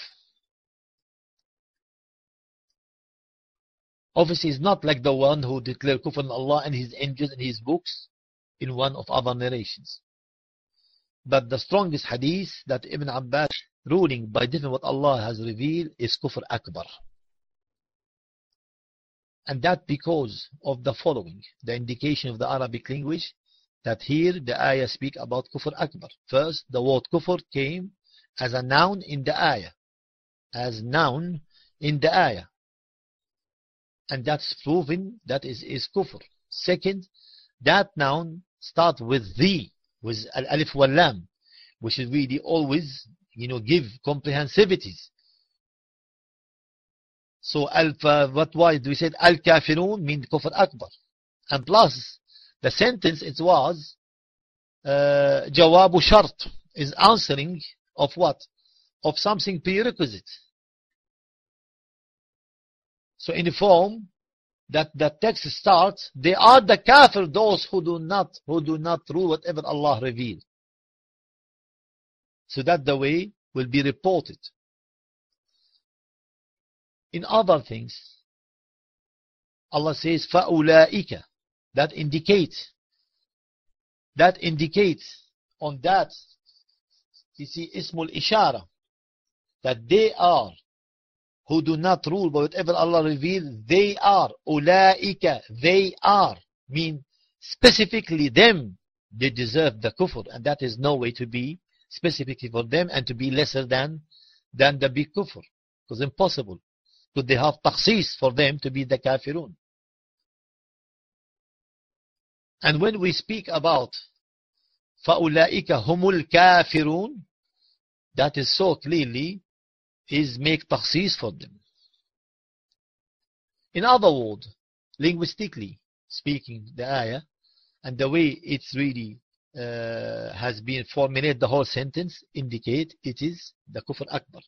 Obviously, it's not like the one who declared kufr Allah and His angels and His books in one of other narrations. But the strongest hadith that Ibn Abbas ruling by different what Allah has revealed is kufr akbar. And that because of the following, the indication of the Arabic language, that here the ayah speak about kufr akbar. First, the word kufr came as a noun in the ayah, as noun in the ayah. And that's proven that is, is kufr. Second, that noun start with the, with al-alif wal-lam, which is really always, you know, give comprehensivities. So alpha, what why we say al-kafirun mean kufr akbar? And plus, the sentence it was uh, jawabu shart is answering of what? Of something prerequisite. So in the form that the text starts, they are the kafir, those who do not, who do not rule whatever Allah revealed. So that the way will be reported. In other things, Allah says, فَأُولَٰئِكَ That indicates, that indicates on that, you see, ismul ishara, that they are who do not rule by whatever Allah revealed, they are, ulaika, they are, mean specifically them, they deserve the kufr, and that is no way to be specifically for them and to be lesser than, than the big kufr, because impossible. Could they have takhsis for them to be the kafirun? And when we speak about فَأُولَٰئِكَ هُمُ الْكَافِرُونَ That is so clearly is make takhsis for them. In other words, linguistically speaking, the ayah and the way it's really uh, has been formulated, the whole sentence indicate it is the kufr akbar.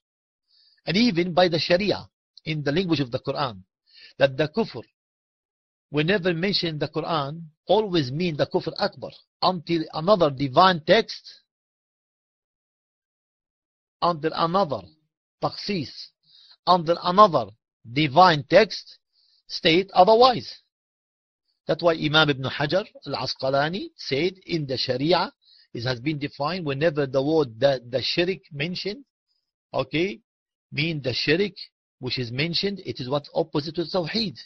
And even by the sharia, in the language of the Quran, that the kufr, whenever mentioned the Quran, always mean the kufr akbar, until another divine text, until another takhsis under another divine text state otherwise. That's why Imam Ibn Hajar al-Asqalani said in the Sharia, it has been defined whenever the word the, the shirk mentioned, okay, mean the shirk which is mentioned, it is what's opposite to Tawheed.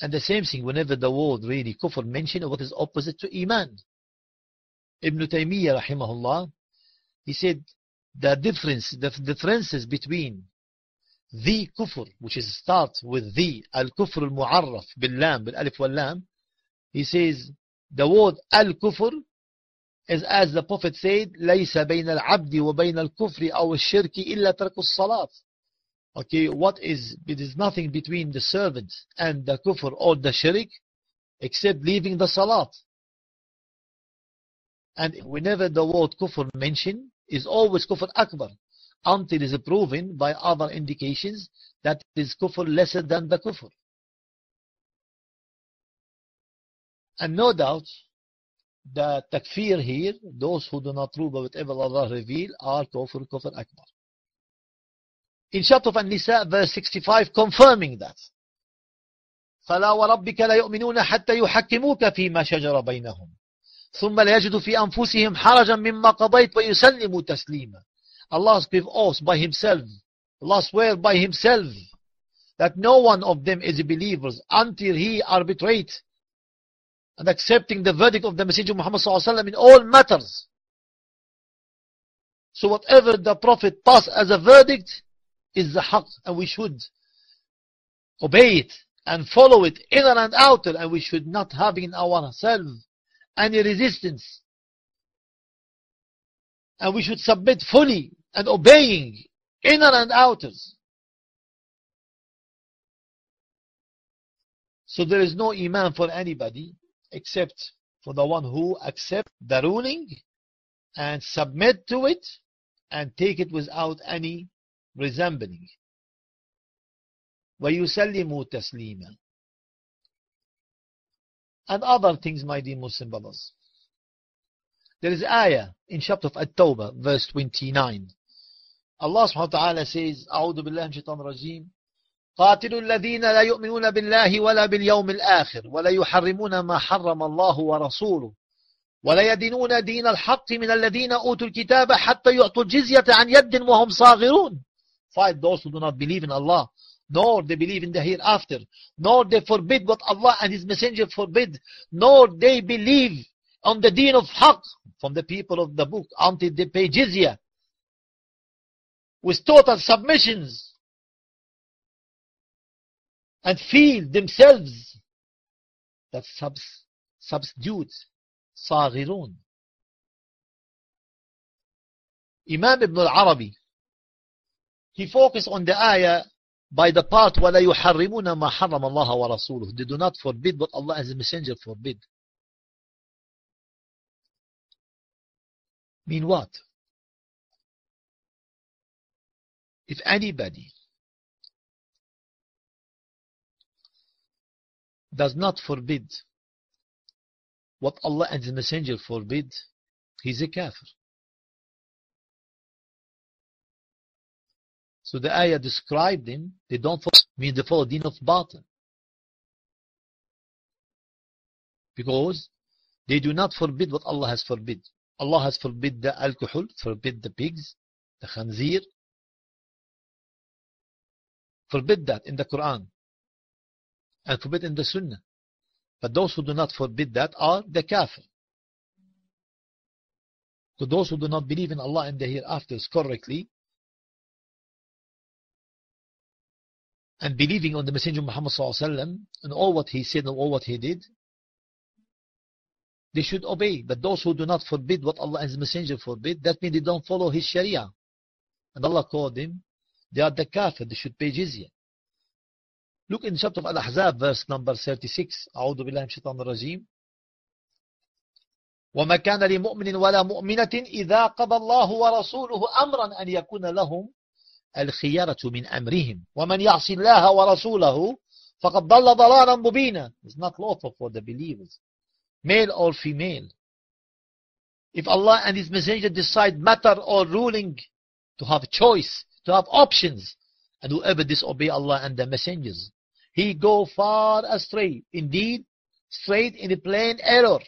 And the same thing, whenever the word really kufr mentioned, what is opposite to Iman. Ibn Taymiyyah rahimahullah, he said, the difference, the differences between the kufr, which is start with the al-kufr al-mu'arraf bil-lam, bil-alif wal-lam, he says the word al-kufr is as the Prophet said, ليس بين العبد وبين الكفر أو الشرك إلا ترك الصلاة. Okay, what is, it is nothing between the servant and the kufr or the shirk except leaving the salat. And whenever the word kufr mentioned, is always kufr akbar until it is proven by other indications that it is kufr lesser than the kufr. And no doubt, the takfir here, those who do not rule by whatever Allah reveal, are kufr, kufr akbar. In chapter of An-Nisa, verse 65, confirming that. فلا وربك لا يؤمنون حتى يحكموك فيما شجر بينهم ثم لا يجد في أنفسهم حرجا مما قضيت ويسلموا تسليما Allah gives oath by himself Allah swear by himself that no one of them is a believer until he arbitrate and accepting the verdict of the Messenger Muhammad in all matters. So whatever the Prophet passed as a verdict is the haqq and we should obey it and follow it inner and outer and we should not have in ourselves any resistance. And we should submit fully and obeying inner and outers. So there is no iman for anybody except for the one who accept the ruling and submit to it and take it without any resembling. وَيُسَلِّمُوا تَسْلِيمًا and other things, my dear Muslim brothers. There is ayah in chapter of At-Tawbah, verse 29. Allah subhanahu wa ta'ala says, أعوذ بالله من الشيطان الرجيم قاتلوا الذين لا يؤمنون بالله ولا باليوم الآخر ولا يحرمون ما حرم الله ورسوله ولا يدينون دين الحق من الذين أوتوا الكتاب حتى يعطوا الجزية عن يد وهم صاغرون Fight those who do not believe in Allah nor they believe in the hereafter, nor they forbid what Allah and His Messenger forbid, nor they believe on the deen of haqq from the people of the book until they pay jizya with total submissions and feel themselves that subs, substitute صاغرون Imam Ibn al-Arabi he focused on the ayah by the part وَلَا يُحَرِّمُونَ مَا حَرَّمَ اللَّهَ وَرَسُولُهُ They do not forbid what Allah and the Messenger forbid. Mean what? If anybody does not forbid what Allah and the Messenger forbid, he's a kafir. So the ayah described them, they don't follow, mean they follow deen of batil. Because they do not forbid what Allah has forbid. Allah has forbid the alcohol, forbid the pigs, the khanzir. Forbid that in the Quran. And forbid in the Sunnah. But those who do not forbid that are the kafir. So those who do not believe in Allah and the hereafter correctly, and believing on the Messenger Muhammad sallallahu and all what he said and all what he did, they should obey. But those who do not forbid what Allah and His Messenger forbid, that means they don't follow His Sharia. And Allah called them, they are the kafir, they should pay jizya. Look in chapter of Al-Ahzab, verse number 36. أعوذ بالله من الشيطان الرجيم. وما كان لمؤمن ولا مؤمنة إذا قضى الله ورسوله أمرا أن يكون لهم الخيارة من أمرهم ومن يعصي الله ورسوله فقد ضل ضلالا مبينا It's not lawful for the believers male or female if Allah and His Messenger decide matter or ruling to have choice to have options and whoever disobey Allah and the messengers he go far astray indeed straight in a plain error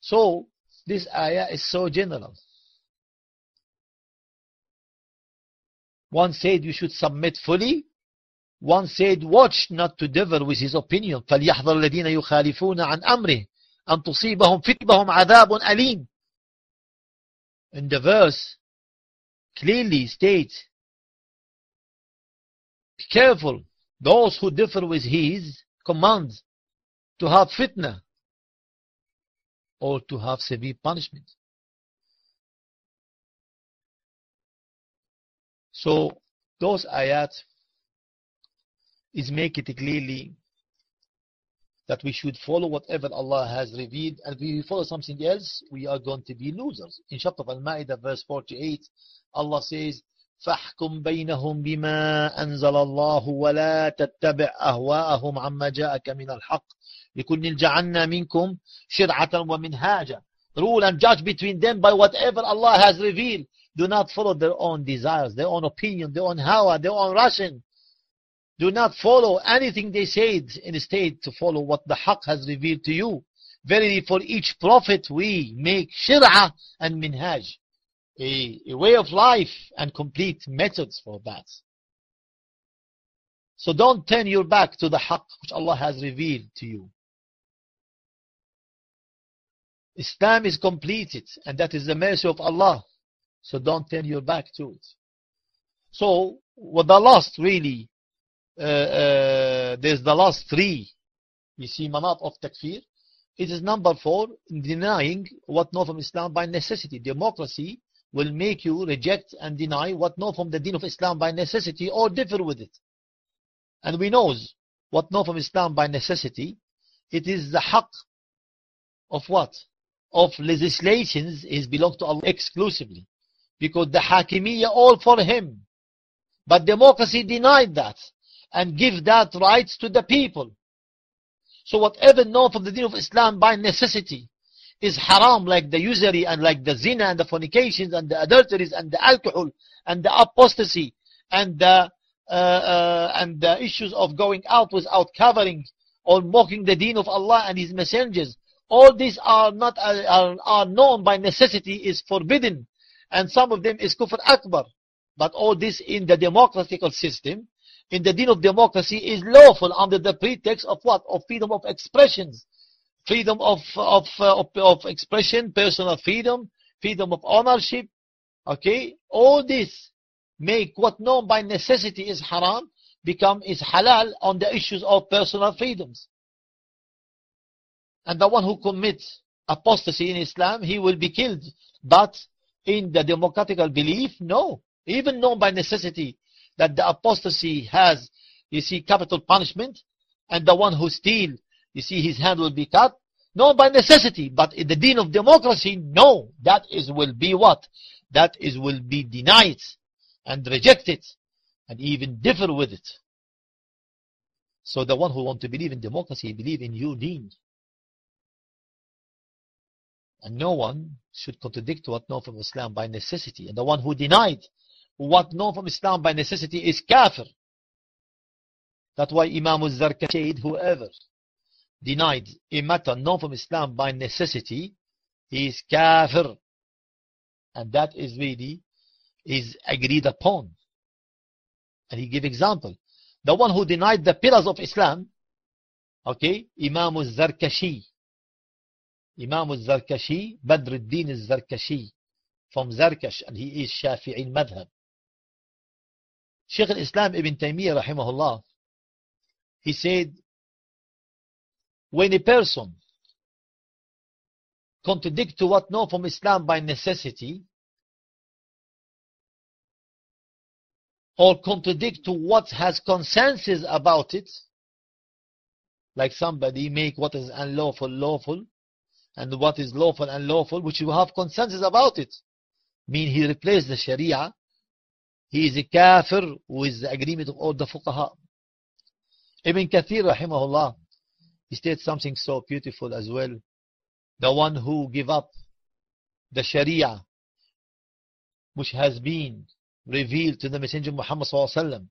so this ayah is so general One said you should submit fully. One said watch not to differ with his opinion. فَلْيَحْذَرْ الَّذِينَ يُخَالِفُونَ عَنْ أَمْرِهِ أَنْ تُصِيبَهُمْ فِتْبَهُمْ عَذَابٌ أَلِيمٌ In the verse clearly states, be careful, those who differ with his commands to have fitna or to have severe punishment. So those ayat is make it clearly that we should follow whatever Allah has revealed and if we follow something else we are going to be losers. In chapter of Al-Ma'idah verse 48 Allah says فاحكم بينهم بما أنزل الله ولا تتبع أهواءهم عما جاءك من الحق لكل جعلنا منكم شرعة ومنهاجا Rule and judge between them by whatever Allah has revealed do not follow their own desires, their own opinion, their own hawa, their own ration. Do not follow anything they said. Instead, to follow what the haqq has revealed to you. Verily, for each prophet we make shir'ah and minhaj. A, a way of life and complete methods for that. So don't turn your back to the haqq which Allah has revealed to you. Islam is completed and that is the mercy of Allah. So don't turn your back to it. So, what the last really, uh, uh, there's the last three, you see, manat of takfir. It is number four, denying what know from Islam by necessity. Democracy will make you reject and deny what know from the deen of Islam by necessity or differ with it. And we know what know from Islam by necessity. It is the haqq of what? Of legislations is belong to Allah exclusively because the Hakimiyya all for him. But democracy denied that and give that rights to the people. So whatever known from the deen of Islam by necessity is haram like the usury and like the zina and the fornications and the adulteries and the alcohol and the apostasy and the uh, uh, and the issues of going out without covering or mocking the deen of Allah and His messengers. All these are not uh, are, are known by necessity is forbidden and some of them is kufr akbar. But all this in the democratical system, in the deen of democracy is lawful under the pretext of what? Of freedom of expressions. Freedom of, of, uh, of, of expression, personal freedom, freedom of ownership. Okay? All this make what known by necessity is haram become is halal on the issues of personal freedoms. And the one who commits apostasy in Islam, he will be killed. But in the democratical belief, no. even known by necessity that the apostasy has, you see, capital punishment, and the one who steal, you see, his hand will be cut. No, by necessity, but in the deen of democracy, no, that is will be what? That is will be denied and rejected and even differ with it. So the one who want to believe in democracy, believe in your deen. And no one should contradict what known from Islam by necessity. And the one who denied what known from Islam by necessity is kafir. That's why Imam al-Zarkashi said, whoever denied a matter known from Islam by necessity, is kafir. And that is really, is agreed upon. And he gave example. The one who denied the pillars of Islam, okay, Imam al-Zarkashi. Imam al-Zarkashi, Badr al-Din al-Zarkashi, from Zarkash, and he is Shafi'i madhab. Sheikh al-Islam Ibn Taymiyyah rahimahullah, he said, when a person contradict to what know from Islam by necessity, or contradict to what has consensus about it, like somebody make what is unlawful lawful, and what is lawful and unlawful, which you have consensus about it, mean he replaced the Sharia, he is a kafir with the agreement of all the fuqaha. Ibn Kathir rahimahullah, he states something so beautiful as well. The one who give up the Sharia, which has been revealed to the Messenger Muhammad sallallahu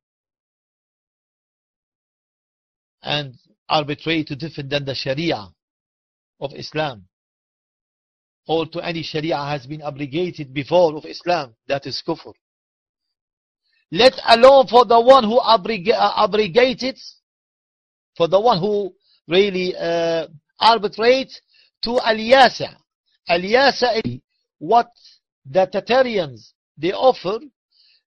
and arbitrate to different than the Sharia of Islam or to any Sharia has been abrogated before of Islam, that is kufr. Let alone for the one who abrogated, for the one who really uh, arbitrate to al-yasa. Al-yasa is what the Tatarians, they offer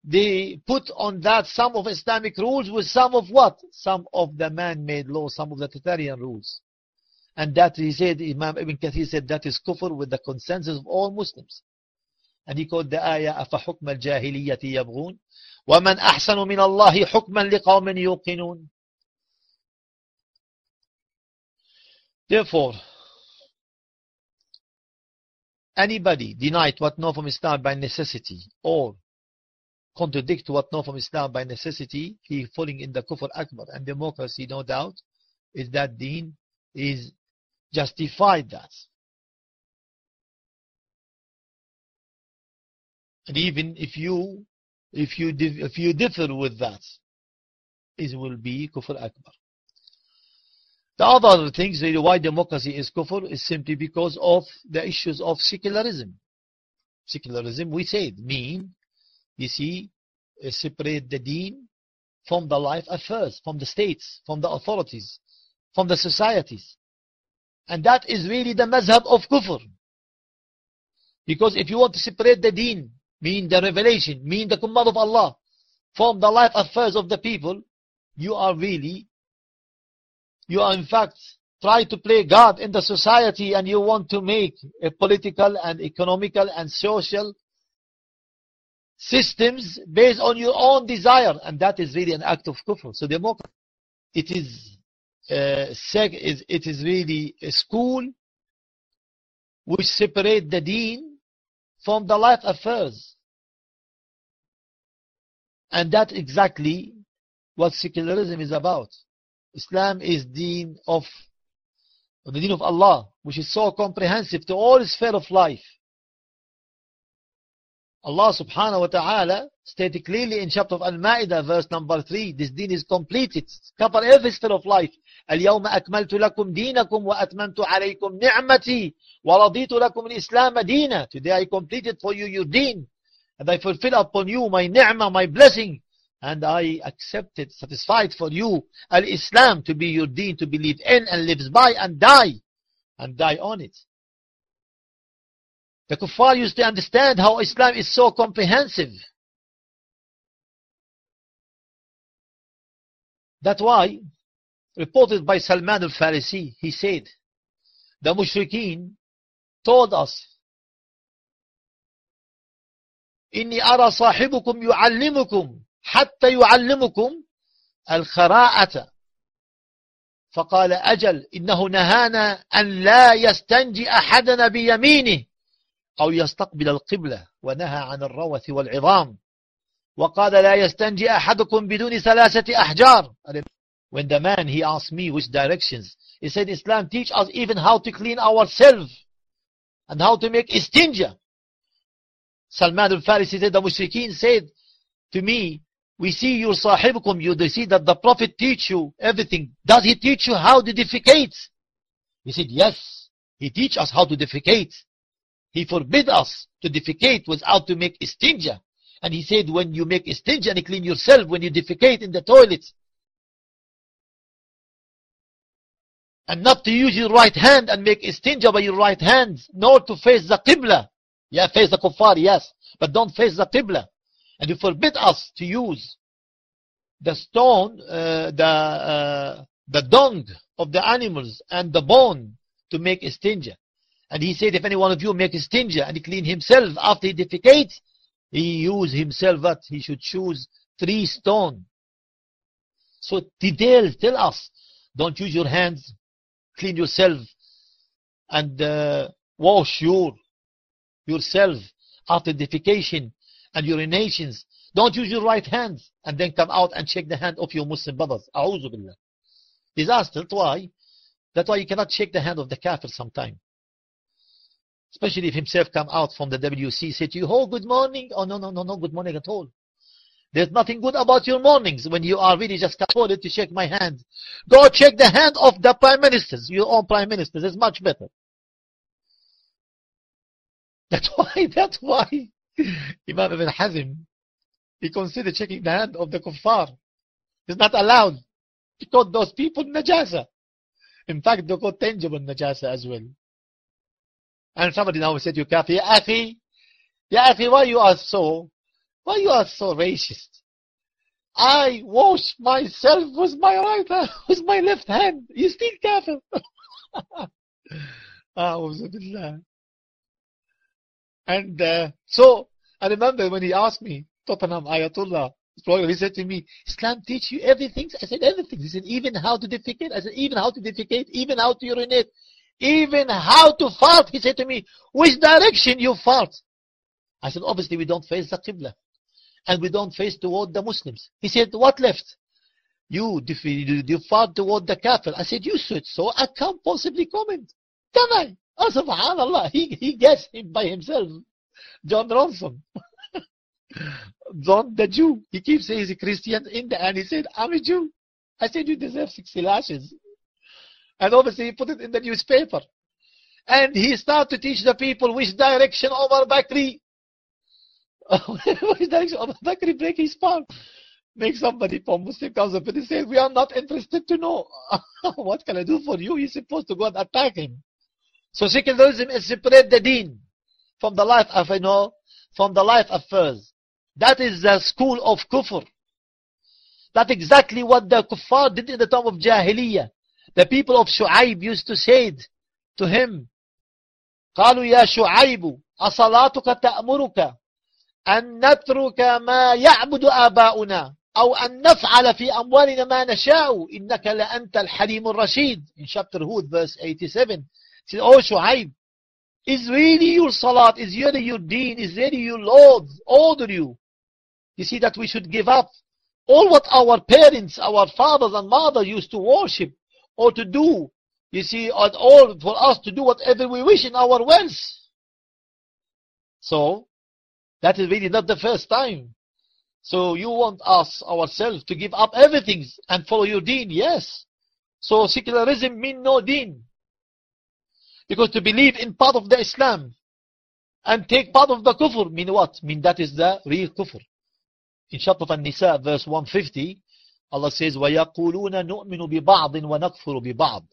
they put on that some of Islamic rules with some of what? Some of the man-made laws, some of the Tatarian rules. And that he said, Imam Ibn Kathir said that is kufr with the consensus of all Muslims. And he called the ayah, أَفَحُكْمَ الْجَاهِلِيَّةِ يَبْغُونَ وَمَنْ أَحْسَنُ مِنَ اللَّهِ حُكْمًا لِقَوْمٍ يُوقِنُونَ Therefore, anybody denied what know from Islam by necessity or contradict what know from Islam by necessity, he falling in the kufr akbar. And democracy, no doubt, is that deen is justified that. And even if you if you if you differ with that, it will be kufr akbar. The other things, really why democracy is kufr is simply because of the issues of secularism. Secularism, we said, mean you see, uh, separate the deen from the life affairs, from the states, from the authorities, from the societies. And that is really the mazhab of kufr. Because if you want to separate the deen, mean the revelation, mean the command of Allah, from the life affairs of the people, you are really, you are in fact try to play God in the society and you want to make a political and economical and social systems based on your own desire, and that is really an act of kufr. So democracy, it is uh, is it is really a school which separate the deen from the life affairs, and that exactly what secularism is about. Islam is deen of the deen of Allah, which is so comprehensive to all sphere of life. Allah subhanahu wa ta'ala stated clearly in chapter of Al-Ma'idah verse number 3 this deen is completed cover every sphere of life اليوم أكملت لكم دينكم وأتممت عليكم نعمتي ورضيت لكم الإسلام دينا today I completed for you your deen and I fulfill upon you my ni'mah my blessing and I accepted satisfied for you al-Islam to be your deen to believe in and lives by and die and die on it The kuffar used to understand how Islam is so comprehensive. That's why, reported by Salman al-Farisi, he said, the mushrikeen told us, إني أرى صاحبكم يعلمكم حتى يعلمكم الخراءة فقال أجل إنه نهانا أن لا يستنجي أحدنا بيمينه أو يستقبل القبلة ونهى عن الروث والعظام وقال لا يستنجي أحدكم بدون ثلاثة أحجار When the man, he asked me which directions, he said, Islam teach us even how to clean ourselves and how to make istinja. Salman al-Farisi said, the mushrikeen said to me, we see your sahibukum, you see that the Prophet teach you everything. Does he teach you how to defecate? He said, yes, he teach us how to defecate. He forbid us to defecate without to make istinja. And he said, when you make istinja and clean yourself, when you defecate in the toilet, and not to use your right hand and make istinja by your right hand, nor to face the qibla. Yeah, face the kuffar, yes, but don't face the qibla. And you forbid us to use the stone, uh, the, uh, the dung of the animals and the bone to make istinja. And he said, if any one of you make istinja and clean himself after he defecates, he use himself that he should choose three stone. So details tell us, don't use your hands, clean yourself, and uh, wash your yourself after defecation and urinations. Don't use your right hand and then come out and shake the hand of your Muslim brothers. A'udhu billah. Disaster. That's why. That's why you cannot shake the hand of the kafir sometime. Especially if himself come out from the WC, say to you, oh, good morning. Oh, no, no, no, no, good morning at all. There's nothing good about your mornings when you are really just told to shake my hand. Go shake the hand of the prime ministers, your own prime ministers. It's much better. [laughs] That's why, that's why Imam Ibn Hazm, he considered shaking the hand of the kuffar. It's not allowed. He Because those people najasa. In fact, they call tangible najasa as well. And somebody now said to you, Kafi, Ya Akhi, Ya why you are so, why you are so racist? I wash myself with my right hand, [laughs] with my left hand. You still kafir. [laughs] And uh, so, I remember when he asked me, Tottenham Ayatollah, he said to me, Islam teach you everything? I said, everything. He said, even how to defecate? I said, even how to defecate? Even how to urinate? Even how to fart? He said to me, which direction you fart? I said, obviously we don't face the Qibla. And we don't face toward the Muslims. He said, what left? You, you, you fart toward the Kafir. I said, you should, so I can't possibly comment. Can I? Oh, subhanallah, he, he guessed him by himself. Jon Ronson. [laughs] John the Jew. He keeps saying he's a Christian in the end. He said, I'm a Jew. I said, you deserve 60 lashes. And obviously he put it in the newspaper. And he started to teach the people which direction Omar Bakri, [laughs] which direction Omar Bakri break his palm. Make somebody from Muslim up and he says, we are not interested to know. [laughs] what can I do for you? You're supposed to go and attack him. So secularism is separate the deen from the life of, you know, from the life affairs. That is the school of kufr. That's exactly what the kuffar did in the time of Jahiliyyah. The people of Shu'aib used to say to him, قالوا يا شعيب أصلاتك تأمرك أن نترك ما يعبد آباؤنا أو أن نفعل في أموالنا ما نشاء إنك لأنت الحليم الرشيد in chapter Hud verse 87 said oh Shu'aib is really your salat is really your deen is really your Lord order you you see that we should give up all what our parents our fathers and mothers used to worship or to do. You see at all for us to do whatever we wish in our wealth so that is really not the first time. So you want us ourselves to give up everything and follow your deen yes. So secularism mean no deen. Because to believe in part of the Islam and take part of the kufr mean what? Mean that is the real kufr. In chapter An-Nisa verse 150 Allah says وَيَقُولُونَ نُؤْمِنُ بِبَعْضٍ وَنَكْفُرُ بِبَعْضٍ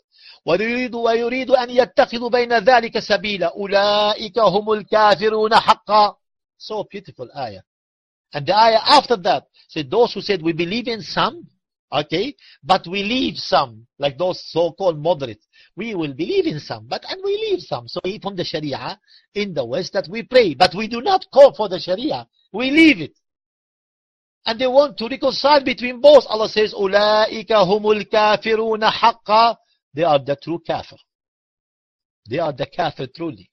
ويريد, ويريد أن يتخذ بين ذلك سبيلا أولئك هم الكافرون حقا So beautiful ayah. And the ayah after that said those who said we believe in some Okay? But we leave some, like those so-called moderates. We will believe in some, but and we leave some. So from the Sharia in the West that we pray, but we do not call for the Sharia. We leave it. And they want to reconcile between both. Allah says, أُولَٰئِكَ هُمُ الْكَافِرُونَ حَقًّا They are the true kafir. They are the kafir truly.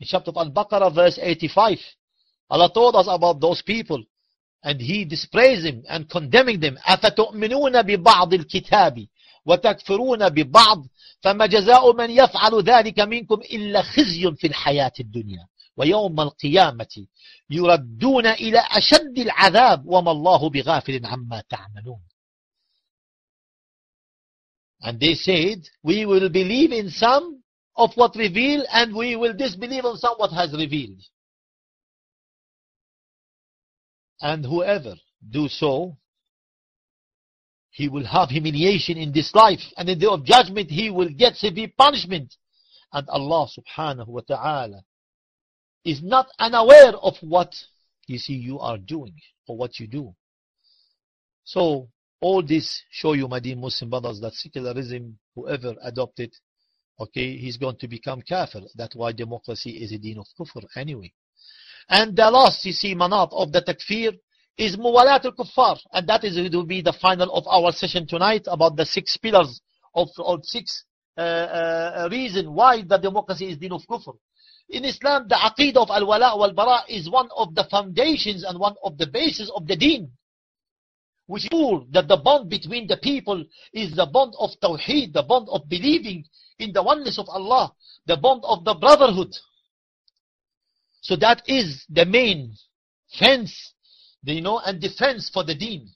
In chapter of Al-Baqarah verse 85, Allah told us about those people and He dispraised them and condemning them. أَفَتُؤْمِنُونَ بِبَعْضِ الْكِتَابِ وتكفرون ببعض فما جزاء من يفعل ذلك منكم إلا خزي في الحياة الدنيا ويوم القيامة يردون إلى أشد العذاب وما الله بغافل عما تعملون And they said, we will believe in some of what revealed and we will disbelieve on some what has revealed. And whoever do so, he will have humiliation in this life and in the day of judgment he will get severe punishment. And Allah subhanahu wa ta'ala is not unaware of what you see you are doing or what you do. So all this show you, my dear Muslim brothers, that secularism, whoever adopted, okay, he's going to become kafir. That's why democracy is a deen of kufr anyway. And the last, you see, manat of the takfir is muwalat al-kuffar. And that is will be the final of our session tonight about the six pillars of, or six uh, uh, reason why the democracy is deen of kufr. In Islam, the aqidah of al-wala wal-bara is one of the foundations and one of the bases of the deen. Which is that the bond between the people is the bond of tawheed, the bond of believing in the oneness of Allah, the bond of the brotherhood. So that is the main fence, you know, and defense for the deen,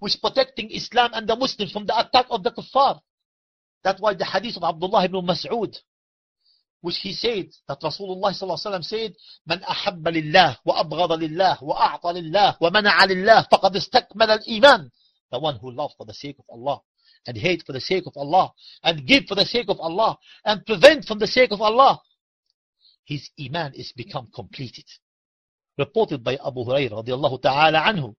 which protecting Islam and the Muslims from the attack of the kuffar. That's why the hadith of Abdullah ibn Mas'ud, which he said, that Rasulullah sallallahu said, من أحب لله وأبغض لله وأعطى لله ومنع لله فقد استكمل الإيمان. The one who loves for the sake of Allah and hate for the sake of Allah and give for the sake of Allah and prevent from the sake of Allah his iman is become completed. Reported by Abu Hurairah radiallahu ta'ala anhu.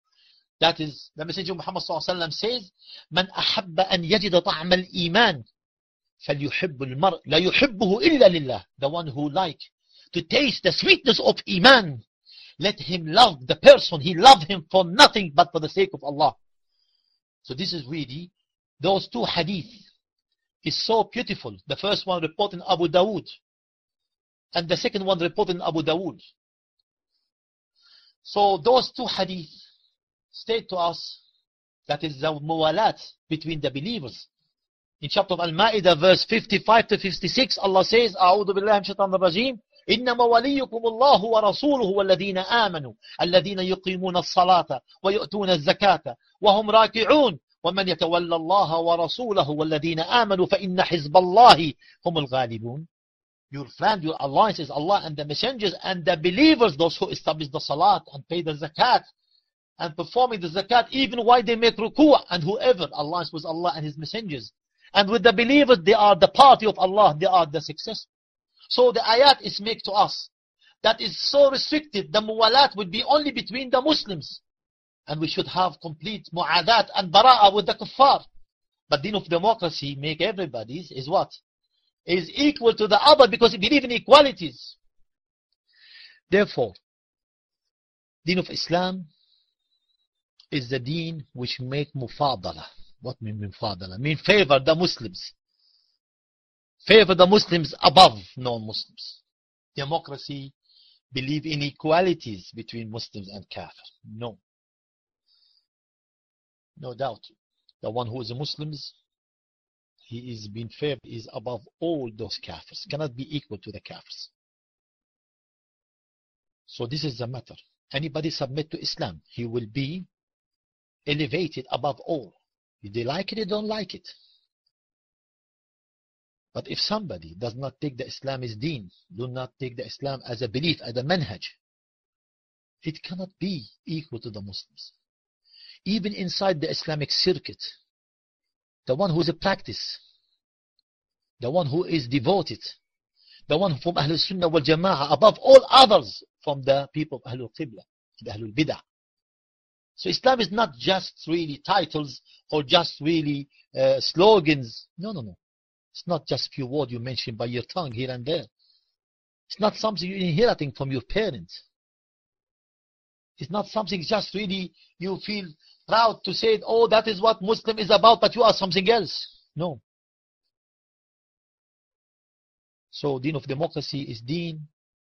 That is, the Messenger Muhammad sallallahu alayhi wa sallam says, من أحب أن يجد طعم الإيمان فليحب المرء لا يحبه إلا لله. The one who like to taste the sweetness of iman, let him love the person. He love him for nothing but for the sake of Allah. So this is really, those two hadith is so beautiful. The first one reported in Abu Dawood and the second one reported in Abu Dawood. So those two hadith state to us that is the muwalat between the believers. In chapter of Al-Ma'idah verse 55 to 56 Allah says أعوذ بالله من الشيطان الرجيم إنما وليكم الله ورسوله والذين آمنوا الذين يقيمون الصلاة ويؤتون الزكاة وهم راكعون ومن يتولى الله ورسوله والذين آمنوا فإن حزب الله هم الغالبون your friend, your alliance is Allah and the messengers and the believers, those who establish the salat and pay the zakat and performing the zakat even while they make ruku' and whoever alliance with Allah and His messengers. and with the believers, they are the party of Allah, they are the success. So the ayat is made to us that is so restricted, the muwalat would be only between the Muslims. And we should have complete mu'adat and bara'ah with the kuffar. But deen of democracy make everybody's is what? is equal to the other because we believe in equalities. Therefore, deen of Islam is the deen which make mufadala. What mean mufadala? Mean favor the Muslims. Favor the Muslims above non-Muslims. Democracy believe in equalities between Muslims and Kafir. No. No doubt. The one who is a Muslim, he is being favored is above all those kafirs, cannot be equal to the kafirs. So this is the matter. Anybody submit to Islam, he will be elevated above all. If they like it, they don't like it. But if somebody does not take the Islam as deen, do not take the Islam as a belief, as a manhaj, it cannot be equal to the Muslims. Even inside the Islamic circuit, the one who is a practice, the one who is devoted, the one from Ahlul Sunnah wal Jama'ah above all others from the people of Ahlul Qibla, the Ahlul Bid'ah. So Islam is not just really titles or just really uh, slogans. No, no, no. It's not just a few words you mention by your tongue here and there. It's not something you're inheriting from your parents. It's not something just really you feel proud to say, oh, that is what Muslim is about, but you are something else. No. So deen of democracy is deen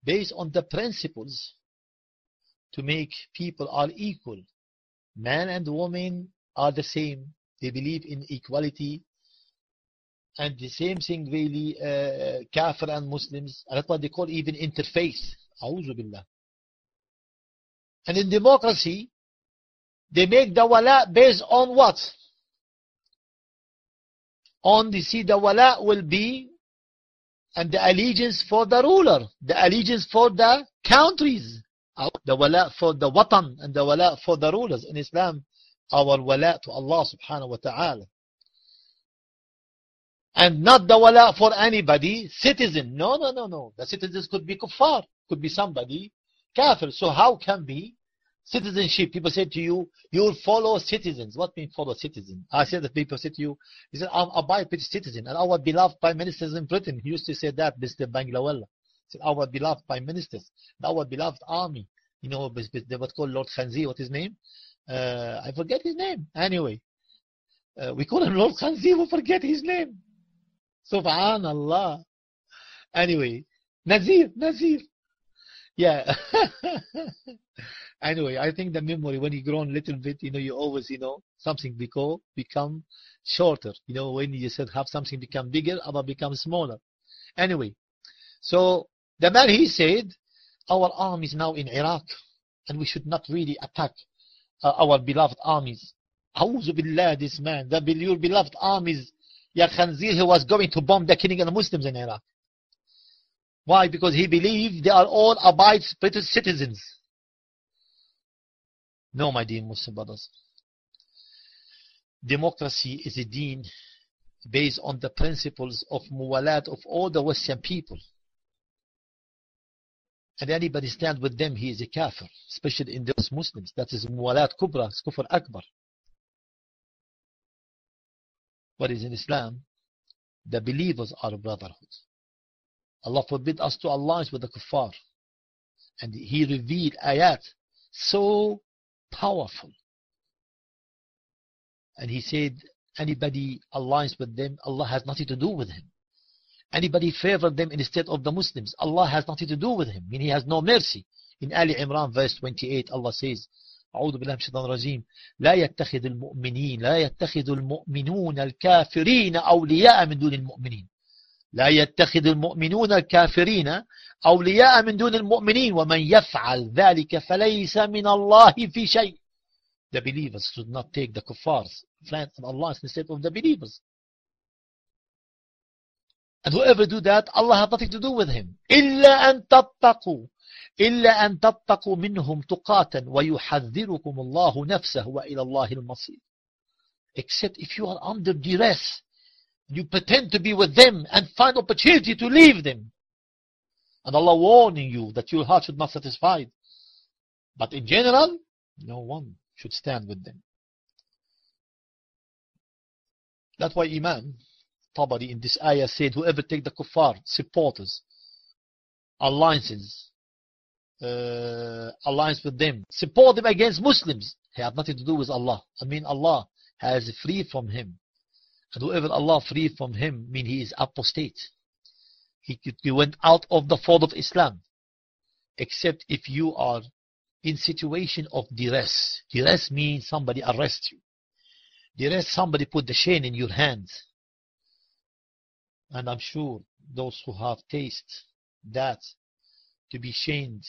based on the principles to make people all equal. Man and woman are the same. They believe in equality. And the same thing really, uh, kafir and Muslims. That's what they call even interfaith. A'udhu billah. And in democracy, they make the wala based on what? On the see the wala will be and the allegiance for the ruler, the allegiance for the countries, the wala for the watan and the wala for the rulers in Islam, our wala to Allah subhanahu wa ta'ala. And not the wala for anybody, citizen. No, no, no, no. The citizens could be kuffar, could be somebody kafir. So how can be citizenship? People say to you, you'll follow citizens. What mean follow citizen I said that people say to you, he said, I'm a British citizen. And our beloved prime ministers in Britain he used to say that, Mr. Banglawala. Our beloved prime ministers, our beloved army. You know, they would call Lord Khanzi, what his name? Uh, I forget his name. Anyway, uh, we call him Lord Khanzi, we forget his name. Subhanallah. Anyway, Nazir, Nazir. Yeah. [laughs] anyway, I think the memory, when you grow a little bit, you know, you always, you know, something become, become shorter. You know, when you said have something become bigger, other become smaller. Anyway, so the man, he said, our army is now in Iraq, and we should not really attack uh, our beloved armies. A'udhu billah, this man, the, your beloved armies, Ya Khanzir, he was going to bomb the killing of the Muslims in Iraq. Why? Because he believed they are all abide British citizens. No, my dear Muslim brothers. Democracy is a deen based on the principles of muwalat of all the Western people. And anybody stand with them, he is a kafir, especially in those Muslims. That is muwalat kubra, it's kufr akbar. Is in Islam? The believers are a brotherhood. Allah forbid us to alliance with the kuffar. And He revealed ayat so powerful. And He said, anybody alliance with them, Allah has nothing to do with him. Anybody favor them instead of the Muslims, Allah has nothing to do with him. I mean, He has no mercy. In Ali Imran verse 28, Allah says, أعوذ بالله من الشيطان الرجيم لا يتخذ المؤمنين لا يتخذ المؤمنون الكافرين أولياء من دون المؤمنين لا يتخذ المؤمنون الكافرين أولياء من دون المؤمنين ومن يفعل ذلك فليس من الله في شيء The believers should not take the kuffars of Allah instead of the believers. And whoever do that, Allah has nothing to do with him. إِلَّا أَن تَتَّقُوا إِلَّا أَن تَتَّقُوا مِنْهُمْ تُقَاتًا وَيُحَذِّرُكُمُ اللَّهُ نَفْسَهُ وَإِلَى اللَّهِ الْمَصِيرُ Except if you are under duress, you pretend to be with them and find opportunity to leave them. And Allah warning you that your heart should not satisfy. But in general, no one should stand with them. That's why imam. Tabari in this ayah said, whoever take the kuffar, supporters, alliances, uh, alliance with them, support them against Muslims, he had nothing to do with Allah. I mean Allah has free from him. And whoever Allah free from him, mean he is apostate. He, he went out of the fold of Islam. Except if you are in situation of duress. Duress means somebody arrest you. Duress, somebody put the chain in your hands. And I'm sure those who have taste that to be chained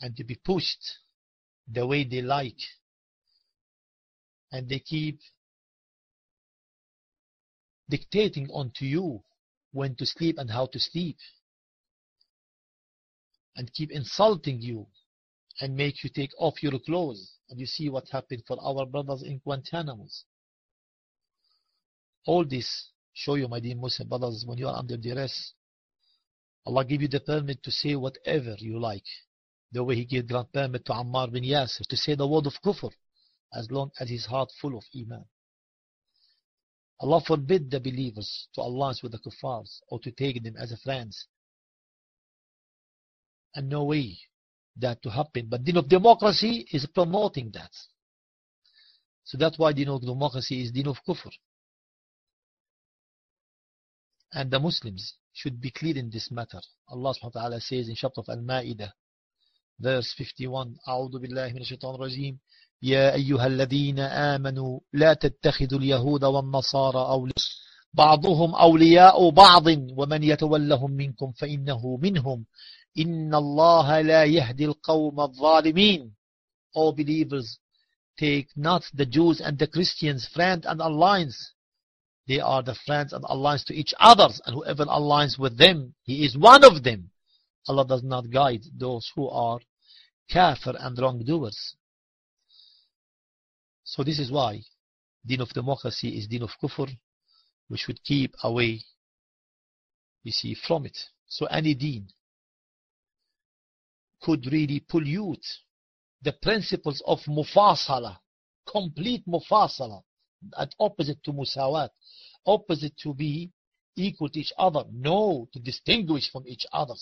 and to be pushed the way they like and they keep dictating onto you when to sleep and how to sleep and keep insulting you and make you take off your clothes. And you see what happened for our brothers in Guantanamo. All this show you my dear Muslim brothers when you are under duress Allah give you the permit to say whatever you like the way he gave grant permit to Ammar bin Yasir to say the word of kufr as long as his heart full of iman Allah forbid the believers to alliance with the kuffars or to take them as friends. And no way that to happen. But din of democracy is promoting that. So that's why din of democracy is din of kufr. And the Muslims should be clear in this matter. Allah subhanahu wa ta'ala says in chapter of Al-Ma'idah, verse 51, أعوذ بالله من الشيطان الرجيم يا أيها الذين آمنوا لا تتخذوا اليهود والنصارى أولياء بعضهم أولياء بعض ومن يتولهم منكم فإنه منهم إن الله لا يهدي القوم الظالمين All believers take not the Jews and the Christians friend and alliance they are the friends and alliance to each other and whoever aligns with them he is one of them. Allah does not guide those who are kafir and wrongdoers. So this is why din of democracy is din of kufr. We should keep away you see from it. So any deen could really pollute the principles of mufasala, complete mufasala, at opposite to musawat, opposite to be equal to each other, no, to distinguish from each other.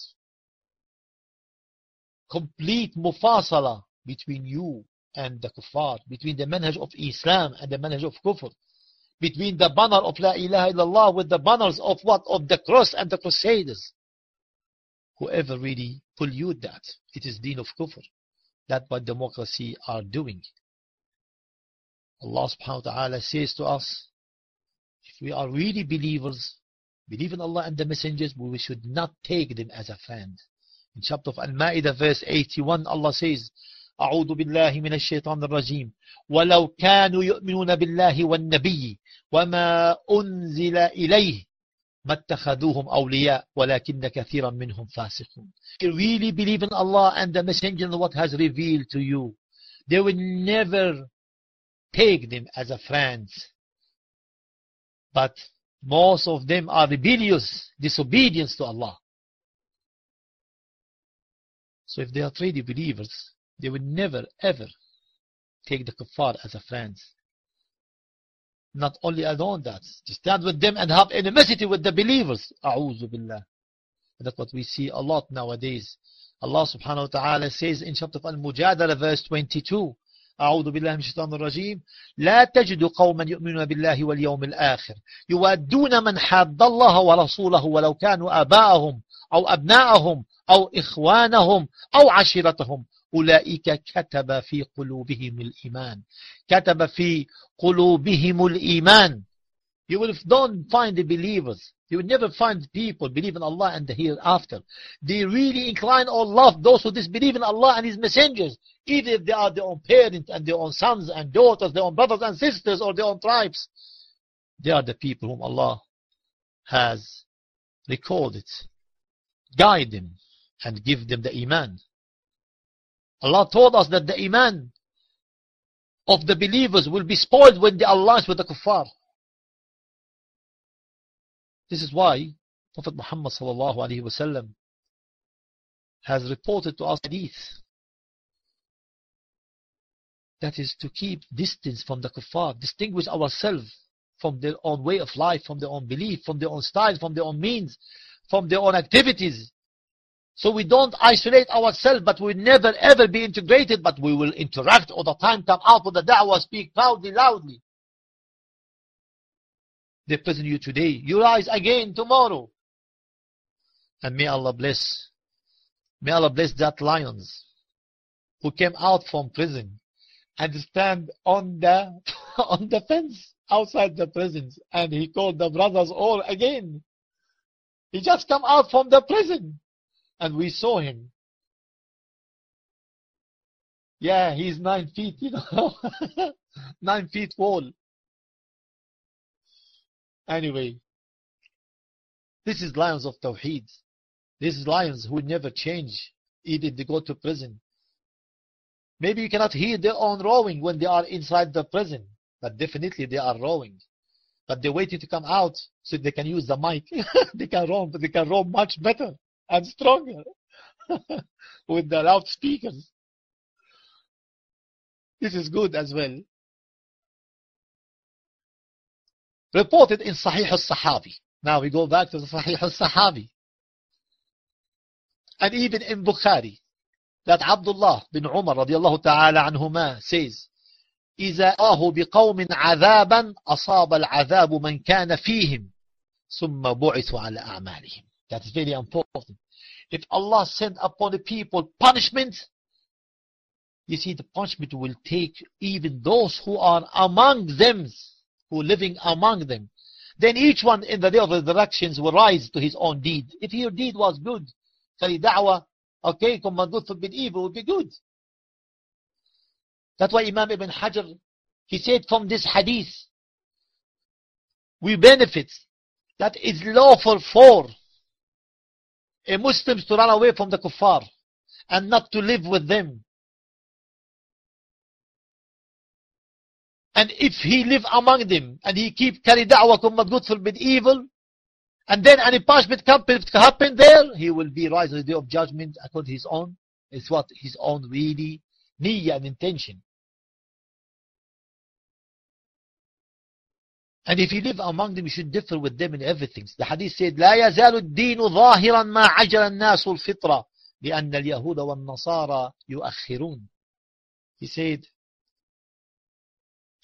Complete mufasala between you and the kuffar, between the manhaj of Islam and the manhaj of kufr, between the banner of La ilaha illallah with the banners of what? Of the cross and the crusaders. Whoever really pollute that, it is deen of kufr. That's what democracy are doing. Allah subhanahu wa ta'ala says to us, if we are really believers, believe in Allah and the messengers, we should not take them as a friend. In chapter of Al-Ma'idah verse 81, Allah says, أعوذ بالله من الشيطان الرجيم ولو كانوا يؤمنون بالله والنبي وما أنزل إليه ما اتخذوهم أولياء ولكن كثيرا منهم فاسقون If you really believe in Allah and the messenger and what has revealed to you, they will never take them as a friends. But most of them are rebellious, disobedience to Allah. So if they are truly believers, they will never ever take the kuffar as a friends. Not only alone that, to stand with them and have enmity with the believers. A'udhu billah. That's what we see a lot nowadays. Allah subhanahu wa ta'ala says in chapter Al-Mujadala verse 22, أعوذ بالله من الشيطان الرجيم. لا تجد قوما يؤمنون بالله واليوم الآخر. يوادون من حاد الله ورسوله ولو كانوا آباءهم أو أبناءهم أو إخوانهم أو عشيرتهم. أولئك كتب في قلوبهم الإيمان. كتب في قلوبهم الإيمان. You will don't find the believers. You will never find people believe in Allah and the hereafter. They really incline or love those who disbelieve in Allah and His messengers, either if they are their own parents and their own sons and daughters, their own brothers and sisters, or their own tribes. They are the people whom Allah has recorded. Guide them and give them the Iman. Allah told us that the Iman of the believers will be spoiled when they alliance with the kuffar. This is why Prophet Muhammad sallallahu alaihi wasallam has reported to us hadith that is to keep distance from the kuffar, distinguish ourselves from their own way of life, from their own belief, from their own style, from their own means, from their own activities. So we don't isolate ourselves, but we never ever be integrated, but we will interact all the time, come out with the da'wah, speak proudly, loudly. They prison you today, you rise again tomorrow. And may Allah bless, may Allah bless that lions who came out from prison and stand on the, [laughs] on the fence outside the prison. and he called the brothers all again. He just come out from the prison and we saw him. Yeah, he's nine feet, you know, [laughs] nine feet tall. Anyway, this is lions of Tawheed. This is lions who never change, even they go to prison. Maybe you cannot hear their own roaring when they are inside the prison, but definitely they are roaring. But they're waiting to come out so they can use the mic. [laughs] they can roam, but they can roam much better and stronger [laughs] with the loudspeakers. This is good as well. reported in Sahih al-Sahabi. Now we go back to the Sahih al-Sahabi. And even in Bukhari, that Abdullah bin Umar radiallahu ta'ala anhuma says, إذا آه بقوم عذابا أصاب العذاب من كان فيهم ثم بعثوا على أعمالهم. That is very important. If Allah sent upon the people punishment, you see the punishment will take even those who are among them, who living among them. Then each one in the day of resurrections will rise to his own deed. If your deed was good, say da'wah, okay, command good forbid evil will be good. That's why Imam Ibn Hajar, he said from this hadith, we benefit that it's lawful for a Muslim to run away from the kuffar and not to live with them. And if he live among them and he keep carry command good forbid evil, and then any punishment happen there, he will be rise on the day of judgment according to his own. It's what his own really niyyah and intention. And if you live among them, you should differ with them in everything. The hadith said, لا يزال الدين ظاهرا ما عجل الناس الفطرة لأن اليهود والنصارى يؤخرون. He said,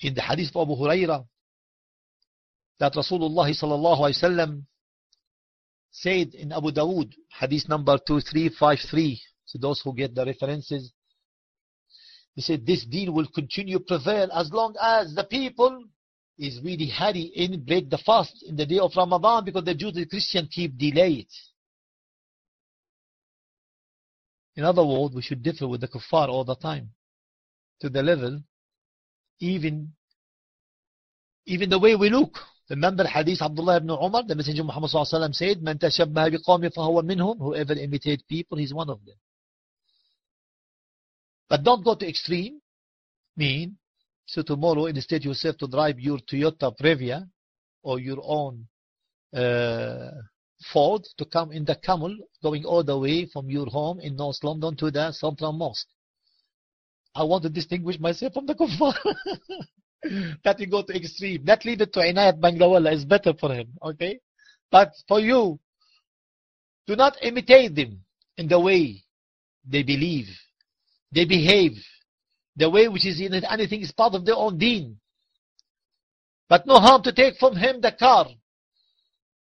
in the hadith of Abu Huraira, that Rasulullah sallallahu alayhi wasallam said in Abu Dawood, hadith number 2353, to those who get the references, he said, this deen will continue prevail as long as the people is really hurry in break the fast in the day of Ramadan because the Jews and Christian keep delay it. In other words, we should differ with the kuffar all the time. To the level, even, even the way we look. Remember hadith Abdullah ibn Umar, the Messenger of Muhammad said, Man tashabbaha biqawmi fahuwa minhum, whoever imitate people, he's one of them. But don't go to extreme, mean, so tomorrow, instead yourself to drive your Toyota Previa or your own uh, Ford to come in the camel going all the way from your home in North London to the Central Mosque. I want to distinguish myself from the kuffar. [laughs] that you go to extreme. That leave it to Inayat Bunglawala is better for him. Okay? But for you, do not imitate them in the way they believe, they behave, the way which is in anything is part of their own deen. But no harm to take from him the car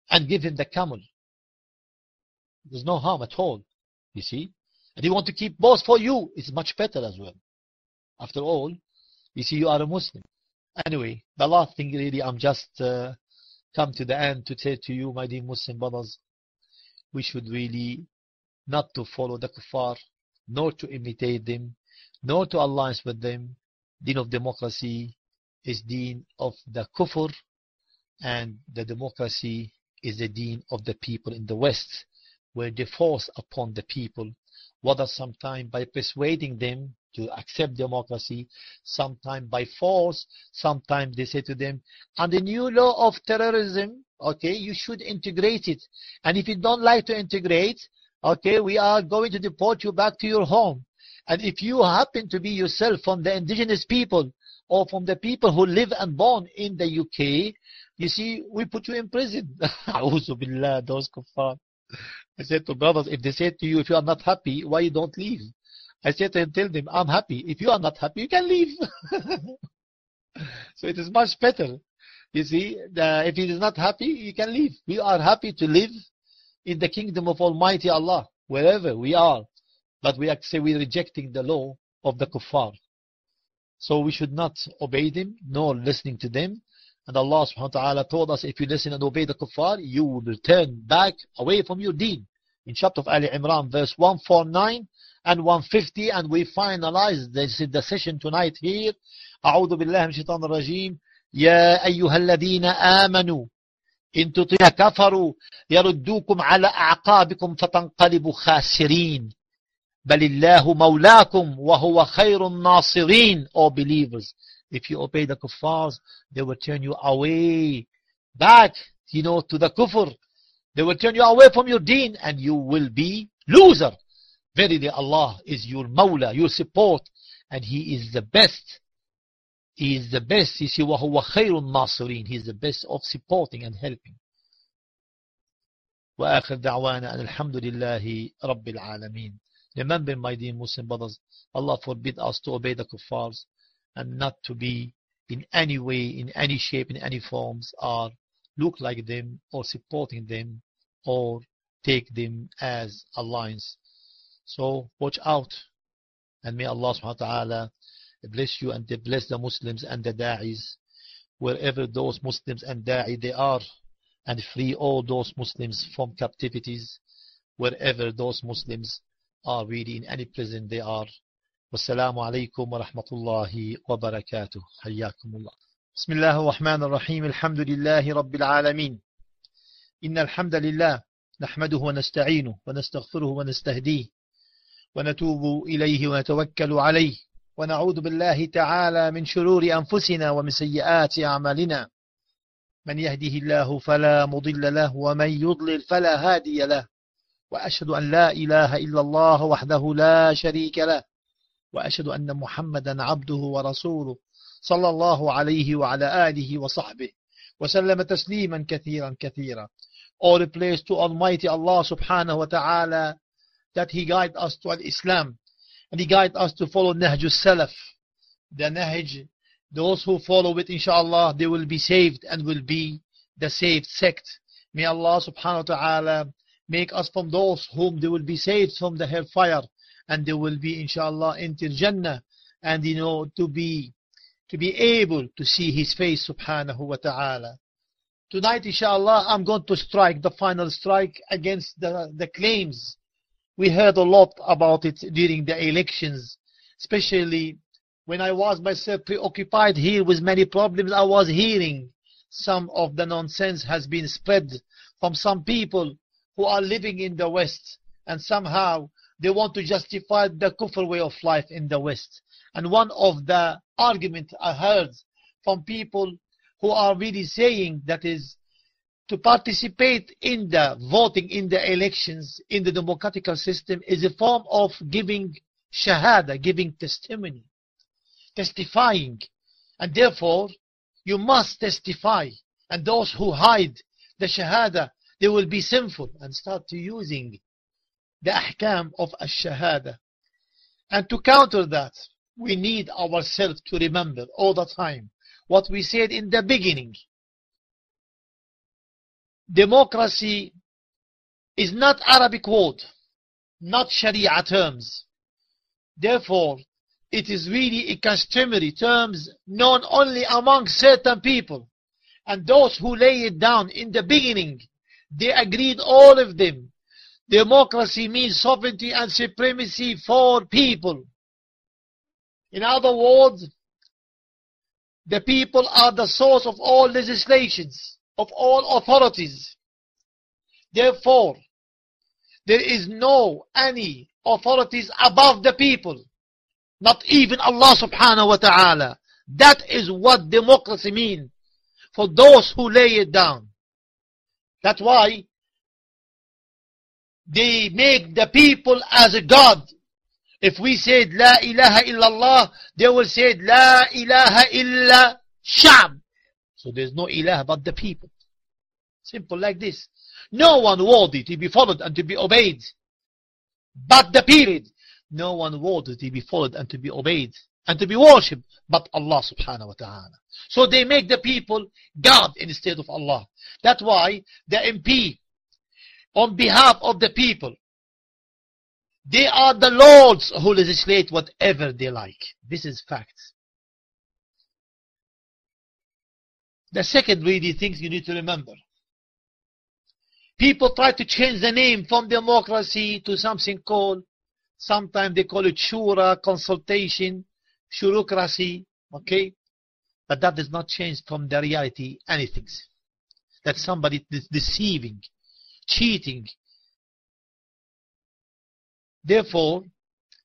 and give him the camel. There's no harm at all, you see. And you want to keep both for you, it's much better as well. After all, you see, you are a Muslim. Anyway, the last thing really, I'm just uh, come to the end to say to you, my dear Muslim brothers, we should really not to follow the kuffar, nor to imitate them, nor to alliance with them. Deen of democracy is deen of the kufr, and the democracy is the deen of the people in the West, where they force upon the people, whether sometime by persuading them to accept democracy, sometimes by force, sometimes they say to them, and the new law of terrorism, okay, you should integrate it. And if you don't like to integrate, okay, we are going to deport you back to your home. And if you happen to be yourself from the indigenous people or from the people who live and born in the UK, you see, we put you in prison. [laughs] billah, those kuffar. I said to brothers, if they say to you, if you are not happy, why you don't leave? I said to them, tell them, I'm happy. If you are not happy, you can leave. [laughs] so it is much better. You see, the, if he is not happy, you can leave. We are happy to live in the kingdom of Almighty Allah, wherever we are. But we say we're rejecting the law of the kuffar. So we should not obey them, nor listening to them. And Allah subhanahu wa ta'ala told us, if you listen and obey the kuffar, you will return back away from your deen. In chapter of Ali Imran, verse 149 and 150, and we finalize this the session tonight here. أعوذ بالله من الشيطان الرجيم يا أيها الذين آمنوا إن تطيع كفروا يردوكم على أعقابكم فتنقلبوا خاسرين بل الله مولاكم وهو خير الناصرين O believers if you obey the kuffars they will turn you away back you know to the kufr they will turn you away from your deen and you will be loser verily Allah is your mawla your support and he is the best he is the best. You see, وَهُوَ خَيْرُ النَّاصِرِينَ He is the best of supporting and helping. وآخر دعوانا أن الحمد لله رب العالمين. Remember, my dear Muslim brothers, Allah forbid us to obey the kuffars and not to be in any way, in any shape, in any forms, or look like them, or supporting them, or take them as alliance. So watch out, and may Allah subhanahu wa ta'ala bless you and bless the Muslims and the da'is, wherever those Muslims and da'i they are, and free all those Muslims from captivities, wherever those Muslims are really in any prison they are. والسلام عليكم ورحمة الله وبركاته حياكم الله بسم الله الرحمن الرحيم الحمد لله رب العالمين إن الحمد لله نحمده ونستعينه ونستغفره ونستهديه ونتوب إليه ونتوكل عليه. ونعوذ بالله تعالى من شرور أنفسنا ومن سيئات أعمالنا. من يهده الله فلا مضل له ومن يضلل فلا هادي له. وأشهد أن لا إله إلا الله وحده لا شريك له. وأشهد أن محمدا عبده ورسوله صلى الله عليه وعلى آله وصحبه. وسلم تسليما كثيرا كثيرا. All praise to Almighty Allah subhanahu wa ta'ala. That He guide us to Islam and He guide us to follow Nahj salaf the Nahj those who follow it inshallah they will be saved and will be the saved sect. May Allah subhanahu wa ta'ala make us from those whom they will be saved from the hellfire and they will be inshallah enter Jannah and you know to be to be able to see his face subhanahu wa ta'ala. Tonight inshallah I'm going to strike the final strike against the, the claims we heard a lot about it during the elections especially when I was myself preoccupied here with many problems I was hearing some of the nonsense has been spread from some people who are living in the West and somehow they want to justify the kufr way of life in the West. And one of the arguments I heard from people who are really saying that is to participate in the voting in the elections in the democratic system is a form of giving shahada, giving testimony, testifying. And therefore, you must testify. And those who hide the shahada, they will be sinful and start to using the ahkam of ash-shahada. And to counter that, we need ourselves to remember all the time what we said in the beginning. Democracy is not Arabic word, not Sharia terms. Therefore, it is really a customary terms known only among certain people. And those who lay it down in the beginning, they agreed all of them Democracy means sovereignty and supremacy for people. In other words, the people are the source of all legislations, of all authorities. Therefore, there is no any authorities above the people. Not even Allah subhanahu wa ta'ala. That is what democracy means for those who lay it down. That's why they make the people as a God. If we said La ilaha illallah, they will say La ilaha illa shab. So there's no ilah but the people. Simple like this. No one worthy to be followed and to be obeyed. But the people. No one worthy to be followed and to be obeyed and to be worshipped but Allah subhanahu wa ta'ala. So they make the people God instead of Allah. That's why the MP on behalf of the people. They are the lords who legislate whatever they like. This is fact. The second really things you need to remember. People try to change the name from democracy to something called, sometimes they call it shura, consultation, shurocracy, okay? But that does not change from the reality anything. That somebody is deceiving cheating. Therefore,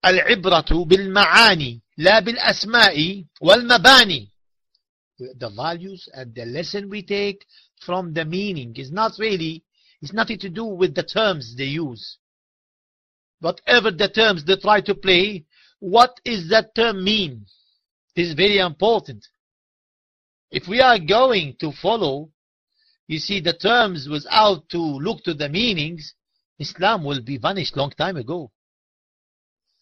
العبرة بالمعاني لا بالأسماء والمباني. The values and the lesson we take from the meaning is not really, it's nothing to do with the terms they use. Whatever the terms they try to play, what is that term mean? This is very important. If we are going to follow, you see, the terms without to look to the meanings, Islam will be vanished long time ago.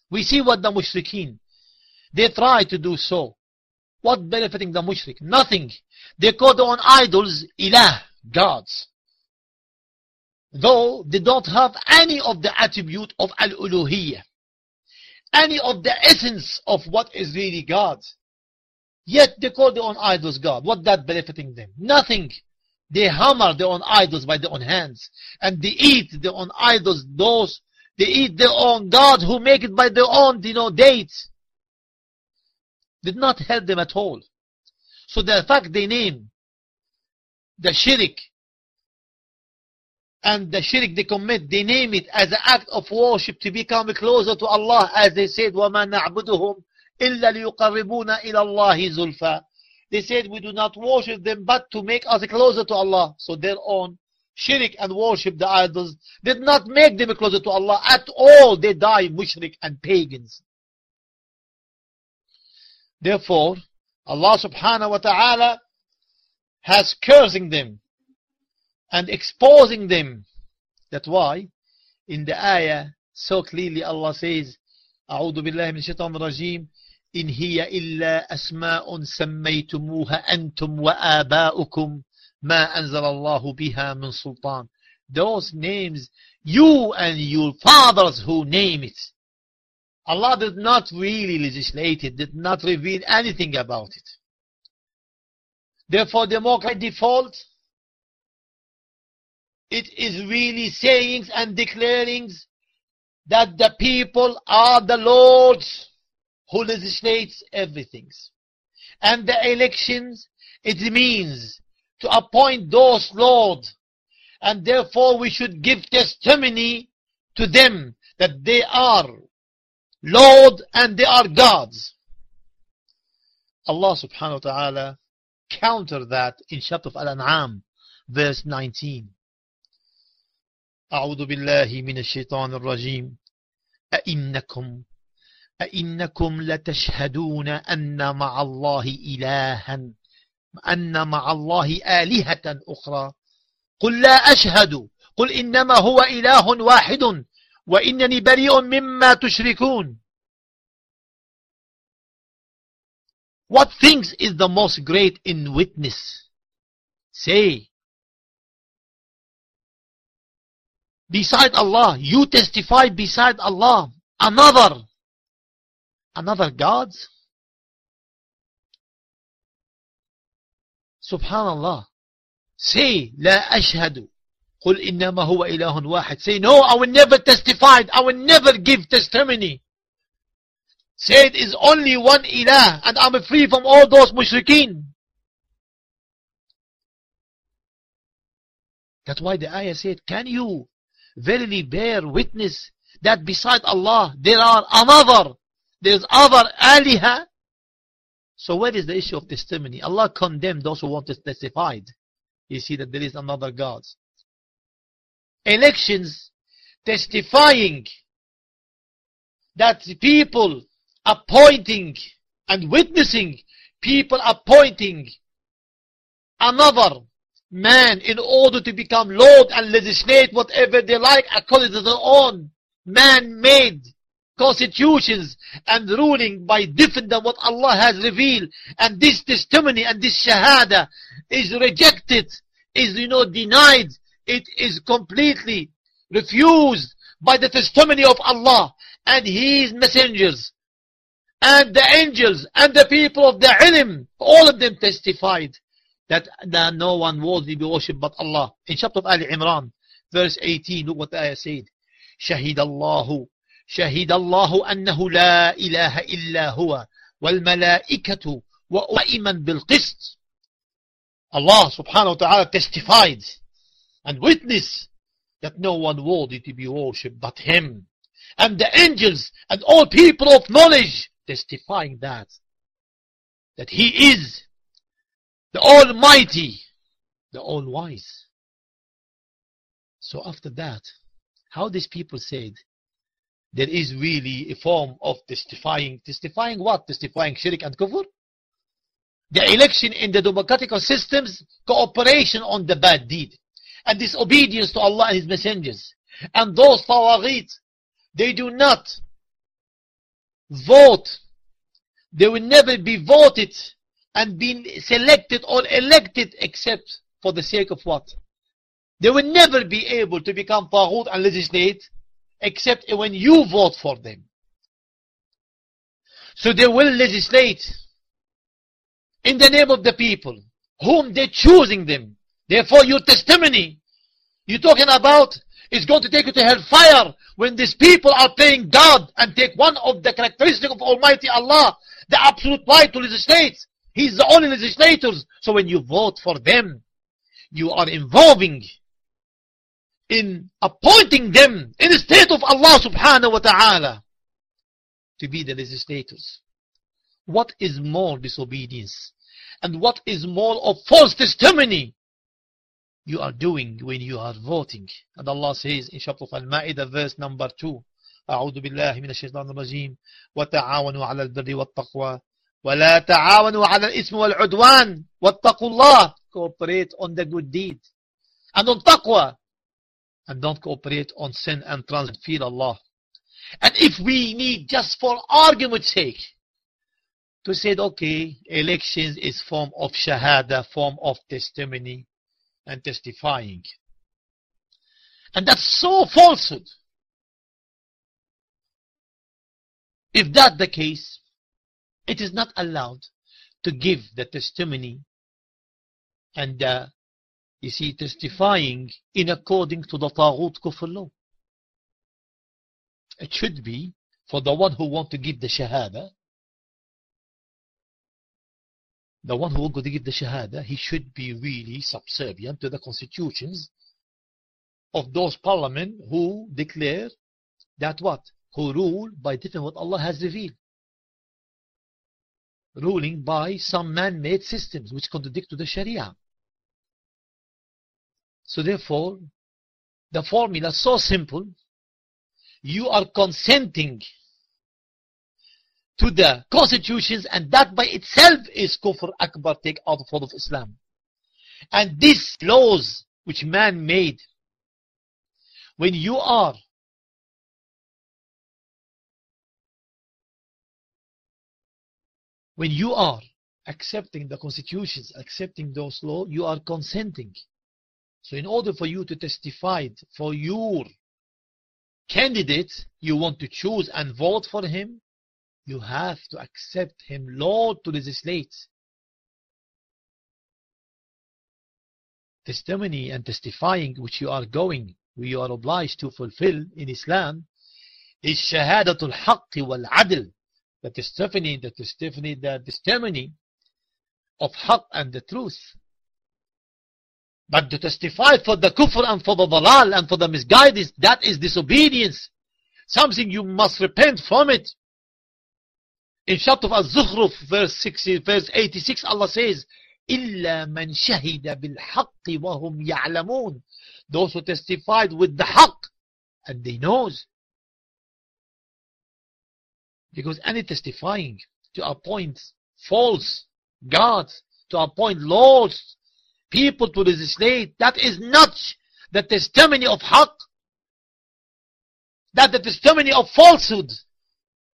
We see what the mushrikeen, they try to do so. What benefiting the mushrik? Nothing. They call their own idols ilah, gods. Though they don't have any of the attribute of al-uluhiyyah. Any of the essence of what is really God. Yet they call their own idols God. What that benefiting them? Nothing. They hammer their own idols by their own hands. And they eat their own idols, those, they eat their own God who make it by their own, you know, dates Did not help them at all. So the fact they name the shirk and the shirk they commit, they name it as an act of worship to become closer to Allah as they said, وَمَا نَعْبُدُهُمْ إِلَّا لِيُقَرِّبُونَ إِلَى اللَّهِ زُلْفَى They said we do not worship them but to make us closer to Allah. So their own shirk and worship the idols did not make them closer to Allah at all. They die mushrik and pagans. Therefore, Allah subhanahu wa ta'ala has cursing them and exposing them. That's why in the ayah so clearly Allah says أعوذ بالله من الشيطان الرجيم إن هي إلا أسماء سميتموها أنتم وآباؤكم ما أنزل الله بها من سلطان Those names you and your fathers who name it Allah did not really legislate it, did not reveal anything about it. Therefore, the Mocha default, it is really sayings and declarings that the people are the Lords who legislates everything. And the elections, it means to appoint those Lords. And therefore we should give testimony to them that they are Lord and they are gods. Allah subhanahu wa ta'ala counter that in chapter of Al-An'am verse 19 أعوذ بالله من الشيطان الرجيم أئنكم أئنكم لتشهدون أن مع الله إلها أن مع الله آلهة أخرى قل لا أشهد قل إنما هو إله واحد وإنني بريء مما تشركون What things is the most great in witness? Say. Beside Allah, you testify beside Allah, another, another gods? Subhanallah. Say, لا أشهد قل إنما هو إله واحد say no I will never testify I will never give testimony say it is only one ilah and I'm free from all those mushrikeen that's why the ayah said can you verily bear witness that beside Allah there are another there's other aliha so where is the issue of testimony Allah condemned those who want to testify you see that there is another God elections testifying that the people appointing and witnessing people appointing another man in order to become Lord and legislate whatever they like according to their own man-made constitutions and ruling by different than what Allah has revealed. And this testimony and this shahada is rejected is you know denied it is completely refused by the testimony of Allah and His messengers and the angels and the people of the ilm, all of them testified that, that no one worthy be worshipped but Allah. In chapter of Ali Imran, verse 18, look what the ayah said. شهد الله شهد الله أنه لا إله إلا هو والملائكة وأئما بالقسط Allah subhanahu wa ta'ala testified and witness that no one worthy to be worshipped but him. And the angels and all people of knowledge testifying that that he is the almighty the all wise so after that how these people said there is really a form of testifying. Testifying what? Testifying shirk and kufr? The election in the democratic systems, cooperation on the bad deed, and disobedience to Allah and His messengers. And those tawaghit, they do not vote. They will never be voted and be selected or elected except for the sake of what? They will never be able to become taghut and legislate except when you vote for them. So they will legislate in the name of the people whom they're choosing them. Therefore your testimony you're talking about is going to take you to hellfire when these people are playing God and take one of the characteristics of Almighty Allah, the absolute right to legislate. He's the only legislators. So when you vote for them, you are involving in appointing them in the state of Allah subhanahu wa ta'ala to be the legislators. What is more disobedience? And what is more of false testimony you are doing when you are voting? And Allah says in chapter Al-Ma'idah verse number 2 أعوذ بالله من الشيطان الرجيم وتعاونوا على البر والتقوى ولا تعاونوا على الإثم والعدوان واتقوا الله cooperate on the good deed and on taqwa and don't cooperate on sin and transfeel Allah and if we need just for argument's sake to say okay elections is form of shahada form of testimony and testifying and that's so falsehood if that the case it is not allowed to give the testimony and uh, you see testifying in according to the Taghut Kufr law. It should be for the one who want to give the Shahada, the one who want to give the Shahada, he should be really subservient to the constitutions of those parliament who declare that what? Who rule by different what Allah has revealed ruling by some man-made systems which contradict to the Sharia. So therefore, the formula is so simple. You are consenting to the constitutions and that by itself is kufr akbar take out of fold of Islam. And these laws which man made, when you are when you are accepting the constitutions, accepting those laws, you are consenting. So in order for you to testify for your candidate you want to choose and vote for him, you have to accept him Lord to legislate. Testimony and testifying which you are going, you are obliged to fulfill in Islam is shahadatul haqqi wal adl the testimony, the testimony, the testimony of haqq and the truth. But to testify for the kufr and for the dalal and for the misguidance, that is disobedience. Something you must repent from it. In chapter of Al-Zukhruf, verse, 60, verse 86, Allah says, إِلَّا مَنْ شَهِدَ بِالْحَقِّ وَهُمْ يَعْلَمُونَ Those who testified with the haqq, and they knows. Because any testifying to appoint false gods, to appoint laws, people to legislate, that is not the testimony of haqq. That the testimony of falsehood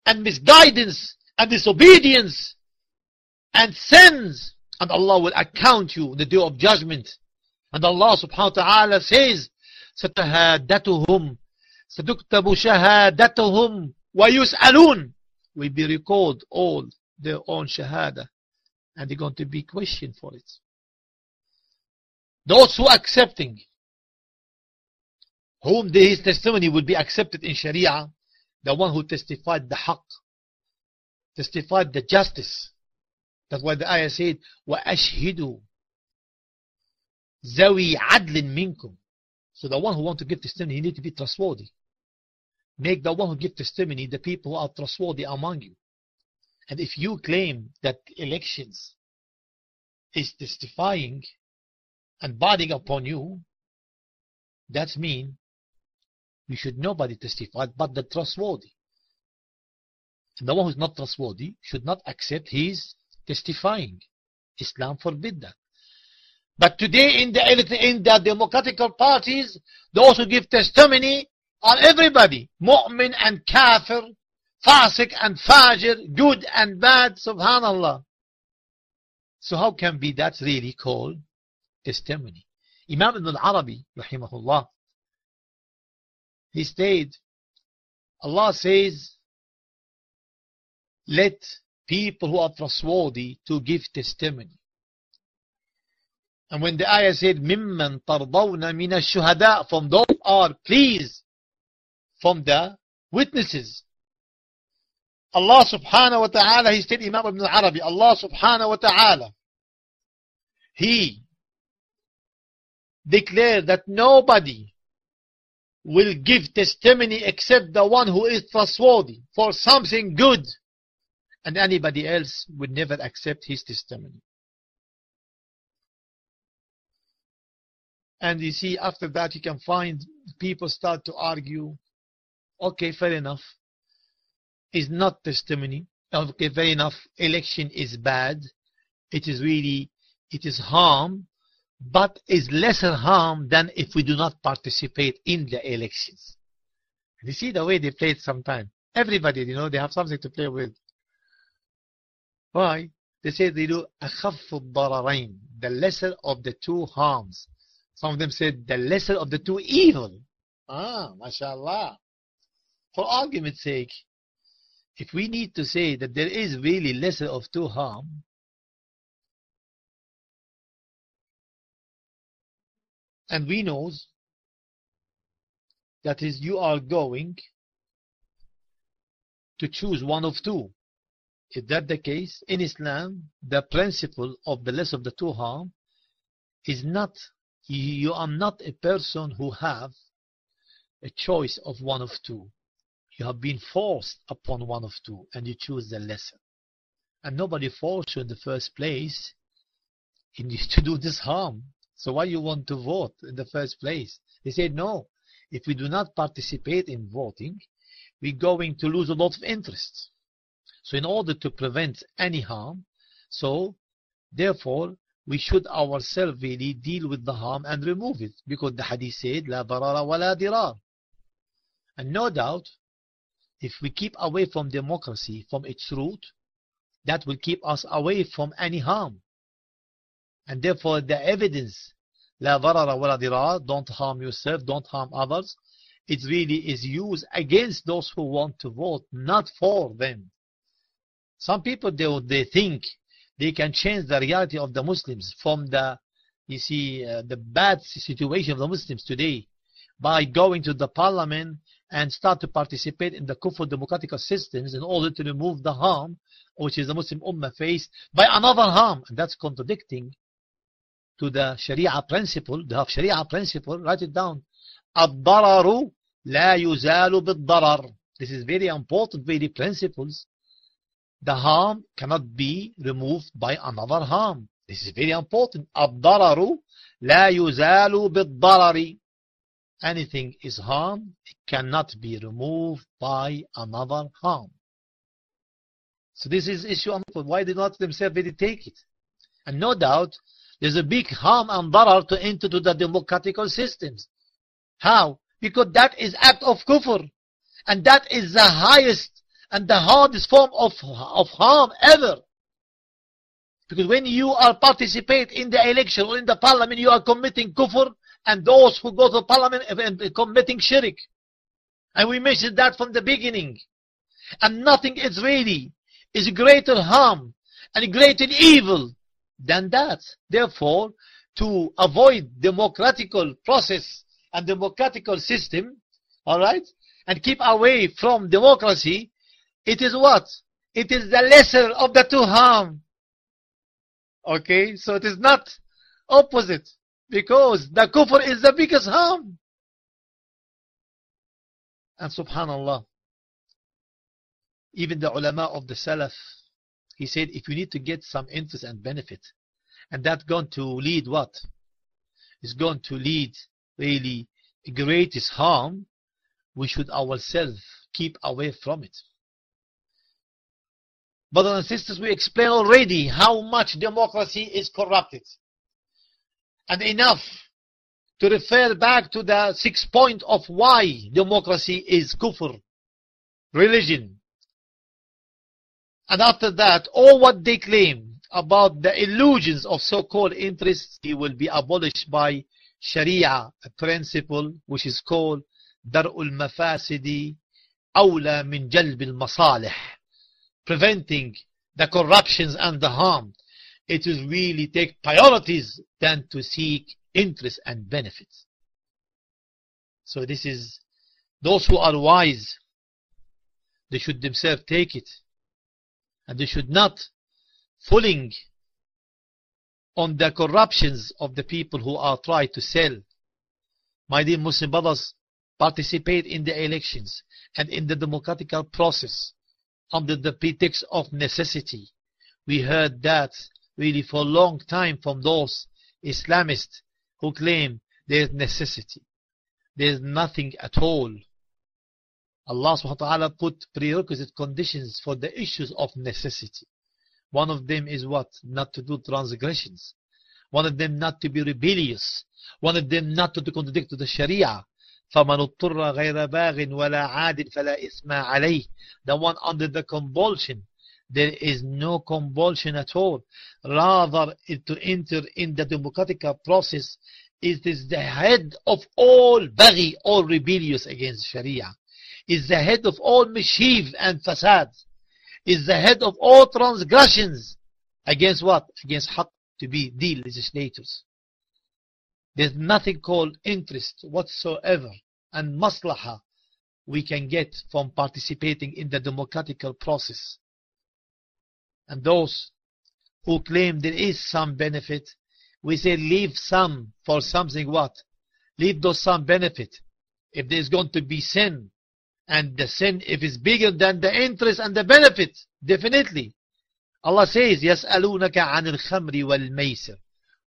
and misguidance and disobedience and sins. And Allah will account you the day of judgment. And Allah subhanahu wa ta'ala says, ستهادتهم ستكتب شهادتهم ويسألون will be recalled all their own shahada and they're going to be questioned for it. Those who are accepting whom his testimony will be accepted in Sharia, the one who testified the haqq, testified the justice. That's why the ayah said, وَأَشْهِدُوا ذَوِي عَدْلٍ مِنْكُمْ So the one who wants to give testimony, he need to be trustworthy. Make the one who give testimony the people who are trustworthy among you. And if you claim that elections is testifying and binding upon you, that means you should nobody testify but the trustworthy. And the one who's not trustworthy should not accept his testifying. Islam forbid that. But today in the, in the democratical parties, those who give testimony are everybody. Mu'min and kafir, fasiq and fajir, good and bad, subhanallah. So how can be that really called testimony? Imam Ibn al-Arabi, rahimahullah, he said, Allah says, let people who are trustworthy to give testimony. And when the ayah said, مِمَّن تَرْضَوْنَ مِنَ الشُّهَدَاء From those are pleased from the witnesses. Allah subhanahu wa ta'ala, he said, Imam Ibn Arabi, Allah subhanahu wa ta'ala, he declared that nobody will give testimony except the one who is trustworthy for something good and anybody else would never accept his testimony. And you see, after that, you can find people start to argue, okay, fair enough, is not testimony. Okay, fair enough, election is bad. It is really, it is harm, but is lesser harm than if we do not participate in the elections. You see the way they play it sometimes. Everybody, you know, they have something to play with. Why? They say they do أخف الضررين, the lesser of the two harms. Some of them said the lesser of the two evil. Ah, mashallah. For argument's sake, if we need to say that there is really lesser of two harm, and we knows that is you are going to choose one of two. is that the case? In Islam, the principle of the less of the two harm is not you are not a person who have a choice of one of two. You have been forced upon one of two and you choose the lesser. And nobody forced you in the first place [laughs] to do this harm. So why you want to vote in the first place? They said, no, if we do not participate in voting, we're going to lose a lot of interest. So in order to prevent any harm, so therefore we should ourselves really deal with the harm and remove it. Because the hadith said la darara wa la and no doubt if we keep away from democracy from its root that will keep us away from any harm. And therefore the evidence la darara wa la don't harm yourself don't harm others it really is used against those who want to vote not for them some people they, they think they can change the reality of the Muslims from the, you see, uh, the bad situation of the Muslims today by going to the parliament and start to participate in the kufr democratic systems in order to remove the harm which is the Muslim Ummah face by another harm. And that's contradicting to the Sharia principle. They have Sharia principle. Write it down. الضرر لا يزال بالضرر. This is very important, very principles the harm cannot be removed by another harm. This is very important. الضرر لا يزال بالضرر. Anything is harm, it cannot be removed by another harm. So this is issue on why did not themselves really take it? And no doubt, there's a big harm and darar to enter to the democratical systems. How? Because that is act of kufr. And that is the highest and the hardest form of, of harm ever. Because when you are participate in the election or in the parliament, you are committing kufr, and those who go to parliament are committing shirk. And we mentioned that from the beginning. And nothing is really is greater harm and greater evil than that. Therefore, to avoid democratical process and democratical system, all right, and keep away from democracy, it is what? It is the lesser of the two harm. Okay, so it is not opposite because the kufr is the biggest harm. And subhanallah, even the ulama of the Salaf, he said if you need to get some interest and benefit, and that's going to lead what? Is going to lead really greatest harm, we should ourselves keep away from it. Brothers and sisters, we explained already how much democracy is corrupted. And enough to refer back to the six point of why democracy is kufr, religion. And after that, all what they claim about the illusions of so-called interests will be abolished by Sharia, a principle which is called درء المفاسد أولى من جلب المصالح preventing the corruptions and the harm it really take priorities than to seek interest and benefits. So this is those who are wise they should themselves take it. And they should not falling on the corruptions of the people who are trying to sell. My dear Muslim brothers participate in the elections and in the democratic process under the pretext of necessity. We heard that really for a long time from those Islamists who claim there is necessity. There is nothing at all. Allah subhanahu wa ta'ala put prerequisite conditions for the issues of necessity. One of them is what? Not to do transgressions. One of them not to be rebellious. One of them not to contradict the Sharia. فمن اضطر غير باغ ولا عاد فلا إثم عليه the one under the compulsion there is no compulsion at all rather to enter in the democratic process it is the head of all baghi all rebellious against sharia is the head of all mischief and fasad is the head of all transgressions against what against haq to be the legislators there's nothing called interest whatsoever and maslaha we can get from participating in the democratic process. And those who claim there is some benefit, we say leave some for something what? Leave those some benefit. If there's going to be sin, and the sin if it's bigger than the interest and the benefit, definitely. Allah says, يَسْأَلُونَكَ عَنِ الْخَمْرِ وَالْمَيْسِرِ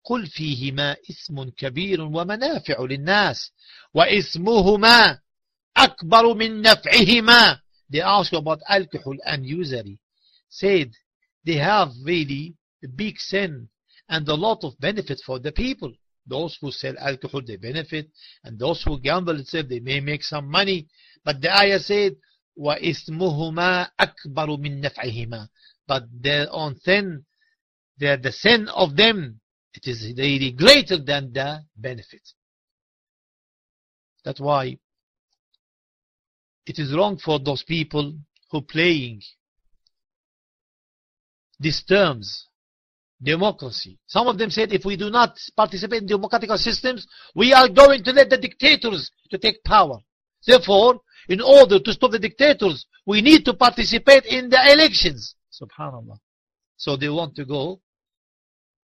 قل فيهما اسم كبير ومنافع للناس واسمهما أكبر من نفعهما they ask about alcohol and usury said they have really big sin and a lot of benefit for the people those who sell alcohol they benefit and those who gamble itself they may make some money but the ayah said وَإِثْمُهُمَا أَكْبَرُ مِنْ نَفْعِهِمَا but their own sin the, the sin of them it is really greater than the benefit. That's why it is wrong for those people who playing these terms, democracy. Some of them said if we do not participate in democratic systems, we are going to let the dictators to take power. Therefore, in order to stop the dictators, we need to participate in the elections. Subhanallah. So they want to go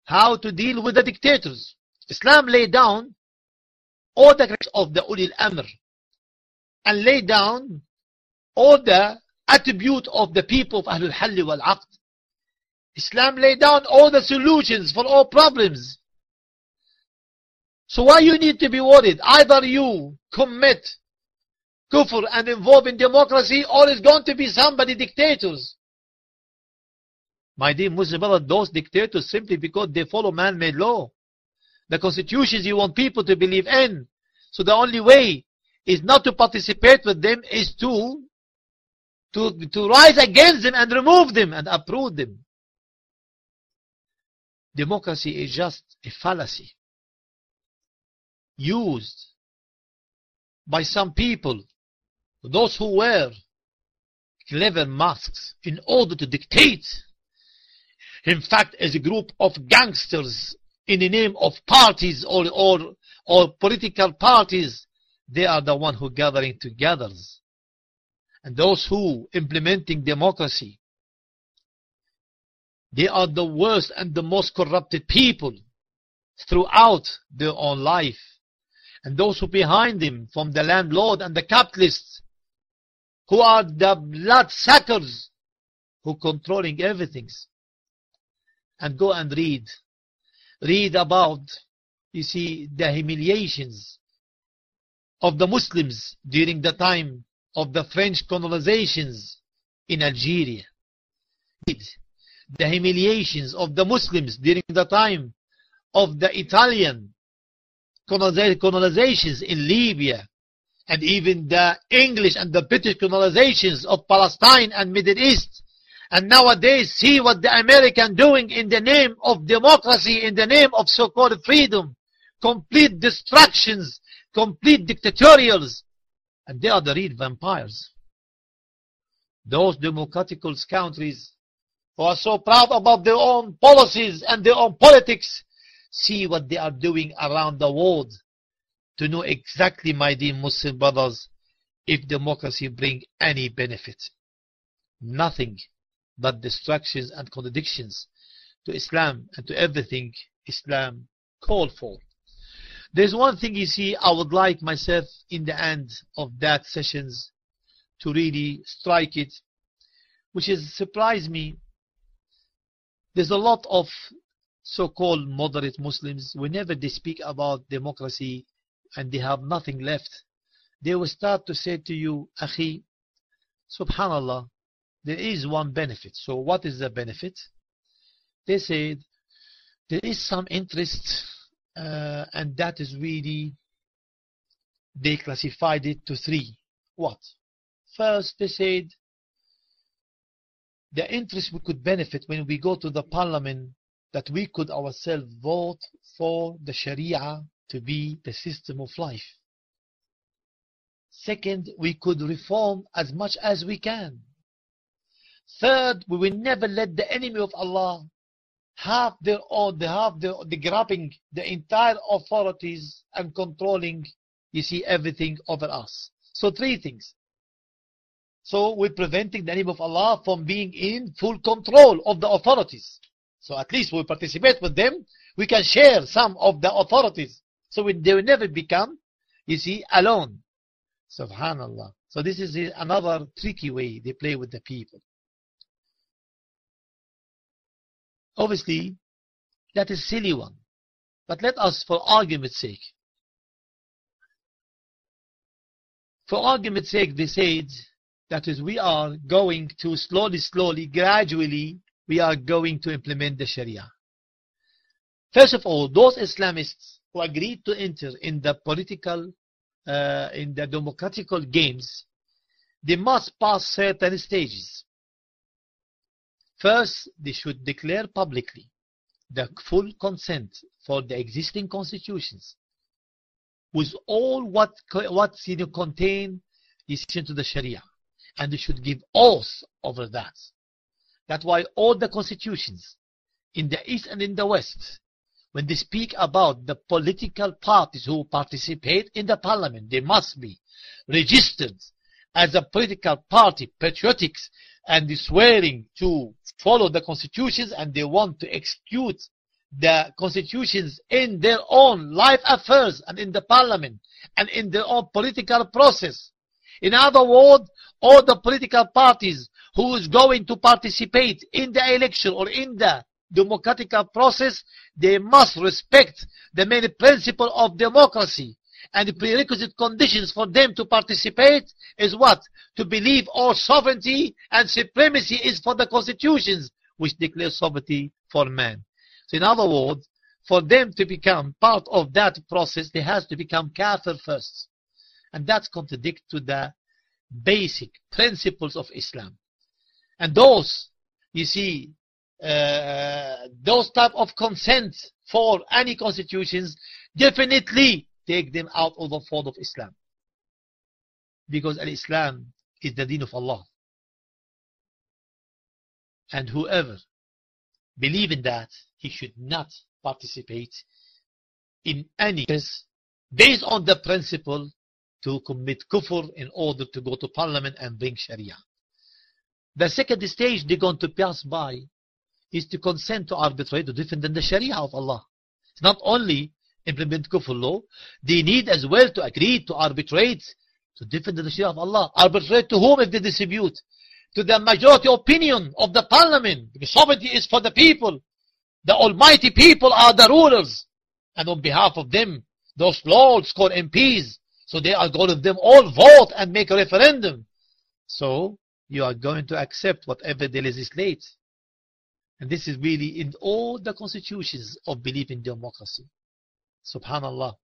how to deal with the dictators. Islam laid down all the rights of the ulil amr and laid down all the attribute of the people of Ahlul Halli wal Aqd. Islam laid down all the solutions for all problems. So why you need to be worried? Either you commit kufr and involve in democracy or it's going to be somebody dictators. My dear Muslim brother, those dictators simply because they follow man-made law. The constitutions you want people to believe in. So the only way is not to participate with them is to to, to rise against them and remove them and uproot them. Democracy is just a fallacy used by some people, those who wear clever masks in order to dictate in fact, as a group of gangsters in the name of parties or, or, or political parties, they are the one who gathering together. And those who implementing democracy, they are the worst and the most corrupted people throughout their own life. And those who behind them from the landlord and the capitalists, who are the bloodsuckers, who controlling everything and go and read. Read about, you see, the humiliations of the Muslims during the time of the French colonizations in Algeria. Read the humiliations of the Muslims during the time of the Italian colonizations in Libya and even the English and the British colonizations of Palestine and Middle East. And nowadays see what the American doing in the name of democracy, in the name of so-called freedom. Complete destructions, complete dictatorials. And they are the real vampires. Those democratic countries who are so proud about their own policies and their own politics see what they are doing around the world to know exactly, my dear Muslim brothers, if democracy bring any benefit. Nothing but destructions and contradictions to Islam and to everything Islam called for. There's one thing you see I would like myself in the end of that sessions to really strike it, which has surprised me. There's a lot of so-called moderate Muslims, whenever they speak about democracy and they have nothing left, they will start to say to you, Akhi, subhanallah, there is one benefit. So what is the benefit? They said, there is some interest uh, and that is really, they classified it to three. What? First, they said, the interest we could benefit when we go to the parliament that we could ourselves vote for the Sharia to be the system of life. Second, we could reform as much as we can. Third, we will never let the enemy of Allah have their own, they have the, the grabbing the entire authorities and controlling, you see, everything over us. So three things. So we're preventing the enemy of Allah from being in full control of the authorities. So at least we participate with them. We can share some of the authorities. So we, they will never become, you see, alone. Subhanallah. So this is another tricky way they play with the people. Obviously, that is silly one. But let us, for argument's sake, for argument's sake, they said that is we are going to slowly, slowly, gradually we are going to implement the Sharia. First of all, those Islamists who agreed to enter in the political, uh, in the democratical games, they must pass certain stages. First, they should declare publicly the full consent for the existing constitutions with all what what you know, contain is into the Sharia, and they should give oath over that. That's why all the constitutions in the East and in the West, when they speak about the political parties who participate in the parliament, they must be registered as a political party, patriotics, and swearing to follow the constitutions and they want to execute the constitutions in their own life affairs and in the parliament and in their own political process. In other words, all the political parties who is going to participate in the election or in the democratic process, they must respect the main principle of democracy. And the prerequisite conditions for them to participate is what? To believe all sovereignty and supremacy is for the constitutions which declare sovereignty for man. So in other words, for them to become part of that process, they have to become kafir first. And that's contradicts to the basic principles of Islam. And those, you see, uh, those type of consent for any constitutions definitely take them out of the fold of Islam. Because Al-Islam is the deen of Allah. And whoever believe in that, he should not participate in any based on the principle to commit kufr in order to go to parliament and bring sharia. The second stage they're going to pass by is to consent to arbitrate to defend the Sharia of Allah. It's not only implement kufr law, they need as well to agree to arbitrate to defend the Sharia of Allah. Arbitrate to whom if they dispute? To the majority opinion of the parliament. Because sovereignty is for the people. The almighty people are the rulers. And on behalf of them, those lords called MPs, so they are going to them all vote and make a referendum. So you are going to accept whatever they legislate. And this is really in all the constitutions of belief in democracy. Subhanallah.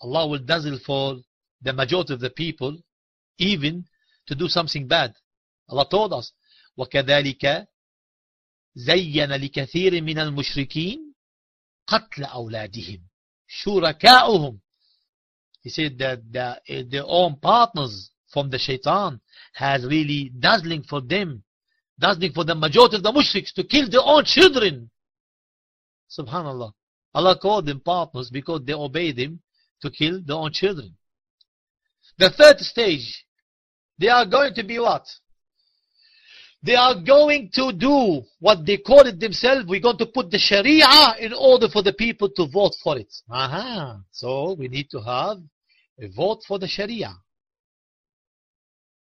Allah will dazzle for the majority of the people even to do something bad. Allah told us, وَكَذَلِكَ زَيَّنَ لِكَثِيرٍ مِنَ الْمُشْرِكِينَ قَتْلَ أَوْلَادِهِمْ شُرَكَاؤُهُمْ He said that the, their own partners from the shaitan has really dazzling for them, dazzling for the majority of the mushriks to kill their own children. Subhanallah. Allah called them partners because they obeyed him to kill their own children. The third stage, they are going to be what? They are going to do what they call it themselves. We're going to put the Sharia in order for the people to vote for it. Aha. So we need to have a vote for the Sharia.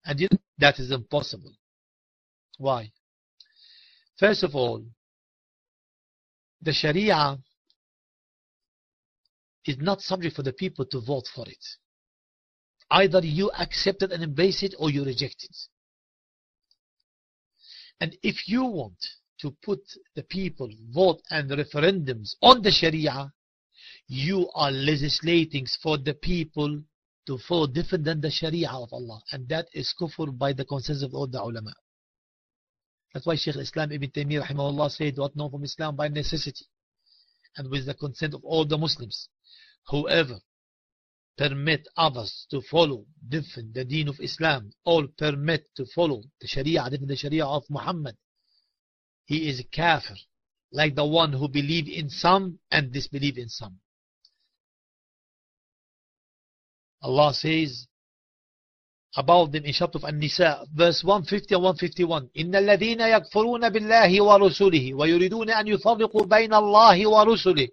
And that is impossible. Why? First of all, the Sharia is not subject for the people to vote for it. Either you accept it and embrace it or you reject it. And if you want to put the people vote and referendums on the Sharia, you are legislating for the people to follow different than the Sharia of Allah. And that is kufr by the consensus of all the ulama. That's why Shaykh Islam Ibn Taymiyyah said, what known from Islam by necessity and with the consent of all the Muslims. Whoever permit others to follow different the deen of Islam or permit to follow the Sharia different the Sharia of Muhammad he is a kafir like the one who believe in some and disbelieve in some Allah says about them in chapter of An-Nisa verse 150 and 151 إن الذين يكفرون بالله ورسله ويريدون أن يفرقوا بين الله ورسله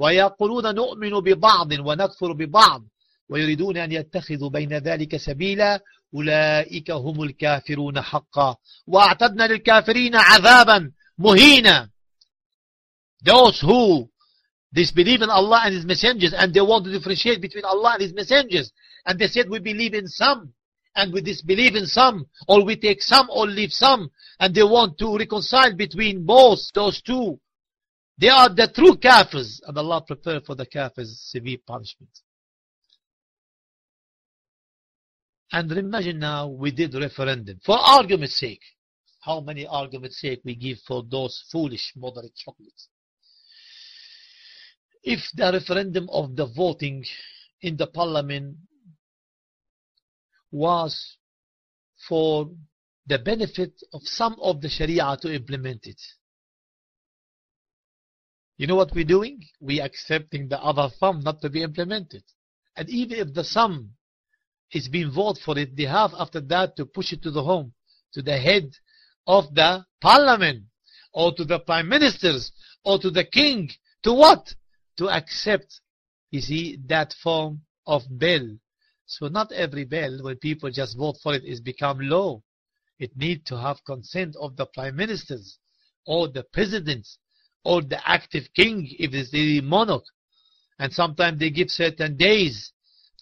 ويقولون نؤمن ببعض ونكفر ببعض ويريدون أن يتخذوا بين ذلك سبيلا أولئك هم الكافرون حقا وأعتدنا للكافرين عذابا مهينا those who disbelieve in Allah and His messengers and they want to differentiate between Allah and His messengers and they said we believe in some and we disbelieve in some or we take some or leave some and they want to reconcile between both those two they are the true kafirs and Allah prepared for the kafirs severe punishment And imagine now we did referendum. For argument's sake. How many argument's sake we give for those foolish moderate chocolates. If the referendum of the voting in the parliament was for the benefit of some of the Sharia to implement it. You know what we're doing? We're accepting the other some not to be implemented. And even if the sum is being voted for it, they have after that to push it to the home, to the head of the parliament, or to the prime ministers, or to the king. To what? To accept, you see, that form of bill. So not every bill, when people just vote for it, is become law. It need to have consent of the prime ministers, or the presidents, or the active king, if it's the monarch. And sometimes they give certain days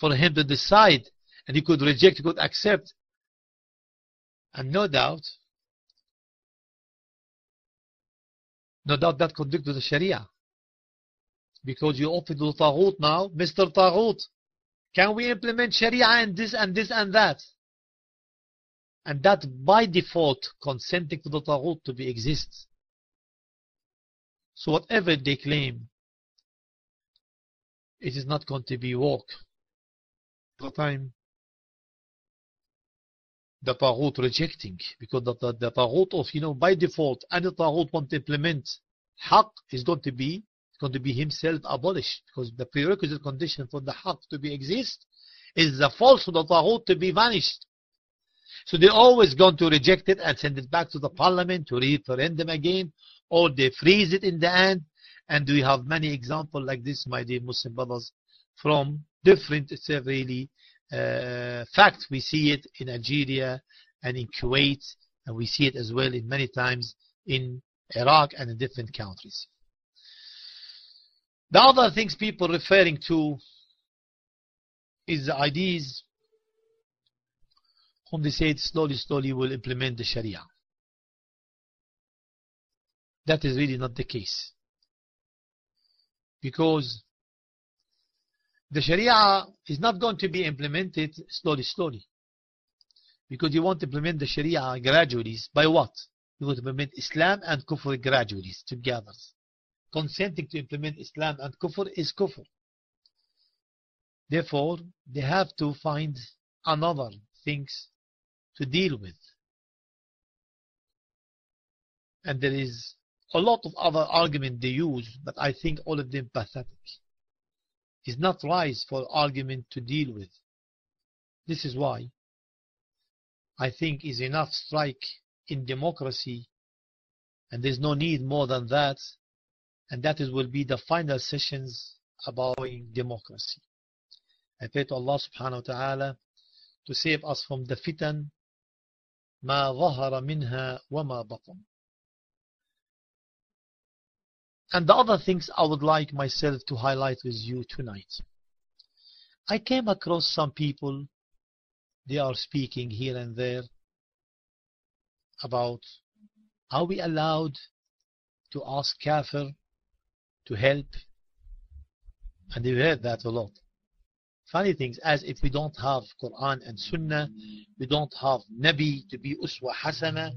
for him to decide and he could reject, he could accept. And no doubt, no doubt that contradicts to the Sharia. Because you offer to Taghut now, Mr. Taghut, can we implement Sharia and this and this and that? And that by default consenting to the Taghut to be exists. So whatever they claim, it is not going to be work. The time the Taghut rejecting because the, the, the of, you know, by default, any Taghut want to implement Haqq is going to be going to be himself abolished because the prerequisite condition for the Haqq to be exist is the falsehood of Taghut to be vanished. So they're always going to reject it and send it back to the parliament to referendum again or they freeze it in the end and we have many examples like this, my dear Muslim brothers, from different Israeli uh, fact. We see it in Algeria and in Kuwait, and we see it as well in many times in Iraq and in different countries. The other things people referring to is the ideas whom they said slowly, slowly will implement the Sharia. that is really not the case. Because the Sharia is not going to be implemented slowly, slowly. Because you want to implement the Sharia gradually. By what? You want to implement Islam and Kufr gradually together. Consenting to implement Islam and Kufr is Kufr. Therefore, they have to find another things to deal with. And there is a lot of other argument they use, but I think all of them pathetic. It's not right for argument to deal with. This is why I think is enough strike in democracy and there's no need more than that and that is, will be the final sessions about democracy. I pray to Allah subhanahu wa ta'ala to save us from the fitan ما ظهر منها وما بطن and the other things I would like myself to highlight with you tonight. I came across some people, they are speaking here and there about are we allowed to ask kafir to help? And they've heard that a lot. Funny things, as if we don't have Quran and Sunnah, we don't have Nabi to be Uswa Hasana,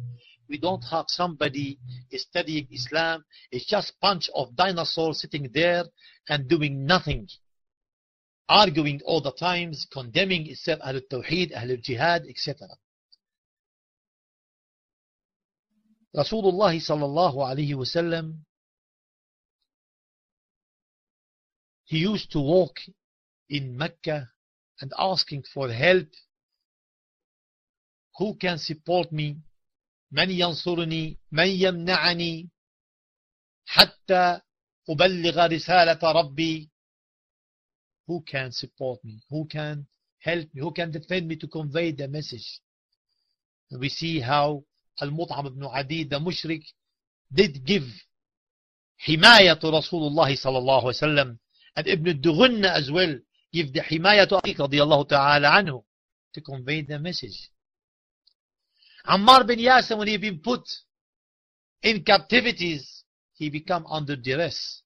we don't have somebody studying Islam. It's just bunch of dinosaurs sitting there and doing nothing. Arguing all the times, condemning itself Ahlul Tawheed, Ahlul Jihad, etc. Rasulullah sallallahu alayhi wasallam he used to walk in Mecca and asking for help. Who can support me? من ينصرني من يمنعني حتى أبلغ رسالة ربي who can support me who can help me who can defend me to convey the message we see how المطعم بن عدي the mushrik did give حماية رسول الله صلى الله عليه وسلم and Ibn الدغن as well give the himaya to Ali radiallahu ta'ala anhu to convey the message. Ammar bin Yasir, when he had been put in captivities, he became under duress.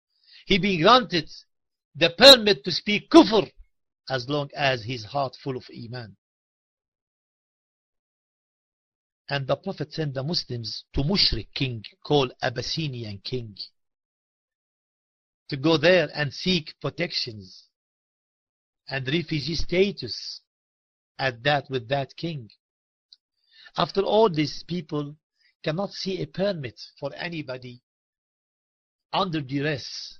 He been granted the permit to speak kufr as long as his heart full of iman. And the Prophet sent the Muslims to Mushrik king called Abyssinian king to go there and seek protections and refugee status at that with that king. After all, these people cannot see a permit for anybody under duress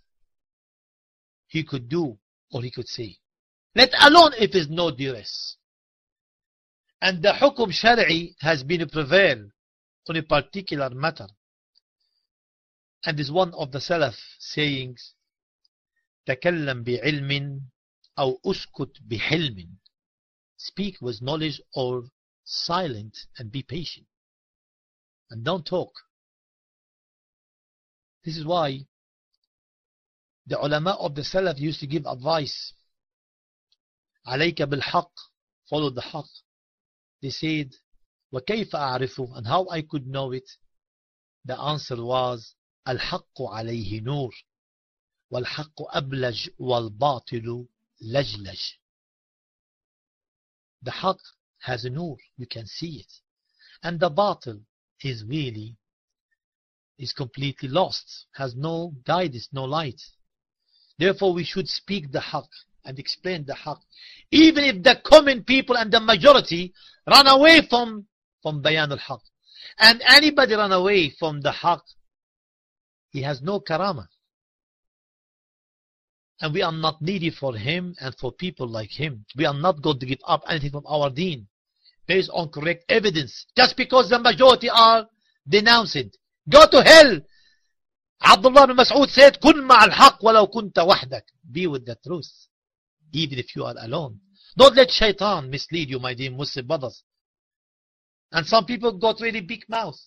he could do or he could say. Let alone if there's no duress. And the hukum shari'i has been prevailed on a particular matter. And is one of the Salaf sayings, تكلم بعلم أو أسكت بحلم. Speak with knowledge or silent and be patient. And don't talk. This is why the ulama of the Salaf used to give advice. عليك بالحق follow the haq. They said, وكيف أعرفه and how I could know it? The answer was الحق عليه نور والحق أبلج والباطل lajlaj. The haq has a nur, you can see it. And the batil is really, is completely lost, has no guidance, no light. Therefore we should speak the haq and explain the haq. Even if the common people and the majority run away from, from bayan al-haq. And anybody run away from the haq, he has no karama. And we are not needy for him and for people like him. We are not going to give up anything from our deen based on correct evidence. Just because the majority are denouncing. Go to hell. Abdullah ibn Mas'ud said, كن مع الحق ولو كنت وحدك. Be with the truth. Even if you are alone. Don't let shaitan mislead you, my dear Muslim brothers. And some people got really big mouth.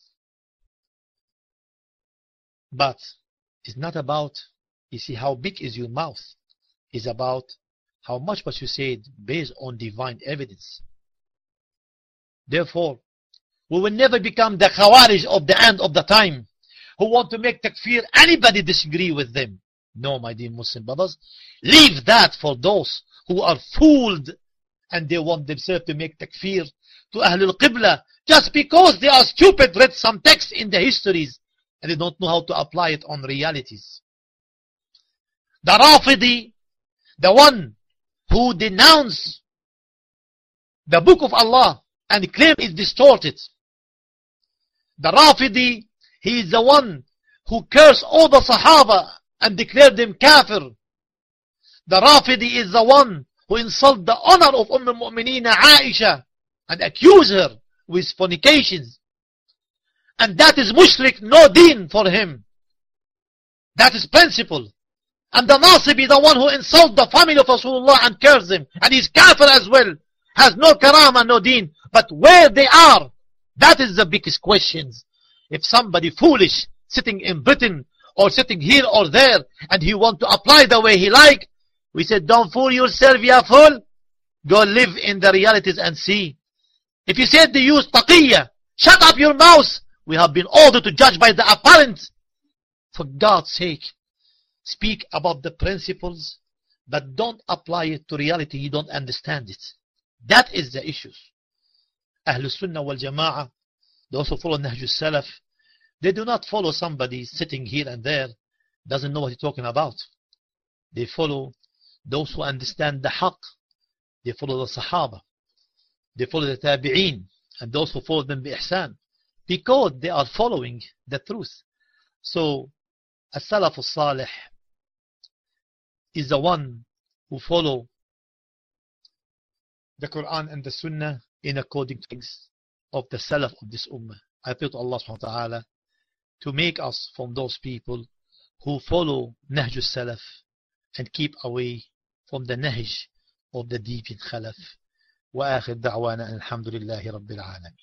But it's not about, you see, how big is your mouth. It's about how much what you said based on divine evidence. Therefore, we will never become the Khawarij of the end of the time, who want to make takfir anybody disagree with them. No, my dear Muslim brothers. Leave that for those who are fooled and they want themselves to make takfir to Ahlul Qibla just because they are stupid, read some text in the histories and they don't know how to apply it on realities. The Rafidi, the one who denounce the book of Allah and claim it's distorted. The Rafidi, he is the one who cursed all the Sahaba and declared them kafir. The Rafidi is the one who insult the honor of Umm al-Mu'mineen Aisha and accuse her with fornications. And that is mushrik, no deen for him. That is principle. And the Nasibi, the one who insults the family of Rasulullah and curses him, And he's kafir as well. Has no karama, no deen. But where they are, that is the biggest questions. If somebody foolish sitting in Britain or sitting here or there and he want to apply the way he like, we said, don't fool yourself, you fool. Go live in the realities and see. If you said they use taqiyya, shut up your mouth. We have been ordered to judge by the apparent. For God's sake, speak about the principles, but don't apply it to reality. You don't understand it. That is the issue. Ahlul Sunnah wal Jama'ah, those who follow Nahjus Salaf, they do not follow somebody sitting here and there, doesn't know what he's talking about. They follow those who understand the haqq. They follow the Sahaba. They follow the Tabi'een. And those who follow them bi ihsan. Because they are following the truth. So, As-Salaf al-Salih is the one who follow the Quran and the Sunnah in according to things of the Salaf of this Ummah. I pray to Allah subhanahu wa ta'ala to make us from those people who follow Nahj salaf and keep away from the Nahj of the deep in Khalaf. وآخر دعوانا الحمد لله رب العالمين